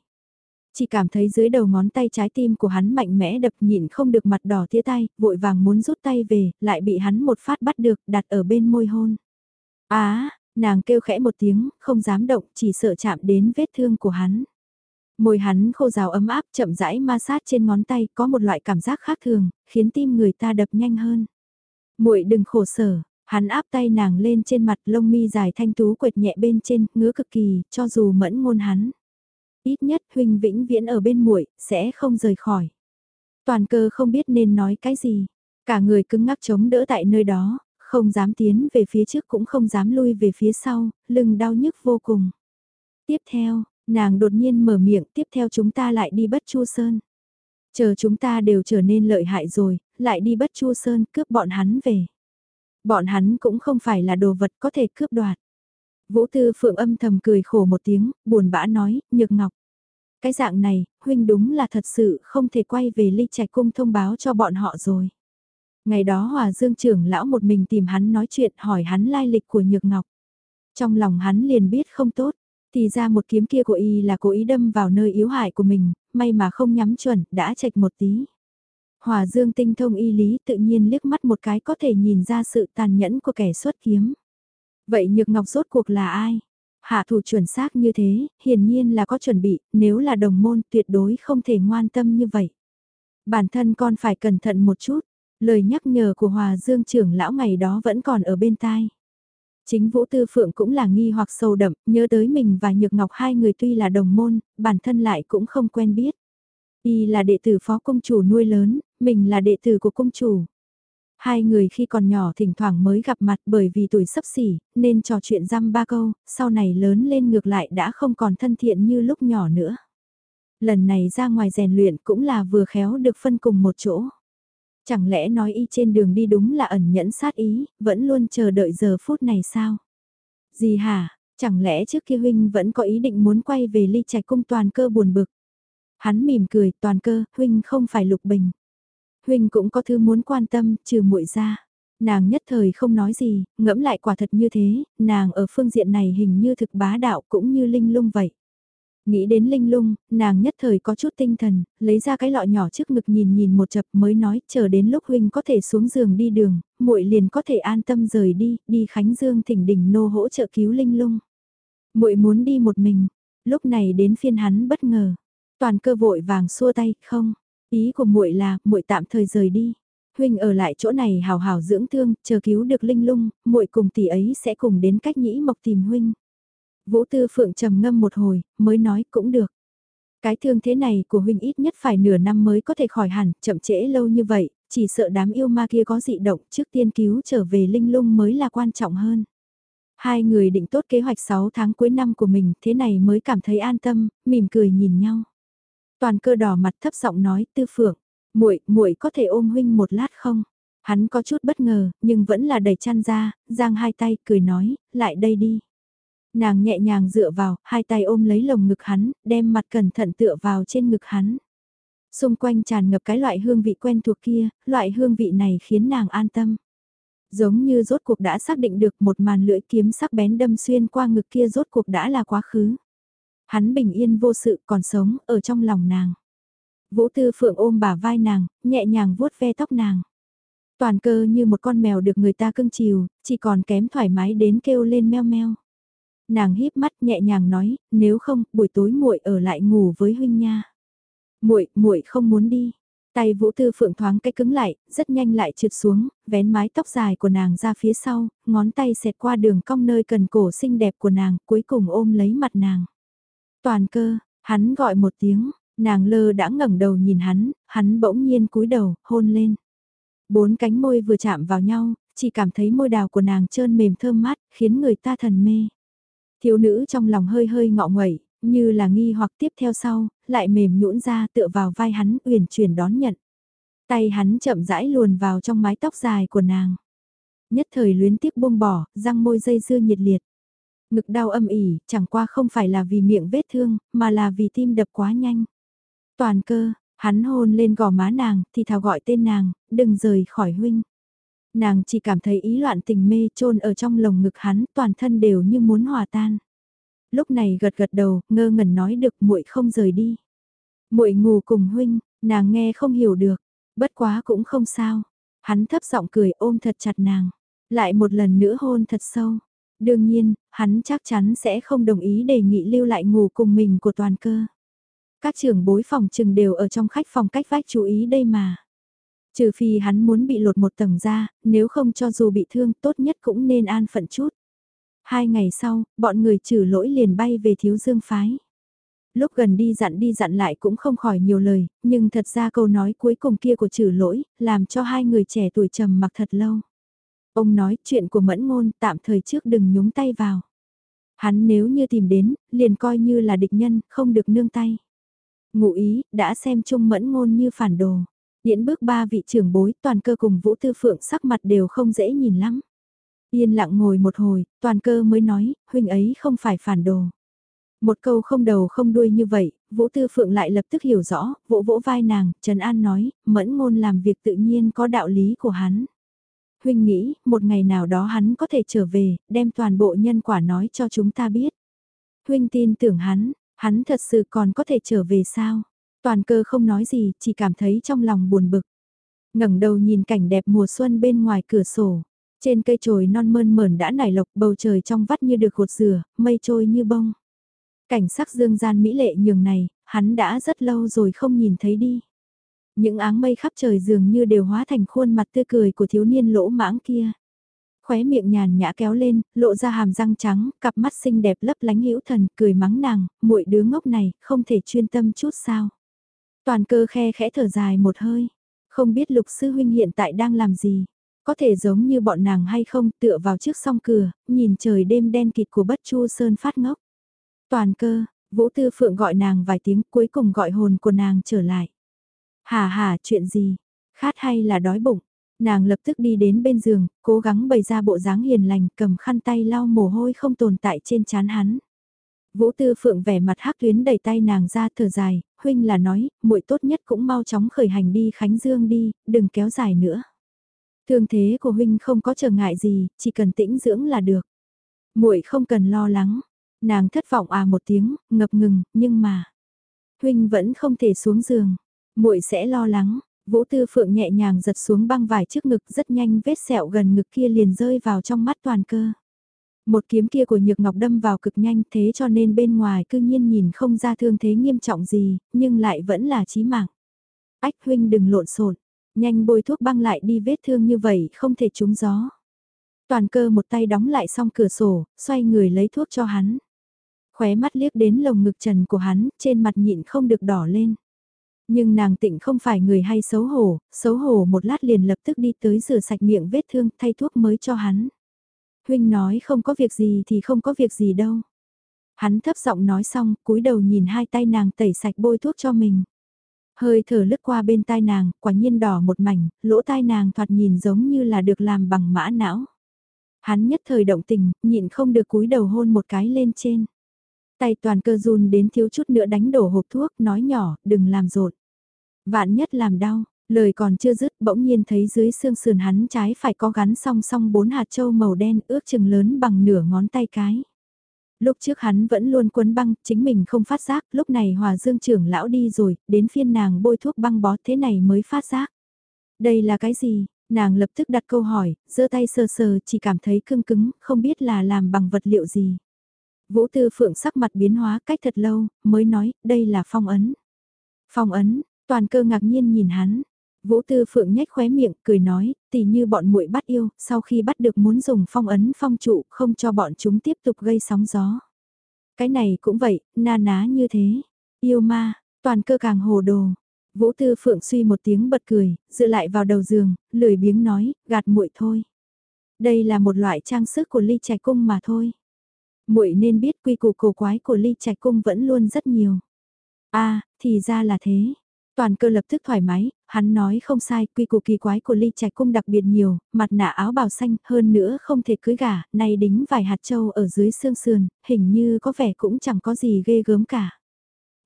Chỉ cảm thấy dưới đầu ngón tay trái tim của hắn mạnh mẽ đập nhịn không được mặt đỏ tía tay, vội vàng muốn rút tay về, lại bị hắn một phát bắt được, đặt ở bên môi hôn. Á, nàng kêu khẽ một tiếng, không dám động, chỉ sợ chạm đến vết thương của hắn. Môi hắn khô rào ấm áp chậm rãi ma sát trên ngón tay có một loại cảm giác khác thường, khiến tim người ta đập nhanh hơn. muội đừng khổ sở, hắn áp tay nàng lên trên mặt lông mi dài thanh tú quệt nhẹ bên trên, ngứa cực kỳ, cho dù mẫn ngôn hắn. Ít nhất huynh vĩnh viễn ở bên muội sẽ không rời khỏi. Toàn cơ không biết nên nói cái gì, cả người cứng ngắc chống đỡ tại nơi đó, không dám tiến về phía trước cũng không dám lui về phía sau, lưng đau nhức vô cùng. Tiếp theo, Nàng đột nhiên mở miệng tiếp theo chúng ta lại đi bất chu sơn. Chờ chúng ta đều trở nên lợi hại rồi, lại đi bất chu sơn cướp bọn hắn về. Bọn hắn cũng không phải là đồ vật có thể cướp đoạt. Vũ Tư Phượng âm thầm cười khổ một tiếng, buồn bã nói, nhược ngọc. Cái dạng này, huynh đúng là thật sự không thể quay về ly trạch cung thông báo cho bọn họ rồi. Ngày đó Hòa Dương trưởng lão một mình tìm hắn nói chuyện hỏi hắn lai lịch của Nhược Ngọc. Trong lòng hắn liền biết không tốt, thì ra một kiếm kia của y là cố ý đâm vào nơi yếu hại của mình, may mà không nhắm chuẩn, đã chạch một tí. Hòa dương tinh thông y lý tự nhiên liếc mắt một cái có thể nhìn ra sự tàn nhẫn của kẻ xuất kiếm. Vậy Nhược Ngọc rốt cuộc là ai? Hạ thủ chuẩn xác như thế, hiển nhiên là có chuẩn bị, nếu là đồng môn tuyệt đối không thể ngoan tâm như vậy. Bản thân con phải cẩn thận một chút, lời nhắc nhở của Hòa Dương trưởng lão ngày đó vẫn còn ở bên tai. Chính Vũ Tư Phượng cũng là nghi hoặc sâu đậm, nhớ tới mình và Nhược Ngọc hai người tuy là đồng môn, bản thân lại cũng không quen biết. Y là đệ tử phó công chủ nuôi lớn, mình là đệ tử của công chủ. Hai người khi còn nhỏ thỉnh thoảng mới gặp mặt bởi vì tuổi sắp xỉ, nên trò chuyện răm ba câu, sau này lớn lên ngược lại đã không còn thân thiện như lúc nhỏ nữa. Lần này ra ngoài rèn luyện cũng là vừa khéo được phân cùng một chỗ. Chẳng lẽ nói y trên đường đi đúng là ẩn nhẫn sát ý, vẫn luôn chờ đợi giờ phút này sao? Gì hả, chẳng lẽ trước kia huynh vẫn có ý định muốn quay về ly trạch cung toàn cơ buồn bực? Hắn mỉm cười, toàn cơ, huynh không phải lục bình. Huynh cũng có thứ muốn quan tâm, trừ muội ra. Nàng nhất thời không nói gì, ngẫm lại quả thật như thế, nàng ở phương diện này hình như thực bá đạo cũng như linh lung vậy. Nghĩ đến linh lung, nàng nhất thời có chút tinh thần, lấy ra cái lọ nhỏ trước ngực nhìn nhìn một chập mới nói chờ đến lúc huynh có thể xuống giường đi đường, muội liền có thể an tâm rời đi, đi Khánh Dương thỉnh đỉnh nô hỗ trợ cứu linh lung. muội muốn đi một mình, lúc này đến phiên hắn bất ngờ, toàn cơ vội vàng xua tay, không, ý của muội là muội tạm thời rời đi. Huynh ở lại chỗ này hào hào dưỡng thương, chờ cứu được linh lung, muội cùng tỷ ấy sẽ cùng đến cách nhĩ mộc tìm huynh. Vũ Tư Phượng trầm ngâm một hồi, mới nói cũng được. Cái thương thế này của huynh ít nhất phải nửa năm mới có thể khỏi hẳn, chậm trễ lâu như vậy, chỉ sợ đám yêu ma kia có dị động trước tiên cứu trở về linh lung mới là quan trọng hơn. Hai người định tốt kế hoạch 6 tháng cuối năm của mình, thế này mới cảm thấy an tâm, mỉm cười nhìn nhau. Toàn cơ đỏ mặt thấp giọng nói, "Tư Phượng, muội, muội có thể ôm huynh một lát không?" Hắn có chút bất ngờ, nhưng vẫn là đẩy chăn ra, giang hai tay, cười nói, "Lại đây đi." Nàng nhẹ nhàng dựa vào, hai tay ôm lấy lồng ngực hắn, đem mặt cẩn thận tựa vào trên ngực hắn. Xung quanh tràn ngập cái loại hương vị quen thuộc kia, loại hương vị này khiến nàng an tâm. Giống như rốt cuộc đã xác định được một màn lưỡi kiếm sắc bén đâm xuyên qua ngực kia rốt cuộc đã là quá khứ. Hắn bình yên vô sự còn sống ở trong lòng nàng. Vũ Tư Phượng ôm bả vai nàng, nhẹ nhàng vuốt ve tóc nàng. Toàn cơ như một con mèo được người ta cưng chiều, chỉ còn kém thoải mái đến kêu lên meo meo. Nàng híp mắt nhẹ nhàng nói, nếu không, buổi tối muội ở lại ngủ với huynh nha. Muội, muội không muốn đi. Tay Vũ Tư Phượng thoáng cái cứng lại, rất nhanh lại trượt xuống, vén mái tóc dài của nàng ra phía sau, ngón tay xẹt qua đường cong nơi cần cổ xinh đẹp của nàng, cuối cùng ôm lấy mặt nàng. Toàn cơ, hắn gọi một tiếng, Nàng lơ đã ngẩng đầu nhìn hắn, hắn bỗng nhiên cúi đầu, hôn lên. Bốn cánh môi vừa chạm vào nhau, chỉ cảm thấy môi đào của nàng trơn mềm thơm mát, khiến người ta thần mê. Thiếu nữ trong lòng hơi hơi ngọ nguậy, như là nghi hoặc tiếp theo sau, lại mềm nhũn ra tựa vào vai hắn uyển chuyển đón nhận. Tay hắn chậm rãi luồn vào trong mái tóc dài của nàng. Nhất thời luyến tiếc buông bỏ, răng môi dây dưa nhiệt liệt. Ngực đau âm ỉ, chẳng qua không phải là vì miệng vết thương, mà là vì tim đập quá nhanh. Toàn cơ, hắn hôn lên gò má nàng, thì thào gọi tên nàng, đừng rời khỏi huynh. Nàng chỉ cảm thấy ý loạn tình mê trôn ở trong lồng ngực hắn, toàn thân đều như muốn hòa tan. Lúc này gật gật đầu, ngơ ngẩn nói được muội không rời đi. Muội ngủ cùng huynh, nàng nghe không hiểu được, bất quá cũng không sao. Hắn thấp giọng cười ôm thật chặt nàng, lại một lần nữa hôn thật sâu. Đương nhiên, hắn chắc chắn sẽ không đồng ý đề nghị lưu lại ngủ cùng mình của toàn cơ. Các trưởng bối phòng trừng đều ở trong khách phòng cách vách chú ý đây mà. Trừ phi hắn muốn bị lột một tầng ra, nếu không cho dù bị thương tốt nhất cũng nên an phận chút. Hai ngày sau, bọn người trừ lỗi liền bay về thiếu dương phái. Lúc gần đi dặn đi dặn lại cũng không khỏi nhiều lời, nhưng thật ra câu nói cuối cùng kia của trừ lỗi, làm cho hai người trẻ tuổi trầm mặc thật lâu. Ông nói chuyện của mẫn ngôn tạm thời trước đừng nhúng tay vào. Hắn nếu như tìm đến, liền coi như là địch nhân, không được nương tay. Ngụ ý, đã xem chung mẫn ngôn như phản đồ. Điễn bước ba vị trưởng bối toàn cơ cùng Vũ Tư Phượng sắc mặt đều không dễ nhìn lắm. Yên lặng ngồi một hồi, toàn cơ mới nói, huynh ấy không phải phản đồ. Một câu không đầu không đuôi như vậy, Vũ Tư Phượng lại lập tức hiểu rõ, vỗ vỗ vai nàng, Trần An nói, mẫn ngôn làm việc tự nhiên có đạo lý của hắn. Huynh nghĩ, một ngày nào đó hắn có thể trở về, đem toàn bộ nhân quả nói cho chúng ta biết. Huynh tin tưởng hắn, hắn thật sự còn có thể trở về sao? Toàn cơ không nói gì, chỉ cảm thấy trong lòng buồn bực. ngẩng đầu nhìn cảnh đẹp mùa xuân bên ngoài cửa sổ. Trên cây trồi non mơn mởn đã nảy lộc bầu trời trong vắt như được hột rửa, mây trôi như bông. Cảnh sắc dương gian mỹ lệ nhường này, hắn đã rất lâu rồi không nhìn thấy đi. Những áng mây khắp trời dường như đều hóa thành khuôn mặt tươi cười của thiếu niên lỗ mãng kia. Khóe miệng nhàn nhã kéo lên, lộ ra hàm răng trắng, cặp mắt xinh đẹp lấp lánh hữu thần, cười mắng nàng, muội đứa ngốc này, không thể chuyên tâm chút sao. Toàn cơ khe khẽ thở dài một hơi, không biết lục sư huynh hiện tại đang làm gì. Có thể giống như bọn nàng hay không tựa vào trước song cửa, nhìn trời đêm đen kịt của bất chu sơn phát ngốc. Toàn cơ, Vũ Tư Phượng gọi nàng vài tiếng cuối cùng gọi hồn của nàng trở lại. Hà hà chuyện gì? Khát hay là đói bụng? Nàng lập tức đi đến bên giường, cố gắng bày ra bộ dáng hiền lành cầm khăn tay lau mồ hôi không tồn tại trên chán hắn. Vũ Tư Phượng vẻ mặt hắc tuyến đẩy tay nàng ra thở dài, huynh là nói, muội tốt nhất cũng mau chóng khởi hành đi Khánh Dương đi, đừng kéo dài nữa. Thương thế của huynh không có trở ngại gì, chỉ cần tĩnh dưỡng là được. Muội không cần lo lắng. Nàng thất vọng à một tiếng, ngập ngừng, nhưng mà huynh vẫn không thể xuống giường. Muội sẽ lo lắng. Vũ Tư Phượng nhẹ nhàng giật xuống băng vải trước ngực rất nhanh vết sẹo gần ngực kia liền rơi vào trong mắt toàn cơ. Một kiếm kia của Nhược Ngọc đâm vào cực nhanh thế cho nên bên ngoài cư nhiên nhìn không ra thương thế nghiêm trọng gì, nhưng lại vẫn là chí mạng. Ách huynh đừng lộn xộn, nhanh bôi thuốc băng lại đi vết thương như vậy không thể trúng gió. Toàn cơ một tay đóng lại xong cửa sổ, xoay người lấy thuốc cho hắn. Khóe mắt liếc đến lồng ngực trần của hắn, trên mặt nhịn không được đỏ lên. Nhưng nàng tịnh không phải người hay xấu hổ, xấu hổ một lát liền lập tức đi tới rửa sạch miệng vết thương thay thuốc mới cho hắn. Huynh nói không có việc gì thì không có việc gì đâu. Hắn thấp giọng nói xong, cúi đầu nhìn hai tay nàng tẩy sạch bôi thuốc cho mình. Hơi thở lướt qua bên tai nàng, quả nhiên đỏ một mảnh, lỗ tai nàng thoạt nhìn giống như là được làm bằng mã não. Hắn nhất thời động tình, nhịn không được cúi đầu hôn một cái lên trên. Tay toàn cơ run đến thiếu chút nữa đánh đổ hộp thuốc, nói nhỏ, đừng làm rột. Vạn nhất làm đau, lời còn chưa dứt bỗng nhiên thấy dưới xương sườn hắn trái phải có gắn song song bốn hạt châu màu đen ước chừng lớn bằng nửa ngón tay cái. Lúc trước hắn vẫn luôn quấn băng, chính mình không phát giác, lúc này hòa dương trưởng lão đi rồi, đến phiên nàng bôi thuốc băng bó thế này mới phát giác. Đây là cái gì? Nàng lập tức đặt câu hỏi, giơ tay sờ sờ chỉ cảm thấy cưng cứng, không biết là làm bằng vật liệu gì. Vũ Tư Phượng sắc mặt biến hóa cách thật lâu, mới nói, đây là phong ấn. Phong ấn, toàn cơ ngạc nhiên nhìn hắn. Vũ Tư Phượng nhếch khóe miệng, cười nói, tỷ như bọn muội bắt yêu, sau khi bắt được muốn dùng phong ấn phong trụ, không cho bọn chúng tiếp tục gây sóng gió. Cái này cũng vậy, na ná như thế. Yêu ma, Toàn cơ càng hồ đồ. Vũ Tư Phượng suy một tiếng bật cười, dựa lại vào đầu giường, lười biếng nói, gạt muội thôi. Đây là một loại trang sức của ly trạch cung mà thôi. muội nên biết quy củ cổ quái của ly trạch cung vẫn luôn rất nhiều. a à, thì ra là thế. Toàn cơ lập tức thoải mái, hắn nói không sai, quy củ kỳ quái của ly trạch cung đặc biệt nhiều, mặt nạ áo bào xanh, hơn nữa không thể cưới gả, nay đính vài hạt châu ở dưới xương sườn, hình như có vẻ cũng chẳng có gì ghê gớm cả.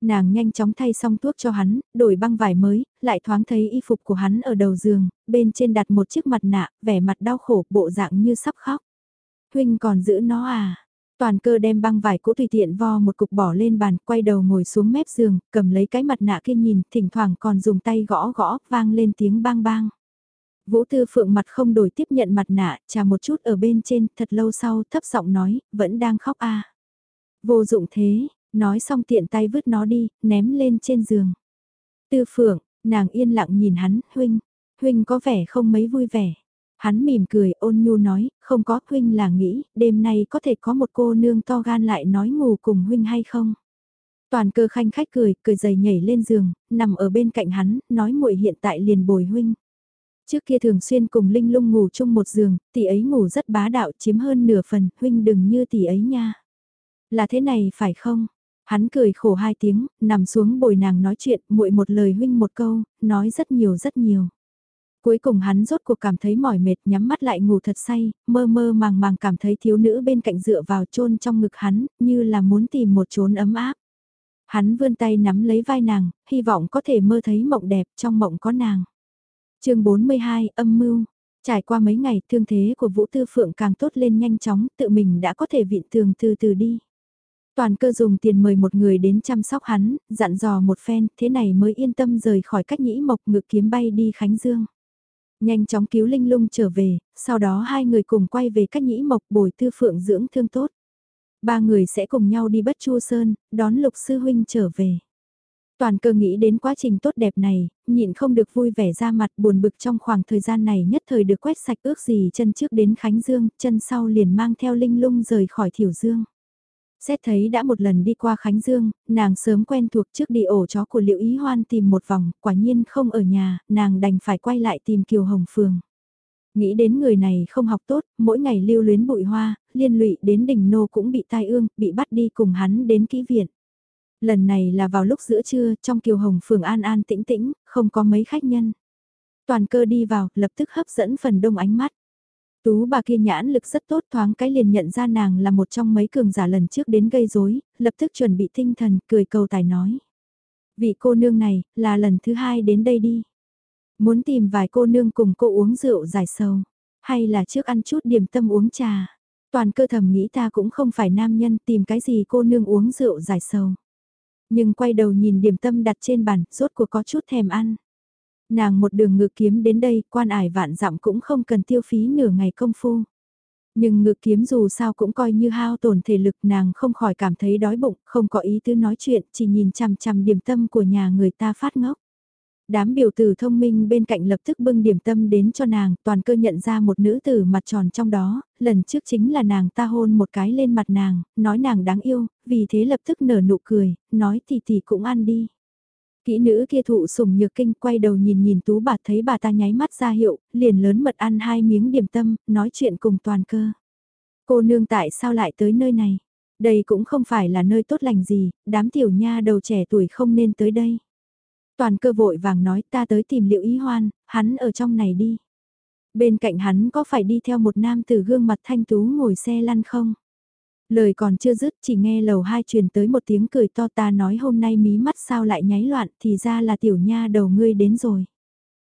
Nàng nhanh chóng thay xong thuốc cho hắn, đổi băng vải mới, lại thoáng thấy y phục của hắn ở đầu giường, bên trên đặt một chiếc mặt nạ, vẻ mặt đau khổ, bộ dạng như sắp khóc. Huynh còn giữ nó à? Toàn cơ đem băng vải cũ tùy tiện vo một cục bỏ lên bàn, quay đầu ngồi xuống mép giường, cầm lấy cái mặt nạ kia nhìn, thỉnh thoảng còn dùng tay gõ gõ, vang lên tiếng bang bang. Vũ Tư Phượng mặt không đổi tiếp nhận mặt nạ, trà một chút ở bên trên, thật lâu sau, thấp giọng nói, vẫn đang khóc à. Vô dụng thế, nói xong tiện tay vứt nó đi, ném lên trên giường. Tư Phượng, nàng yên lặng nhìn hắn, huynh, huynh có vẻ không mấy vui vẻ. Hắn mỉm cười ôn nhu nói, không có huynh là nghĩ, đêm nay có thể có một cô nương to gan lại nói ngủ cùng huynh hay không? Toàn cơ khanh khách cười, cười dày nhảy lên giường, nằm ở bên cạnh hắn, nói muội hiện tại liền bồi huynh. Trước kia thường xuyên cùng Linh Lung ngủ chung một giường, tỷ ấy ngủ rất bá đạo chiếm hơn nửa phần, huynh đừng như tỷ ấy nha. Là thế này phải không? Hắn cười khổ hai tiếng, nằm xuống bồi nàng nói chuyện, muội một lời huynh một câu, nói rất nhiều rất nhiều. Cuối cùng hắn rốt cuộc cảm thấy mỏi mệt nhắm mắt lại ngủ thật say, mơ mơ màng màng cảm thấy thiếu nữ bên cạnh dựa vào chôn trong ngực hắn, như là muốn tìm một chốn ấm áp. Hắn vươn tay nắm lấy vai nàng, hy vọng có thể mơ thấy mộng đẹp trong mộng có nàng. chương 42 âm mưu Trải qua mấy ngày thương thế của Vũ Tư Phượng càng tốt lên nhanh chóng, tự mình đã có thể viện tường từ từ đi. Toàn cơ dùng tiền mời một người đến chăm sóc hắn, dặn dò một phen, thế này mới yên tâm rời khỏi cách nhĩ mộc ngực kiếm bay đi Khánh Dương. Nhanh chóng cứu Linh Lung trở về, sau đó hai người cùng quay về cách nhĩ mộc bồi tư phượng dưỡng thương tốt. Ba người sẽ cùng nhau đi bất chu sơn, đón lục sư huynh trở về. Toàn cơ nghĩ đến quá trình tốt đẹp này, nhịn không được vui vẻ ra mặt buồn bực trong khoảng thời gian này nhất thời được quét sạch ước gì chân trước đến Khánh Dương, chân sau liền mang theo Linh Lung rời khỏi Thiểu Dương. Xét thấy đã một lần đi qua Khánh Dương, nàng sớm quen thuộc trước đi ổ chó của Liệu Ý Hoan tìm một vòng, quả nhiên không ở nhà, nàng đành phải quay lại tìm Kiều Hồng Phường. Nghĩ đến người này không học tốt, mỗi ngày lưu luyến bụi hoa, liên lụy đến đỉnh nô cũng bị tai ương, bị bắt đi cùng hắn đến kỹ viện. Lần này là vào lúc giữa trưa, trong Kiều Hồng Phường an an tĩnh tĩnh, không có mấy khách nhân. Toàn cơ đi vào, lập tức hấp dẫn phần đông ánh mắt. Tú bà kia nhãn lực rất tốt thoáng cái liền nhận ra nàng là một trong mấy cường giả lần trước đến gây rối, lập tức chuẩn bị tinh thần, cười cầu tài nói. Vị cô nương này, là lần thứ hai đến đây đi. Muốn tìm vài cô nương cùng cô uống rượu giải sầu, hay là trước ăn chút điểm tâm uống trà. Toàn cơ thầm nghĩ ta cũng không phải nam nhân tìm cái gì cô nương uống rượu giải sầu. Nhưng quay đầu nhìn điểm tâm đặt trên bàn, rốt cuộc có chút thèm ăn. Nàng một đường ngự kiếm đến đây, quan ải vạn dặm cũng không cần tiêu phí nửa ngày công phu. Nhưng ngự kiếm dù sao cũng coi như hao tổn thể lực nàng không khỏi cảm thấy đói bụng, không có ý tư nói chuyện, chỉ nhìn chằm chằm điểm tâm của nhà người ta phát ngốc. Đám biểu tử thông minh bên cạnh lập tức bưng điểm tâm đến cho nàng, toàn cơ nhận ra một nữ tử mặt tròn trong đó, lần trước chính là nàng ta hôn một cái lên mặt nàng, nói nàng đáng yêu, vì thế lập tức nở nụ cười, nói thì thì cũng ăn đi. Kỹ nữ kia thụ sủng nhược kinh quay đầu nhìn nhìn tú bà thấy bà ta nháy mắt ra hiệu, liền lớn mật ăn hai miếng điểm tâm, nói chuyện cùng toàn cơ. Cô nương tại sao lại tới nơi này? Đây cũng không phải là nơi tốt lành gì, đám tiểu nha đầu trẻ tuổi không nên tới đây. Toàn cơ vội vàng nói ta tới tìm liệu ý hoan, hắn ở trong này đi. Bên cạnh hắn có phải đi theo một nam tử gương mặt thanh tú ngồi xe lăn không? Lời còn chưa dứt chỉ nghe lầu hai truyền tới một tiếng cười to ta nói hôm nay mí mắt sao lại nháy loạn thì ra là tiểu nha đầu ngươi đến rồi.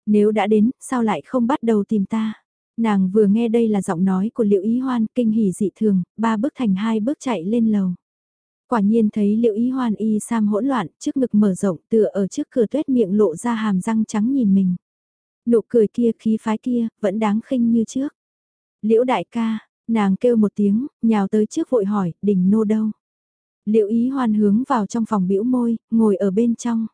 Nếu đã đến, sao lại không bắt đầu tìm ta? Nàng vừa nghe đây là giọng nói của liệu ý hoan kinh hỉ dị thường, ba bước thành hai bước chạy lên lầu. Quả nhiên thấy liệu ý hoan y sam hỗn loạn, trước ngực mở rộng tựa ở trước cửa tuyết miệng lộ ra hàm răng trắng nhìn mình. Nụ cười kia khí phái kia, vẫn đáng khinh như trước. Liễu đại ca, Nàng kêu một tiếng, nhào tới trước vội hỏi, đỉnh nô đâu? Liệu ý hoan hướng vào trong phòng bĩu môi, ngồi ở bên trong.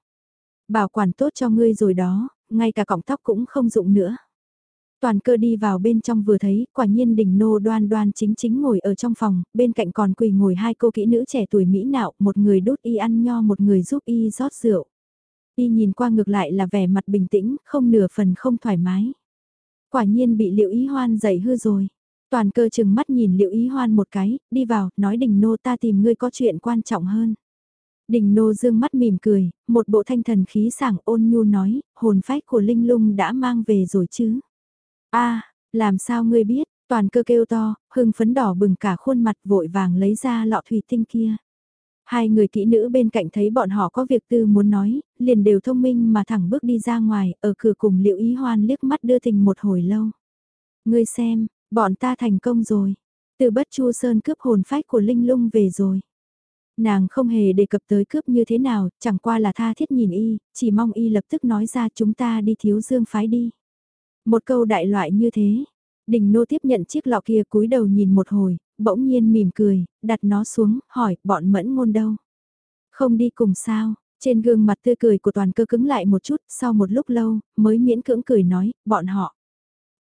Bảo quản tốt cho ngươi rồi đó, ngay cả cọng tóc cũng không dụng nữa. Toàn cơ đi vào bên trong vừa thấy, quả nhiên đỉnh nô đoan đoan chính chính ngồi ở trong phòng, bên cạnh còn quỳ ngồi hai cô kỹ nữ trẻ tuổi Mỹ nạo, một người đốt y ăn nho một người giúp y rót rượu. Y nhìn qua ngược lại là vẻ mặt bình tĩnh, không nửa phần không thoải mái. Quả nhiên bị liệu ý hoan dậy hư rồi. Toàn cơ chừng mắt nhìn liệu ý hoan một cái, đi vào, nói đình nô ta tìm ngươi có chuyện quan trọng hơn. Đình nô dương mắt mỉm cười, một bộ thanh thần khí sảng ôn nhu nói, hồn phách của linh lung đã mang về rồi chứ. a làm sao ngươi biết, toàn cơ kêu to, hưng phấn đỏ bừng cả khuôn mặt vội vàng lấy ra lọ thủy tinh kia. Hai người kỹ nữ bên cạnh thấy bọn họ có việc tư muốn nói, liền đều thông minh mà thẳng bước đi ra ngoài, ở cửa cùng liệu ý hoan liếc mắt đưa tình một hồi lâu. Ngươi xem, bọn ta thành công rồi. Từ bất chu sơn cướp hồn phách của Linh lung về rồi. Nàng không hề đề cập tới cướp như thế nào, chẳng qua là tha thiết nhìn y, chỉ mong y lập tức nói ra chúng ta đi thiếu dương phái đi. Một câu đại loại như thế, đình nô tiếp nhận chiếc lọ kia cúi đầu nhìn một hồi, bỗng nhiên mỉm cười, đặt nó xuống, hỏi, bọn mẫn ngôn đâu? Không đi cùng sao? Trên gương mặt tươi cười của toàn cơ cứng lại một chút, sau một lúc lâu, mới miễn cưỡng cười nói, bọn họ.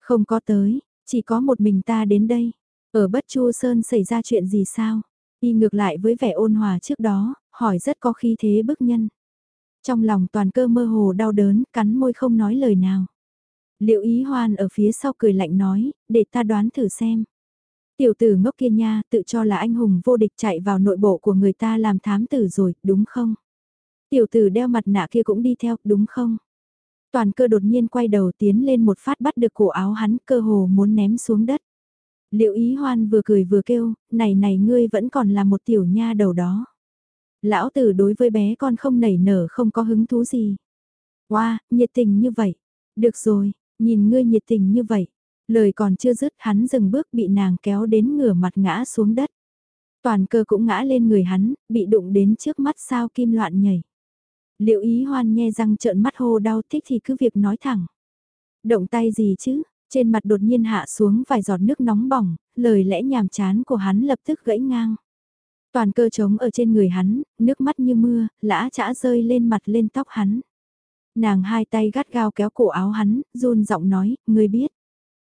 Không có tới, chỉ có một mình ta đến đây. Ở Bất Chu Sơn xảy ra chuyện gì sao? Y ngược lại với vẻ ôn hòa trước đó, hỏi rất có khí thế bức nhân. Trong lòng toàn cơ mơ hồ đau đớn, cắn môi không nói lời nào. Liệu ý hoan ở phía sau cười lạnh nói, để ta đoán thử xem. Tiểu tử ngốc kia nha, tự cho là anh hùng vô địch chạy vào nội bộ của người ta làm thám tử rồi, đúng không? Tiểu tử đeo mặt nạ kia cũng đi theo, đúng không? Toàn cơ đột nhiên quay đầu tiến lên một phát bắt được cổ áo hắn cơ hồ muốn ném xuống đất. Liệu ý hoan vừa cười vừa kêu, này này ngươi vẫn còn là một tiểu nha đầu đó. Lão tử đối với bé con không nảy nở không có hứng thú gì. Wow, nhiệt tình như vậy. Được rồi, nhìn ngươi nhiệt tình như vậy. Lời còn chưa dứt hắn dừng bước bị nàng kéo đến ngửa mặt ngã xuống đất. Toàn cơ cũng ngã lên người hắn, bị đụng đến trước mắt sao kim loạn nhảy. Liệu ý hoan nghe răng trợn mắt hô đau thích thì cứ việc nói thẳng. Động tay gì chứ, trên mặt đột nhiên hạ xuống vài giọt nước nóng bỏng, lời lẽ nhàm chán của hắn lập tức gãy ngang. Toàn cơ trống ở trên người hắn, nước mắt như mưa, lã chã rơi lên mặt lên tóc hắn. Nàng hai tay gắt gao kéo cổ áo hắn, run giọng nói, ngươi biết.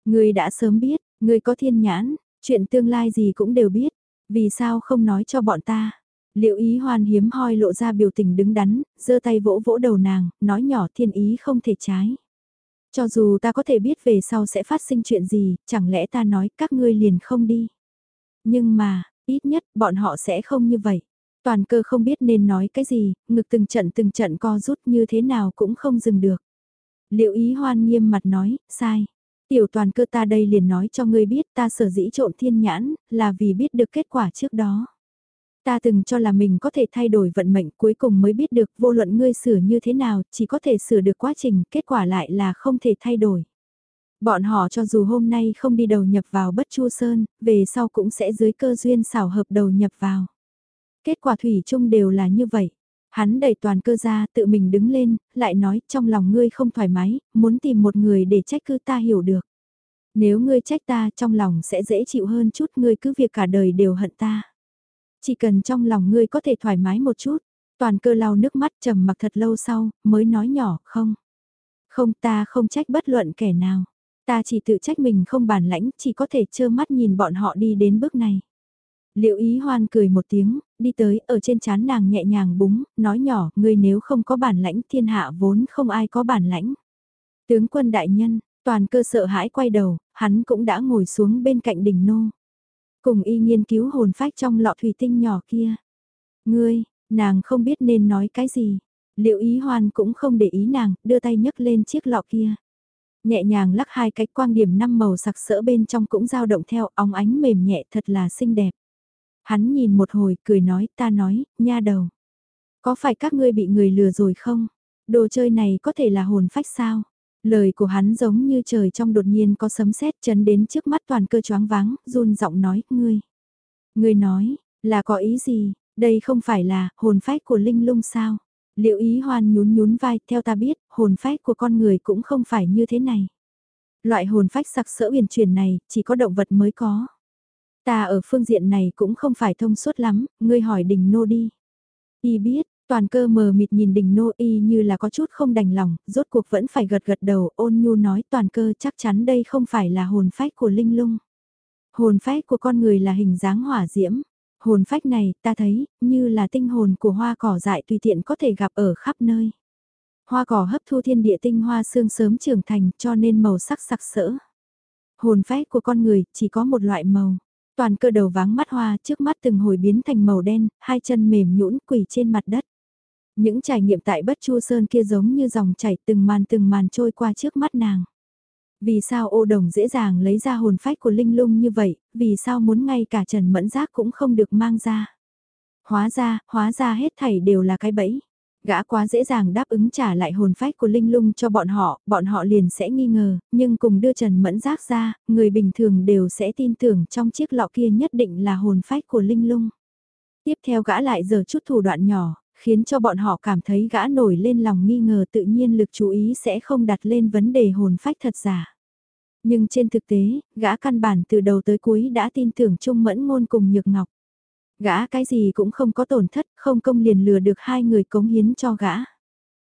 Ngươi đã sớm biết, ngươi có thiên nhãn, chuyện tương lai gì cũng đều biết, vì sao không nói cho bọn ta. Liệu ý hoan hiếm hoi lộ ra biểu tình đứng đắn, giơ tay vỗ vỗ đầu nàng, nói nhỏ thiên ý không thể trái. Cho dù ta có thể biết về sau sẽ phát sinh chuyện gì, chẳng lẽ ta nói các ngươi liền không đi. Nhưng mà, ít nhất bọn họ sẽ không như vậy. Toàn cơ không biết nên nói cái gì, ngực từng trận từng trận co rút như thế nào cũng không dừng được. Liệu ý hoan nghiêm mặt nói, sai. Tiểu toàn cơ ta đây liền nói cho ngươi biết ta sở dĩ trộm thiên nhãn, là vì biết được kết quả trước đó. Ta từng cho là mình có thể thay đổi vận mệnh cuối cùng mới biết được vô luận ngươi sửa như thế nào, chỉ có thể sửa được quá trình, kết quả lại là không thể thay đổi. Bọn họ cho dù hôm nay không đi đầu nhập vào bất chu sơn, về sau cũng sẽ dưới cơ duyên xảo hợp đầu nhập vào. Kết quả thủy chung đều là như vậy. Hắn đẩy toàn cơ ra tự mình đứng lên, lại nói trong lòng ngươi không thoải mái, muốn tìm một người để trách cứ ta hiểu được. Nếu ngươi trách ta trong lòng sẽ dễ chịu hơn chút ngươi cứ việc cả đời đều hận ta. Chỉ cần trong lòng ngươi có thể thoải mái một chút, toàn cơ lau nước mắt trầm mặc thật lâu sau, mới nói nhỏ không. Không ta không trách bất luận kẻ nào. Ta chỉ tự trách mình không bản lãnh, chỉ có thể trơ mắt nhìn bọn họ đi đến bước này. Liệu ý hoan cười một tiếng, đi tới, ở trên chán nàng nhẹ nhàng búng, nói nhỏ, ngươi nếu không có bản lãnh thiên hạ vốn không ai có bản lãnh. Tướng quân đại nhân, toàn cơ sợ hãi quay đầu, hắn cũng đã ngồi xuống bên cạnh đỉnh nô. Cùng y nghiên cứu hồn phách trong lọ thủy tinh nhỏ kia. Ngươi, nàng không biết nên nói cái gì. Liệu ý hoan cũng không để ý nàng, đưa tay nhấc lên chiếc lọ kia. Nhẹ nhàng lắc hai cái quang điểm năm màu sặc sỡ bên trong cũng dao động theo óng ánh mềm nhẹ thật là xinh đẹp. Hắn nhìn một hồi, cười nói, ta nói, nha đầu. Có phải các ngươi bị người lừa rồi không? Đồ chơi này có thể là hồn phách sao? Lời của hắn giống như trời trong đột nhiên có sấm sét chấn đến trước mắt toàn cơ choáng váng, run giọng nói, ngươi. Ngươi nói, là có ý gì, đây không phải là hồn phách của linh lung sao? Liệu ý hoan nhún nhún vai, theo ta biết, hồn phách của con người cũng không phải như thế này. Loại hồn phách sặc sỡ huyền truyền này, chỉ có động vật mới có. Ta ở phương diện này cũng không phải thông suốt lắm, ngươi hỏi đình nô đi. Y biết, toàn cơ mờ mịt nhìn đỉnh nô y như là có chút không đành lòng, rốt cuộc vẫn phải gật gật đầu ôn nhu nói toàn cơ chắc chắn đây không phải là hồn phách của linh lung. Hồn phách của con người là hình dáng hỏa diễm. Hồn phách này ta thấy như là tinh hồn của hoa cỏ dại tùy tiện có thể gặp ở khắp nơi. Hoa cỏ hấp thu thiên địa tinh hoa xương sớm trưởng thành cho nên màu sắc sặc sỡ. Hồn phách của con người chỉ có một loại màu. Toàn cơ đầu váng mắt hoa trước mắt từng hồi biến thành màu đen, hai chân mềm nhũn quỳ trên mặt đất. Những trải nghiệm tại bất chu sơn kia giống như dòng chảy từng màn từng màn trôi qua trước mắt nàng. Vì sao ô đồng dễ dàng lấy ra hồn phách của linh lung như vậy, vì sao muốn ngay cả trần mẫn giác cũng không được mang ra. Hóa ra, hóa ra hết thảy đều là cái bẫy. Gã quá dễ dàng đáp ứng trả lại hồn phách của Linh Lung cho bọn họ, bọn họ liền sẽ nghi ngờ, nhưng cùng đưa Trần Mẫn Giác ra, người bình thường đều sẽ tin tưởng trong chiếc lọ kia nhất định là hồn phách của Linh Lung. Tiếp theo gã lại giờ chút thủ đoạn nhỏ, khiến cho bọn họ cảm thấy gã nổi lên lòng nghi ngờ tự nhiên lực chú ý sẽ không đặt lên vấn đề hồn phách thật giả. Nhưng trên thực tế, gã căn bản từ đầu tới cuối đã tin tưởng Trung Mẫn Ngôn cùng Nhược Ngọc. Gã cái gì cũng không có tổn thất, không công liền lừa được hai người cống hiến cho gã.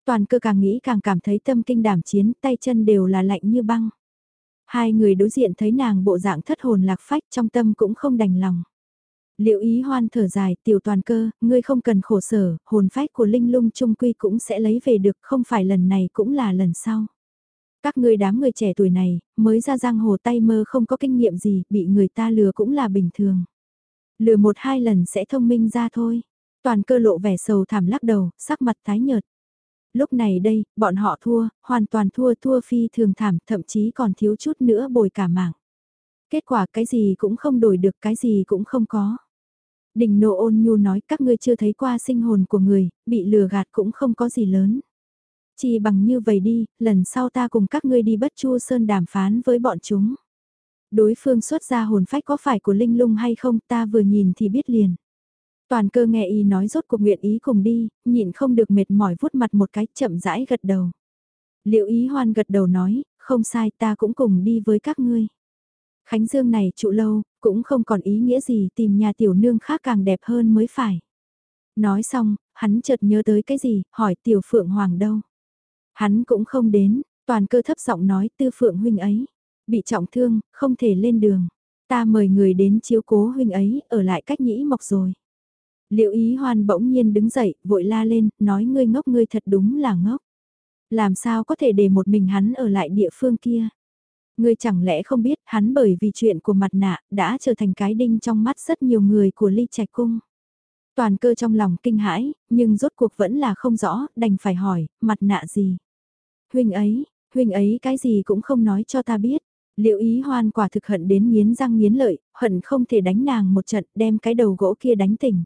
Toàn cơ càng nghĩ càng cảm thấy tâm kinh đảm chiến, tay chân đều là lạnh như băng. Hai người đối diện thấy nàng bộ dạng thất hồn lạc phách trong tâm cũng không đành lòng. Liệu ý hoan thở dài, tiểu toàn cơ, ngươi không cần khổ sở, hồn phách của linh lung trung quy cũng sẽ lấy về được, không phải lần này cũng là lần sau. Các ngươi đám người trẻ tuổi này, mới ra giang hồ tay mơ không có kinh nghiệm gì, bị người ta lừa cũng là bình thường. Lừa một hai lần sẽ thông minh ra thôi. Toàn cơ lộ vẻ sầu thảm lắc đầu, sắc mặt tái nhợt. Lúc này đây, bọn họ thua, hoàn toàn thua thua phi thường thảm, thậm chí còn thiếu chút nữa bồi cả mạng. Kết quả cái gì cũng không đổi được, cái gì cũng không có. Đình nộ ôn nhu nói các ngươi chưa thấy qua sinh hồn của người, bị lừa gạt cũng không có gì lớn. Chỉ bằng như vậy đi, lần sau ta cùng các ngươi đi bất chu sơn đàm phán với bọn chúng. Đối phương xuất ra hồn phách có phải của Linh Lung hay không ta vừa nhìn thì biết liền. Toàn cơ nghe y nói rốt cuộc nguyện ý cùng đi, nhịn không được mệt mỏi vuốt mặt một cái chậm rãi gật đầu. Liệu ý hoan gật đầu nói, không sai ta cũng cùng đi với các ngươi. Khánh Dương này trụ lâu, cũng không còn ý nghĩa gì tìm nhà tiểu nương khác càng đẹp hơn mới phải. Nói xong, hắn chợt nhớ tới cái gì, hỏi tiểu phượng hoàng đâu. Hắn cũng không đến, toàn cơ thấp giọng nói tư phượng huynh ấy. Bị trọng thương, không thể lên đường. Ta mời người đến chiếu cố huynh ấy, ở lại cách nhĩ mọc rồi. Liệu ý hoan bỗng nhiên đứng dậy, vội la lên, nói ngươi ngốc ngươi thật đúng là ngốc. Làm sao có thể để một mình hắn ở lại địa phương kia? Ngươi chẳng lẽ không biết hắn bởi vì chuyện của mặt nạ đã trở thành cái đinh trong mắt rất nhiều người của ly trạch cung. Toàn cơ trong lòng kinh hãi, nhưng rốt cuộc vẫn là không rõ, đành phải hỏi, mặt nạ gì? Huynh ấy, huynh ấy cái gì cũng không nói cho ta biết. Liệu ý hoan quả thực hận đến nghiến răng nghiến lợi, hận không thể đánh nàng một trận đem cái đầu gỗ kia đánh tỉnh.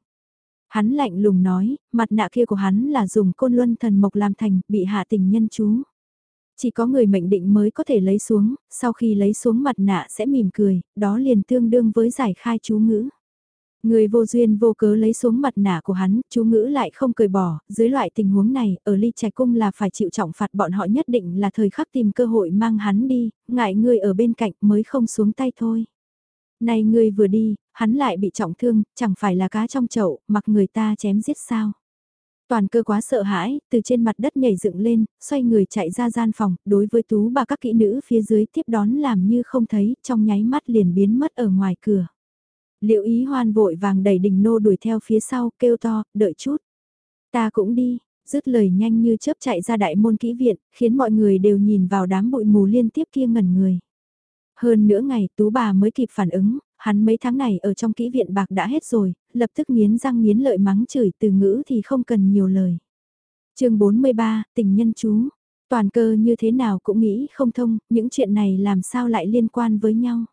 Hắn lạnh lùng nói, mặt nạ kia của hắn là dùng côn luân thần mộc làm thành, bị hạ tình nhân chú. Chỉ có người mệnh định mới có thể lấy xuống, sau khi lấy xuống mặt nạ sẽ mỉm cười, đó liền tương đương với giải khai chú ngữ. Người vô duyên vô cớ lấy xuống mặt nạ của hắn, chú ngữ lại không cười bỏ, dưới loại tình huống này, ở ly trạch cung là phải chịu trọng phạt bọn họ nhất định là thời khắc tìm cơ hội mang hắn đi, ngại người ở bên cạnh mới không xuống tay thôi. Này người vừa đi, hắn lại bị trọng thương, chẳng phải là cá trong chậu, mặc người ta chém giết sao. Toàn cơ quá sợ hãi, từ trên mặt đất nhảy dựng lên, xoay người chạy ra gian phòng, đối với tú bà các kỹ nữ phía dưới tiếp đón làm như không thấy, trong nháy mắt liền biến mất ở ngoài cửa. Liệu ý hoan vội vàng đẩy đình nô đuổi theo phía sau, kêu to, đợi chút. Ta cũng đi, dứt lời nhanh như chớp chạy ra đại môn kỹ viện, khiến mọi người đều nhìn vào đám bụi mù liên tiếp kia ngẩn người. Hơn nửa ngày tú bà mới kịp phản ứng, hắn mấy tháng này ở trong kỹ viện bạc đã hết rồi, lập tức nghiến răng nghiến lợi mắng chửi từ ngữ thì không cần nhiều lời. chương 43, tình nhân chú. Toàn cơ như thế nào cũng nghĩ không thông, những chuyện này làm sao lại liên quan với nhau.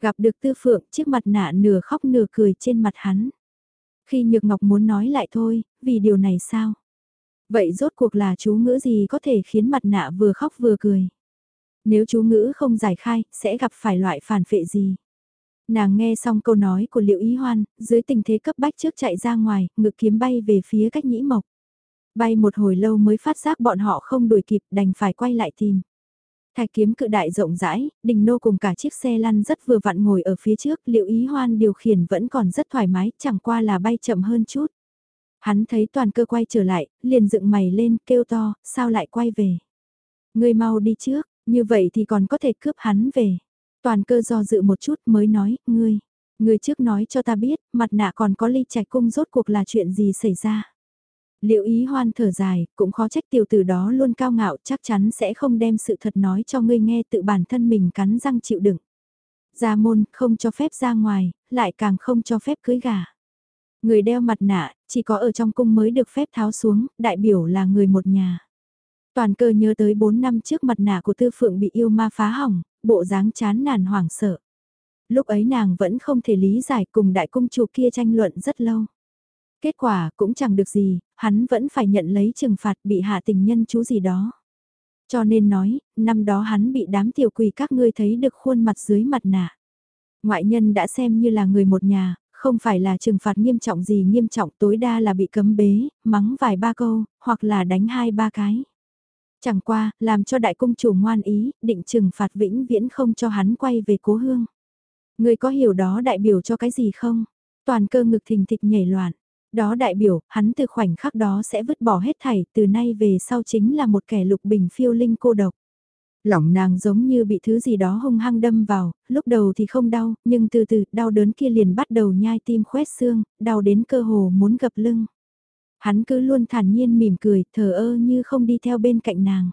Gặp được tư phượng, chiếc mặt nạ nửa khóc nửa cười trên mặt hắn. Khi Nhược Ngọc muốn nói lại thôi, vì điều này sao? Vậy rốt cuộc là chú ngữ gì có thể khiến mặt nạ vừa khóc vừa cười? Nếu chú ngữ không giải khai, sẽ gặp phải loại phản phệ gì? Nàng nghe xong câu nói của liệu ý hoan, dưới tình thế cấp bách trước chạy ra ngoài, ngực kiếm bay về phía cách nhĩ mộc. Bay một hồi lâu mới phát giác bọn họ không đuổi kịp đành phải quay lại tìm. Thạch kiếm cự đại rộng rãi, đình nô cùng cả chiếc xe lăn rất vừa vặn ngồi ở phía trước, liệu ý hoan điều khiển vẫn còn rất thoải mái, chẳng qua là bay chậm hơn chút. Hắn thấy toàn cơ quay trở lại, liền dựng mày lên, kêu to, sao lại quay về. Ngươi mau đi trước, như vậy thì còn có thể cướp hắn về. Toàn cơ do dự một chút mới nói, ngươi, ngươi trước nói cho ta biết, mặt nạ còn có ly trạch cung rốt cuộc là chuyện gì xảy ra. Liệu ý hoan thở dài, cũng khó trách tiểu tử đó luôn cao ngạo chắc chắn sẽ không đem sự thật nói cho ngươi nghe tự bản thân mình cắn răng chịu đựng. gia môn, không cho phép ra ngoài, lại càng không cho phép cưới gà. Người đeo mặt nạ, chỉ có ở trong cung mới được phép tháo xuống, đại biểu là người một nhà. Toàn cơ nhớ tới 4 năm trước mặt nạ của tư phượng bị yêu ma phá hỏng, bộ dáng chán nản hoảng sợ. Lúc ấy nàng vẫn không thể lý giải cùng đại cung chủ kia tranh luận rất lâu. Kết quả cũng chẳng được gì, hắn vẫn phải nhận lấy trừng phạt bị hạ tình nhân chú gì đó. Cho nên nói, năm đó hắn bị đám tiểu quỷ các ngươi thấy được khuôn mặt dưới mặt nạ. Ngoại nhân đã xem như là người một nhà, không phải là trừng phạt nghiêm trọng gì nghiêm trọng tối đa là bị cấm bế, mắng vài ba câu, hoặc là đánh hai ba cái. Chẳng qua, làm cho đại cung chủ ngoan ý, định trừng phạt vĩnh viễn không cho hắn quay về cố hương. Người có hiểu đó đại biểu cho cái gì không? Toàn cơ ngực thình thịch nhảy loạn. Đó đại biểu, hắn từ khoảnh khắc đó sẽ vứt bỏ hết thảy, từ nay về sau chính là một kẻ lục bình phiêu linh cô độc. Lỏng nàng giống như bị thứ gì đó hung hăng đâm vào, lúc đầu thì không đau, nhưng từ từ đau đớn kia liền bắt đầu nhai tim khoét xương, đau đến cơ hồ muốn gập lưng. Hắn cứ luôn thản nhiên mỉm cười, thờ ơ như không đi theo bên cạnh nàng.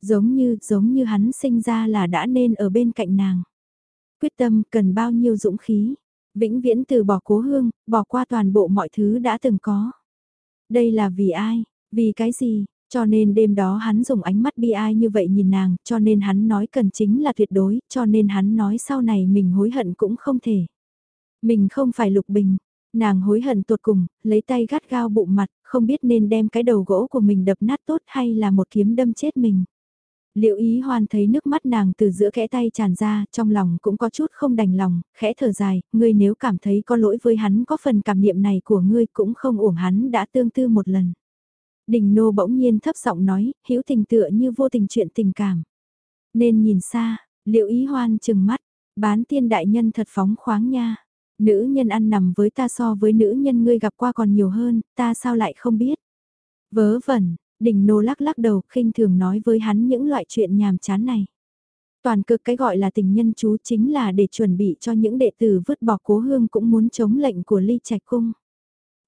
Giống như, giống như hắn sinh ra là đã nên ở bên cạnh nàng. Quyết tâm cần bao nhiêu dũng khí, vĩnh viễn từ bỏ cố hương, bỏ qua toàn bộ mọi thứ đã từng có. Đây là vì ai, vì cái gì, cho nên đêm đó hắn dùng ánh mắt bi ai như vậy nhìn nàng, cho nên hắn nói cần chính là tuyệt đối, cho nên hắn nói sau này mình hối hận cũng không thể. Mình không phải lục bình, nàng hối hận tột cùng, lấy tay gắt gao bụng mặt, không biết nên đem cái đầu gỗ của mình đập nát tốt hay là một kiếm đâm chết mình. Liệu ý hoan thấy nước mắt nàng từ giữa kẽ tay tràn ra, trong lòng cũng có chút không đành lòng, khẽ thở dài, ngươi nếu cảm thấy có lỗi với hắn có phần cảm niệm này của ngươi cũng không uổng hắn đã tương tư một lần. Đình nô bỗng nhiên thấp giọng nói, hữu tình tựa như vô tình chuyện tình cảm. Nên nhìn xa, liệu ý hoan chừng mắt, bán tiên đại nhân thật phóng khoáng nha. Nữ nhân ăn nằm với ta so với nữ nhân ngươi gặp qua còn nhiều hơn, ta sao lại không biết. Vớ vẩn, đỉnh nô lắc lắc đầu khinh thường nói với hắn những loại chuyện nhàm chán này. Toàn cực cái gọi là tình nhân chú chính là để chuẩn bị cho những đệ tử vứt bỏ cố hương cũng muốn chống lệnh của ly trạch cung.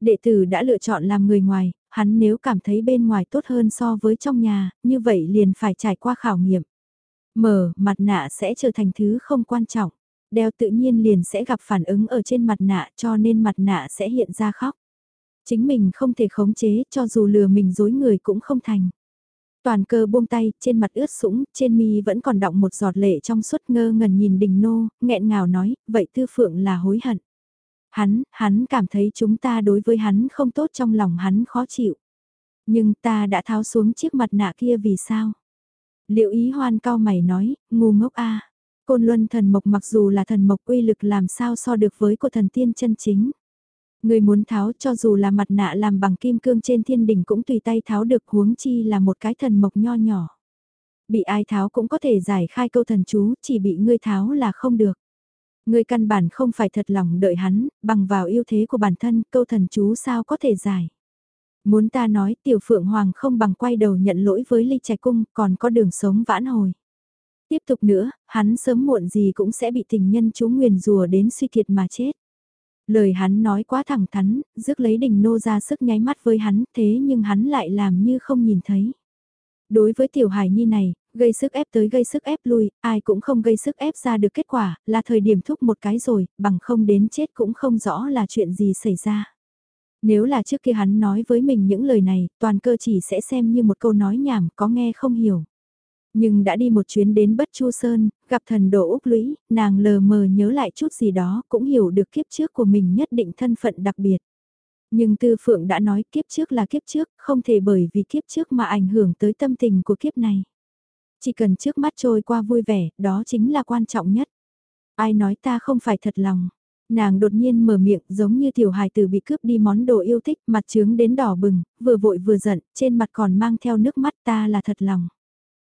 Đệ tử đã lựa chọn làm người ngoài, hắn nếu cảm thấy bên ngoài tốt hơn so với trong nhà, như vậy liền phải trải qua khảo nghiệm. Mở, mặt nạ sẽ trở thành thứ không quan trọng. Đeo tự nhiên liền sẽ gặp phản ứng ở trên mặt nạ cho nên mặt nạ sẽ hiện ra khóc. Chính mình không thể khống chế cho dù lừa mình dối người cũng không thành. Toàn cơ buông tay, trên mặt ướt sũng, trên mi vẫn còn đọng một giọt lệ trong suốt ngơ ngẩn nhìn đình nô, nghẹn ngào nói, vậy tư phượng là hối hận. Hắn, hắn cảm thấy chúng ta đối với hắn không tốt trong lòng hắn khó chịu. Nhưng ta đã tháo xuống chiếc mặt nạ kia vì sao? Liệu ý hoan cao mày nói, ngu ngốc a Côn luân thần mộc mặc dù là thần mộc uy lực làm sao so được với của thần tiên chân chính. Người muốn tháo cho dù là mặt nạ làm bằng kim cương trên thiên đỉnh cũng tùy tay tháo được huống chi là một cái thần mộc nho nhỏ. Bị ai tháo cũng có thể giải khai câu thần chú, chỉ bị ngươi tháo là không được. Ngươi căn bản không phải thật lòng đợi hắn, bằng vào ưu thế của bản thân, câu thần chú sao có thể giải. Muốn ta nói tiểu phượng hoàng không bằng quay đầu nhận lỗi với ly trạch cung, còn có đường sống vãn hồi. Tiếp tục nữa, hắn sớm muộn gì cũng sẽ bị tình nhân chú nguyền rùa đến suy kiệt mà chết. Lời hắn nói quá thẳng thắn, rước lấy đình nô ra sức nháy mắt với hắn, thế nhưng hắn lại làm như không nhìn thấy. Đối với tiểu hải nhi này, gây sức ép tới gây sức ép lui, ai cũng không gây sức ép ra được kết quả, là thời điểm thúc một cái rồi, bằng không đến chết cũng không rõ là chuyện gì xảy ra. Nếu là trước kia hắn nói với mình những lời này, toàn cơ chỉ sẽ xem như một câu nói nhảm, có nghe không hiểu. Nhưng đã đi một chuyến đến Bất Chu Sơn, gặp thần đồ Úc Lũy, nàng lờ mờ nhớ lại chút gì đó, cũng hiểu được kiếp trước của mình nhất định thân phận đặc biệt. Nhưng Tư Phượng đã nói kiếp trước là kiếp trước, không thể bởi vì kiếp trước mà ảnh hưởng tới tâm tình của kiếp này. Chỉ cần trước mắt trôi qua vui vẻ, đó chính là quan trọng nhất. Ai nói ta không phải thật lòng. Nàng đột nhiên mở miệng giống như tiểu hài tử bị cướp đi món đồ yêu thích, mặt trướng đến đỏ bừng, vừa vội vừa giận, trên mặt còn mang theo nước mắt ta là thật lòng.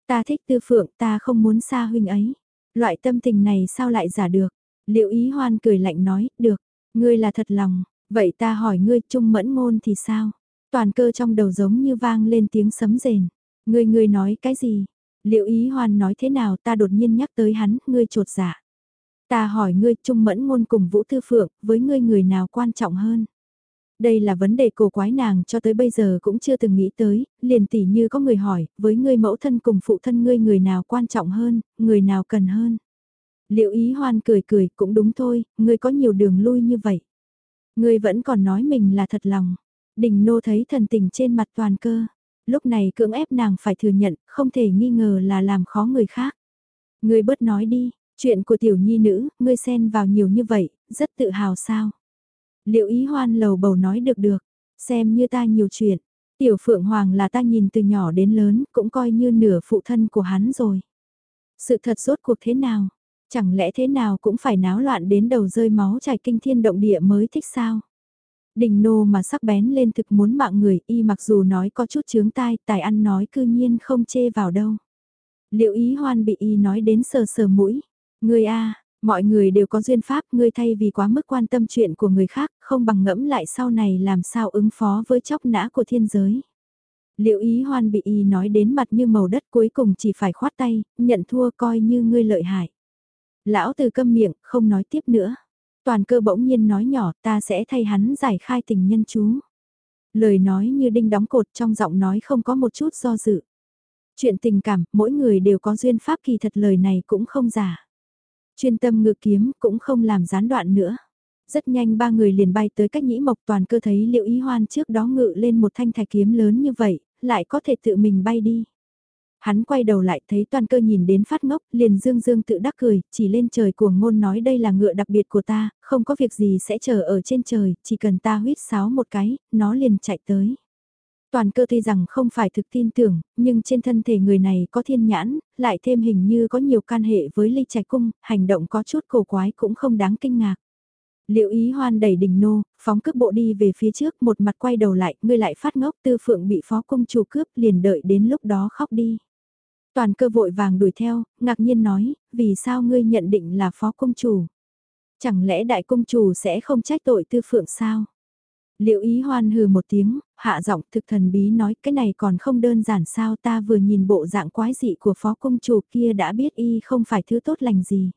Ta thích tư phượng, ta không muốn xa huynh ấy. Loại tâm tình này sao lại giả được? Liệu ý hoan cười lạnh nói, được, ngươi là thật lòng, vậy ta hỏi ngươi trung mẫn ngôn thì sao? Toàn cơ trong đầu giống như vang lên tiếng sấm rền. Ngươi ngươi nói cái gì? Liệu ý hoan nói thế nào ta đột nhiên nhắc tới hắn, ngươi trột dạ. Ta hỏi ngươi trung mẫn ngôn cùng Vũ Tư Phượng, với ngươi người nào quan trọng hơn? Đây là vấn đề cổ quái nàng cho tới bây giờ cũng chưa từng nghĩ tới, liền tỉ như có người hỏi, với ngươi mẫu thân cùng phụ thân ngươi người nào quan trọng hơn, người nào cần hơn. Liệu ý hoan cười cười cũng đúng thôi, ngươi có nhiều đường lui như vậy. Ngươi vẫn còn nói mình là thật lòng. Đình nô thấy thần tình trên mặt toàn cơ. Lúc này cưỡng ép nàng phải thừa nhận, không thể nghi ngờ là làm khó người khác. Ngươi bớt nói đi, chuyện của tiểu nhi nữ, ngươi xen vào nhiều như vậy, rất tự hào sao. Liệu ý hoan lầu bầu nói được được, xem như ta nhiều chuyện. Tiểu Phượng Hoàng là ta nhìn từ nhỏ đến lớn, cũng coi như nửa phụ thân của hắn rồi. Sự thật rốt cuộc thế nào? Chẳng lẽ thế nào cũng phải náo loạn đến đầu rơi máu chảy kinh thiên động địa mới thích sao? Đình nô mà sắc bén lên thực muốn mạng người y mặc dù nói có chút chướng tai, tài ăn nói cư nhiên không chê vào đâu. Liệu ý hoan bị y nói đến sờ sờ mũi? Người a mọi người đều có duyên pháp, ngươi thay vì quá mức quan tâm chuyện của người khác, không bằng ngẫm lại sau này làm sao ứng phó với chóc nã của thiên giới. Liệu ý hoan bị y nói đến mặt như màu đất cuối cùng chỉ phải khoát tay, nhận thua coi như ngươi lợi hại. Lão từ câm miệng, không nói tiếp nữa. Toàn cơ bỗng nhiên nói nhỏ ta sẽ thay hắn giải khai tình nhân chú. Lời nói như đinh đóng cột trong giọng nói không có một chút do dự. Chuyện tình cảm, mỗi người đều có duyên pháp kỳ thật lời này cũng không giả. Chuyên tâm ngự kiếm cũng không làm gián đoạn nữa. Rất nhanh ba người liền bay tới cách nhĩ mộc toàn cơ thấy liệu ý hoan trước đó ngự lên một thanh thạch kiếm lớn như vậy, lại có thể tự mình bay đi. Hắn quay đầu lại thấy toàn cơ nhìn đến phát ngốc, liền dương dương tự đắc cười, chỉ lên trời của ngôn nói đây là ngựa đặc biệt của ta, không có việc gì sẽ chờ ở trên trời, chỉ cần ta huyết sáo một cái, nó liền chạy tới. Toàn cơ tuy rằng không phải thực tin tưởng, nhưng trên thân thể người này có thiên nhãn, lại thêm hình như có nhiều can hệ với ly trạch cung, hành động có chút cổ quái cũng không đáng kinh ngạc. Liệu ý hoan đẩy đỉnh nô, phóng cước bộ đi về phía trước một mặt quay đầu lại, ngươi lại phát ngốc tư phượng bị phó công chủ cướp liền đợi đến lúc đó khóc đi. Toàn cơ vội vàng đuổi theo, ngạc nhiên nói, vì sao ngươi nhận định là phó công chủ? Chẳng lẽ đại công chủ sẽ không trách tội tư phượng sao? Liệu ý hoan hừ một tiếng, hạ giọng thực thần bí nói cái này còn không đơn giản sao ta vừa nhìn bộ dạng quái dị của phó công chủ kia đã biết y không phải thứ tốt lành gì.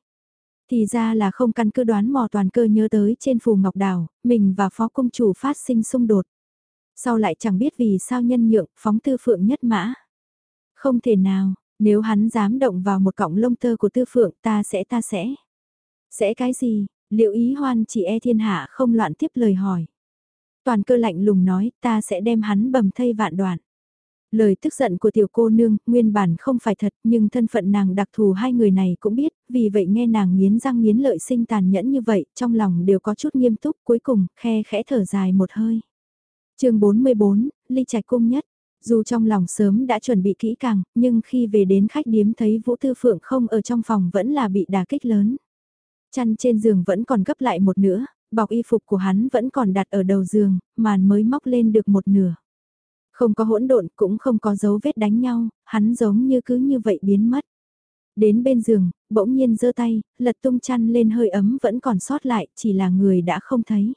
Thì ra là không căn cứ đoán mò toàn cơ nhớ tới trên phù ngọc đào, mình và phó công chủ phát sinh xung đột. Sau lại chẳng biết vì sao nhân nhượng, phóng tư phượng nhất mã. Không thể nào, nếu hắn dám động vào một cọng lông tơ của tư phượng ta sẽ ta sẽ. Sẽ cái gì, liệu ý hoan chỉ e thiên hạ không loạn tiếp lời hỏi. Toàn cơ lạnh lùng nói ta sẽ đem hắn bầm thây vạn đoạn. Lời tức giận của tiểu cô nương, nguyên bản không phải thật, nhưng thân phận nàng đặc thù hai người này cũng biết, vì vậy nghe nàng nghiến răng nghiến lợi sinh tàn nhẫn như vậy, trong lòng đều có chút nghiêm túc, cuối cùng, khe khẽ thở dài một hơi. chương 44, ly trạch cung nhất, dù trong lòng sớm đã chuẩn bị kỹ càng, nhưng khi về đến khách điếm thấy Vũ Tư Phượng không ở trong phòng vẫn là bị đả kích lớn. Chăn trên giường vẫn còn gấp lại một nửa, bọc y phục của hắn vẫn còn đặt ở đầu giường, màn mới móc lên được một nửa. Không có hỗn độn cũng không có dấu vết đánh nhau, hắn giống như cứ như vậy biến mất. Đến bên giường, bỗng nhiên giơ tay, lật tung chăn lên hơi ấm vẫn còn sót lại, chỉ là người đã không thấy.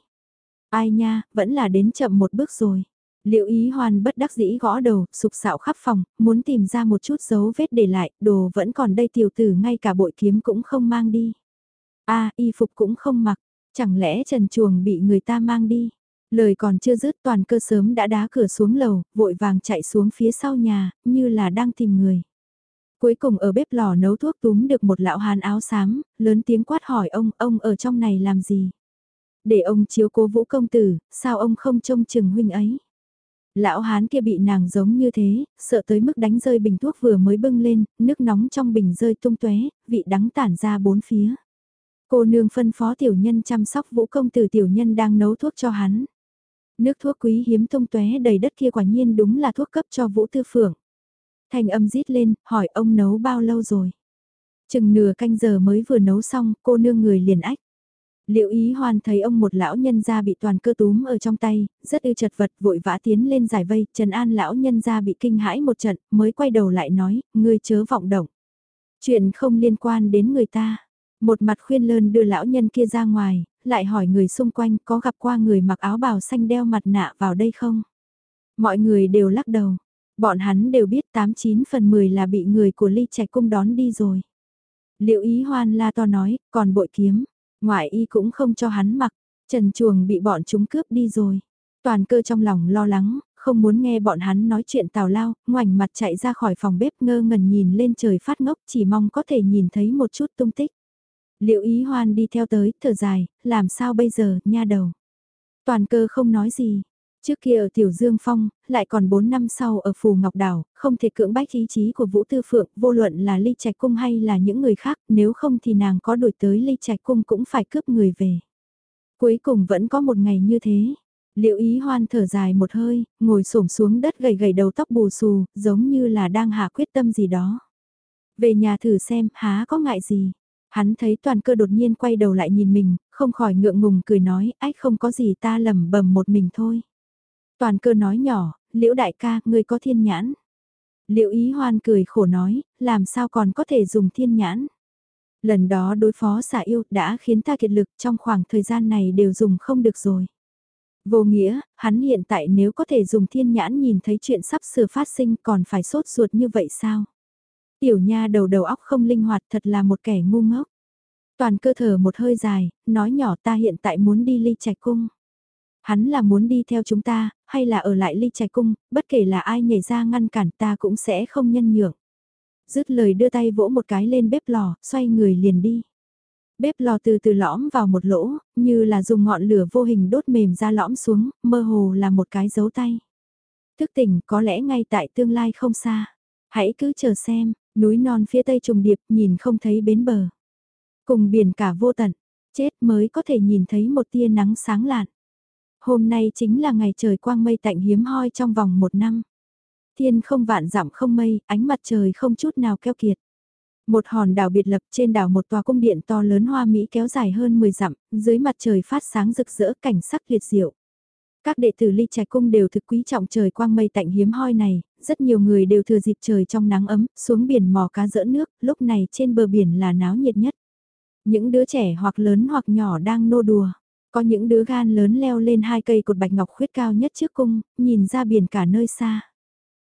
Ai nha, vẫn là đến chậm một bước rồi. Liệu ý hoàn bất đắc dĩ gõ đầu, sụp sạo khắp phòng, muốn tìm ra một chút dấu vết để lại, đồ vẫn còn đây tiểu tử ngay cả bội kiếm cũng không mang đi. a y phục cũng không mặc, chẳng lẽ trần chuồng bị người ta mang đi. Lời còn chưa dứt toàn cơ sớm đã đá cửa xuống lầu, vội vàng chạy xuống phía sau nhà, như là đang tìm người. Cuối cùng ở bếp lò nấu thuốc túm được một lão hàn áo xám, lớn tiếng quát hỏi ông, ông ở trong này làm gì? Để ông chiếu cố vũ công tử, sao ông không trông chừng huynh ấy? Lão hán kia bị nàng giống như thế, sợ tới mức đánh rơi bình thuốc vừa mới bưng lên, nước nóng trong bình rơi tung tóe, vị đắng tản ra bốn phía. Cô nương phân phó tiểu nhân chăm sóc vũ công tử tiểu nhân đang nấu thuốc cho hắn. Nước thuốc quý hiếm tung tóe đầy đất kia quả nhiên đúng là thuốc cấp cho vũ tư phượng. Thành âm rít lên, hỏi ông nấu bao lâu rồi? Chừng nửa canh giờ mới vừa nấu xong, cô nương người liền ách. Liệu ý hoàn thấy ông một lão nhân gia bị toàn cơ túm ở trong tay, rất ư chật vật vội vã tiến lên giải vây, Trần An lão nhân gia bị kinh hãi một trận, mới quay đầu lại nói, ngươi chớ vọng động. Chuyện không liên quan đến người ta. Một mặt khuyên lơn đưa lão nhân kia ra ngoài, lại hỏi người xung quanh có gặp qua người mặc áo bào xanh đeo mặt nạ vào đây không? Mọi người đều lắc đầu. Bọn hắn đều biết 89 phần 10 là bị người của ly trạch cung đón đi rồi. Liệu ý hoan la to nói, còn bội kiếm, ngoại y cũng không cho hắn mặc, trần chuồng bị bọn chúng cướp đi rồi. Toàn cơ trong lòng lo lắng, không muốn nghe bọn hắn nói chuyện tào lao, ngoảnh mặt chạy ra khỏi phòng bếp ngơ ngẩn nhìn lên trời phát ngốc chỉ mong có thể nhìn thấy một chút tung tích. Liệu ý hoan đi theo tới, thở dài, làm sao bây giờ, nha đầu. Toàn cơ không nói gì. Trước kia ở Tiểu Dương Phong, lại còn 4 năm sau ở Phù Ngọc Đảo, không thể cưỡng bách ý chí của Vũ Tư Phượng, vô luận là Ly Trạch Cung hay là những người khác, nếu không thì nàng có đổi tới Ly Trạch Cung cũng phải cướp người về. Cuối cùng vẫn có một ngày như thế. Liệu ý hoan thở dài một hơi, ngồi xổm xuống đất gầy gầy đầu tóc bù xù, giống như là đang hạ quyết tâm gì đó. Về nhà thử xem, há có ngại gì. Hắn thấy toàn cơ đột nhiên quay đầu lại nhìn mình, không khỏi ngượng ngùng cười nói, ách không có gì ta lầm bầm một mình thôi. Toàn cơ nói nhỏ, liễu đại ca, ngươi có thiên nhãn. Liễu ý hoan cười khổ nói, làm sao còn có thể dùng thiên nhãn. Lần đó đối phó xả yêu đã khiến ta kiệt lực trong khoảng thời gian này đều dùng không được rồi. Vô nghĩa, hắn hiện tại nếu có thể dùng thiên nhãn nhìn thấy chuyện sắp sửa phát sinh còn phải sốt ruột như vậy sao? Tiểu nha đầu đầu óc không linh hoạt thật là một kẻ ngu ngốc. Toàn cơ thở một hơi dài, nói nhỏ ta hiện tại muốn đi ly trạch cung. Hắn là muốn đi theo chúng ta, hay là ở lại ly trạch cung, bất kể là ai nhảy ra ngăn cản ta cũng sẽ không nhân nhượng. Dứt lời đưa tay vỗ một cái lên bếp lò, xoay người liền đi. Bếp lò từ từ lõm vào một lỗ, như là dùng ngọn lửa vô hình đốt mềm ra lõm xuống, mơ hồ là một cái dấu tay. Thức tỉnh có lẽ ngay tại tương lai không xa. Hãy cứ chờ xem, núi non phía tây trùng điệp nhìn không thấy bến bờ. Cùng biển cả vô tận, chết mới có thể nhìn thấy một tia nắng sáng lạn. Hôm nay chính là ngày trời quang mây tạnh hiếm hoi trong vòng một năm. Thiên không vạn dặm không mây, ánh mặt trời không chút nào keo kiệt. Một hòn đảo biệt lập trên đảo một tòa cung điện to lớn hoa Mỹ kéo dài hơn 10 dặm, dưới mặt trời phát sáng rực rỡ cảnh sắc liệt diệu. Các đệ tử ly trạch cung đều thực quý trọng trời quang mây tạnh hiếm hoi này, rất nhiều người đều thừa dịp trời trong nắng ấm, xuống biển mò cá dỡ nước, lúc này trên bờ biển là náo nhiệt nhất. Những đứa trẻ hoặc lớn hoặc nhỏ đang nô đùa. Có những đứa gan lớn leo lên hai cây cột bạch ngọc khuyết cao nhất trước cung, nhìn ra biển cả nơi xa.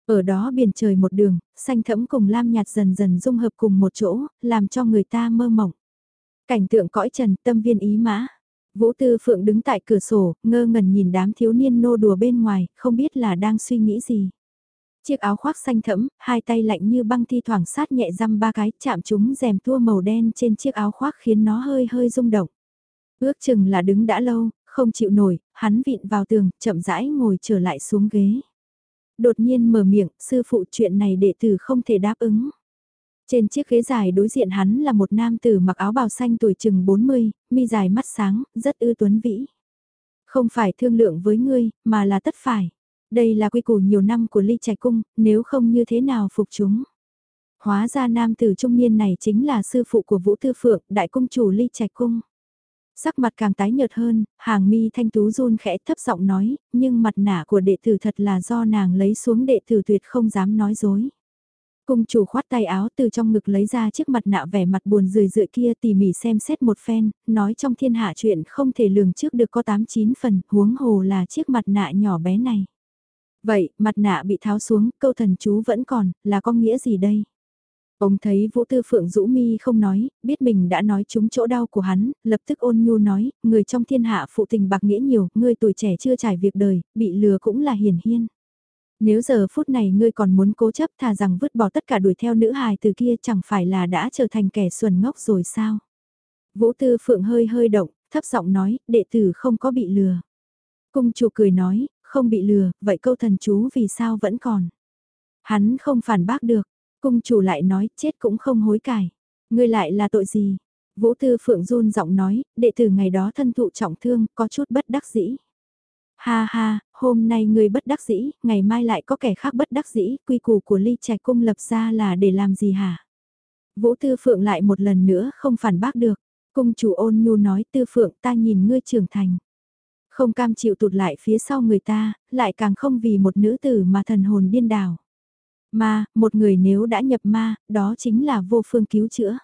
Ở đó biển trời một đường, xanh thẫm cùng lam nhạt dần dần dung hợp cùng một chỗ, làm cho người ta mơ mộng. Cảnh tượng cõi trần tâm viên ý mã. Vũ Tư Phượng đứng tại cửa sổ, ngơ ngẩn nhìn đám thiếu niên nô đùa bên ngoài, không biết là đang suy nghĩ gì. Chiếc áo khoác xanh thẫm, hai tay lạnh như băng thi thoảng sát nhẹ răm ba cái, chạm chúng rèm tua màu đen trên chiếc áo khoác khiến nó hơi hơi rung động. Ước chừng là đứng đã lâu, không chịu nổi, hắn vịn vào tường, chậm rãi ngồi trở lại xuống ghế. Đột nhiên mở miệng, sư phụ chuyện này đệ tử không thể đáp ứng. Trên chiếc ghế dài đối diện hắn là một nam tử mặc áo bào xanh tuổi chừng 40, mi dài mắt sáng, rất ư tuấn vĩ. Không phải thương lượng với ngươi, mà là tất phải. Đây là quy củ nhiều năm của ly trạch cung, nếu không như thế nào phục chúng. Hóa ra nam tử trung niên này chính là sư phụ của Vũ Tư Phượng, đại cung chủ ly trạch cung. Sắc mặt càng tái nhợt hơn, hàng mi thanh tú run khẽ thấp giọng nói, nhưng mặt nạ của đệ tử thật là do nàng lấy xuống đệ tử tuyệt không dám nói dối. Cung chủ khoát tay áo từ trong ngực lấy ra chiếc mặt nạ vẻ mặt buồn rười rượi kia tỉ mỉ xem xét một phen, nói trong thiên hạ chuyện không thể lường trước được có 8-9 phần, huống hồ là chiếc mặt nạ nhỏ bé này. Vậy, mặt nạ bị tháo xuống, câu thần chú vẫn còn, là có nghĩa gì đây? Ông thấy Vũ Tư Phượng rũ mi không nói, biết mình đã nói trúng chỗ đau của hắn, lập tức ôn nhu nói, người trong thiên hạ phụ tình bạc nghĩa nhiều, người tuổi trẻ chưa trải việc đời, bị lừa cũng là hiền hiên. Nếu giờ phút này ngươi còn muốn cố chấp thà rằng vứt bỏ tất cả đuổi theo nữ hài từ kia chẳng phải là đã trở thành kẻ xuẩn ngốc rồi sao? Vũ Tư Phượng hơi hơi động, thấp giọng nói, đệ tử không có bị lừa. Cung chủ cười nói, không bị lừa, vậy câu thần chú vì sao vẫn còn? Hắn không phản bác được, cung chủ lại nói, chết cũng không hối cải. Ngươi lại là tội gì? Vũ Tư Phượng run giọng nói, đệ tử ngày đó thân thụ trọng thương, có chút bất đắc dĩ. Ha ha, hôm nay ngươi bất đắc dĩ, ngày mai lại có kẻ khác bất đắc dĩ, quy củ của ly trạch cung lập ra là để làm gì hả? Vũ Tư Phượng lại một lần nữa không phản bác được. Cung chủ ôn nhu nói Tư Phượng ta nhìn ngươi trưởng thành. Không cam chịu tụt lại phía sau người ta, lại càng không vì một nữ tử mà thần hồn điên đảo. Ma, một người nếu đã nhập ma, đó chính là vô phương cứu chữa.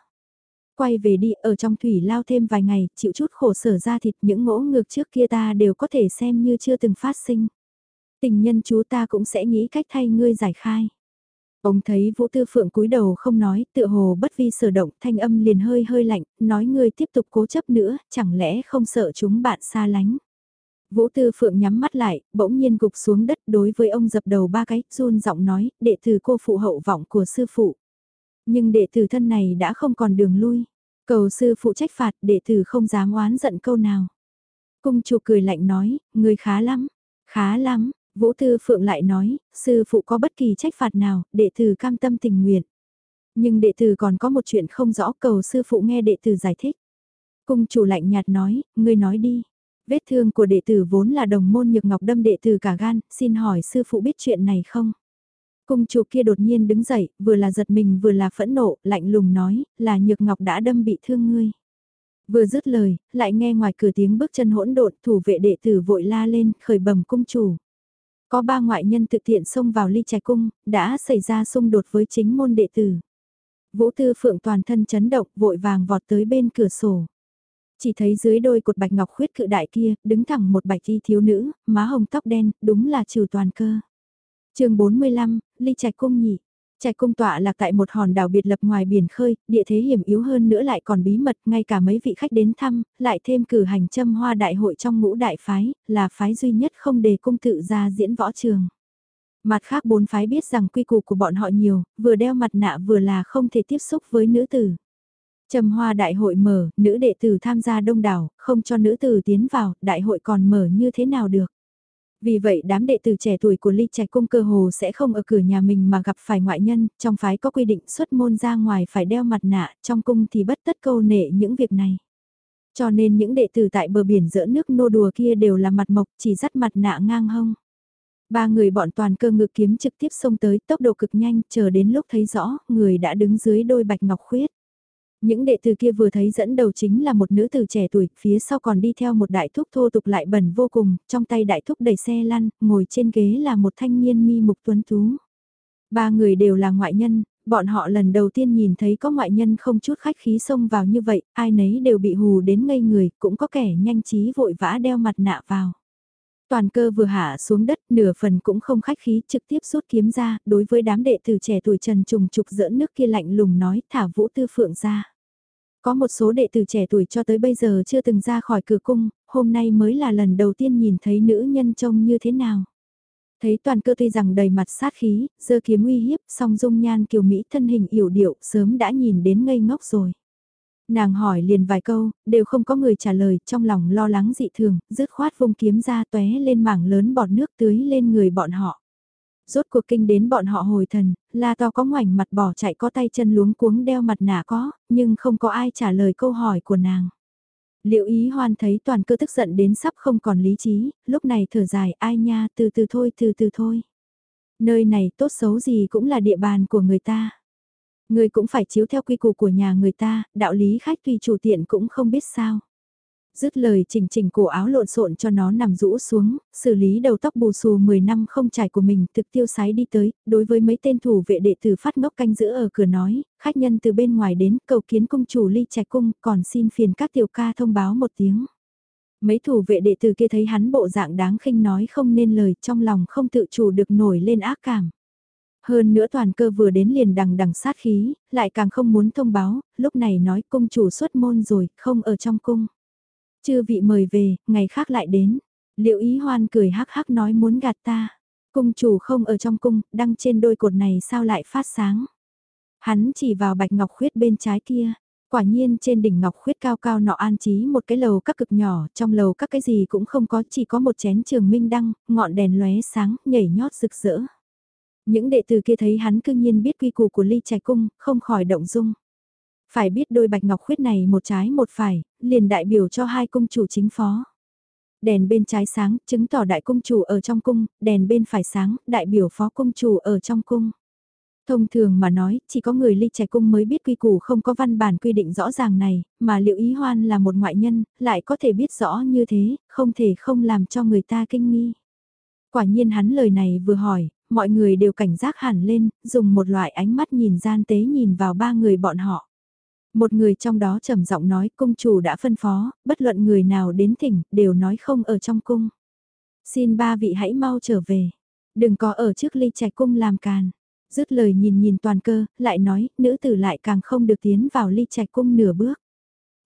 Quay về đi, ở trong thủy lao thêm vài ngày, chịu chút khổ sở ra thịt những ngỗ ngược trước kia ta đều có thể xem như chưa từng phát sinh. Tình nhân chú ta cũng sẽ nghĩ cách thay ngươi giải khai. Ông thấy Vũ Tư Phượng cúi đầu không nói, tựa hồ bất vi sở động, thanh âm liền hơi hơi lạnh, nói ngươi tiếp tục cố chấp nữa, chẳng lẽ không sợ chúng bạn xa lánh. Vũ Tư Phượng nhắm mắt lại, bỗng nhiên gục xuống đất đối với ông dập đầu ba cái, run giọng nói, đệ tử cô phụ hậu vọng của sư phụ. Nhưng đệ tử thân này đã không còn đường lui. Cầu sư phụ trách phạt, đệ tử không dám oán giận câu nào. Cung chủ cười lạnh nói, người khá lắm, khá lắm, Vũ Tư Phượng lại nói, sư phụ có bất kỳ trách phạt nào, đệ tử cam tâm tình nguyện. Nhưng đệ tử còn có một chuyện không rõ cầu sư phụ nghe đệ tử giải thích. Cung chủ lạnh nhạt nói, ngươi nói đi. Vết thương của đệ tử vốn là đồng môn nhược ngọc đâm đệ tử cả gan, xin hỏi sư phụ biết chuyện này không? Cung chủ kia đột nhiên đứng dậy, vừa là giật mình vừa là phẫn nộ, lạnh lùng nói, là nhược ngọc đã đâm bị thương ngươi. Vừa dứt lời, lại nghe ngoài cửa tiếng bước chân hỗn độn, thủ vệ đệ tử vội la lên, khởi bẩm cung chủ. Có ba ngoại nhân thực tiện xông vào ly trạch cung, đã xảy ra xung đột với chính môn đệ tử. Vũ Tư Phượng toàn thân chấn động, vội vàng vọt tới bên cửa sổ. Chỉ thấy dưới đôi cột bạch ngọc khuyết cự đại kia, đứng thẳng một bạch y thiếu nữ, má hồng tóc đen, đúng là trừ toàn cơ. chương 45, ly trạch cung nhị. Trạch cung tọa lạc tại một hòn đảo biệt lập ngoài biển khơi, địa thế hiểm yếu hơn nữa lại còn bí mật, ngay cả mấy vị khách đến thăm, lại thêm cử hành châm hoa đại hội trong ngũ đại phái, là phái duy nhất không đề cung tự ra diễn võ trường. Mặt khác bốn phái biết rằng quy củ của bọn họ nhiều, vừa đeo mặt nạ vừa là không thể tiếp xúc với nữ tử. Trầm hoa đại hội mở, nữ đệ tử tham gia đông đảo, không cho nữ tử tiến vào, đại hội còn mở như thế nào được. Vì vậy đám đệ tử trẻ tuổi của ly trạch cung cơ hồ sẽ không ở cửa nhà mình mà gặp phải ngoại nhân, trong phái có quy định xuất môn ra ngoài phải đeo mặt nạ, trong cung thì bất tất câu nệ những việc này. Cho nên những đệ tử tại bờ biển giữa nước nô đùa kia đều là mặt mộc chỉ dắt mặt nạ ngang hông. Ba người bọn toàn cơ ngự kiếm trực tiếp xông tới tốc độ cực nhanh chờ đến lúc thấy rõ người đã đứng dưới đôi bạch ngọc khuyết. Những đệ tử kia vừa thấy dẫn đầu chính là một nữ tử trẻ tuổi, phía sau còn đi theo một đại thúc thô tục lại bẩn vô cùng, trong tay đại thúc đẩy xe lăn, ngồi trên ghế là một thanh niên mi mục tuấn tú. Ba người đều là ngoại nhân, bọn họ lần đầu tiên nhìn thấy có ngoại nhân không chút khách khí xông vào như vậy, ai nấy đều bị hù đến ngây người, cũng có kẻ nhanh trí vội vã đeo mặt nạ vào. Toàn cơ vừa hạ xuống đất nửa phần cũng không khách khí trực tiếp rút kiếm ra, đối với đám đệ tử trẻ tuổi trần trùng trục dỡ nước kia lạnh lùng nói thả vũ tư phượng ra. Có một số đệ tử trẻ tuổi cho tới bây giờ chưa từng ra khỏi cửa cung, hôm nay mới là lần đầu tiên nhìn thấy nữ nhân trông như thế nào. Thấy toàn cơ tuy rằng đầy mặt sát khí, dơ kiếm uy hiếp, song dung nhan kiều Mỹ thân hình yểu điệu, sớm đã nhìn đến ngây ngốc rồi. Nàng hỏi liền vài câu, đều không có người trả lời, trong lòng lo lắng dị thường, dứt khoát vung kiếm ra tóe lên mảng lớn bọt nước tưới lên người bọn họ. Rốt cuộc kinh đến bọn họ hồi thần, la to có ngoảnh mặt bỏ chạy có tay chân luống cuống đeo mặt nạ có, nhưng không có ai trả lời câu hỏi của nàng. Liệu ý hoan thấy toàn cơ tức giận đến sắp không còn lý trí, lúc này thở dài ai nha từ từ thôi từ từ thôi. Nơi này tốt xấu gì cũng là địa bàn của người ta. Người cũng phải chiếu theo quy củ của nhà người ta, đạo lý khách tùy chủ tiện cũng không biết sao. Dứt lời chỉnh chỉnh cổ áo lộn xộn cho nó nằm rũ xuống, xử lý đầu tóc bù xù 10 năm không trải của mình thực tiêu sái đi tới, đối với mấy tên thủ vệ đệ tử phát ngốc canh giữ ở cửa nói, khách nhân từ bên ngoài đến cầu kiến công chủ ly trạch cung, còn xin phiền các tiểu ca thông báo một tiếng. Mấy thủ vệ đệ tử kia thấy hắn bộ dạng đáng khinh nói không nên lời trong lòng không tự chủ được nổi lên ác cảm. Hơn nữa toàn cơ vừa đến liền đằng đằng sát khí, lại càng không muốn thông báo, lúc này nói cung chủ xuất môn rồi, không ở trong cung. Chư vị mời về, ngày khác lại đến. Liệu ý hoan cười hắc hắc nói muốn gạt ta. Cung chủ không ở trong cung, đăng trên đôi cột này sao lại phát sáng. Hắn chỉ vào bạch ngọc khuyết bên trái kia. Quả nhiên trên đỉnh ngọc khuyết cao cao nọ an trí một cái lầu các cực nhỏ, trong lầu các cái gì cũng không có, chỉ có một chén trường minh đăng, ngọn đèn lóe sáng, nhảy nhót rực rỡ. Những đệ tử kia thấy hắn cương nhiên biết quy củ của ly trạch cung, không khỏi động dung. Phải biết đôi bạch ngọc khuyết này một trái một phải, liền đại biểu cho hai cung chủ chính phó. Đèn bên trái sáng, chứng tỏ đại cung chủ ở trong cung, đèn bên phải sáng, đại biểu phó cung chủ ở trong cung. Thông thường mà nói, chỉ có người ly trẻ cung mới biết quy củ không có văn bản quy định rõ ràng này, mà liệu ý hoan là một ngoại nhân, lại có thể biết rõ như thế, không thể không làm cho người ta kinh nghi. Quả nhiên hắn lời này vừa hỏi, mọi người đều cảnh giác hẳn lên, dùng một loại ánh mắt nhìn gian tế nhìn vào ba người bọn họ. Một người trong đó trầm giọng nói cung chủ đã phân phó, bất luận người nào đến thỉnh, đều nói không ở trong cung. Xin ba vị hãy mau trở về, đừng có ở trước ly trạch cung làm càn. Dứt lời nhìn nhìn toàn cơ, lại nói, nữ tử lại càng không được tiến vào ly trạch cung nửa bước.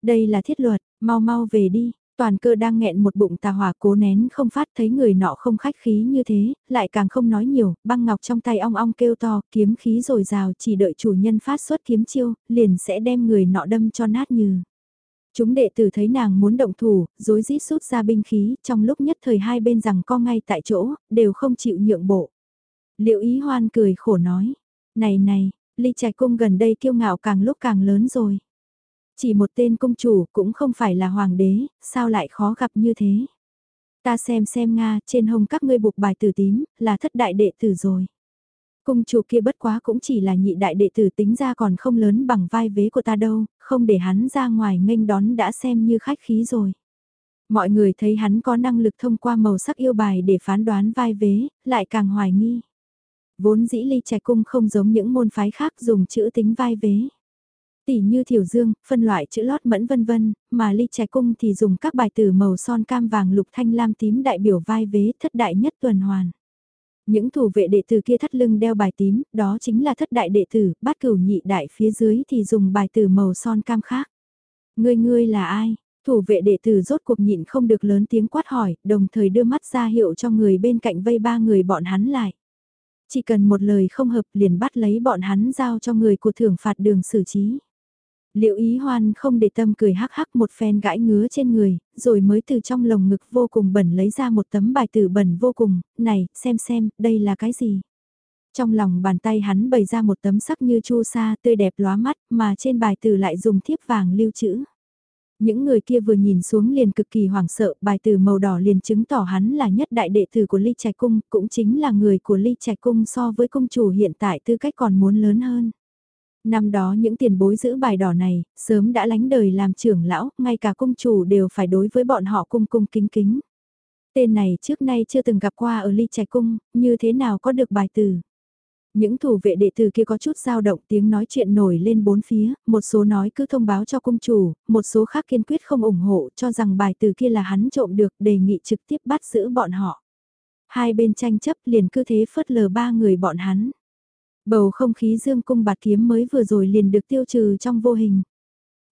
Đây là thiết luật, mau mau về đi, Toàn cơ đang nghẹn một bụng tà hỏa cố nén không phát thấy người nọ không khách khí như thế, lại càng không nói nhiều, băng ngọc trong tay ong ong kêu to, kiếm khí rồi rào chỉ đợi chủ nhân phát xuất kiếm chiêu, liền sẽ đem người nọ đâm cho nát như. Chúng đệ tử thấy nàng muốn động thủ, dối rít rút ra binh khí, trong lúc nhất thời hai bên rằng co ngay tại chỗ, đều không chịu nhượng bộ. Liệu ý hoan cười khổ nói, này này, ly trạch cung gần đây kiêu ngạo càng lúc càng lớn rồi. Chỉ một tên công chủ cũng không phải là hoàng đế, sao lại khó gặp như thế. Ta xem xem Nga, trên hông các ngươi buộc bài tử tím, là thất đại đệ tử rồi. Cung chủ kia bất quá cũng chỉ là nhị đại đệ tử tính ra còn không lớn bằng vai vế của ta đâu, không để hắn ra ngoài nghênh đón đã xem như khách khí rồi. Mọi người thấy hắn có năng lực thông qua màu sắc yêu bài để phán đoán vai vế, lại càng hoài nghi. Vốn dĩ ly trạch cung không giống những môn phái khác dùng chữ tính vai vế. Tỷ như thiểu dương, phân loại chữ lót mẫn vân vân, mà ly trẻ cung thì dùng các bài từ màu son cam vàng lục thanh lam tím đại biểu vai vế thất đại nhất tuần hoàn. Những thủ vệ đệ tử kia thắt lưng đeo bài tím, đó chính là thất đại đệ tử, bát cửu nhị đại phía dưới thì dùng bài từ màu son cam khác. Ngươi ngươi là ai? Thủ vệ đệ tử rốt cuộc nhịn không được lớn tiếng quát hỏi, đồng thời đưa mắt ra hiệu cho người bên cạnh vây ba người bọn hắn lại. Chỉ cần một lời không hợp liền bắt lấy bọn hắn giao cho người của thưởng phạt đường xử trí. Liệu ý hoan không để tâm cười hắc hắc một phen gãi ngứa trên người, rồi mới từ trong lồng ngực vô cùng bẩn lấy ra một tấm bài tử bẩn vô cùng, này, xem xem, đây là cái gì? Trong lòng bàn tay hắn bày ra một tấm sắc như chu sa tươi đẹp lóa mắt, mà trên bài tử lại dùng thiếp vàng lưu trữ. Những người kia vừa nhìn xuống liền cực kỳ hoảng sợ, bài tử màu đỏ liền chứng tỏ hắn là nhất đại đệ tử của Ly Trạch Cung, cũng chính là người của Ly Trạch Cung so với công chủ hiện tại tư cách còn muốn lớn hơn. Năm đó những tiền bối giữ bài đỏ này, sớm đã lánh đời làm trưởng lão, ngay cả cung chủ đều phải đối với bọn họ cung cung kính kính. Tên này trước nay chưa từng gặp qua ở ly trạch cung, như thế nào có được bài từ. Những thủ vệ đệ tử kia có chút dao động tiếng nói chuyện nổi lên bốn phía, một số nói cứ thông báo cho cung chủ, một số khác kiên quyết không ủng hộ cho rằng bài từ kia là hắn trộm được đề nghị trực tiếp bắt giữ bọn họ. Hai bên tranh chấp liền cứ thế phớt lờ ba người bọn hắn. Bầu không khí dương cung bạt kiếm mới vừa rồi liền được tiêu trừ trong vô hình.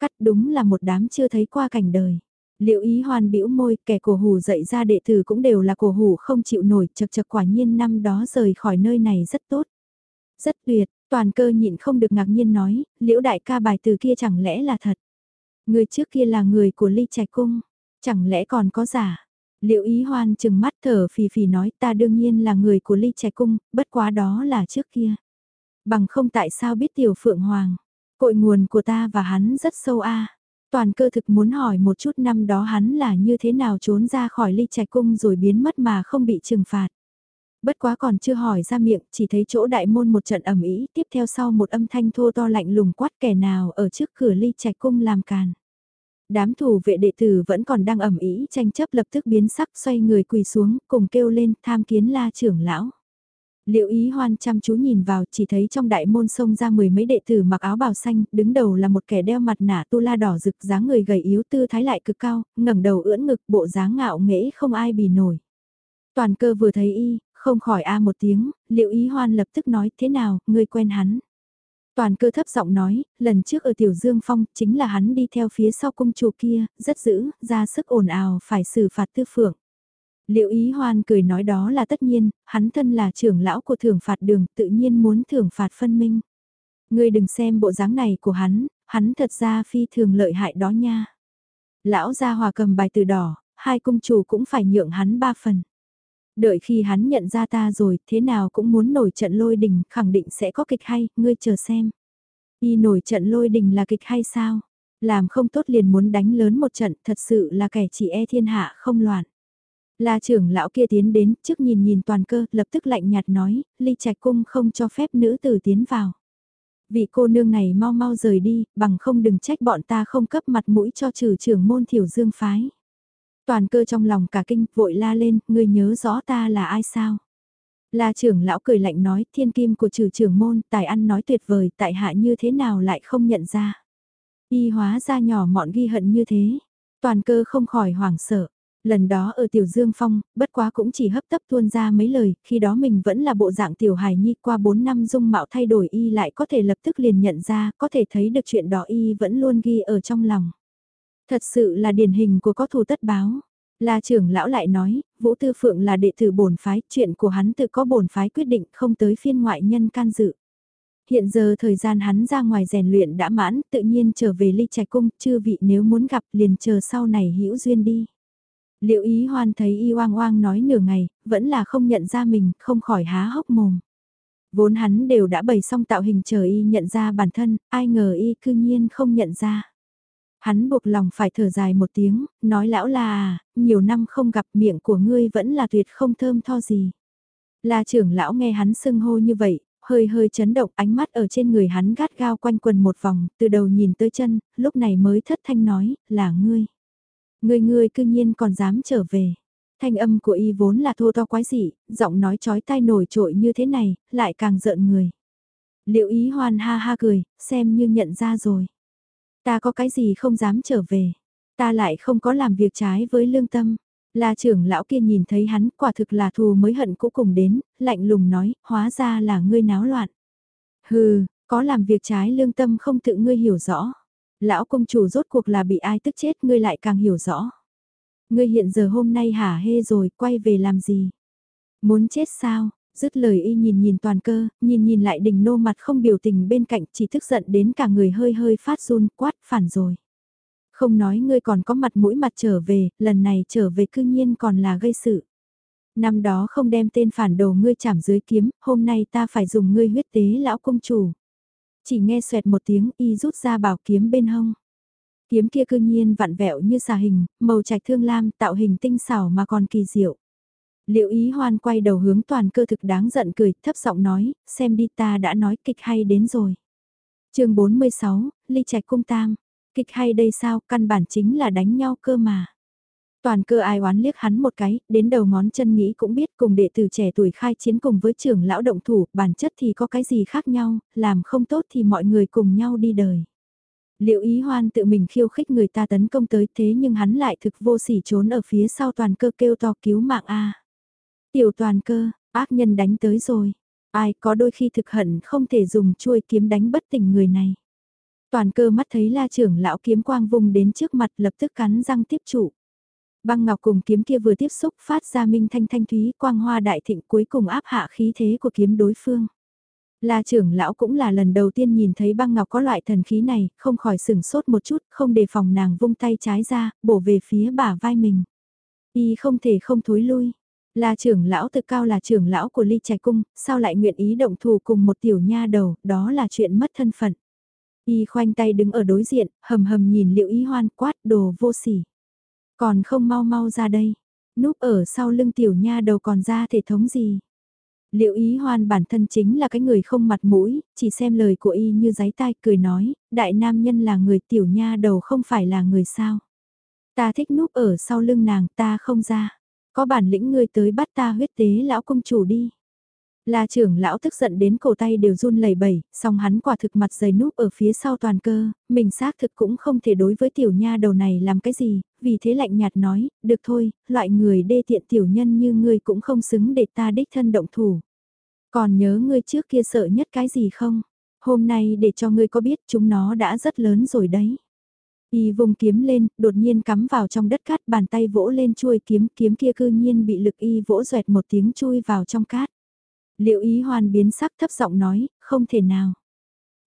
Cắt đúng là một đám chưa thấy qua cảnh đời. Liệu ý hoàn bĩu môi kẻ cổ hủ dậy ra đệ tử cũng đều là cổ hủ không chịu nổi chật chật quả nhiên năm đó rời khỏi nơi này rất tốt. Rất tuyệt, toàn cơ nhịn không được ngạc nhiên nói, liễu đại ca bài từ kia chẳng lẽ là thật. Người trước kia là người của ly trạch cung, chẳng lẽ còn có giả. Liệu ý hoan chừng mắt thở phì phì nói ta đương nhiên là người của ly trạch cung, bất quá đó là trước kia. Bằng không tại sao biết tiểu phượng hoàng. Cội nguồn của ta và hắn rất sâu a. Toàn cơ thực muốn hỏi một chút năm đó hắn là như thế nào trốn ra khỏi ly trạch cung rồi biến mất mà không bị trừng phạt. Bất quá còn chưa hỏi ra miệng, chỉ thấy chỗ đại môn một trận ẩm ý, tiếp theo sau một âm thanh thô to lạnh lùng quát kẻ nào ở trước cửa ly trạch cung làm càn. Đám thủ vệ đệ tử vẫn còn đang ẩm ý tranh chấp lập tức biến sắc xoay người quỳ xuống, cùng kêu lên tham kiến la trưởng lão. Liệu ý hoan chăm chú nhìn vào chỉ thấy trong đại môn sông ra mười mấy đệ tử mặc áo bào xanh, đứng đầu là một kẻ đeo mặt nạ tu la đỏ rực dáng người gầy yếu tư thái lại cực cao, ngẩng đầu ưỡn ngực bộ dáng ngạo nghễ không ai bì nổi. Toàn cơ vừa thấy y, không khỏi a một tiếng, liệu ý hoan lập tức nói thế nào, ngươi quen hắn. Toàn cơ thấp giọng nói, lần trước ở Tiểu Dương Phong chính là hắn đi theo phía sau cung chủ kia, rất dữ, ra sức ồn ào phải xử phạt tư phượng. Liệu ý hoan cười nói đó là tất nhiên, hắn thân là trưởng lão của thưởng phạt đường tự nhiên muốn thưởng phạt phân minh. Ngươi đừng xem bộ dáng này của hắn, hắn thật ra phi thường lợi hại đó nha. Lão gia hòa cầm bài từ đỏ, hai cung chủ cũng phải nhượng hắn ba phần. Đợi khi hắn nhận ra ta rồi, thế nào cũng muốn nổi trận lôi đình, khẳng định sẽ có kịch hay, ngươi chờ xem. Y nổi trận lôi đình là kịch hay sao? Làm không tốt liền muốn đánh lớn một trận, thật sự là kẻ chỉ e thiên hạ không loạn. La trưởng lão kia tiến đến, trước nhìn nhìn toàn cơ, lập tức lạnh nhạt nói, ly trạch cung không cho phép nữ tử tiến vào. Vị cô nương này mau mau rời đi, bằng không đừng trách bọn ta không cấp mặt mũi cho trừ trưởng môn thiểu dương phái. Toàn cơ trong lòng cả kinh, vội la lên, ngươi nhớ rõ ta là ai sao? La trưởng lão cười lạnh nói, thiên kim của trừ trưởng môn, tài ăn nói tuyệt vời, tại hạ như thế nào lại không nhận ra. Y hóa ra nhỏ mọn ghi hận như thế. Toàn cơ không khỏi hoảng sợ. Lần đó ở Tiểu Dương Phong, bất quá cũng chỉ hấp tấp tuôn ra mấy lời, khi đó mình vẫn là bộ dạng Tiểu Hải Nhi qua 4 năm dung mạo thay đổi y lại có thể lập tức liền nhận ra, có thể thấy được chuyện đó y vẫn luôn ghi ở trong lòng. Thật sự là điển hình của có thù tất báo. La trưởng lão lại nói, Vũ Tư Phượng là đệ tử bổn phái, chuyện của hắn tự có bổn phái quyết định không tới phiên ngoại nhân can dự. Hiện giờ thời gian hắn ra ngoài rèn luyện đã mãn, tự nhiên trở về ly trạch cung, chư vị nếu muốn gặp liền chờ sau này hữu duyên đi. Liệu ý hoan thấy y oang oang nói nửa ngày, vẫn là không nhận ra mình, không khỏi há hốc mồm. Vốn hắn đều đã bày xong tạo hình chờ y nhận ra bản thân, ai ngờ y cư nhiên không nhận ra. Hắn buộc lòng phải thở dài một tiếng, nói lão là nhiều năm không gặp miệng của ngươi vẫn là tuyệt không thơm tho gì. La trưởng lão nghe hắn xưng hô như vậy, hơi hơi chấn động ánh mắt ở trên người hắn gắt gao quanh quần một vòng, từ đầu nhìn tới chân, lúc này mới thất thanh nói, là ngươi người ngươi cư nhiên còn dám trở về. Thanh âm của y vốn là thô to quái dị, giọng nói chói tai nổi trội như thế này, lại càng giận người. Liệu ý hoan ha ha cười, xem như nhận ra rồi. Ta có cái gì không dám trở về. Ta lại không có làm việc trái với lương tâm. là trưởng lão kia nhìn thấy hắn quả thực là thù mới hận cũ cùng đến, lạnh lùng nói, hóa ra là ngươi náo loạn. Hừ, có làm việc trái lương tâm không tự ngươi hiểu rõ. Lão công chủ rốt cuộc là bị ai tức chết ngươi lại càng hiểu rõ. Ngươi hiện giờ hôm nay hả hê rồi, quay về làm gì? Muốn chết sao? Dứt lời y nhìn nhìn toàn cơ, nhìn nhìn lại đình nô mặt không biểu tình bên cạnh chỉ tức giận đến cả người hơi hơi phát run quát phản rồi. Không nói ngươi còn có mặt mũi mặt trở về, lần này trở về cư nhiên còn là gây sự. Năm đó không đem tên phản đồ ngươi chảm dưới kiếm, hôm nay ta phải dùng ngươi huyết tế lão công chủ. Chỉ nghe xoẹt một tiếng y rút ra bảo kiếm bên hông. Kiếm kia cương nhiên vặn vẹo như xà hình, màu trạch thương lam tạo hình tinh xảo mà còn kỳ diệu. Liệu ý hoan quay đầu hướng toàn cơ thực đáng giận cười, thấp giọng nói, xem đi ta đã nói kịch hay đến rồi. chương 46, Ly Trạch Cung Tam, kịch hay đây sao, căn bản chính là đánh nhau cơ mà. Toàn cơ ai oán liếc hắn một cái, đến đầu ngón chân nghĩ cũng biết cùng đệ tử trẻ tuổi khai chiến cùng với trưởng lão động thủ, bản chất thì có cái gì khác nhau, làm không tốt thì mọi người cùng nhau đi đời. Liệu ý hoan tự mình khiêu khích người ta tấn công tới thế nhưng hắn lại thực vô sỉ trốn ở phía sau toàn cơ kêu to cứu mạng A. Tiểu toàn cơ, ác nhân đánh tới rồi. Ai có đôi khi thực hận không thể dùng chuôi kiếm đánh bất tỉnh người này. Toàn cơ mắt thấy la trưởng lão kiếm quang vùng đến trước mặt lập tức cắn răng tiếp trụ. Băng ngọc cùng kiếm kia vừa tiếp xúc phát ra minh thanh thanh thúy quang hoa đại thịnh cuối cùng áp hạ khí thế của kiếm đối phương. La trưởng lão cũng là lần đầu tiên nhìn thấy băng ngọc có loại thần khí này, không khỏi sửng sốt một chút, không đề phòng nàng vung tay trái ra, bổ về phía bả vai mình. Y không thể không thối lui. La trưởng lão tự cao là trưởng lão của ly trạch cung, sao lại nguyện ý động thù cùng một tiểu nha đầu, đó là chuyện mất thân phận. Y khoanh tay đứng ở đối diện, hầm hầm nhìn liệu ý hoan quát đồ vô sỉ. Còn không mau mau ra đây, núp ở sau lưng tiểu nha đầu còn ra thể thống gì. Liệu ý hoan bản thân chính là cái người không mặt mũi, chỉ xem lời của y như giấy tai cười nói, đại nam nhân là người tiểu nha đầu không phải là người sao. Ta thích núp ở sau lưng nàng ta không ra. Có bản lĩnh ngươi tới bắt ta huyết tế lão công chủ đi. La trưởng lão tức giận đến cổ tay đều run lẩy bẩy, song hắn quả thực mặt dày núp ở phía sau toàn cơ, mình xác thực cũng không thể đối với tiểu nha đầu này làm cái gì, vì thế lạnh nhạt nói, được thôi, loại người đê tiện tiểu nhân như ngươi cũng không xứng để ta đích thân động thủ. Còn nhớ ngươi trước kia sợ nhất cái gì không? Hôm nay để cho ngươi có biết chúng nó đã rất lớn rồi đấy. Y vùng kiếm lên, đột nhiên cắm vào trong đất cát bàn tay vỗ lên chuôi kiếm, kiếm kia cư nhiên bị lực y vỗ xoẹt một tiếng chui vào trong cát. Liệu ý hoàn biến sắc thấp giọng nói, không thể nào.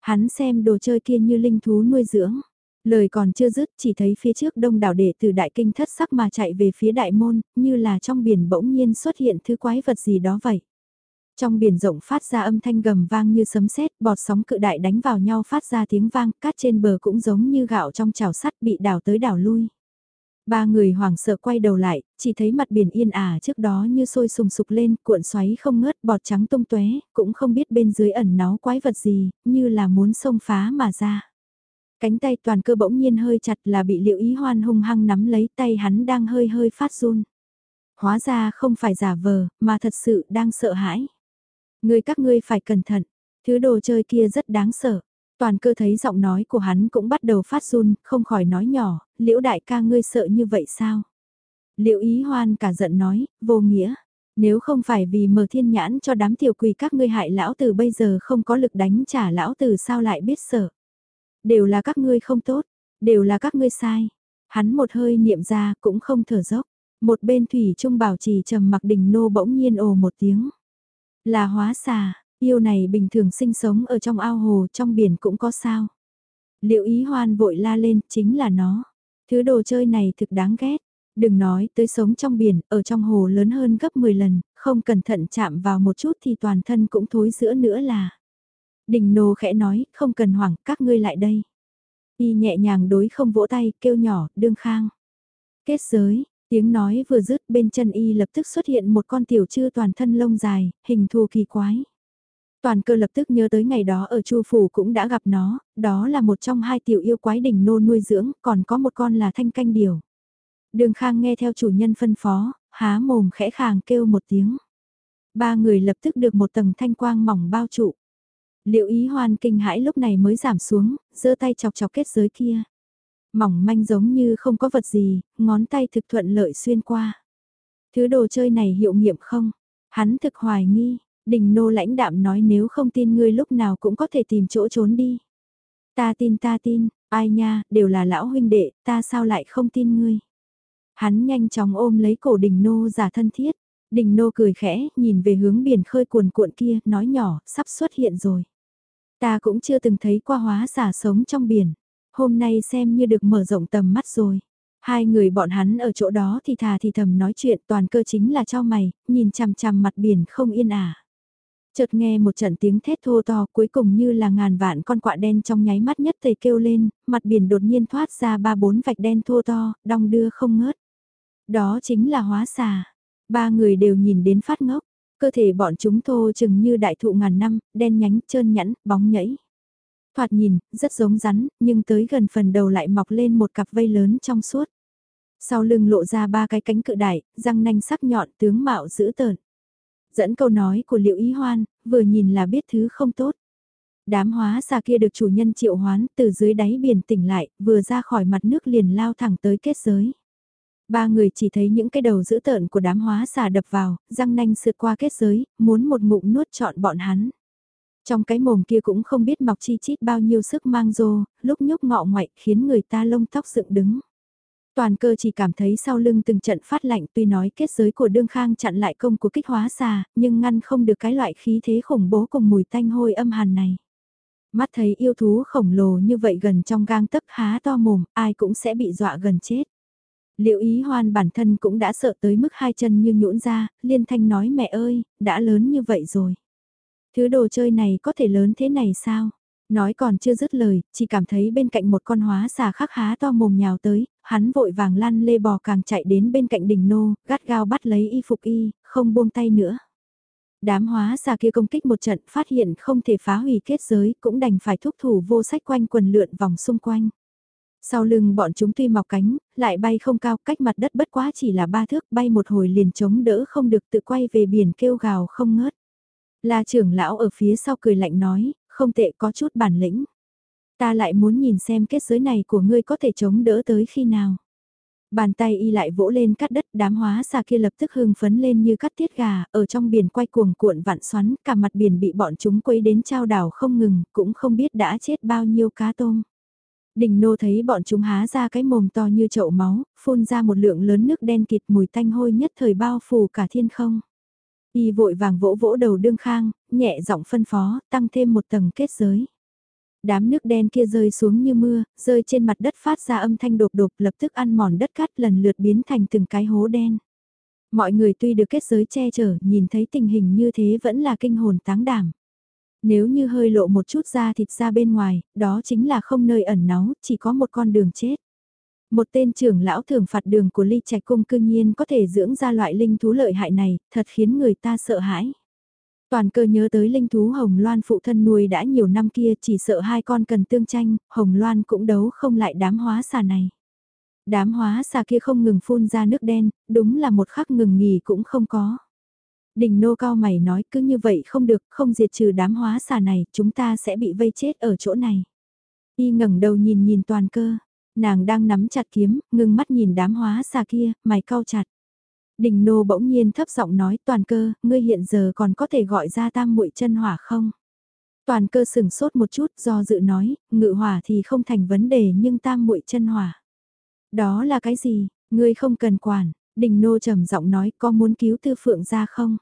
Hắn xem đồ chơi kia như linh thú nuôi dưỡng. Lời còn chưa dứt chỉ thấy phía trước đông đảo đệ từ đại kinh thất sắc mà chạy về phía đại môn, như là trong biển bỗng nhiên xuất hiện thứ quái vật gì đó vậy. Trong biển rộng phát ra âm thanh gầm vang như sấm sét, bọt sóng cự đại đánh vào nhau phát ra tiếng vang, cát trên bờ cũng giống như gạo trong chảo sắt bị đảo tới đảo lui. Ba người hoảng sợ quay đầu lại, chỉ thấy mặt biển yên ả trước đó như sôi sùng sục lên, cuộn xoáy không ngớt, bọt trắng tung tóe, cũng không biết bên dưới ẩn náu quái vật gì, như là muốn xông phá mà ra. Cánh tay toàn cơ bỗng nhiên hơi chặt là bị liệu ý hoan hung hăng nắm lấy tay hắn đang hơi hơi phát run. Hóa ra không phải giả vờ, mà thật sự đang sợ hãi. Người các ngươi phải cẩn thận, thứ đồ chơi kia rất đáng sợ. Toàn cơ thấy giọng nói của hắn cũng bắt đầu phát run, không khỏi nói nhỏ, liễu đại ca ngươi sợ như vậy sao? Liễu ý hoan cả giận nói, vô nghĩa, nếu không phải vì mở thiên nhãn cho đám tiểu quỳ các ngươi hại lão tử bây giờ không có lực đánh trả lão tử sao lại biết sợ? Đều là các ngươi không tốt, đều là các ngươi sai. Hắn một hơi niệm ra cũng không thở dốc. Một bên thủy trung bảo trì trầm mặc đình nô bỗng nhiên ồ một tiếng. Là hóa xà, yêu này bình thường sinh sống ở trong ao hồ trong biển cũng có sao. Liệu ý hoan vội la lên chính là nó. Thứ đồ chơi này thực đáng ghét. Đừng nói tới sống trong biển, ở trong hồ lớn hơn gấp 10 lần, không cẩn thận chạm vào một chút thì toàn thân cũng thối giữa nữa là. Đình nô khẽ nói, không cần hoảng, các ngươi lại đây. Y nhẹ nhàng đối không vỗ tay, kêu nhỏ, đương khang. Kết giới, tiếng nói vừa dứt bên chân Y lập tức xuất hiện một con tiểu chư toàn thân lông dài, hình thù kỳ quái. Toàn cơ lập tức nhớ tới ngày đó ở Chu Phủ cũng đã gặp nó, đó là một trong hai tiểu yêu quái đỉnh nô nuôi dưỡng, còn có một con là thanh canh điều. Đường Khang nghe theo chủ nhân phân phó, há mồm khẽ khàng kêu một tiếng. Ba người lập tức được một tầng thanh quang mỏng bao trụ. Liệu ý hoan kinh hãi lúc này mới giảm xuống, giơ tay chọc chọc kết giới kia. Mỏng manh giống như không có vật gì, ngón tay thực thuận lợi xuyên qua. Thứ đồ chơi này hiệu nghiệm không? Hắn thực hoài nghi, đình nô lãnh đạm nói nếu không tin ngươi lúc nào cũng có thể tìm chỗ trốn đi. Ta tin ta tin, ai nha, đều là lão huynh đệ, ta sao lại không tin ngươi. Hắn nhanh chóng ôm lấy cổ đình nô giả thân thiết. Đình nô cười khẽ, nhìn về hướng biển khơi cuồn cuộn kia, nói nhỏ, sắp xuất hiện rồi. Ta cũng chưa từng thấy qua hóa giả sống trong biển. Hôm nay xem như được mở rộng tầm mắt rồi. Hai người bọn hắn ở chỗ đó thì thà thì thầm nói chuyện toàn cơ chính là cho mày, nhìn chằm chằm mặt biển không yên ả. Chợt nghe một trận tiếng thét thô to cuối cùng như là ngàn vạn con quạ đen trong nháy mắt nhất thầy kêu lên, mặt biển đột nhiên thoát ra ba bốn vạch đen thô to, đong đưa không ngớt. Đó chính là hóa xà. Ba người đều nhìn đến phát ngốc, cơ thể bọn chúng thô chừng như đại thụ ngàn năm, đen nhánh, trơn nhẵn, bóng nhảy. Thoạt nhìn, rất giống rắn, nhưng tới gần phần đầu lại mọc lên một cặp vây lớn trong suốt. Sau lưng lộ ra ba cái cánh cự đại, răng nanh sắc nhọn tướng mạo dữ tợn. Dẫn câu nói của liệu ý hoan, vừa nhìn là biết thứ không tốt. Đám hóa xà kia được chủ nhân triệu hoán từ dưới đáy biển tỉnh lại, vừa ra khỏi mặt nước liền lao thẳng tới kết giới. Ba người chỉ thấy những cái đầu dữ tợn của đám hóa xà đập vào, răng nanh sượt qua kết giới, muốn một ngụm nuốt trọn bọn hắn. Trong cái mồm kia cũng không biết mọc chi chít bao nhiêu sức mang rô, lúc nhúc ngọ ngoại khiến người ta lông tóc dựng đứng. Toàn cơ chỉ cảm thấy sau lưng từng trận phát lạnh tuy nói kết giới của đương khang chặn lại công của kích hóa xà, nhưng ngăn không được cái loại khí thế khủng bố cùng mùi tanh hôi âm hàn này. Mắt thấy yêu thú khổng lồ như vậy gần trong gang tấc há to mồm, ai cũng sẽ bị dọa gần chết. Liệu ý hoan bản thân cũng đã sợ tới mức hai chân như nhũn ra, liên thanh nói mẹ ơi, đã lớn như vậy rồi. Thứ đồ chơi này có thể lớn thế này sao? Nói còn chưa dứt lời, chỉ cảm thấy bên cạnh một con hóa xà khắc há to mồm nhào tới, hắn vội vàng lăn lê bò càng chạy đến bên cạnh đỉnh nô, gắt gao bắt lấy y phục y, không buông tay nữa. Đám hóa xà kia công kích một trận phát hiện không thể phá hủy kết giới cũng đành phải thúc thủ vô sách quanh quần lượn vòng xung quanh. Sau lưng bọn chúng tuy mọc cánh, lại bay không cao, cách mặt đất bất quá chỉ là ba thước, bay một hồi liền chống đỡ không được tự quay về biển kêu gào không ngớt. La trưởng lão ở phía sau cười lạnh nói, không tệ có chút bản lĩnh. Ta lại muốn nhìn xem kết giới này của ngươi có thể chống đỡ tới khi nào. Bàn tay y lại vỗ lên cắt đất đám hóa xà kia lập tức hưng phấn lên như cắt tiết gà, ở trong biển quay cuồng cuộn vặn xoắn, cả mặt biển bị bọn chúng quấy đến trao đảo không ngừng, cũng không biết đã chết bao nhiêu cá tôm. Đình nô thấy bọn chúng há ra cái mồm to như chậu máu, phun ra một lượng lớn nước đen kịt mùi tanh hôi nhất thời bao phủ cả thiên không. Y vội vàng vỗ vỗ đầu đương khang, nhẹ giọng phân phó, tăng thêm một tầng kết giới. Đám nước đen kia rơi xuống như mưa, rơi trên mặt đất phát ra âm thanh đột đột lập tức ăn mòn đất cát lần lượt biến thành từng cái hố đen. Mọi người tuy được kết giới che chở, nhìn thấy tình hình như thế vẫn là kinh hồn táng đảm. Nếu như hơi lộ một chút da thịt ra bên ngoài, đó chính là không nơi ẩn náu, chỉ có một con đường chết. Một tên trưởng lão thường phạt đường của ly trạch cung cư nhiên có thể dưỡng ra loại linh thú lợi hại này, thật khiến người ta sợ hãi. Toàn cơ nhớ tới linh thú Hồng Loan phụ thân nuôi đã nhiều năm kia chỉ sợ hai con cần tương tranh, Hồng Loan cũng đấu không lại đám hóa xà này. Đám hóa xà kia không ngừng phun ra nước đen, đúng là một khắc ngừng nghỉ cũng không có. Đình nô cao mày nói cứ như vậy không được, không diệt trừ đám hóa xà này, chúng ta sẽ bị vây chết ở chỗ này. Y ngẩng đầu nhìn nhìn toàn cơ, nàng đang nắm chặt kiếm, ngưng mắt nhìn đám hóa xà kia, mày cau chặt. Đình nô bỗng nhiên thấp giọng nói toàn cơ, ngươi hiện giờ còn có thể gọi ra tam muội chân hỏa không? Toàn cơ sừng sốt một chút do dự nói, ngự hỏa thì không thành vấn đề nhưng tam muội chân hỏa. Đó là cái gì, ngươi không cần quản, đình nô trầm giọng nói có muốn cứu tư phượng ra không?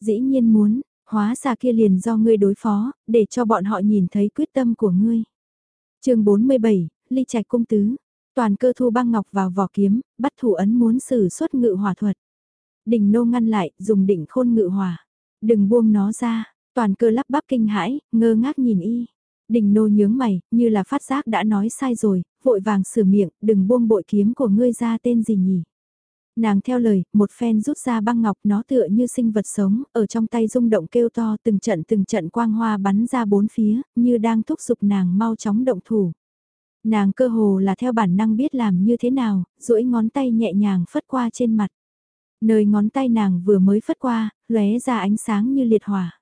Dĩ nhiên muốn, hóa ra kia liền do ngươi đối phó, để cho bọn họ nhìn thấy quyết tâm của ngươi. chương 47, ly trạch cung tứ, toàn cơ thu băng ngọc vào vỏ kiếm, bắt thủ ấn muốn sử xuất ngự hỏa thuật. Đình nô ngăn lại, dùng đỉnh khôn ngự hỏa. Đừng buông nó ra, toàn cơ lắp bắp kinh hãi, ngơ ngác nhìn y. Đình nô nhướng mày, như là phát giác đã nói sai rồi, vội vàng sửa miệng, đừng buông bội kiếm của ngươi ra tên gì nhỉ. Nàng theo lời, một phen rút ra băng ngọc nó tựa như sinh vật sống, ở trong tay rung động kêu to từng trận từng trận quang hoa bắn ra bốn phía, như đang thúc giục nàng mau chóng động thủ. Nàng cơ hồ là theo bản năng biết làm như thế nào, duỗi ngón tay nhẹ nhàng phất qua trên mặt. Nơi ngón tay nàng vừa mới phất qua, lóe ra ánh sáng như liệt hỏa.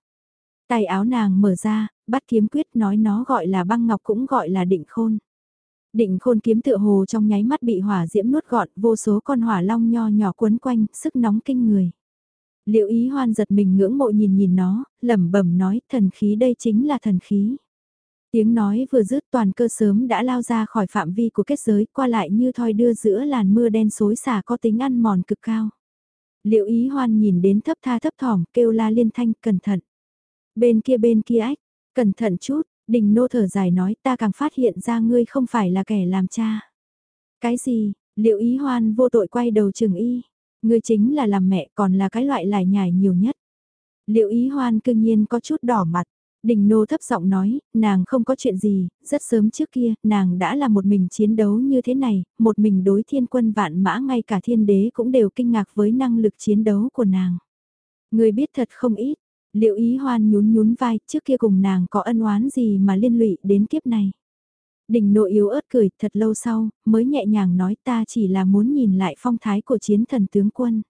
Tay áo nàng mở ra, bắt kiếm quyết nói nó gọi là băng ngọc cũng gọi là định khôn. Định khôn kiếm tựa hồ trong nháy mắt bị hỏa diễm nuốt gọn, vô số con hỏa long nho nhỏ quấn quanh, sức nóng kinh người. Liệu ý hoan giật mình ngưỡng mộ nhìn nhìn nó, lẩm bẩm nói thần khí đây chính là thần khí. Tiếng nói vừa dứt toàn cơ sớm đã lao ra khỏi phạm vi của kết giới qua lại như thoi đưa giữa làn mưa đen xối xả có tính ăn mòn cực cao. Liệu ý hoan nhìn đến thấp tha thấp thỏm kêu la liên thanh cẩn thận. Bên kia bên kia ách, cẩn thận chút, đình nô thở dài nói ta càng phát hiện ra ngươi không phải là kẻ làm cha. Cái gì, liệu ý hoan vô tội quay đầu chừng y, ngươi chính là làm mẹ còn là cái loại lải nhải nhiều nhất. Liệu ý hoan cương nhiên có chút đỏ mặt, Đình nô thấp giọng nói, nàng không có chuyện gì, rất sớm trước kia, nàng đã là một mình chiến đấu như thế này, một mình đối thiên quân vạn mã ngay cả thiên đế cũng đều kinh ngạc với năng lực chiến đấu của nàng. Người biết thật không ít, liệu ý hoan nhún nhún vai, trước kia cùng nàng có ân oán gì mà liên lụy đến kiếp này. Đình Nộ yếu ớt cười, thật lâu sau, mới nhẹ nhàng nói ta chỉ là muốn nhìn lại phong thái của chiến thần tướng quân.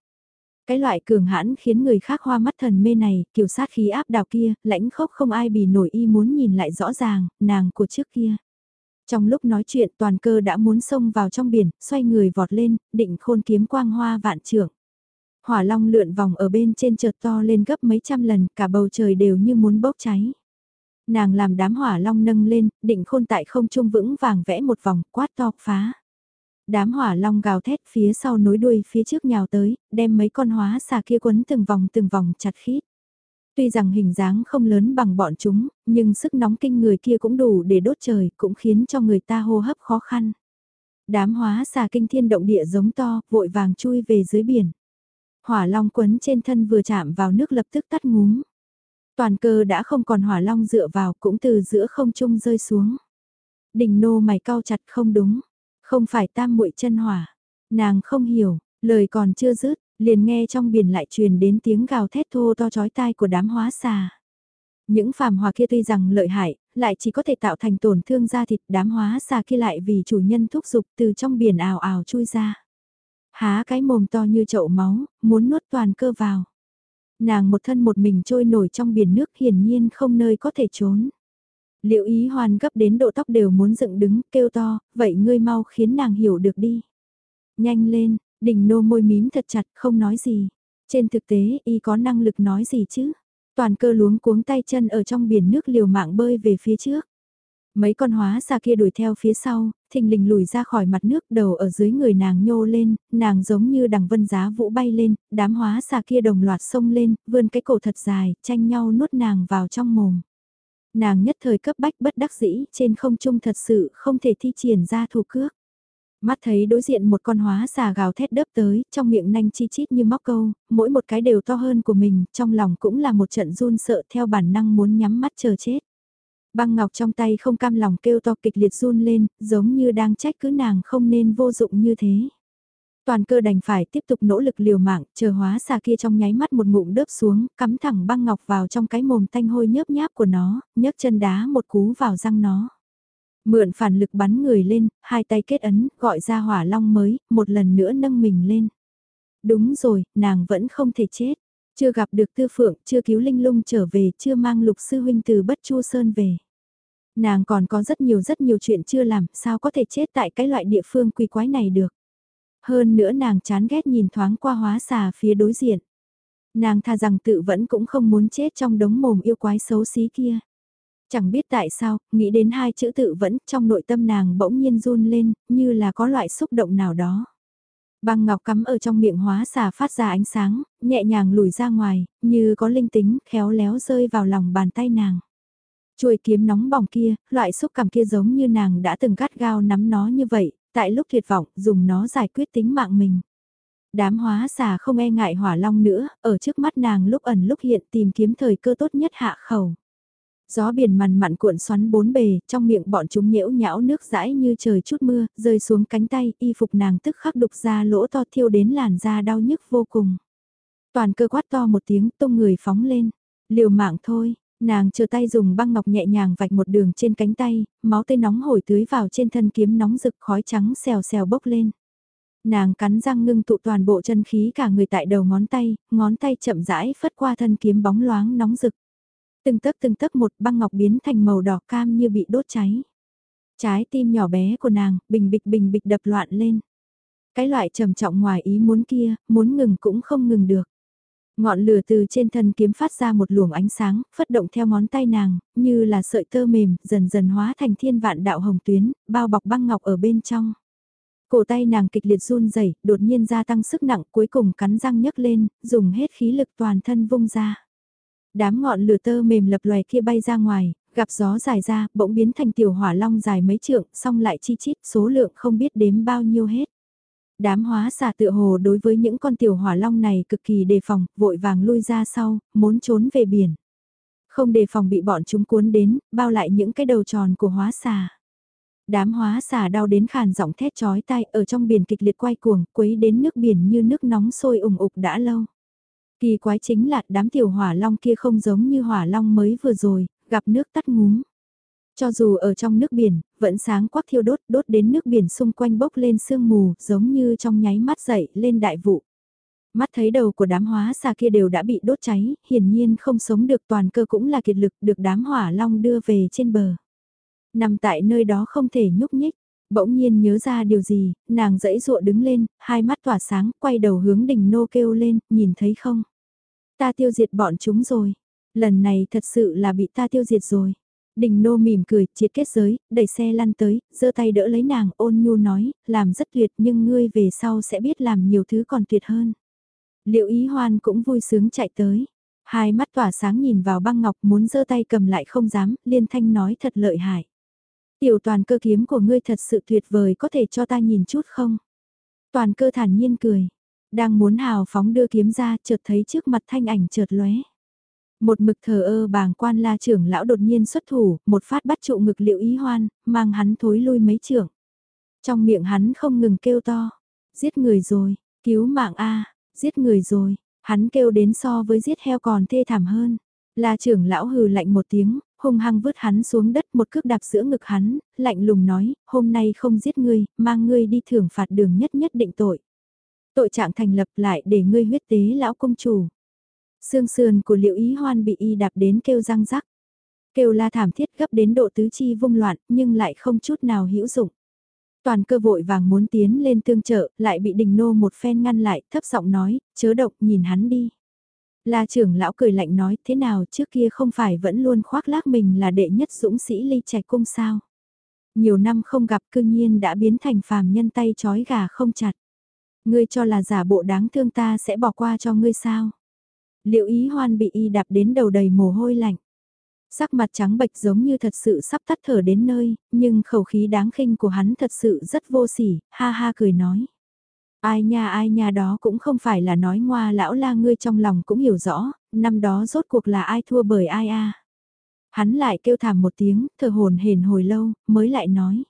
Cái loại cường hãn khiến người khác hoa mắt thần mê này, kiểu sát khí áp đảo kia, lãnh khốc không ai bì nổi y muốn nhìn lại rõ ràng, nàng của trước kia. Trong lúc nói chuyện toàn cơ đã muốn xông vào trong biển, xoay người vọt lên, định khôn kiếm quang hoa vạn trưởng. Hỏa long lượn vòng ở bên trên chợt to lên gấp mấy trăm lần, cả bầu trời đều như muốn bốc cháy. Nàng làm đám hỏa long nâng lên, định khôn tại không trung vững vàng vẽ một vòng, quát to, phá. Đám hỏa long gào thét phía sau nối đuôi phía trước nhào tới, đem mấy con hóa xà kia quấn từng vòng từng vòng chặt khít. Tuy rằng hình dáng không lớn bằng bọn chúng, nhưng sức nóng kinh người kia cũng đủ để đốt trời, cũng khiến cho người ta hô hấp khó khăn. Đám hóa xà kinh thiên động địa giống to, vội vàng chui về dưới biển. Hỏa long quấn trên thân vừa chạm vào nước lập tức tắt ngúm. Toàn cơ đã không còn hỏa long dựa vào cũng từ giữa không trung rơi xuống. Đình nô mày cao chặt không đúng. Không phải tam muội chân hỏa. Nàng không hiểu, lời còn chưa dứt, liền nghe trong biển lại truyền đến tiếng gào thét thô to chói tai của đám hóa xà. Những phàm hòa kia tuy rằng lợi hại, lại chỉ có thể tạo thành tổn thương da thịt đám hóa xà kia lại vì chủ nhân thúc giục từ trong biển ào ào chui ra. Há cái mồm to như chậu máu, muốn nuốt toàn cơ vào. Nàng một thân một mình trôi nổi trong biển nước hiển nhiên không nơi có thể trốn. Liệu ý hoàn gấp đến độ tóc đều muốn dựng đứng, kêu to, vậy ngươi mau khiến nàng hiểu được đi. Nhanh lên, đỉnh nô môi mím thật chặt, không nói gì. Trên thực tế, y có năng lực nói gì chứ? Toàn cơ luống cuống tay chân ở trong biển nước liều mạng bơi về phía trước. Mấy con hóa xa kia đuổi theo phía sau, thình lình lùi ra khỏi mặt nước đầu ở dưới người nàng nhô lên, nàng giống như đằng vân giá vũ bay lên, đám hóa xa kia đồng loạt sông lên, vươn cái cổ thật dài, tranh nhau nuốt nàng vào trong mồm nàng nhất thời cấp bách bất đắc dĩ, trên không trung thật sự không thể thi triển ra thủ cước. Mắt thấy đối diện một con hóa xà gào thét đớp tới, trong miệng nanh chi chít như móc câu, mỗi một cái đều to hơn của mình, trong lòng cũng là một trận run sợ theo bản năng muốn nhắm mắt chờ chết. Băng ngọc trong tay không cam lòng kêu to kịch liệt run lên, giống như đang trách cứ nàng không nên vô dụng như thế. Toàn cơ đành phải tiếp tục nỗ lực liều mạng, chờ hóa xà kia trong nháy mắt một ngụm đớp xuống, cắm thẳng băng ngọc vào trong cái mồm tanh hôi nhớp nháp của nó, nhấc chân đá một cú vào răng nó. Mượn phản lực bắn người lên, hai tay kết ấn, gọi ra hỏa long mới, một lần nữa nâng mình lên. Đúng rồi, nàng vẫn không thể chết. Chưa gặp được tư phượng, chưa cứu linh lung trở về, chưa mang lục sư huynh từ bất chu sơn về. Nàng còn có rất nhiều rất nhiều chuyện chưa làm, sao có thể chết tại cái loại địa phương quỷ quái này được. Hơn nữa nàng chán ghét nhìn thoáng qua hóa xà phía đối diện. Nàng tha rằng tự vẫn cũng không muốn chết trong đống mồm yêu quái xấu xí kia. Chẳng biết tại sao, nghĩ đến hai chữ tự vẫn, trong nội tâm nàng bỗng nhiên run lên, như là có loại xúc động nào đó. Băng ngọc cắm ở trong miệng hóa xà phát ra ánh sáng, nhẹ nhàng lùi ra ngoài, như có linh tính, khéo léo rơi vào lòng bàn tay nàng. Chuôi kiếm nóng bỏng kia, loại xúc cảm kia giống như nàng đã từng cắt gao nắm nó như vậy, tại lúc tuyệt vọng, dùng nó giải quyết tính mạng mình. Đám hóa xà không e ngại hỏa long nữa, ở trước mắt nàng lúc ẩn lúc hiện tìm kiếm thời cơ tốt nhất hạ khẩu. Gió biển mằn mặn cuộn xoắn bốn bề, trong miệng bọn chúng nhễu nhão nước rãi như trời chút mưa, rơi xuống cánh tay, y phục nàng tức khắc đục ra lỗ to thiêu đến làn da đau nhức vô cùng. Toàn cơ quát to một tiếng tung người phóng lên, liều mạng thôi, nàng chờ tay dùng băng ngọc nhẹ nhàng vạch một đường trên cánh tay, máu tươi nóng hổi tưới vào trên thân kiếm nóng rực khói trắng xèo xèo bốc lên. Nàng cắn răng ngưng tụ toàn bộ chân khí cả người tại đầu ngón tay, ngón tay chậm rãi phất qua thân kiếm bóng loáng nóng rực từng tấc từng tấc một băng ngọc biến thành màu đỏ cam như bị đốt cháy. Trái tim nhỏ bé của nàng, bình bịch bình bịch đập loạn lên. Cái loại trầm trọng ngoài ý muốn kia, muốn ngừng cũng không ngừng được. Ngọn lửa từ trên thân kiếm phát ra một luồng ánh sáng, phất động theo ngón tay nàng, như là sợi tơ mềm, dần dần hóa thành thiên vạn đạo hồng tuyến, bao bọc băng ngọc ở bên trong. Cổ tay nàng kịch liệt run rẩy, đột nhiên gia tăng sức nặng cuối cùng cắn răng nhấc lên, dùng hết khí lực toàn thân vung ra. Đám ngọn lửa tơ mềm lập lòe kia bay ra ngoài, gặp gió dài ra, bỗng biến thành tiểu hỏa long dài mấy trượng, xong lại chi chít, số lượng không biết đếm bao nhiêu hết. Đám hóa xà tựa hồ đối với những con tiểu hỏa long này cực kỳ đề phòng, vội vàng lui ra sau, muốn trốn về biển. Không đề phòng bị bọn chúng cuốn đến, bao lại những cái đầu tròn của hóa xà. Đám hóa xà đau đến khàn giọng thét chói tai ở trong biển kịch liệt quay cuồng, quấy đến nước biển như nước nóng sôi ủng ục đã lâu. Kỳ quái chính là đám tiểu hỏa long kia không giống như hỏa long mới vừa rồi, gặp nước tắt ngúm. Cho dù ở trong nước biển, vẫn sáng quắc thiêu đốt, đốt đến nước biển xung quanh bốc lên sương mù, giống như trong nháy mắt dậy lên đại vụ. Mắt thấy đầu của đám hóa xa kia đều đã bị đốt cháy, hiển nhiên không sống được toàn cơ cũng là kiệt lực được đám hỏa long đưa về trên bờ. Nằm tại nơi đó không thể nhúc nhích, bỗng nhiên nhớ ra điều gì, nàng dẫy dụa đứng lên, hai mắt tỏa sáng, quay đầu hướng đỉnh nô kêu lên, nhìn thấy không? Ta tiêu diệt bọn chúng rồi. Lần này thật sự là bị ta tiêu diệt rồi. Đình nô mỉm cười, triệt kết giới, đẩy xe lăn tới, giơ tay đỡ lấy nàng, ôn nhu nói, làm rất tuyệt nhưng ngươi về sau sẽ biết làm nhiều thứ còn tuyệt hơn. Liệu ý hoan cũng vui sướng chạy tới. Hai mắt tỏa sáng nhìn vào băng ngọc muốn giơ tay cầm lại không dám, liên thanh nói thật lợi hại. Tiểu toàn cơ kiếm của ngươi thật sự tuyệt vời có thể cho ta nhìn chút không? Toàn cơ thản nhiên cười. Đang muốn hào phóng đưa kiếm ra chợt thấy trước mặt thanh ảnh chợt lóe. Một mực thờ ơ bàng quan la trưởng lão đột nhiên xuất thủ, một phát bắt trụ ngực liệu ý hoan, mang hắn thối lui mấy trưởng. Trong miệng hắn không ngừng kêu to, giết người rồi, cứu mạng a giết người rồi, hắn kêu đến so với giết heo còn thê thảm hơn. La trưởng lão hừ lạnh một tiếng, hung hăng vứt hắn xuống đất một cước đạp giữa ngực hắn, lạnh lùng nói, hôm nay không giết ngươi, mang ngươi đi thưởng phạt đường nhất nhất định tội. Tội trạng thành lập lại để ngươi huyết tế lão công chủ. Sương sườn của liệu ý hoan bị y đạp đến kêu răng rắc. Kêu la thảm thiết gấp đến độ tứ chi vung loạn nhưng lại không chút nào hữu dụng. Toàn cơ vội vàng muốn tiến lên tương trợ, lại bị đình nô một phen ngăn lại, thấp giọng nói, chớ động, nhìn hắn đi. La trưởng lão cười lạnh nói, thế nào trước kia không phải vẫn luôn khoác lác mình là đệ nhất dũng sĩ ly trạch cung sao. Nhiều năm không gặp cương nhiên đã biến thành phàm nhân tay chói gà không chặt. Ngươi cho là giả bộ đáng thương ta sẽ bỏ qua cho ngươi sao? Liệu ý hoan bị y đạp đến đầu đầy mồ hôi lạnh. Sắc mặt trắng bệch giống như thật sự sắp tắt thở đến nơi, nhưng khẩu khí đáng khinh của hắn thật sự rất vô sỉ, ha ha cười nói. Ai nha ai nha đó cũng không phải là nói ngoa lão la ngươi trong lòng cũng hiểu rõ, năm đó rốt cuộc là ai thua bởi ai a. Hắn lại kêu thảm một tiếng, thở hồn hển hồi lâu, mới lại nói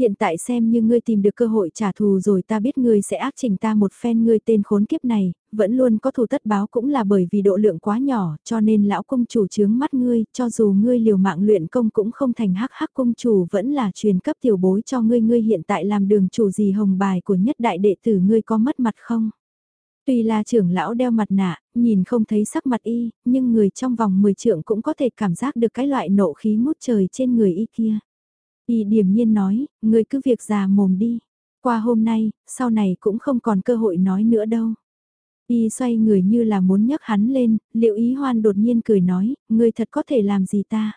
hiện tại xem như ngươi tìm được cơ hội trả thù rồi ta biết ngươi sẽ ác trình ta một phen ngươi tên khốn kiếp này, vẫn luôn có thù tất báo cũng là bởi vì độ lượng quá nhỏ, cho nên lão công chủ chướng mắt ngươi, cho dù ngươi liều mạng luyện công cũng không thành hắc hắc công chủ vẫn là truyền cấp tiểu bối cho ngươi ngươi hiện tại làm đường chủ gì hồng bài của nhất đại đệ tử ngươi có mất mặt không? Tuy là trưởng lão đeo mặt nạ, nhìn không thấy sắc mặt y, nhưng người trong vòng 10 trượng cũng có thể cảm giác được cái loại nộ khí ngút trời trên người y kia. Y điểm nhiên nói, người cứ việc già mồm đi. Qua hôm nay, sau này cũng không còn cơ hội nói nữa đâu. Y xoay người như là muốn nhấc hắn lên, liệu ý hoan đột nhiên cười nói, người thật có thể làm gì ta?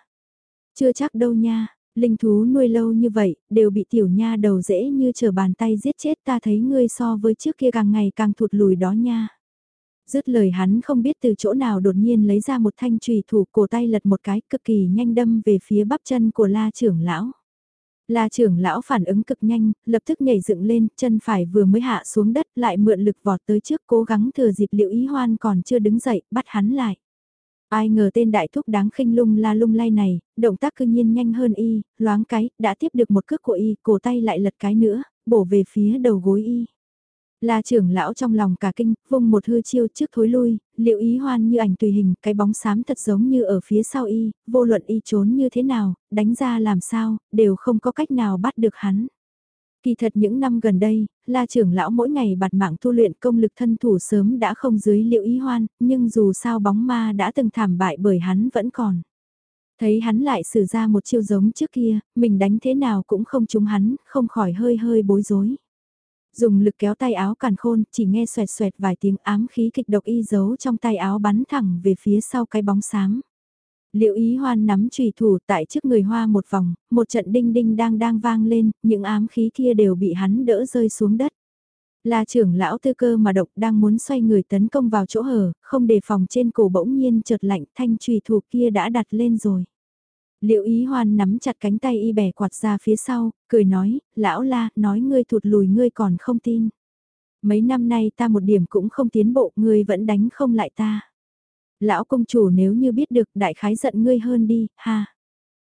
Chưa chắc đâu nha, linh thú nuôi lâu như vậy, đều bị tiểu nha đầu dễ như chờ bàn tay giết chết ta thấy ngươi so với trước kia càng ngày càng thụt lùi đó nha. Dứt lời hắn không biết từ chỗ nào đột nhiên lấy ra một thanh trùy thủ cổ tay lật một cái cực kỳ nhanh đâm về phía bắp chân của la trưởng lão. La trưởng lão phản ứng cực nhanh, lập tức nhảy dựng lên, chân phải vừa mới hạ xuống đất lại mượn lực vọt tới trước cố gắng thừa dịp liệu ý hoan còn chưa đứng dậy, bắt hắn lại. Ai ngờ tên đại thúc đáng khinh lung la lung lay này, động tác cư nhiên nhanh hơn y, loáng cái, đã tiếp được một cước của y, cổ tay lại lật cái nữa, bổ về phía đầu gối y. La trưởng lão trong lòng cả kinh, vung một hư chiêu trước thối lui, liệu ý hoan như ảnh tùy hình, cái bóng xám thật giống như ở phía sau y, vô luận y trốn như thế nào, đánh ra làm sao, đều không có cách nào bắt được hắn. Kỳ thật những năm gần đây, la trưởng lão mỗi ngày bạt mạng tu luyện công lực thân thủ sớm đã không dưới liệu ý hoan, nhưng dù sao bóng ma đã từng thảm bại bởi hắn vẫn còn. Thấy hắn lại sử ra một chiêu giống trước kia, mình đánh thế nào cũng không trúng hắn, không khỏi hơi hơi bối rối. Dùng lực kéo tay áo càn khôn, chỉ nghe xoẹt xoẹt vài tiếng ám khí kịch độc y giấu trong tay áo bắn thẳng về phía sau cái bóng sáng. Liệu ý hoan nắm trùy thủ tại trước người hoa một vòng, một trận đinh đinh đang đang vang lên, những ám khí kia đều bị hắn đỡ rơi xuống đất. Là trưởng lão tư cơ mà độc đang muốn xoay người tấn công vào chỗ hở, không đề phòng trên cổ bỗng nhiên chợt lạnh thanh trùy thủ kia đã đặt lên rồi. Liệu ý hoan nắm chặt cánh tay y bẻ quạt ra phía sau, cười nói, lão la, nói ngươi thụt lùi ngươi còn không tin. Mấy năm nay ta một điểm cũng không tiến bộ, ngươi vẫn đánh không lại ta. Lão công chủ nếu như biết được đại khái giận ngươi hơn đi, ha.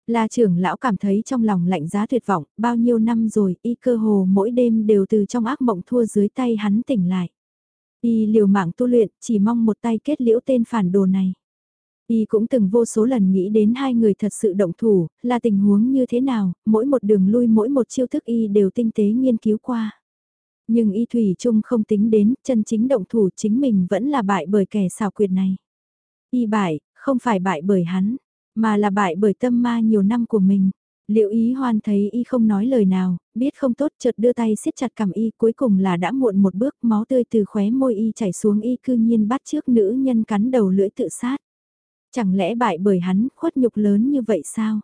La trưởng lão cảm thấy trong lòng lạnh giá tuyệt vọng, bao nhiêu năm rồi, y cơ hồ mỗi đêm đều từ trong ác mộng thua dưới tay hắn tỉnh lại. Y liều mạng tu luyện, chỉ mong một tay kết liễu tên phản đồ này. Y cũng từng vô số lần nghĩ đến hai người thật sự động thủ, là tình huống như thế nào, mỗi một đường lui mỗi một chiêu thức Y đều tinh tế nghiên cứu qua. Nhưng Y Thủy Trung không tính đến, chân chính động thủ chính mình vẫn là bại bởi kẻ xào quyệt này. Y bại, không phải bại bởi hắn, mà là bại bởi tâm ma nhiều năm của mình. Liệu ý hoan thấy y không nói lời nào, biết không tốt chợt đưa tay siết chặt cầm y cuối cùng là đã muộn một bước máu tươi từ khóe môi y chảy xuống y cư nhiên bắt trước nữ nhân cắn đầu lưỡi tự sát. Chẳng lẽ bại bởi hắn khuất nhục lớn như vậy sao?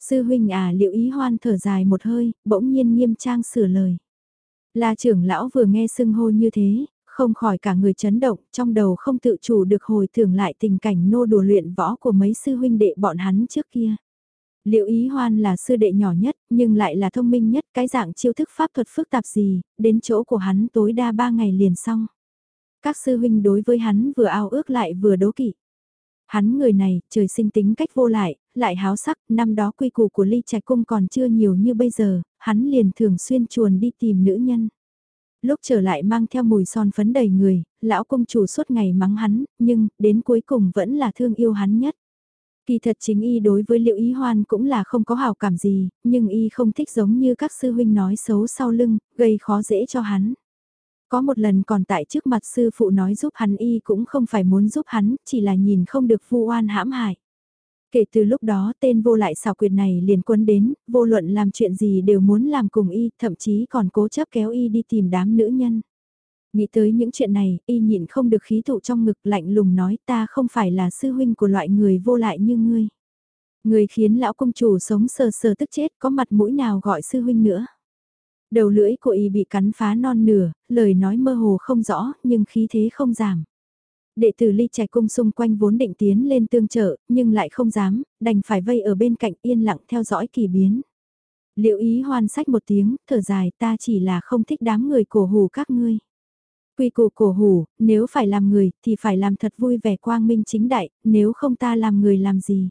Sư huynh à liệu ý hoan thở dài một hơi, bỗng nhiên nghiêm trang sửa lời. Là trưởng lão vừa nghe sưng hô như thế, không khỏi cả người chấn động, trong đầu không tự chủ được hồi tưởng lại tình cảnh nô đùa luyện võ của mấy sư huynh đệ bọn hắn trước kia. Liệu ý hoan là sư đệ nhỏ nhất, nhưng lại là thông minh nhất, cái dạng chiêu thức pháp thuật phức tạp gì, đến chỗ của hắn tối đa ba ngày liền xong. Các sư huynh đối với hắn vừa ao ước lại vừa đố kỵ. Hắn người này, trời sinh tính cách vô lại, lại háo sắc, năm đó quy củ của ly trạch cung còn chưa nhiều như bây giờ, hắn liền thường xuyên chuồn đi tìm nữ nhân. Lúc trở lại mang theo mùi son phấn đầy người, lão công chủ suốt ngày mắng hắn, nhưng, đến cuối cùng vẫn là thương yêu hắn nhất. Kỳ thật chính y đối với liệu ý hoan cũng là không có hào cảm gì, nhưng y không thích giống như các sư huynh nói xấu sau lưng, gây khó dễ cho hắn. Có một lần còn tại trước mặt sư phụ nói giúp hắn y cũng không phải muốn giúp hắn, chỉ là nhìn không được vu oan hãm hại. Kể từ lúc đó tên vô lại xảo quyệt này liền quân đến, vô luận làm chuyện gì đều muốn làm cùng y, thậm chí còn cố chấp kéo y đi tìm đám nữ nhân. Nghĩ tới những chuyện này, y nhịn không được khí tụ trong ngực lạnh lùng nói ta không phải là sư huynh của loại người vô lại như ngươi. Người khiến lão công chủ sống sờ sờ tức chết có mặt mũi nào gọi sư huynh nữa. Đầu lưỡi của y bị cắn phá non nửa, lời nói mơ hồ không rõ, nhưng khí thế không giảm. Đệ tử ly trạch cung xung quanh vốn định tiến lên tương trợ, nhưng lại không dám, đành phải vây ở bên cạnh yên lặng theo dõi kỳ biến. Liệu ý hoan sách một tiếng, thở dài ta chỉ là không thích đám người cổ hủ các ngươi. Quy củ cổ hủ, nếu phải làm người thì phải làm thật vui vẻ quang minh chính đại, nếu không ta làm người làm gì.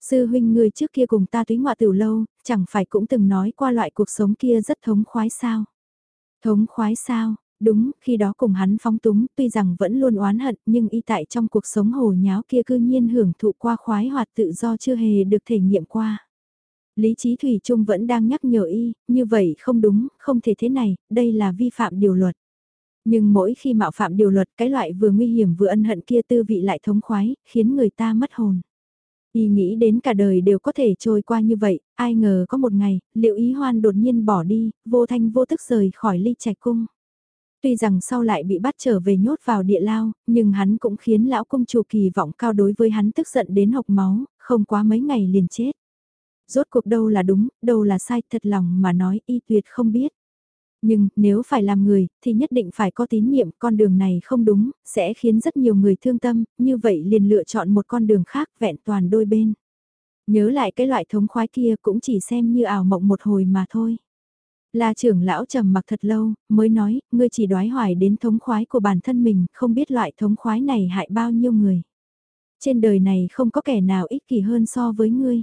Sư huynh người trước kia cùng ta túy ngoại tiểu lâu, chẳng phải cũng từng nói qua loại cuộc sống kia rất thống khoái sao. Thống khoái sao, đúng, khi đó cùng hắn phóng túng, tuy rằng vẫn luôn oán hận, nhưng y tại trong cuộc sống hồ nháo kia cư nhiên hưởng thụ qua khoái hoạt tự do chưa hề được thể nghiệm qua. Lý trí Thủy Trung vẫn đang nhắc nhở y, như vậy không đúng, không thể thế này, đây là vi phạm điều luật. Nhưng mỗi khi mạo phạm điều luật cái loại vừa nguy hiểm vừa ân hận kia tư vị lại thống khoái, khiến người ta mất hồn. Y nghĩ đến cả đời đều có thể trôi qua như vậy, ai ngờ có một ngày, liệu ý hoan đột nhiên bỏ đi, vô thanh vô tức rời khỏi ly trạch cung. Tuy rằng sau lại bị bắt trở về nhốt vào địa lao, nhưng hắn cũng khiến lão cung chủ kỳ vọng cao đối với hắn tức giận đến hộc máu, không quá mấy ngày liền chết. Rốt cuộc đâu là đúng, đâu là sai, thật lòng mà nói y tuyệt không biết. Nhưng, nếu phải làm người, thì nhất định phải có tín nhiệm, con đường này không đúng, sẽ khiến rất nhiều người thương tâm, như vậy liền lựa chọn một con đường khác vẹn toàn đôi bên. Nhớ lại cái loại thống khoái kia cũng chỉ xem như ảo mộng một hồi mà thôi. La trưởng lão trầm mặc thật lâu, mới nói, ngươi chỉ đoái hoài đến thống khoái của bản thân mình, không biết loại thống khoái này hại bao nhiêu người. Trên đời này không có kẻ nào ích kỷ hơn so với ngươi.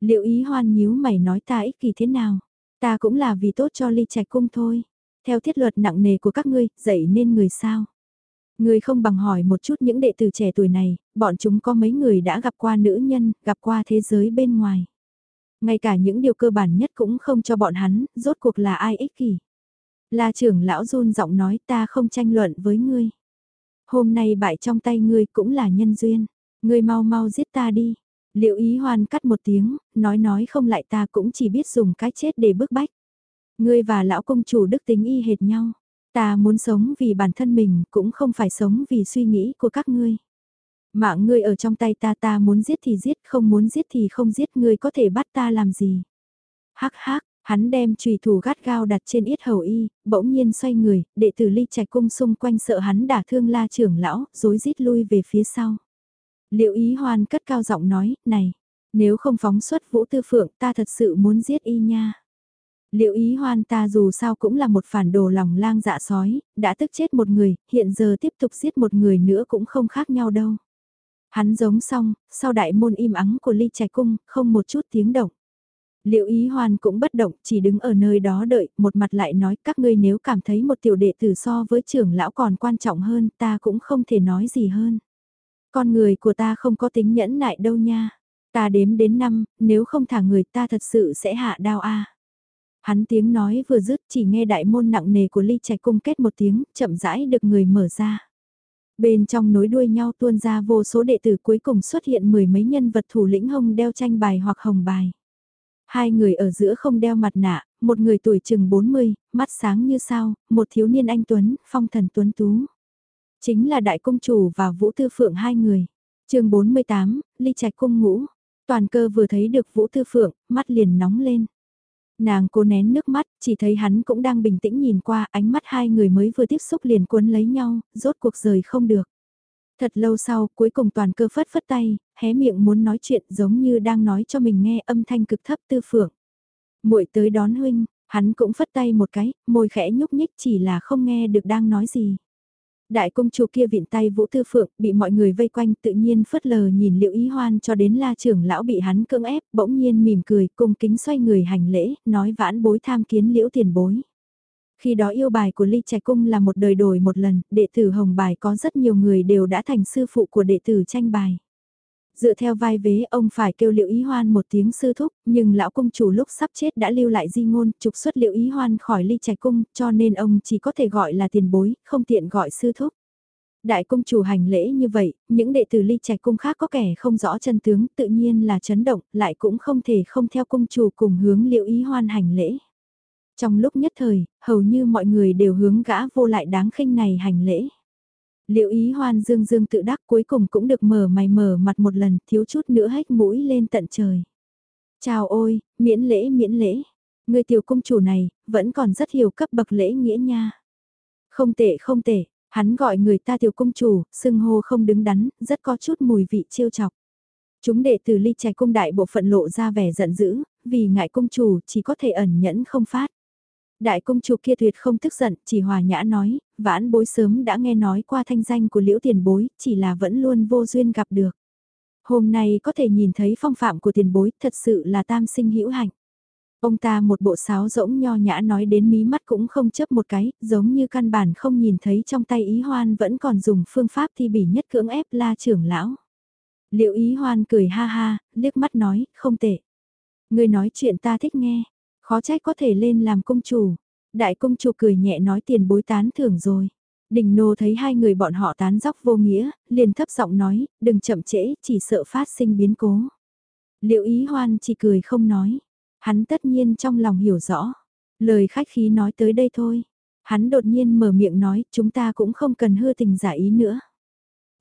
Liệu ý hoan nhíu mày nói ta ích kỷ thế nào? Ta cũng là vì tốt cho ly trạch cung thôi. Theo thiết luật nặng nề của các ngươi, dạy nên người sao? Người không bằng hỏi một chút những đệ tử trẻ tuổi này, bọn chúng có mấy người đã gặp qua nữ nhân, gặp qua thế giới bên ngoài. Ngay cả những điều cơ bản nhất cũng không cho bọn hắn, rốt cuộc là ai ích kỷ. La trưởng lão run giọng nói ta không tranh luận với ngươi. Hôm nay bại trong tay ngươi cũng là nhân duyên. Ngươi mau mau giết ta đi. Liệu ý hoan cắt một tiếng, nói nói không lại ta cũng chỉ biết dùng cái chết để bức bách. Ngươi và lão công chủ đức tính y hệt nhau. Ta muốn sống vì bản thân mình cũng không phải sống vì suy nghĩ của các ngươi. Mạng ngươi ở trong tay ta ta muốn giết thì giết không muốn giết thì không giết ngươi có thể bắt ta làm gì. Hắc hắc, hắn đem trùy thủ gắt gao đặt trên yết hầu y, bỗng nhiên xoay người, đệ tử ly trạch cung xung quanh sợ hắn đả thương la trưởng lão, rối rít lui về phía sau. Liệu ý hoan cất cao giọng nói, này, nếu không phóng xuất vũ tư phượng ta thật sự muốn giết y nha. Liệu ý hoan ta dù sao cũng là một phản đồ lòng lang dạ sói, đã tức chết một người, hiện giờ tiếp tục giết một người nữa cũng không khác nhau đâu. Hắn giống xong, sau đại môn im ắng của ly trạch cung, không một chút tiếng động. Liệu ý hoan cũng bất động, chỉ đứng ở nơi đó đợi, một mặt lại nói các ngươi nếu cảm thấy một tiểu đệ tử so với trưởng lão còn quan trọng hơn, ta cũng không thể nói gì hơn. Con người của ta không có tính nhẫn nại đâu nha. Ta đếm đến năm, nếu không thả người ta thật sự sẽ hạ đao a. Hắn tiếng nói vừa dứt chỉ nghe đại môn nặng nề của ly trạch cung kết một tiếng, chậm rãi được người mở ra. Bên trong nối đuôi nhau tuôn ra vô số đệ tử cuối cùng xuất hiện mười mấy nhân vật thủ lĩnh hông đeo tranh bài hoặc hồng bài. Hai người ở giữa không đeo mặt nạ, một người tuổi chừng 40, mắt sáng như sao, một thiếu niên anh Tuấn, phong thần Tuấn Tú. Chính là đại công chủ và Vũ Tư Phượng hai người. chương 48, ly trạch cung ngũ. Toàn cơ vừa thấy được Vũ Tư Phượng, mắt liền nóng lên. Nàng cố nén nước mắt, chỉ thấy hắn cũng đang bình tĩnh nhìn qua, ánh mắt hai người mới vừa tiếp xúc liền cuốn lấy nhau, rốt cuộc rời không được. Thật lâu sau, cuối cùng toàn cơ phất phất tay, hé miệng muốn nói chuyện giống như đang nói cho mình nghe âm thanh cực thấp tư phượng. muội tới đón huynh, hắn cũng phất tay một cái, môi khẽ nhúc nhích chỉ là không nghe được đang nói gì. Đại công chúa kia viện tay Vũ Tư Phượng, bị mọi người vây quanh tự nhiên phớt lờ nhìn liệu ý hoan cho đến la trưởng lão bị hắn cưỡng ép, bỗng nhiên mỉm cười, cung kính xoay người hành lễ, nói vãn bối tham kiến liễu tiền bối. Khi đó yêu bài của Ly Trạch Cung là một đời đổi một lần, đệ tử hồng bài có rất nhiều người đều đã thành sư phụ của đệ tử tranh bài. Dựa theo vai vế ông phải kêu liệu ý hoan một tiếng sư thúc, nhưng lão cung chủ lúc sắp chết đã lưu lại di ngôn trục xuất liệu ý hoan khỏi ly trạch cung, cho nên ông chỉ có thể gọi là tiền bối, không tiện gọi sư thúc. Đại cung chủ hành lễ như vậy, những đệ tử ly trạch cung khác có kẻ không rõ chân tướng tự nhiên là chấn động, lại cũng không thể không theo cung chủ cùng hướng liệu ý hoan hành lễ. Trong lúc nhất thời, hầu như mọi người đều hướng gã vô lại đáng khinh này hành lễ. Liệu ý hoan dương dương tự đắc cuối cùng cũng được mở mày mở mặt một lần thiếu chút nữa hách mũi lên tận trời. Chào ôi, miễn lễ miễn lễ. Người tiểu công chủ này, vẫn còn rất hiểu cấp bậc lễ nghĩa nha. Không tệ không tệ, hắn gọi người ta tiểu công chủ, xưng hô không đứng đắn, rất có chút mùi vị trêu chọc. Chúng đệ tử ly trẻ cung đại bộ phận lộ ra vẻ giận dữ, vì ngại công chủ chỉ có thể ẩn nhẫn không phát. Đại công chủ kia tuyệt không tức giận, chỉ hòa nhã nói, vãn bối sớm đã nghe nói qua thanh danh của liễu tiền bối, chỉ là vẫn luôn vô duyên gặp được. Hôm nay có thể nhìn thấy phong phạm của tiền bối, thật sự là tam sinh hữu hạnh. Ông ta một bộ sáo rỗng nho nhã nói đến mí mắt cũng không chấp một cái, giống như căn bản không nhìn thấy trong tay ý hoan vẫn còn dùng phương pháp thi bỉ nhất cưỡng ép la trưởng lão. Liệu ý hoan cười ha ha, liếc mắt nói, không tệ. Người nói chuyện ta thích nghe, Khó trách có thể lên làm công chủ. Đại công chủ cười nhẹ nói tiền bối tán thưởng rồi. Đình nô thấy hai người bọn họ tán dóc vô nghĩa, liền thấp giọng nói, đừng chậm trễ, chỉ sợ phát sinh biến cố. Liệu ý hoan chỉ cười không nói. Hắn tất nhiên trong lòng hiểu rõ. Lời khách khí nói tới đây thôi. Hắn đột nhiên mở miệng nói, chúng ta cũng không cần hư tình giả ý nữa.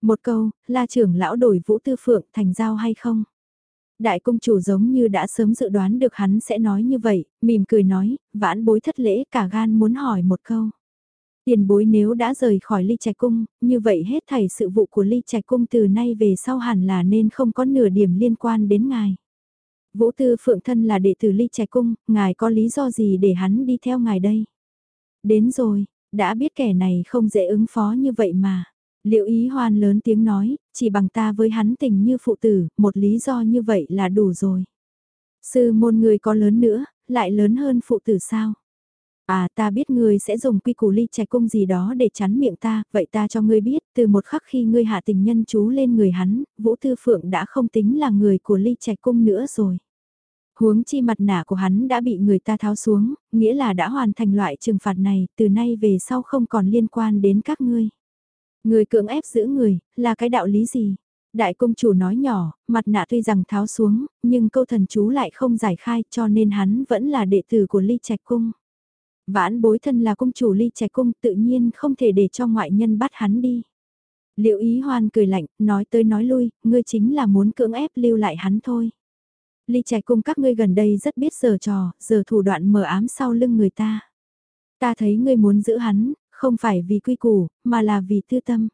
Một câu, la trưởng lão đổi vũ tư phượng thành giao hay không? Đại công chủ giống như đã sớm dự đoán được hắn sẽ nói như vậy, mỉm cười nói, vãn bối thất lễ cả gan muốn hỏi một câu. Tiền bối nếu đã rời khỏi ly trạch cung, như vậy hết thảy sự vụ của ly trạch cung từ nay về sau hẳn là nên không có nửa điểm liên quan đến ngài. Vũ Tư Phượng thân là đệ tử ly trạch cung, ngài có lý do gì để hắn đi theo ngài đây? Đến rồi, đã biết kẻ này không dễ ứng phó như vậy mà. Liệu ý hoan lớn tiếng nói, chỉ bằng ta với hắn tình như phụ tử, một lý do như vậy là đủ rồi. Sư môn người có lớn nữa, lại lớn hơn phụ tử sao? À ta biết ngươi sẽ dùng quy củ ly trạch cung gì đó để chắn miệng ta, vậy ta cho ngươi biết, từ một khắc khi ngươi hạ tình nhân chú lên người hắn, Vũ Thư Phượng đã không tính là người của ly trạch cung nữa rồi. Huống chi mặt nạ của hắn đã bị người ta tháo xuống, nghĩa là đã hoàn thành loại trừng phạt này, từ nay về sau không còn liên quan đến các ngươi. Người cưỡng ép giữ người, là cái đạo lý gì? Đại công chủ nói nhỏ, mặt nạ tuy rằng tháo xuống, nhưng câu thần chú lại không giải khai cho nên hắn vẫn là đệ tử của ly trạch cung. Vãn bối thân là công chủ ly trạch cung tự nhiên không thể để cho ngoại nhân bắt hắn đi. Liệu ý hoan cười lạnh, nói tới nói lui, ngươi chính là muốn cưỡng ép lưu lại hắn thôi. Ly trạch cung các ngươi gần đây rất biết giờ trò, giờ thủ đoạn mờ ám sau lưng người ta. Ta thấy ngươi muốn giữ hắn, không phải vì quy củ, mà là vì tư tâm.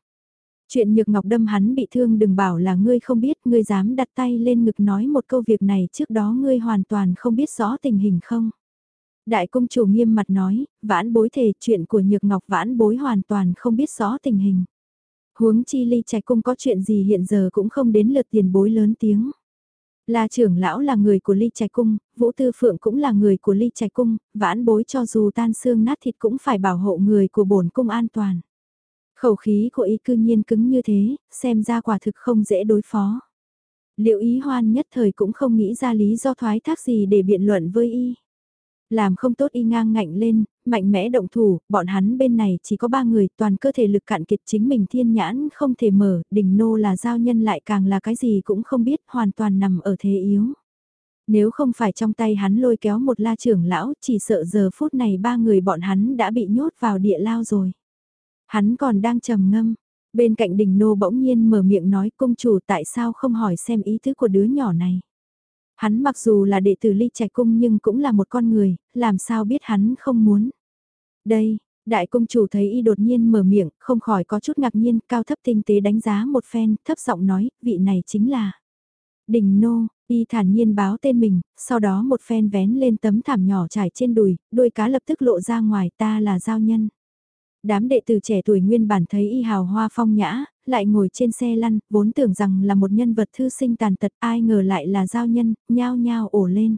Chuyện nhược ngọc đâm hắn bị thương đừng bảo là ngươi không biết, ngươi dám đặt tay lên ngực nói một câu việc này trước đó ngươi hoàn toàn không biết rõ tình hình không. Đại công chủ nghiêm mặt nói, vãn bối thề chuyện của nhược ngọc vãn bối hoàn toàn không biết rõ tình hình. Huống chi ly trạch cung có chuyện gì hiện giờ cũng không đến lượt tiền bối lớn tiếng. La trưởng lão là người của ly trạch cung, vũ tư phượng cũng là người của ly trạch cung, vãn bối cho dù tan xương nát thịt cũng phải bảo hộ người của bổn cung an toàn. Khẩu khí của y cư nhiên cứng như thế, xem ra quả thực không dễ đối phó. Liệu ý hoan nhất thời cũng không nghĩ ra lý do thoái thác gì để biện luận với y. Làm không tốt y ngang ngạnh lên, mạnh mẽ động thủ, bọn hắn bên này chỉ có ba người, toàn cơ thể lực cạn kiệt chính mình thiên nhãn không thể mở, đỉnh nô là giao nhân lại càng là cái gì cũng không biết, hoàn toàn nằm ở thế yếu. Nếu không phải trong tay hắn lôi kéo một la trưởng lão, chỉ sợ giờ phút này ba người bọn hắn đã bị nhốt vào địa lao rồi. Hắn còn đang trầm ngâm, bên cạnh đỉnh nô bỗng nhiên mở miệng nói công chủ tại sao không hỏi xem ý thức của đứa nhỏ này. Hắn mặc dù là đệ tử ly trạch cung nhưng cũng là một con người, làm sao biết hắn không muốn. Đây, đại công chủ thấy y đột nhiên mở miệng, không khỏi có chút ngạc nhiên, cao thấp tinh tế đánh giá một phen, thấp giọng nói, vị này chính là Đình Nô, y thản nhiên báo tên mình, sau đó một phen vén lên tấm thảm nhỏ trải trên đùi, đôi cá lập tức lộ ra ngoài ta là giao nhân. Đám đệ tử trẻ tuổi nguyên bản thấy y hào hoa phong nhã, lại ngồi trên xe lăn, vốn tưởng rằng là một nhân vật thư sinh tàn tật ai ngờ lại là giao nhân, nhao nhao ổ lên.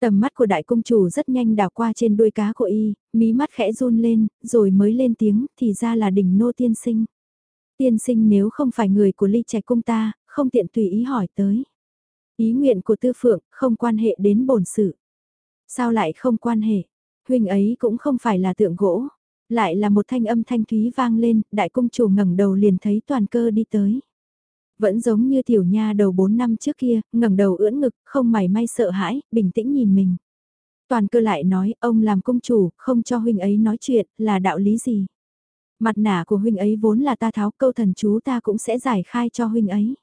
Tầm mắt của đại công chủ rất nhanh đảo qua trên đuôi cá của y, mí mắt khẽ run lên, rồi mới lên tiếng, thì ra là đỉnh nô tiên sinh. Tiên sinh nếu không phải người của ly trạch cung ta, không tiện tùy ý hỏi tới. Ý nguyện của tư phượng, không quan hệ đến bổn sự. Sao lại không quan hệ? Huynh ấy cũng không phải là tượng gỗ. Lại là một thanh âm thanh thúy vang lên, đại công chủ ngẩng đầu liền thấy toàn cơ đi tới. Vẫn giống như tiểu nha đầu 4 năm trước kia, ngẩng đầu ưỡn ngực, không mảy may sợ hãi, bình tĩnh nhìn mình. Toàn cơ lại nói, ông làm công chủ, không cho huynh ấy nói chuyện, là đạo lý gì? Mặt nạ của huynh ấy vốn là ta tháo câu thần chú ta cũng sẽ giải khai cho huynh ấy.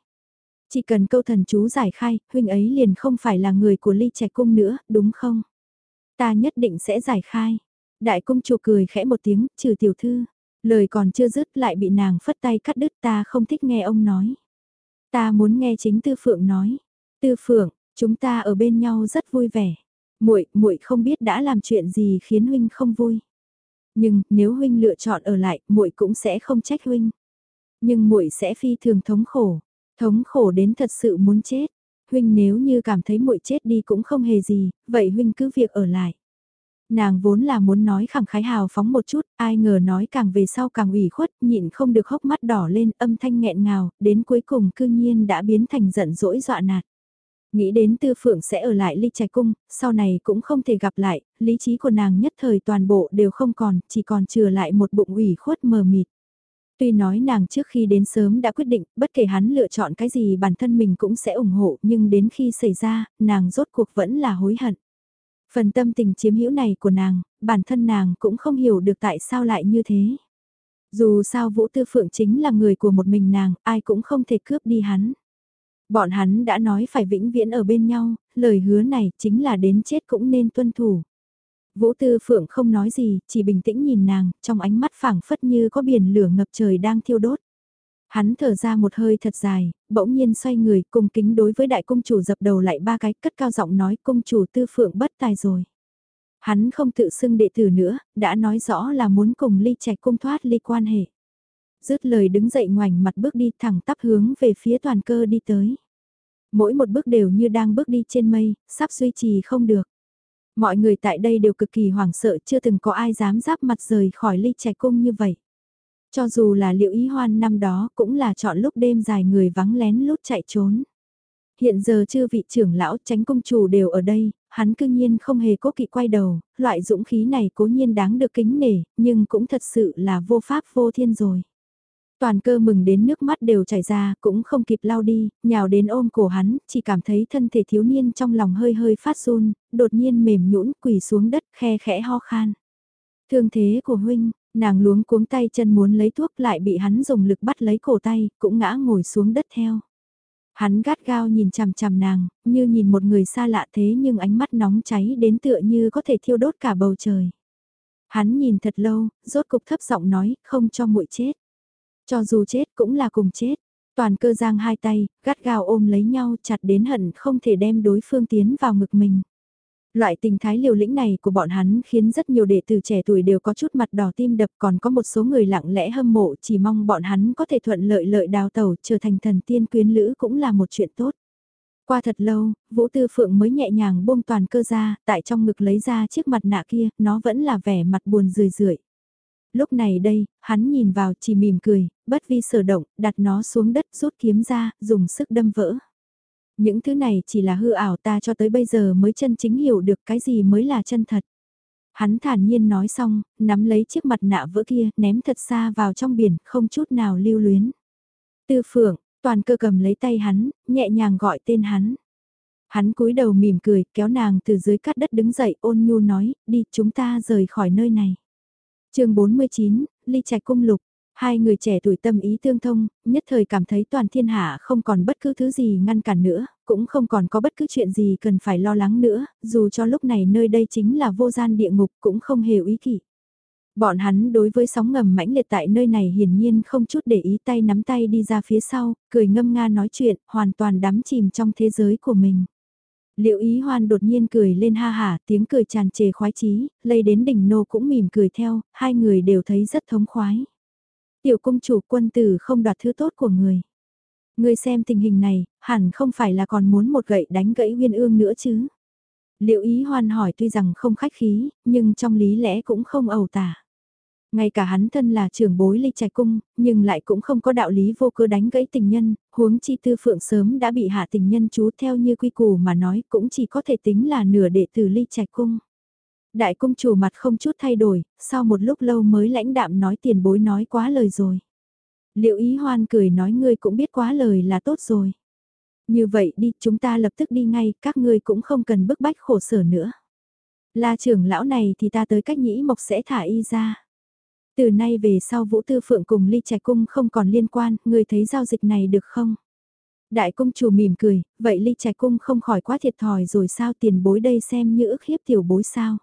Chỉ cần câu thần chú giải khai, huynh ấy liền không phải là người của ly trẻ cung nữa, đúng không? Ta nhất định sẽ giải khai. Đại công chủ cười khẽ một tiếng, trừ tiểu thư. Lời còn chưa dứt lại bị nàng phất tay cắt đứt ta không thích nghe ông nói. Ta muốn nghe chính Tư Phượng nói. Tư Phượng, chúng ta ở bên nhau rất vui vẻ. Muội, muội không biết đã làm chuyện gì khiến huynh không vui. Nhưng nếu huynh lựa chọn ở lại, muội cũng sẽ không trách huynh. Nhưng muội sẽ phi thường thống khổ, thống khổ đến thật sự muốn chết. Huynh nếu như cảm thấy muội chết đi cũng không hề gì, vậy huynh cứ việc ở lại. Nàng vốn là muốn nói khẳng khái hào phóng một chút, ai ngờ nói càng về sau càng ủy khuất, nhịn không được hốc mắt đỏ lên, âm thanh nghẹn ngào, đến cuối cùng cư nhiên đã biến thành giận dỗi dọa nạt. Nghĩ đến tư phượng sẽ ở lại ly trạch cung, sau này cũng không thể gặp lại, lý trí của nàng nhất thời toàn bộ đều không còn, chỉ còn chừa lại một bụng ủy khuất mờ mịt. Tuy nói nàng trước khi đến sớm đã quyết định, bất kể hắn lựa chọn cái gì bản thân mình cũng sẽ ủng hộ, nhưng đến khi xảy ra, nàng rốt cuộc vẫn là hối hận. Phần tâm tình chiếm hữu này của nàng, bản thân nàng cũng không hiểu được tại sao lại như thế. Dù sao Vũ Tư Phượng chính là người của một mình nàng, ai cũng không thể cướp đi hắn. Bọn hắn đã nói phải vĩnh viễn ở bên nhau, lời hứa này chính là đến chết cũng nên tuân thủ. Vũ Tư Phượng không nói gì, chỉ bình tĩnh nhìn nàng, trong ánh mắt phảng phất như có biển lửa ngập trời đang thiêu đốt. Hắn thở ra một hơi thật dài, bỗng nhiên xoay người, cung kính đối với đại cung chủ dập đầu lại ba cái, cất cao giọng nói cung chủ Tư Phượng bất tài rồi. Hắn không tự xưng đệ tử nữa, đã nói rõ là muốn cùng ly trạch cung thoát ly quan hệ. Dứt lời đứng dậy ngoảnh mặt bước đi thẳng tắp hướng về phía toàn cơ đi tới. Mỗi một bước đều như đang bước đi trên mây, sắp duy trì không được. Mọi người tại đây đều cực kỳ hoảng sợ chưa từng có ai dám giáp mặt rời khỏi ly trạch cung như vậy. Cho dù là liệu ý hoan năm đó cũng là chọn lúc đêm dài người vắng lén lút chạy trốn. Hiện giờ chư vị trưởng lão tránh công chủ đều ở đây, hắn cư nhiên không hề cố kỵ quay đầu, loại dũng khí này cố nhiên đáng được kính nể, nhưng cũng thật sự là vô pháp vô thiên rồi. Toàn cơ mừng đến nước mắt đều chảy ra, cũng không kịp lau đi, nhào đến ôm cổ hắn, chỉ cảm thấy thân thể thiếu niên trong lòng hơi hơi phát run, đột nhiên mềm nhũn quỳ xuống đất khe khẽ ho khan. Thương thế của huynh, nàng luống cuống tay chân muốn lấy thuốc lại bị hắn dùng lực bắt lấy cổ tay, cũng ngã ngồi xuống đất theo. Hắn gắt gao nhìn chằm chằm nàng, như nhìn một người xa lạ thế nhưng ánh mắt nóng cháy đến tựa như có thể thiêu đốt cả bầu trời. Hắn nhìn thật lâu, rốt cục thấp giọng nói, không cho muội chết. Cho dù chết cũng là cùng chết. Toàn cơ giang hai tay, gắt gao ôm lấy nhau chặt đến hận không thể đem đối phương tiến vào ngực mình. Loại tình thái liều lĩnh này của bọn hắn khiến rất nhiều đệ tử trẻ tuổi đều có chút mặt đỏ tim đập còn có một số người lặng lẽ hâm mộ chỉ mong bọn hắn có thể thuận lợi lợi đào tẩu trở thành thần tiên quyến lữ cũng là một chuyện tốt. Qua thật lâu, Vũ Tư Phượng mới nhẹ nhàng buông toàn cơ ra, tại trong ngực lấy ra chiếc mặt nạ kia, nó vẫn là vẻ mặt buồn rười rượi. Lúc này đây, hắn nhìn vào chỉ mỉm cười, bất vi sở động, đặt nó xuống đất rút kiếm ra, dùng sức đâm vỡ. Những thứ này chỉ là hư ảo ta cho tới bây giờ mới chân chính hiểu được cái gì mới là chân thật. Hắn thản nhiên nói xong, nắm lấy chiếc mặt nạ vỡ kia, ném thật xa vào trong biển, không chút nào lưu luyến. Tư phượng, toàn cơ cầm lấy tay hắn, nhẹ nhàng gọi tên hắn. Hắn cúi đầu mỉm cười, kéo nàng từ dưới cát đất đứng dậy, ôn nhu nói, đi chúng ta rời khỏi nơi này. chương 49, ly trạch cung lục, Hai người trẻ tuổi tâm ý tương thông, nhất thời cảm thấy toàn thiên hạ không còn bất cứ thứ gì ngăn cản nữa, cũng không còn có bất cứ chuyện gì cần phải lo lắng nữa, dù cho lúc này nơi đây chính là vô gian địa ngục cũng không hề ý kỷ. Bọn hắn đối với sóng ngầm mãnh liệt tại nơi này hiển nhiên không chút để ý tay nắm tay đi ra phía sau, cười ngâm nga nói chuyện, hoàn toàn đắm chìm trong thế giới của mình. Liệu ý hoan đột nhiên cười lên ha hả, tiếng cười tràn trề khoái chí, lây đến đỉnh nô cũng mỉm cười theo, hai người đều thấy rất thống khoái. Tiểu cung chủ quân tử không đoạt thứ tốt của người. Người xem tình hình này, hẳn không phải là còn muốn một gậy đánh gãy uyên ương nữa chứ. Liệu ý hoan hỏi tuy rằng không khách khí, nhưng trong lý lẽ cũng không ẩu tả. Ngay cả hắn thân là trưởng bối ly trạch cung, nhưng lại cũng không có đạo lý vô cơ đánh gãy tình nhân, huống chi tư phượng sớm đã bị hạ tình nhân chú theo như quy củ mà nói cũng chỉ có thể tính là nửa đệ tử ly trạch cung. Đại công chủ mặt không chút thay đổi, sau một lúc lâu mới lãnh đạm nói tiền bối nói quá lời rồi. Liệu ý hoan cười nói ngươi cũng biết quá lời là tốt rồi. Như vậy đi, chúng ta lập tức đi ngay, các ngươi cũng không cần bức bách khổ sở nữa. La trưởng lão này thì ta tới cách nhĩ mộc sẽ thả y ra. Từ nay về sau Vũ Tư Phượng cùng Ly Trạch Cung không còn liên quan, ngươi thấy giao dịch này được không? Đại công chủ mỉm cười, vậy Ly Trạch Cung không khỏi quá thiệt thòi rồi sao tiền bối đây xem như ức hiếp tiểu bối sao?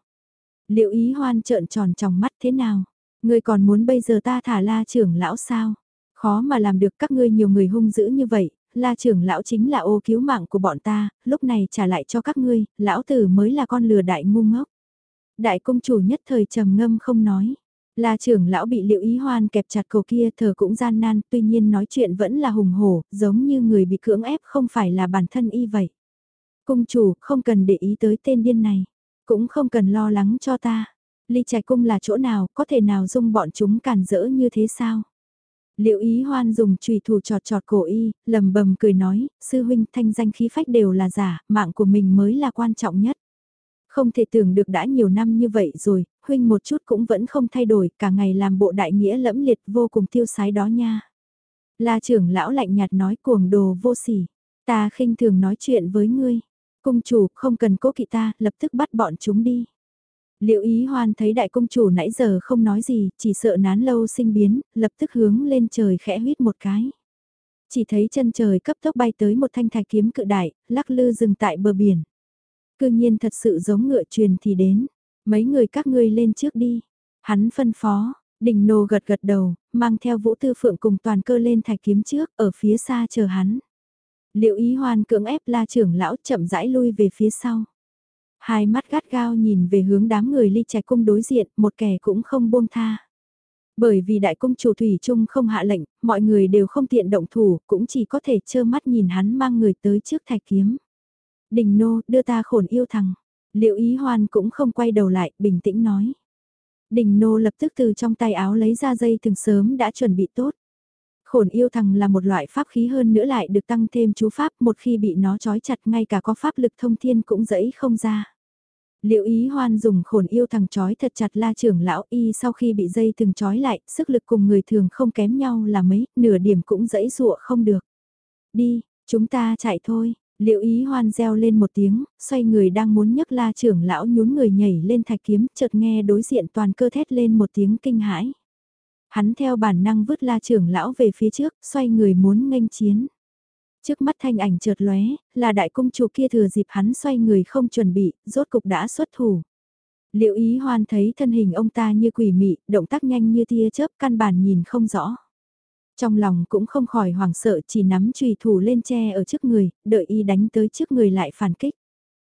Liệu ý hoan trợn tròn trong mắt thế nào? Ngươi còn muốn bây giờ ta thả la trưởng lão sao? Khó mà làm được các ngươi nhiều người hung dữ như vậy, la trưởng lão chính là ô cứu mạng của bọn ta, lúc này trả lại cho các ngươi, lão tử mới là con lừa đại ngu ngốc. Đại công chủ nhất thời trầm ngâm không nói. La trưởng lão bị liệu ý hoan kẹp chặt cổ kia thờ cũng gian nan, tuy nhiên nói chuyện vẫn là hùng hổ, giống như người bị cưỡng ép không phải là bản thân y vậy. Công chủ không cần để ý tới tên điên này. Cũng không cần lo lắng cho ta. Ly trạch cung là chỗ nào, có thể nào dung bọn chúng cản rỡ như thế sao? Liệu ý hoan dùng trùy thủ trọt trọt cổ y, lầm bầm cười nói, sư huynh thanh danh khí phách đều là giả, mạng của mình mới là quan trọng nhất. Không thể tưởng được đã nhiều năm như vậy rồi, huynh một chút cũng vẫn không thay đổi, cả ngày làm bộ đại nghĩa lẫm liệt vô cùng tiêu sái đó nha. La trưởng lão lạnh nhạt nói cuồng đồ vô sỉ, ta khinh thường nói chuyện với ngươi. Cung chủ không cần cố kỵ ta, lập tức bắt bọn chúng đi. Liệu ý hoan thấy đại cung chủ nãy giờ không nói gì, chỉ sợ nán lâu sinh biến, lập tức hướng lên trời khẽ huyết một cái. Chỉ thấy chân trời cấp tốc bay tới một thanh thạch kiếm cự đại, lắc lư dừng tại bờ biển. Cư nhiên thật sự giống ngựa truyền thì đến. Mấy người các ngươi lên trước đi. Hắn phân phó, đình nô gật gật đầu, mang theo vũ tư phượng cùng toàn cơ lên thạch kiếm trước, ở phía xa chờ hắn. Liệu ý hoan cưỡng ép la trưởng lão chậm rãi lui về phía sau. Hai mắt gắt gao nhìn về hướng đám người ly trẻ cung đối diện, một kẻ cũng không buông tha. Bởi vì đại cung chủ Thủy Trung không hạ lệnh, mọi người đều không tiện động thủ, cũng chỉ có thể trơ mắt nhìn hắn mang người tới trước thạch kiếm. Đình nô, đưa ta khổn yêu thằng. Liệu ý hoan cũng không quay đầu lại, bình tĩnh nói. Đình nô lập tức từ trong tay áo lấy ra dây từng sớm đã chuẩn bị tốt. Khổn yêu thằng là một loại pháp khí hơn nữa lại được tăng thêm chú pháp một khi bị nó trói chặt ngay cả có pháp lực thông thiên cũng dẫy không ra. Liệu ý hoan dùng khổn yêu thằng trói thật chặt la trưởng lão y sau khi bị dây từng trói lại, sức lực cùng người thường không kém nhau là mấy, nửa điểm cũng dẫy dụa không được. Đi, chúng ta chạy thôi, liệu ý hoan reo lên một tiếng, xoay người đang muốn nhấc la trưởng lão nhún người nhảy lên thạch kiếm, chợt nghe đối diện toàn cơ thét lên một tiếng kinh hãi. Hắn theo bản năng vứt la trưởng lão về phía trước, xoay người muốn nghênh chiến. Trước mắt thanh ảnh chợt lóe, là đại cung chủ kia thừa dịp hắn xoay người không chuẩn bị, rốt cục đã xuất thủ. Liệu ý hoan thấy thân hình ông ta như quỷ mị, động tác nhanh như tia chớp căn bản nhìn không rõ. Trong lòng cũng không khỏi hoảng sợ chỉ nắm trùy thủ lên che ở trước người, đợi y đánh tới trước người lại phản kích.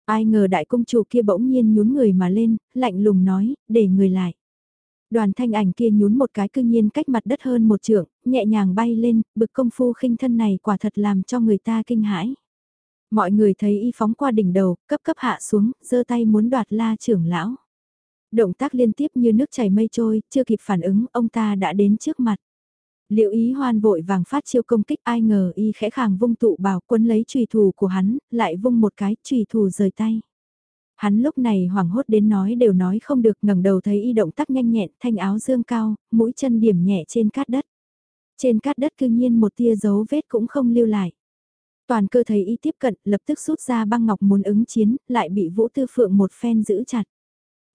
Ai ngờ đại cung chủ kia bỗng nhiên nhún người mà lên, lạnh lùng nói, để người lại. Đoàn thanh ảnh kia nhún một cái cư nhiên cách mặt đất hơn một trượng, nhẹ nhàng bay lên, bực công phu khinh thân này quả thật làm cho người ta kinh hãi. Mọi người thấy y phóng qua đỉnh đầu, cấp cấp hạ xuống, giơ tay muốn đoạt la trưởng lão. Động tác liên tiếp như nước chảy mây trôi, chưa kịp phản ứng, ông ta đã đến trước mặt. Liệu ý hoan vội vàng phát chiêu công kích ai ngờ y khẽ khàng vung tụ bảo quân lấy trùy thủ của hắn, lại vung một cái trùy thủ rời tay. Hắn lúc này hoảng hốt đến nói đều nói không được ngẩng đầu thấy y động tác nhanh nhẹn thanh áo dương cao, mũi chân điểm nhẹ trên cát đất. Trên cát đất cư nhiên một tia dấu vết cũng không lưu lại. Toàn cơ thấy y tiếp cận lập tức rút ra băng ngọc muốn ứng chiến, lại bị vũ tư phượng một phen giữ chặt.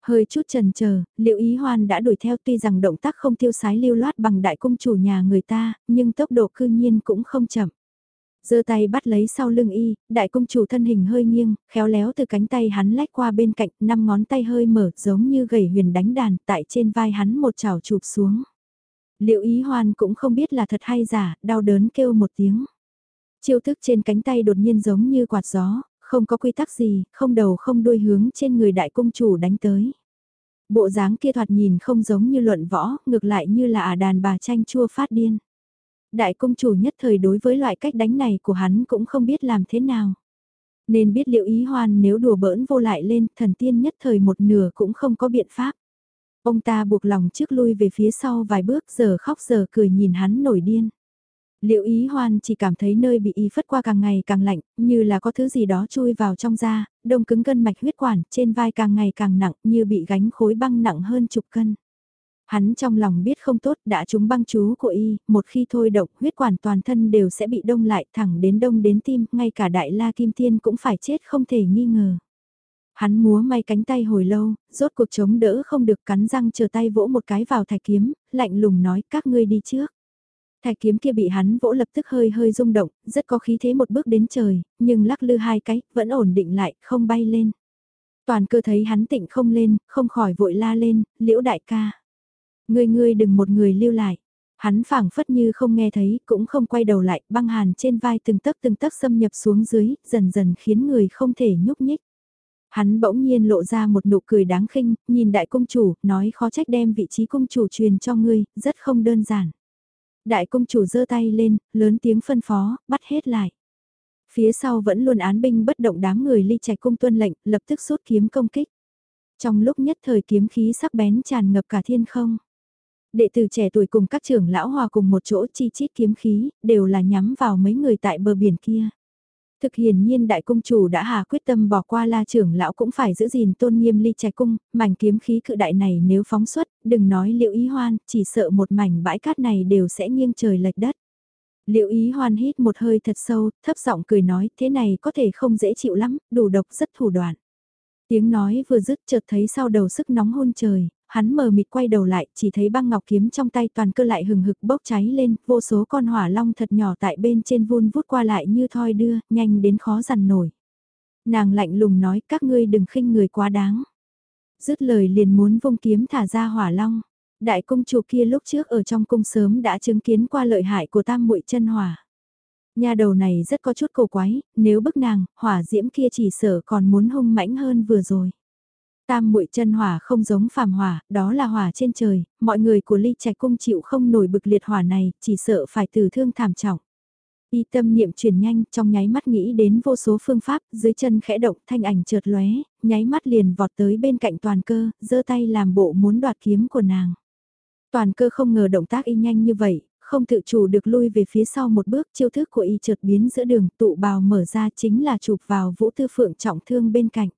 Hơi chút trần chờ liệu ý hoan đã đuổi theo tuy rằng động tác không tiêu sái lưu loát bằng đại cung chủ nhà người ta, nhưng tốc độ cư nhiên cũng không chậm giơ tay bắt lấy sau lưng y, đại công chủ thân hình hơi nghiêng, khéo léo từ cánh tay hắn lách qua bên cạnh, năm ngón tay hơi mở, giống như gầy huyền đánh đàn, tại trên vai hắn một chảo chụp xuống. Liệu ý hoan cũng không biết là thật hay giả, đau đớn kêu một tiếng. Chiêu thức trên cánh tay đột nhiên giống như quạt gió, không có quy tắc gì, không đầu không đuôi hướng trên người đại công chủ đánh tới. Bộ dáng kia thoạt nhìn không giống như luận võ, ngược lại như là à đàn bà tranh chua phát điên. Đại công chủ nhất thời đối với loại cách đánh này của hắn cũng không biết làm thế nào. Nên biết liệu ý hoan nếu đùa bỡn vô lại lên thần tiên nhất thời một nửa cũng không có biện pháp. Ông ta buộc lòng trước lui về phía sau vài bước giờ khóc giờ cười nhìn hắn nổi điên. Liệu ý hoan chỉ cảm thấy nơi bị y phất qua càng ngày càng lạnh, như là có thứ gì đó chui vào trong da, đông cứng cân mạch huyết quản, trên vai càng ngày càng nặng như bị gánh khối băng nặng hơn chục cân. Hắn trong lòng biết không tốt đã trúng băng chú của y, một khi thôi động huyết quản toàn thân đều sẽ bị đông lại thẳng đến đông đến tim, ngay cả đại la kim tiên cũng phải chết không thể nghi ngờ. Hắn múa may cánh tay hồi lâu, rốt cuộc chống đỡ không được cắn răng chờ tay vỗ một cái vào thạch kiếm, lạnh lùng nói các ngươi đi trước. Thạch kiếm kia bị hắn vỗ lập tức hơi hơi rung động, rất có khí thế một bước đến trời, nhưng lắc lư hai cái, vẫn ổn định lại, không bay lên. Toàn cơ thấy hắn tịnh không lên, không khỏi vội la lên, liễu đại ca. Ngươi ngươi đừng một người lưu lại. Hắn phảng phất như không nghe thấy, cũng không quay đầu lại, băng hàn trên vai từng tấc từng tấc xâm nhập xuống dưới, dần dần khiến người không thể nhúc nhích. Hắn bỗng nhiên lộ ra một nụ cười đáng khinh, nhìn đại công chủ, nói khó trách đem vị trí công chủ truyền cho ngươi, rất không đơn giản. Đại công chủ giơ tay lên, lớn tiếng phân phó, bắt hết lại. Phía sau vẫn luôn án binh bất động đám người ly trạch cung tuân lệnh, lập tức rút kiếm công kích. Trong lúc nhất thời kiếm khí sắc bén tràn ngập cả thiên không. Đệ tử trẻ tuổi cùng các trưởng lão hòa cùng một chỗ chi chít kiếm khí, đều là nhắm vào mấy người tại bờ biển kia. Thực hiển nhiên đại cung chủ đã hà quyết tâm bỏ qua la trưởng lão cũng phải giữ gìn tôn nghiêm ly trẻ cung, mảnh kiếm khí cự đại này nếu phóng xuất, đừng nói liệu ý hoan, chỉ sợ một mảnh bãi cát này đều sẽ nghiêng trời lệch đất. Liệu ý hoan hít một hơi thật sâu, thấp giọng cười nói thế này có thể không dễ chịu lắm, đủ độc rất thủ đoạn. Tiếng nói vừa dứt chợt thấy sau đầu sức nóng hôn trời, hắn mờ mịt quay đầu lại, chỉ thấy băng ngọc kiếm trong tay toàn cơ lại hừng hực bốc cháy lên, vô số con hỏa long thật nhỏ tại bên trên vun vút qua lại như thoi đưa, nhanh đến khó dằn nổi. Nàng lạnh lùng nói các ngươi đừng khinh người quá đáng. Dứt lời liền muốn vung kiếm thả ra hỏa long. Đại công chủ kia lúc trước ở trong cung sớm đã chứng kiến qua lợi hại của tam muội chân hỏa. Nhà đầu này rất có chút cổ quái, nếu bức nàng, hỏa diễm kia chỉ sợ còn muốn hung mãnh hơn vừa rồi. Tam muội chân hỏa không giống phàm hỏa, đó là hỏa trên trời, mọi người của ly trạch cung chịu không nổi bực liệt hỏa này, chỉ sợ phải tử thương thảm trọng. Y tâm niệm chuyển nhanh, trong nháy mắt nghĩ đến vô số phương pháp, dưới chân khẽ động, thanh ảnh chợt lóe, nháy mắt liền vọt tới bên cạnh toàn cơ, giơ tay làm bộ muốn đoạt kiếm của nàng. Toàn cơ không ngờ động tác y nhanh như vậy, không tự chủ được lui về phía sau một bước, chiêu thức của y chợt biến giữa đường, tụ bào mở ra chính là chụp vào vũ tư phượng trọng thương bên cạnh.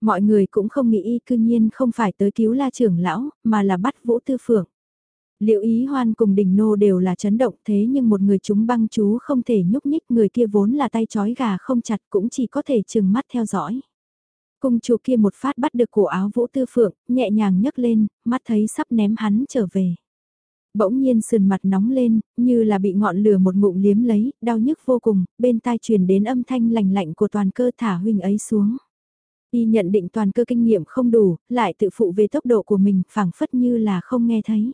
Mọi người cũng không nghĩ y cư nhiên không phải tới cứu la trưởng lão, mà là bắt vũ tư phượng. Liệu ý hoan cùng đình nô đều là chấn động thế nhưng một người chúng băng chú không thể nhúc nhích người kia vốn là tay chói gà không chặt cũng chỉ có thể chừng mắt theo dõi. Cung chủ kia một phát bắt được cổ áo vũ tư phượng, nhẹ nhàng nhấc lên, mắt thấy sắp ném hắn trở về. Bỗng nhiên sườn mặt nóng lên, như là bị ngọn lửa một ngụm liếm lấy, đau nhức vô cùng, bên tai truyền đến âm thanh lành lạnh của toàn cơ thả huynh ấy xuống. Y nhận định toàn cơ kinh nghiệm không đủ, lại tự phụ về tốc độ của mình, phảng phất như là không nghe thấy.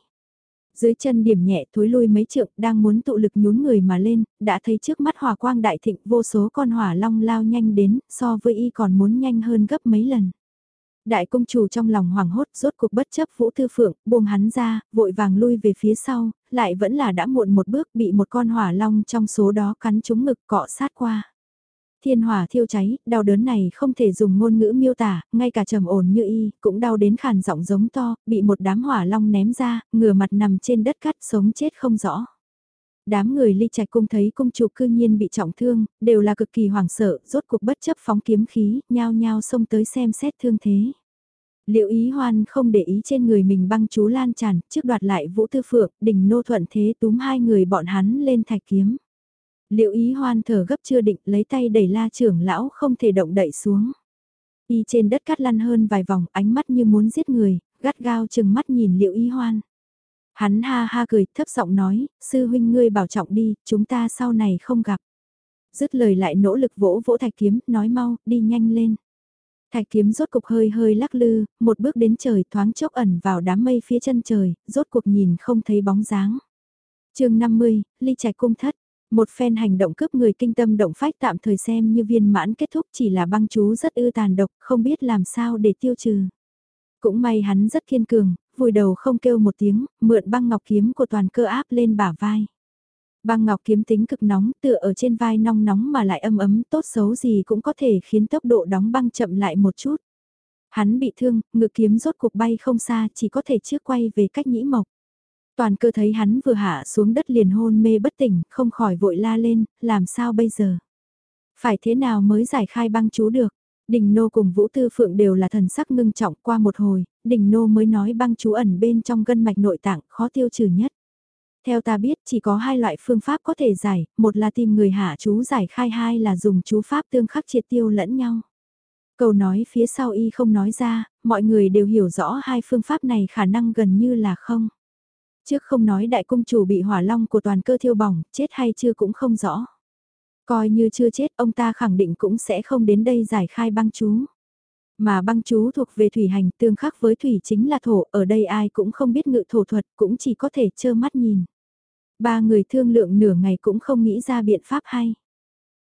Dưới chân điểm nhẹ thối lui mấy trượng, đang muốn tụ lực nhún người mà lên, đã thấy trước mắt hỏa quang đại thịnh vô số con hỏa long lao nhanh đến, so với y còn muốn nhanh hơn gấp mấy lần. Đại công chủ trong lòng hoảng hốt rốt cuộc bất chấp vũ thư phượng, buông hắn ra, vội vàng lui về phía sau, lại vẫn là đã muộn một bước bị một con hỏa long trong số đó cắn trúng ngực cọ sát qua. Thiên hỏa thiêu cháy, đau đớn này không thể dùng ngôn ngữ miêu tả, ngay cả trầm ổn như y, cũng đau đến khàn giọng giống to, bị một đám hỏa long ném ra, ngửa mặt nằm trên đất cắt sống chết không rõ. Đám người ly trạch cung thấy cung chủ cư nhiên bị trọng thương, đều là cực kỳ hoảng sợ, rốt cuộc bất chấp phóng kiếm khí, nhao nhao xông tới xem xét thương thế. Liệu ý hoan không để ý trên người mình băng chú lan tràn, trước đoạt lại vũ tư phượng, đỉnh nô thuận thế túm hai người bọn hắn lên thạch kiếm. Liệu ý hoan thở gấp chưa định lấy tay đẩy la trưởng lão không thể động đậy xuống. Y trên đất cắt lăn hơn vài vòng ánh mắt như muốn giết người, gắt gao chừng mắt nhìn liệu ý hoan. Hắn ha ha cười thấp giọng nói, sư huynh ngươi bảo trọng đi, chúng ta sau này không gặp. Dứt lời lại nỗ lực vỗ vỗ thạch kiếm, nói mau, đi nhanh lên. Thạch kiếm rốt cục hơi hơi lắc lư, một bước đến trời thoáng chốc ẩn vào đám mây phía chân trời, rốt cuộc nhìn không thấy bóng dáng. chương 50, ly trạch cung thất. Một phen hành động cướp người kinh tâm động phách tạm thời xem như viên mãn kết thúc chỉ là băng chú rất ư tàn độc, không biết làm sao để tiêu trừ. Cũng may hắn rất kiên cường, vùi đầu không kêu một tiếng, mượn băng ngọc kiếm của toàn cơ áp lên bả vai. Băng ngọc kiếm tính cực nóng tựa ở trên vai nong nóng mà lại âm ấm tốt xấu gì cũng có thể khiến tốc độ đóng băng chậm lại một chút. Hắn bị thương, ngự kiếm rốt cuộc bay không xa chỉ có thể trước quay về cách nhĩ mộc. Toàn cơ thấy hắn vừa hạ xuống đất liền hôn mê bất tỉnh, không khỏi vội la lên, làm sao bây giờ? Phải thế nào mới giải khai băng chú được? Đình Nô cùng Vũ Tư Phượng đều là thần sắc ngưng trọng qua một hồi, Đình Nô mới nói băng chú ẩn bên trong gân mạch nội tạng khó tiêu trừ nhất. Theo ta biết chỉ có hai loại phương pháp có thể giải, một là tìm người hạ chú giải khai hai là dùng chú pháp tương khắc triệt tiêu lẫn nhau. Câu nói phía sau y không nói ra, mọi người đều hiểu rõ hai phương pháp này khả năng gần như là không. Trước không nói đại cung chủ bị hỏa long của toàn cơ thiêu bỏng, chết hay chưa cũng không rõ. Coi như chưa chết, ông ta khẳng định cũng sẽ không đến đây giải khai băng chú. Mà băng chú thuộc về thủy hành tương khắc với thủy chính là thổ, ở đây ai cũng không biết ngự thổ thuật, cũng chỉ có thể trơ mắt nhìn. Ba người thương lượng nửa ngày cũng không nghĩ ra biện pháp hay.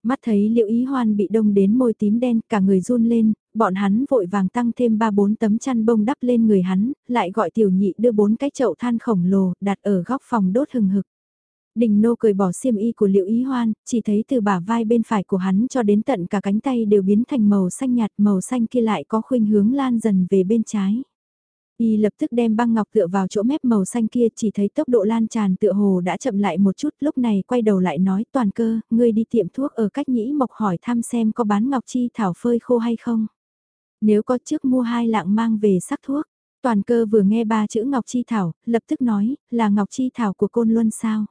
Mắt thấy liệu ý hoan bị đông đến môi tím đen, cả người run lên, bọn hắn vội vàng tăng thêm ba bốn tấm chăn bông đắp lên người hắn, lại gọi tiểu nhị đưa bốn cái chậu than khổng lồ, đặt ở góc phòng đốt hừng hực. Đình nô cười bỏ xiêm y của liệu ý hoan, chỉ thấy từ bả vai bên phải của hắn cho đến tận cả cánh tay đều biến thành màu xanh nhạt, màu xanh kia lại có khuynh hướng lan dần về bên trái. Y lập tức đem băng ngọc tựa vào chỗ mép màu xanh kia chỉ thấy tốc độ lan tràn tựa hồ đã chậm lại một chút lúc này quay đầu lại nói toàn cơ, ngươi đi tiệm thuốc ở cách nhĩ mộc hỏi thăm xem có bán ngọc chi thảo phơi khô hay không. Nếu có trước mua hai lạng mang về sắc thuốc, toàn cơ vừa nghe ba chữ ngọc chi thảo, lập tức nói là ngọc chi thảo của côn luân sao.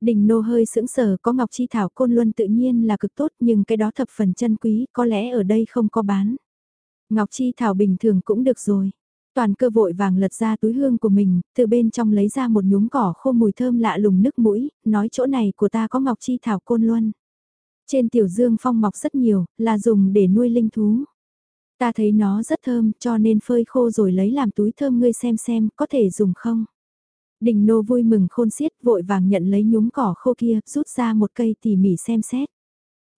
Đình nô hơi sững sờ có ngọc chi thảo côn luân tự nhiên là cực tốt nhưng cái đó thập phần chân quý có lẽ ở đây không có bán. Ngọc chi thảo bình thường cũng được rồi Toàn cơ vội vàng lật ra túi hương của mình, từ bên trong lấy ra một nhúm cỏ khô mùi thơm lạ lùng nức mũi, nói chỗ này của ta có ngọc chi thảo côn luân. Trên tiểu dương phong mọc rất nhiều, là dùng để nuôi linh thú. Ta thấy nó rất thơm cho nên phơi khô rồi lấy làm túi thơm ngươi xem xem có thể dùng không. Đình nô vui mừng khôn xiết vội vàng nhận lấy nhúm cỏ khô kia rút ra một cây tỉ mỉ xem xét.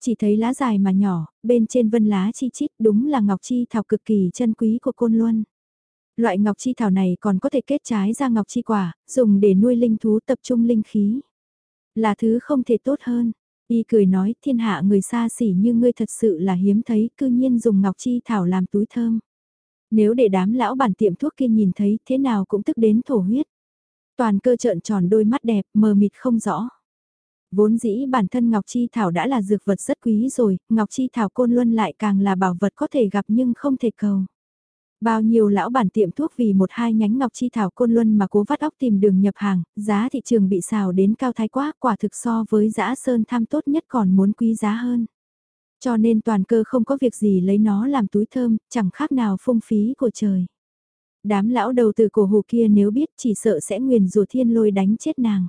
Chỉ thấy lá dài mà nhỏ, bên trên vân lá chi chít đúng là ngọc chi thảo cực kỳ chân quý của côn luân. Loại ngọc chi thảo này còn có thể kết trái ra ngọc chi quả, dùng để nuôi linh thú tập trung linh khí. Là thứ không thể tốt hơn. Y cười nói thiên hạ người xa xỉ như ngươi thật sự là hiếm thấy cư nhiên dùng ngọc chi thảo làm túi thơm. Nếu để đám lão bản tiệm thuốc kia nhìn thấy thế nào cũng tức đến thổ huyết. Toàn cơ trợn tròn đôi mắt đẹp mờ mịt không rõ. Vốn dĩ bản thân Ngọc Chi Thảo đã là dược vật rất quý rồi, Ngọc Chi Thảo côn luân lại càng là bảo vật có thể gặp nhưng không thể cầu. Bao nhiêu lão bản tiệm thuốc vì một hai nhánh ngọc chi thảo côn luân mà cố vắt óc tìm đường nhập hàng, giá thị trường bị xào đến cao thái quá, quả thực so với giã sơn tham tốt nhất còn muốn quý giá hơn. Cho nên toàn cơ không có việc gì lấy nó làm túi thơm, chẳng khác nào phung phí của trời. Đám lão đầu từ cổ hù kia nếu biết chỉ sợ sẽ nguyền rùa thiên lôi đánh chết nàng.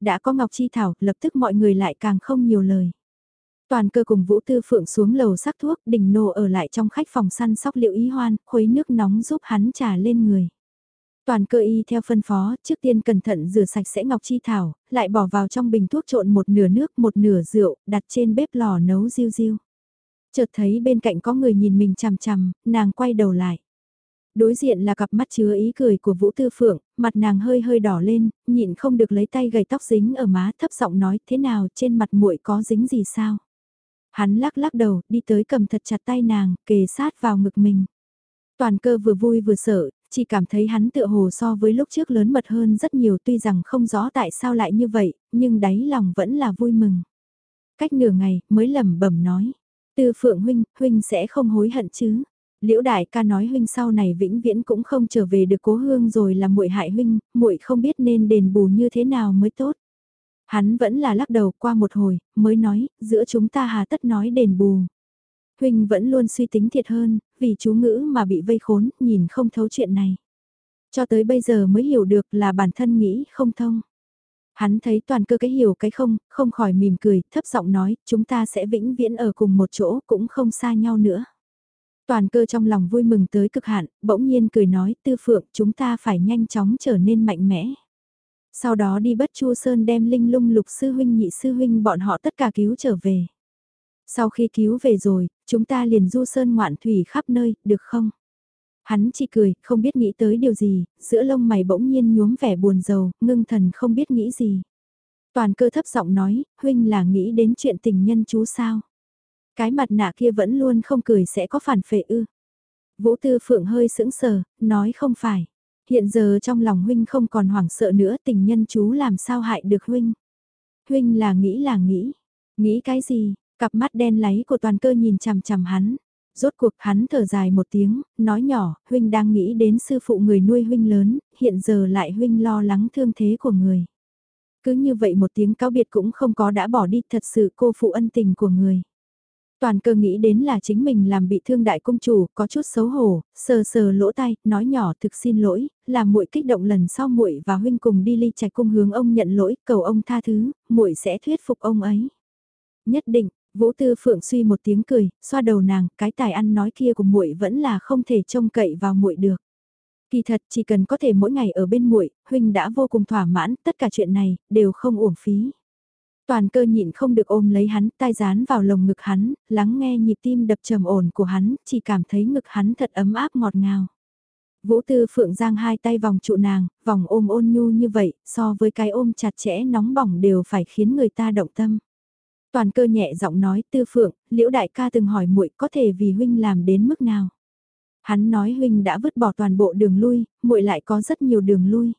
Đã có ngọc chi thảo, lập tức mọi người lại càng không nhiều lời. Toàn cơ cùng Vũ Tư Phượng xuống lầu sắc thuốc, đình nô ở lại trong khách phòng săn sóc liệu ý hoan, khuấy nước nóng giúp hắn trà lên người. Toàn cơ y theo phân phó, trước tiên cẩn thận rửa sạch sẽ ngọc chi thảo, lại bỏ vào trong bình thuốc trộn một nửa nước một nửa rượu, đặt trên bếp lò nấu riêu riêu. Chợt thấy bên cạnh có người nhìn mình chằm chằm, nàng quay đầu lại. Đối diện là cặp mắt chứa ý cười của Vũ Tư Phượng, mặt nàng hơi hơi đỏ lên, nhịn không được lấy tay gầy tóc dính ở má thấp giọng nói thế nào trên mặt muội có dính gì sao. Hắn lắc lắc đầu, đi tới cầm thật chặt tay nàng, kề sát vào ngực mình. Toàn cơ vừa vui vừa sợ, chỉ cảm thấy hắn tựa hồ so với lúc trước lớn mật hơn rất nhiều tuy rằng không rõ tại sao lại như vậy, nhưng đáy lòng vẫn là vui mừng. Cách nửa ngày, mới lẩm bẩm nói. Tư Phượng huynh, huynh sẽ không hối hận chứ. Liễu đại ca nói huynh sau này vĩnh viễn cũng không trở về được cố hương rồi là muội hại huynh, muội không biết nên đền bù như thế nào mới tốt. Hắn vẫn là lắc đầu qua một hồi, mới nói, giữa chúng ta hà tất nói đền bù. Huynh vẫn luôn suy tính thiệt hơn, vì chú ngữ mà bị vây khốn, nhìn không thấu chuyện này. Cho tới bây giờ mới hiểu được là bản thân nghĩ không thông. Hắn thấy toàn cơ cái hiểu cái không, không khỏi mỉm cười, thấp giọng nói, chúng ta sẽ vĩnh viễn ở cùng một chỗ, cũng không xa nhau nữa. Toàn cơ trong lòng vui mừng tới cực hạn, bỗng nhiên cười nói, tư phượng, chúng ta phải nhanh chóng trở nên mạnh mẽ sau đó đi bất chu sơn đem linh lung lục sư huynh nhị sư huynh bọn họ tất cả cứu trở về. Sau khi cứu về rồi, chúng ta liền du sơn ngoạn thủy khắp nơi, được không? Hắn chỉ cười, không biết nghĩ tới điều gì, giữa lông mày bỗng nhiên nhuốm vẻ buồn rầu, ngưng thần không biết nghĩ gì. Toàn cơ thấp giọng nói, huynh là nghĩ đến chuyện tình nhân chú sao? Cái mặt nạ kia vẫn luôn không cười sẽ có phản phệ ư. Vũ Tư Phượng hơi sững sờ, nói không phải. Hiện giờ trong lòng huynh không còn hoảng sợ nữa tình nhân chú làm sao hại được huynh. Huynh là nghĩ là nghĩ. Nghĩ cái gì? Cặp mắt đen láy của toàn cơ nhìn chằm chằm hắn. Rốt cuộc hắn thở dài một tiếng, nói nhỏ, huynh đang nghĩ đến sư phụ người nuôi huynh lớn, hiện giờ lại huynh lo lắng thương thế của người. Cứ như vậy một tiếng cáo biệt cũng không có đã bỏ đi thật sự cô phụ ân tình của người. Toàn cơ nghĩ đến là chính mình làm bị thương đại công chủ, có chút xấu hổ, sờ sờ lỗ tay, nói nhỏ thực xin lỗi, làm muội kích động lần sau muội và huynh cùng đi ly trạch cung hướng ông nhận lỗi, cầu ông tha thứ, muội sẽ thuyết phục ông ấy. Nhất định, Vũ Tư Phượng suy một tiếng cười, xoa đầu nàng, cái tài ăn nói kia của muội vẫn là không thể trông cậy vào muội được. Kỳ thật chỉ cần có thể mỗi ngày ở bên muội, huynh đã vô cùng thỏa mãn, tất cả chuyện này đều không uổng phí. Toàn cơ nhịn không được ôm lấy hắn, tai dán vào lồng ngực hắn, lắng nghe nhịp tim đập trầm ổn của hắn, chỉ cảm thấy ngực hắn thật ấm áp ngọt ngào. Vũ Tư Phượng giang hai tay vòng trụ nàng, vòng ôm ôn nhu như vậy, so với cái ôm chặt chẽ nóng bỏng đều phải khiến người ta động tâm. Toàn cơ nhẹ giọng nói Tư Phượng, Liễu Đại ca từng hỏi muội có thể vì huynh làm đến mức nào. Hắn nói huynh đã vứt bỏ toàn bộ đường lui, muội lại có rất nhiều đường lui.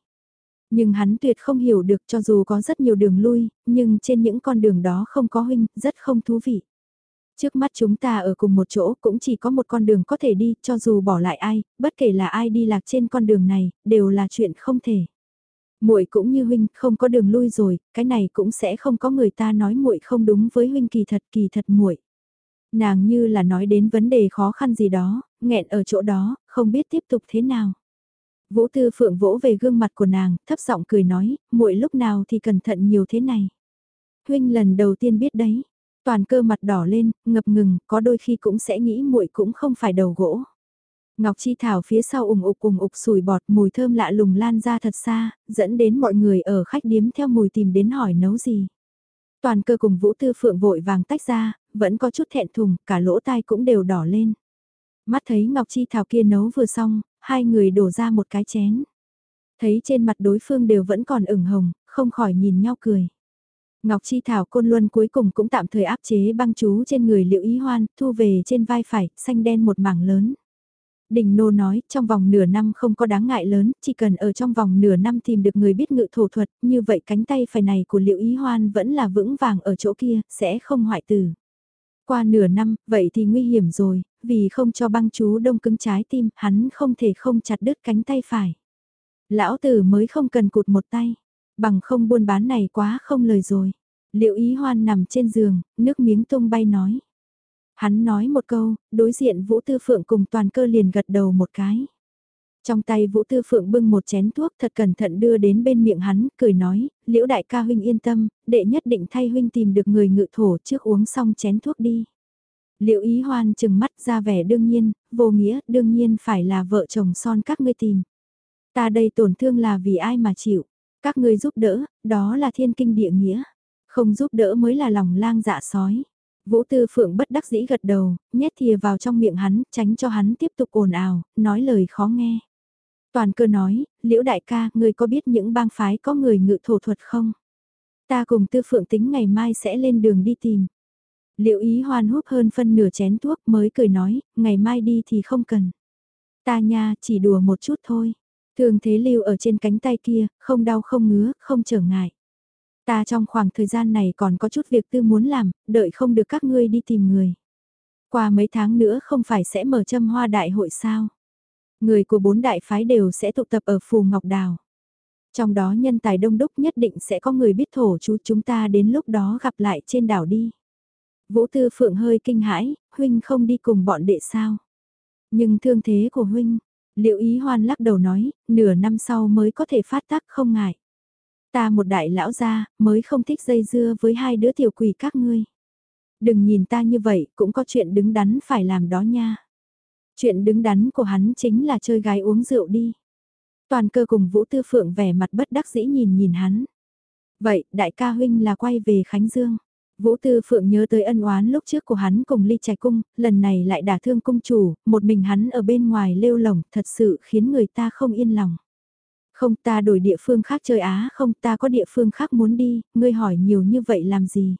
Nhưng hắn tuyệt không hiểu được cho dù có rất nhiều đường lui, nhưng trên những con đường đó không có huynh, rất không thú vị. Trước mắt chúng ta ở cùng một chỗ cũng chỉ có một con đường có thể đi, cho dù bỏ lại ai, bất kể là ai đi lạc trên con đường này, đều là chuyện không thể. Muội cũng như huynh, không có đường lui rồi, cái này cũng sẽ không có người ta nói muội không đúng với huynh kỳ thật kỳ thật muội. Nàng như là nói đến vấn đề khó khăn gì đó, nghẹn ở chỗ đó, không biết tiếp tục thế nào. Vũ Tư Phượng vỗ về gương mặt của nàng, thấp giọng cười nói, muội lúc nào thì cẩn thận nhiều thế này. Huynh lần đầu tiên biết đấy, toàn cơ mặt đỏ lên, ngập ngừng, có đôi khi cũng sẽ nghĩ muội cũng không phải đầu gỗ. Ngọc Chi Thảo phía sau ủng ục ủng ục sùi bọt mùi thơm lạ lùng lan ra thật xa, dẫn đến mọi người ở khách điếm theo mùi tìm đến hỏi nấu gì. Toàn cơ cùng Vũ Tư Phượng vội vàng tách ra, vẫn có chút thẹn thùng, cả lỗ tai cũng đều đỏ lên. Mắt thấy Ngọc Chi Thảo kia nấu vừa xong, hai người đổ ra một cái chén. Thấy trên mặt đối phương đều vẫn còn ửng hồng, không khỏi nhìn nhau cười. Ngọc Chi Thảo Côn Luân cuối cùng cũng tạm thời áp chế băng chú trên người Liệu Ý Hoan, thu về trên vai phải, xanh đen một mảng lớn. Đình Nô nói, trong vòng nửa năm không có đáng ngại lớn, chỉ cần ở trong vòng nửa năm tìm được người biết ngự thổ thuật, như vậy cánh tay phải này của Liệu Ý Hoan vẫn là vững vàng ở chỗ kia, sẽ không hoại tử. Qua nửa năm, vậy thì nguy hiểm rồi, vì không cho băng chú đông cứng trái tim, hắn không thể không chặt đứt cánh tay phải. Lão tử mới không cần cụt một tay, bằng không buôn bán này quá không lời rồi. Liệu ý hoan nằm trên giường, nước miếng tung bay nói. Hắn nói một câu, đối diện Vũ Tư Phượng cùng toàn cơ liền gật đầu một cái. Trong tay Vũ Tư Phượng bưng một chén thuốc thật cẩn thận đưa đến bên miệng hắn, cười nói, liễu đại ca huynh yên tâm, đệ nhất định thay huynh tìm được người ngự thổ trước uống xong chén thuốc đi. Liễu ý hoan chừng mắt ra vẻ đương nhiên, vô nghĩa, đương nhiên phải là vợ chồng son các ngươi tìm. Ta đây tổn thương là vì ai mà chịu, các ngươi giúp đỡ, đó là thiên kinh địa nghĩa, không giúp đỡ mới là lòng lang dạ sói. Vũ Tư Phượng bất đắc dĩ gật đầu, nhét thìa vào trong miệng hắn, tránh cho hắn tiếp tục ồn ào, nói lời khó nghe. Toàn cơ nói, liễu đại ca, người có biết những bang phái có người ngự thổ thuật không? Ta cùng Tư Phượng tính ngày mai sẽ lên đường đi tìm. Liệu ý hoan hút hơn phân nửa chén thuốc mới cười nói, ngày mai đi thì không cần. Ta nha, chỉ đùa một chút thôi. Thường thế lưu ở trên cánh tay kia, không đau không ngứa, không trở ngại. Ta trong khoảng thời gian này còn có chút việc tư muốn làm, đợi không được các ngươi đi tìm người. Qua mấy tháng nữa không phải sẽ mở châm hoa đại hội sao? Người của bốn đại phái đều sẽ tụ tập ở Phù Ngọc Đào. Trong đó nhân tài đông đúc nhất định sẽ có người biết thổ chú chúng ta đến lúc đó gặp lại trên đảo đi. Vũ Tư Phượng hơi kinh hãi, huynh không đi cùng bọn đệ sao. Nhưng thương thế của huynh, liệu ý hoan lắc đầu nói, nửa năm sau mới có thể phát tác không ngại. Ta một đại lão gia, mới không thích dây dưa với hai đứa tiểu quỷ các ngươi. Đừng nhìn ta như vậy, cũng có chuyện đứng đắn phải làm đó nha. Chuyện đứng đắn của hắn chính là chơi gái uống rượu đi. Toàn cơ cùng Vũ Tư Phượng vẻ mặt bất đắc dĩ nhìn nhìn hắn. Vậy, đại ca huynh là quay về Khánh Dương. Vũ Tư Phượng nhớ tới ân oán lúc trước của hắn cùng ly trạch cung, lần này lại đả thương cung chủ, một mình hắn ở bên ngoài lêu lỏng, thật sự khiến người ta không yên lòng. Không ta đổi địa phương khác chơi Á không ta có địa phương khác muốn đi, ngươi hỏi nhiều như vậy làm gì?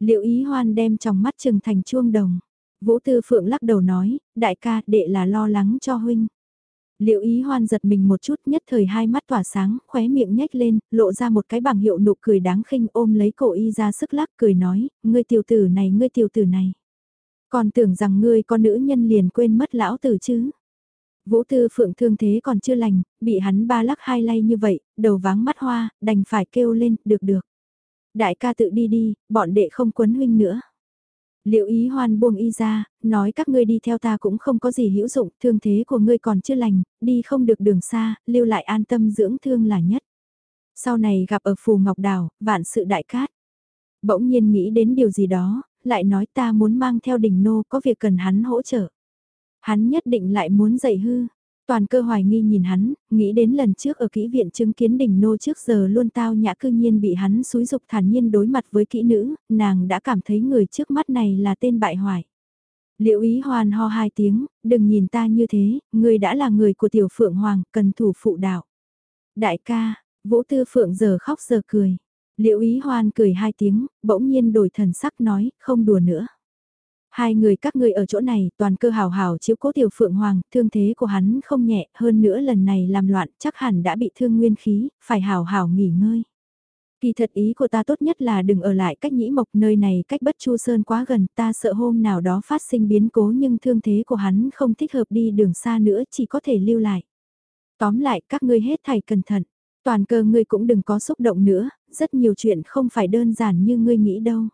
Liệu ý hoan đem trong mắt trừng thành chuông đồng. Vũ Tư Phượng lắc đầu nói, đại ca đệ là lo lắng cho huynh. Liệu ý hoan giật mình một chút nhất thời hai mắt tỏa sáng, khóe miệng nhếch lên, lộ ra một cái bảng hiệu nụ cười đáng khinh ôm lấy cổ y ra sức lắc cười nói, ngươi tiểu tử này ngươi tiểu tử này. Còn tưởng rằng ngươi con nữ nhân liền quên mất lão tử chứ. Vũ Tư Phượng thương thế còn chưa lành, bị hắn ba lắc hai lay như vậy, đầu váng mắt hoa, đành phải kêu lên, được được. Đại ca tự đi đi, bọn đệ không quấn huynh nữa. Liệu ý hoan buông y ra, nói các ngươi đi theo ta cũng không có gì hữu dụng, thương thế của ngươi còn chưa lành, đi không được đường xa, lưu lại an tâm dưỡng thương là nhất. Sau này gặp ở Phù Ngọc Đảo, vạn sự đại cát. Bỗng nhiên nghĩ đến điều gì đó, lại nói ta muốn mang theo đỉnh nô có việc cần hắn hỗ trợ. Hắn nhất định lại muốn dạy hư. Toàn cơ hoài nghi nhìn hắn, nghĩ đến lần trước ở kỹ viện chứng kiến đỉnh nô trước giờ luôn tao nhã cư nhiên bị hắn xúi dục thản nhiên đối mặt với kỹ nữ, nàng đã cảm thấy người trước mắt này là tên bại hoại. Liệu ý hoàn ho hai tiếng, đừng nhìn ta như thế, người đã là người của tiểu phượng hoàng, cần thủ phụ đạo. Đại ca, vũ tư phượng giờ khóc giờ cười. Liệu ý hoan cười hai tiếng, bỗng nhiên đổi thần sắc nói, không đùa nữa. Hai người các ngươi ở chỗ này toàn cơ hào hào chiếu cố tiểu phượng hoàng, thương thế của hắn không nhẹ, hơn nữa lần này làm loạn chắc hẳn đã bị thương nguyên khí, phải hào hào nghỉ ngơi. Kỳ thật ý của ta tốt nhất là đừng ở lại cách nhĩ mộc nơi này cách bất chu sơn quá gần ta sợ hôm nào đó phát sinh biến cố nhưng thương thế của hắn không thích hợp đi đường xa nữa chỉ có thể lưu lại. Tóm lại các ngươi hết thảy cẩn thận, toàn cơ ngươi cũng đừng có xúc động nữa, rất nhiều chuyện không phải đơn giản như ngươi nghĩ đâu.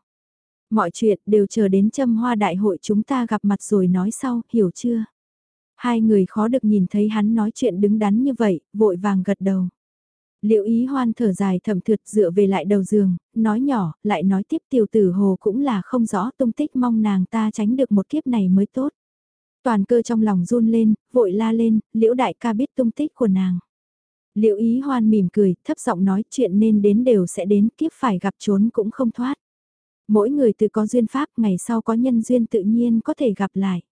Mọi chuyện đều chờ đến châm hoa đại hội chúng ta gặp mặt rồi nói sau, hiểu chưa? Hai người khó được nhìn thấy hắn nói chuyện đứng đắn như vậy, vội vàng gật đầu. Liệu ý hoan thở dài thầm thượt dựa về lại đầu giường, nói nhỏ, lại nói tiếp tiểu tử hồ cũng là không rõ tung tích mong nàng ta tránh được một kiếp này mới tốt. Toàn cơ trong lòng run lên, vội la lên, liễu đại ca biết tung tích của nàng. Liệu ý hoan mỉm cười, thấp giọng nói chuyện nên đến đều sẽ đến kiếp phải gặp trốn cũng không thoát. Mỗi người tự có duyên pháp ngày sau có nhân duyên tự nhiên có thể gặp lại.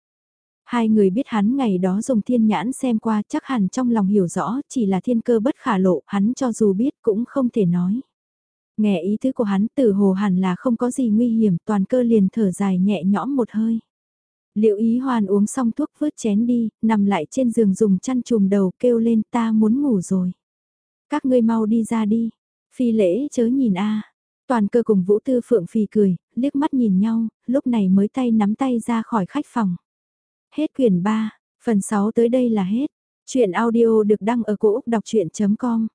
Hai người biết hắn ngày đó dùng thiên nhãn xem qua chắc hẳn trong lòng hiểu rõ chỉ là thiên cơ bất khả lộ hắn cho dù biết cũng không thể nói. Nghe ý tứ của hắn tử hồ hẳn là không có gì nguy hiểm toàn cơ liền thở dài nhẹ nhõm một hơi. Liệu ý hoàn uống xong thuốc vớt chén đi, nằm lại trên giường dùng chăn chùm đầu kêu lên ta muốn ngủ rồi. Các ngươi mau đi ra đi. Phi lễ chớ nhìn a Toàn cơ cùng Vũ Tư Phượng phì cười, liếc mắt nhìn nhau, lúc này mới tay nắm tay ra khỏi khách phòng. Hết quyển 3, phần 6 tới đây là hết. Chuyện audio được đăng ở cổ Úc đọc chuyện.com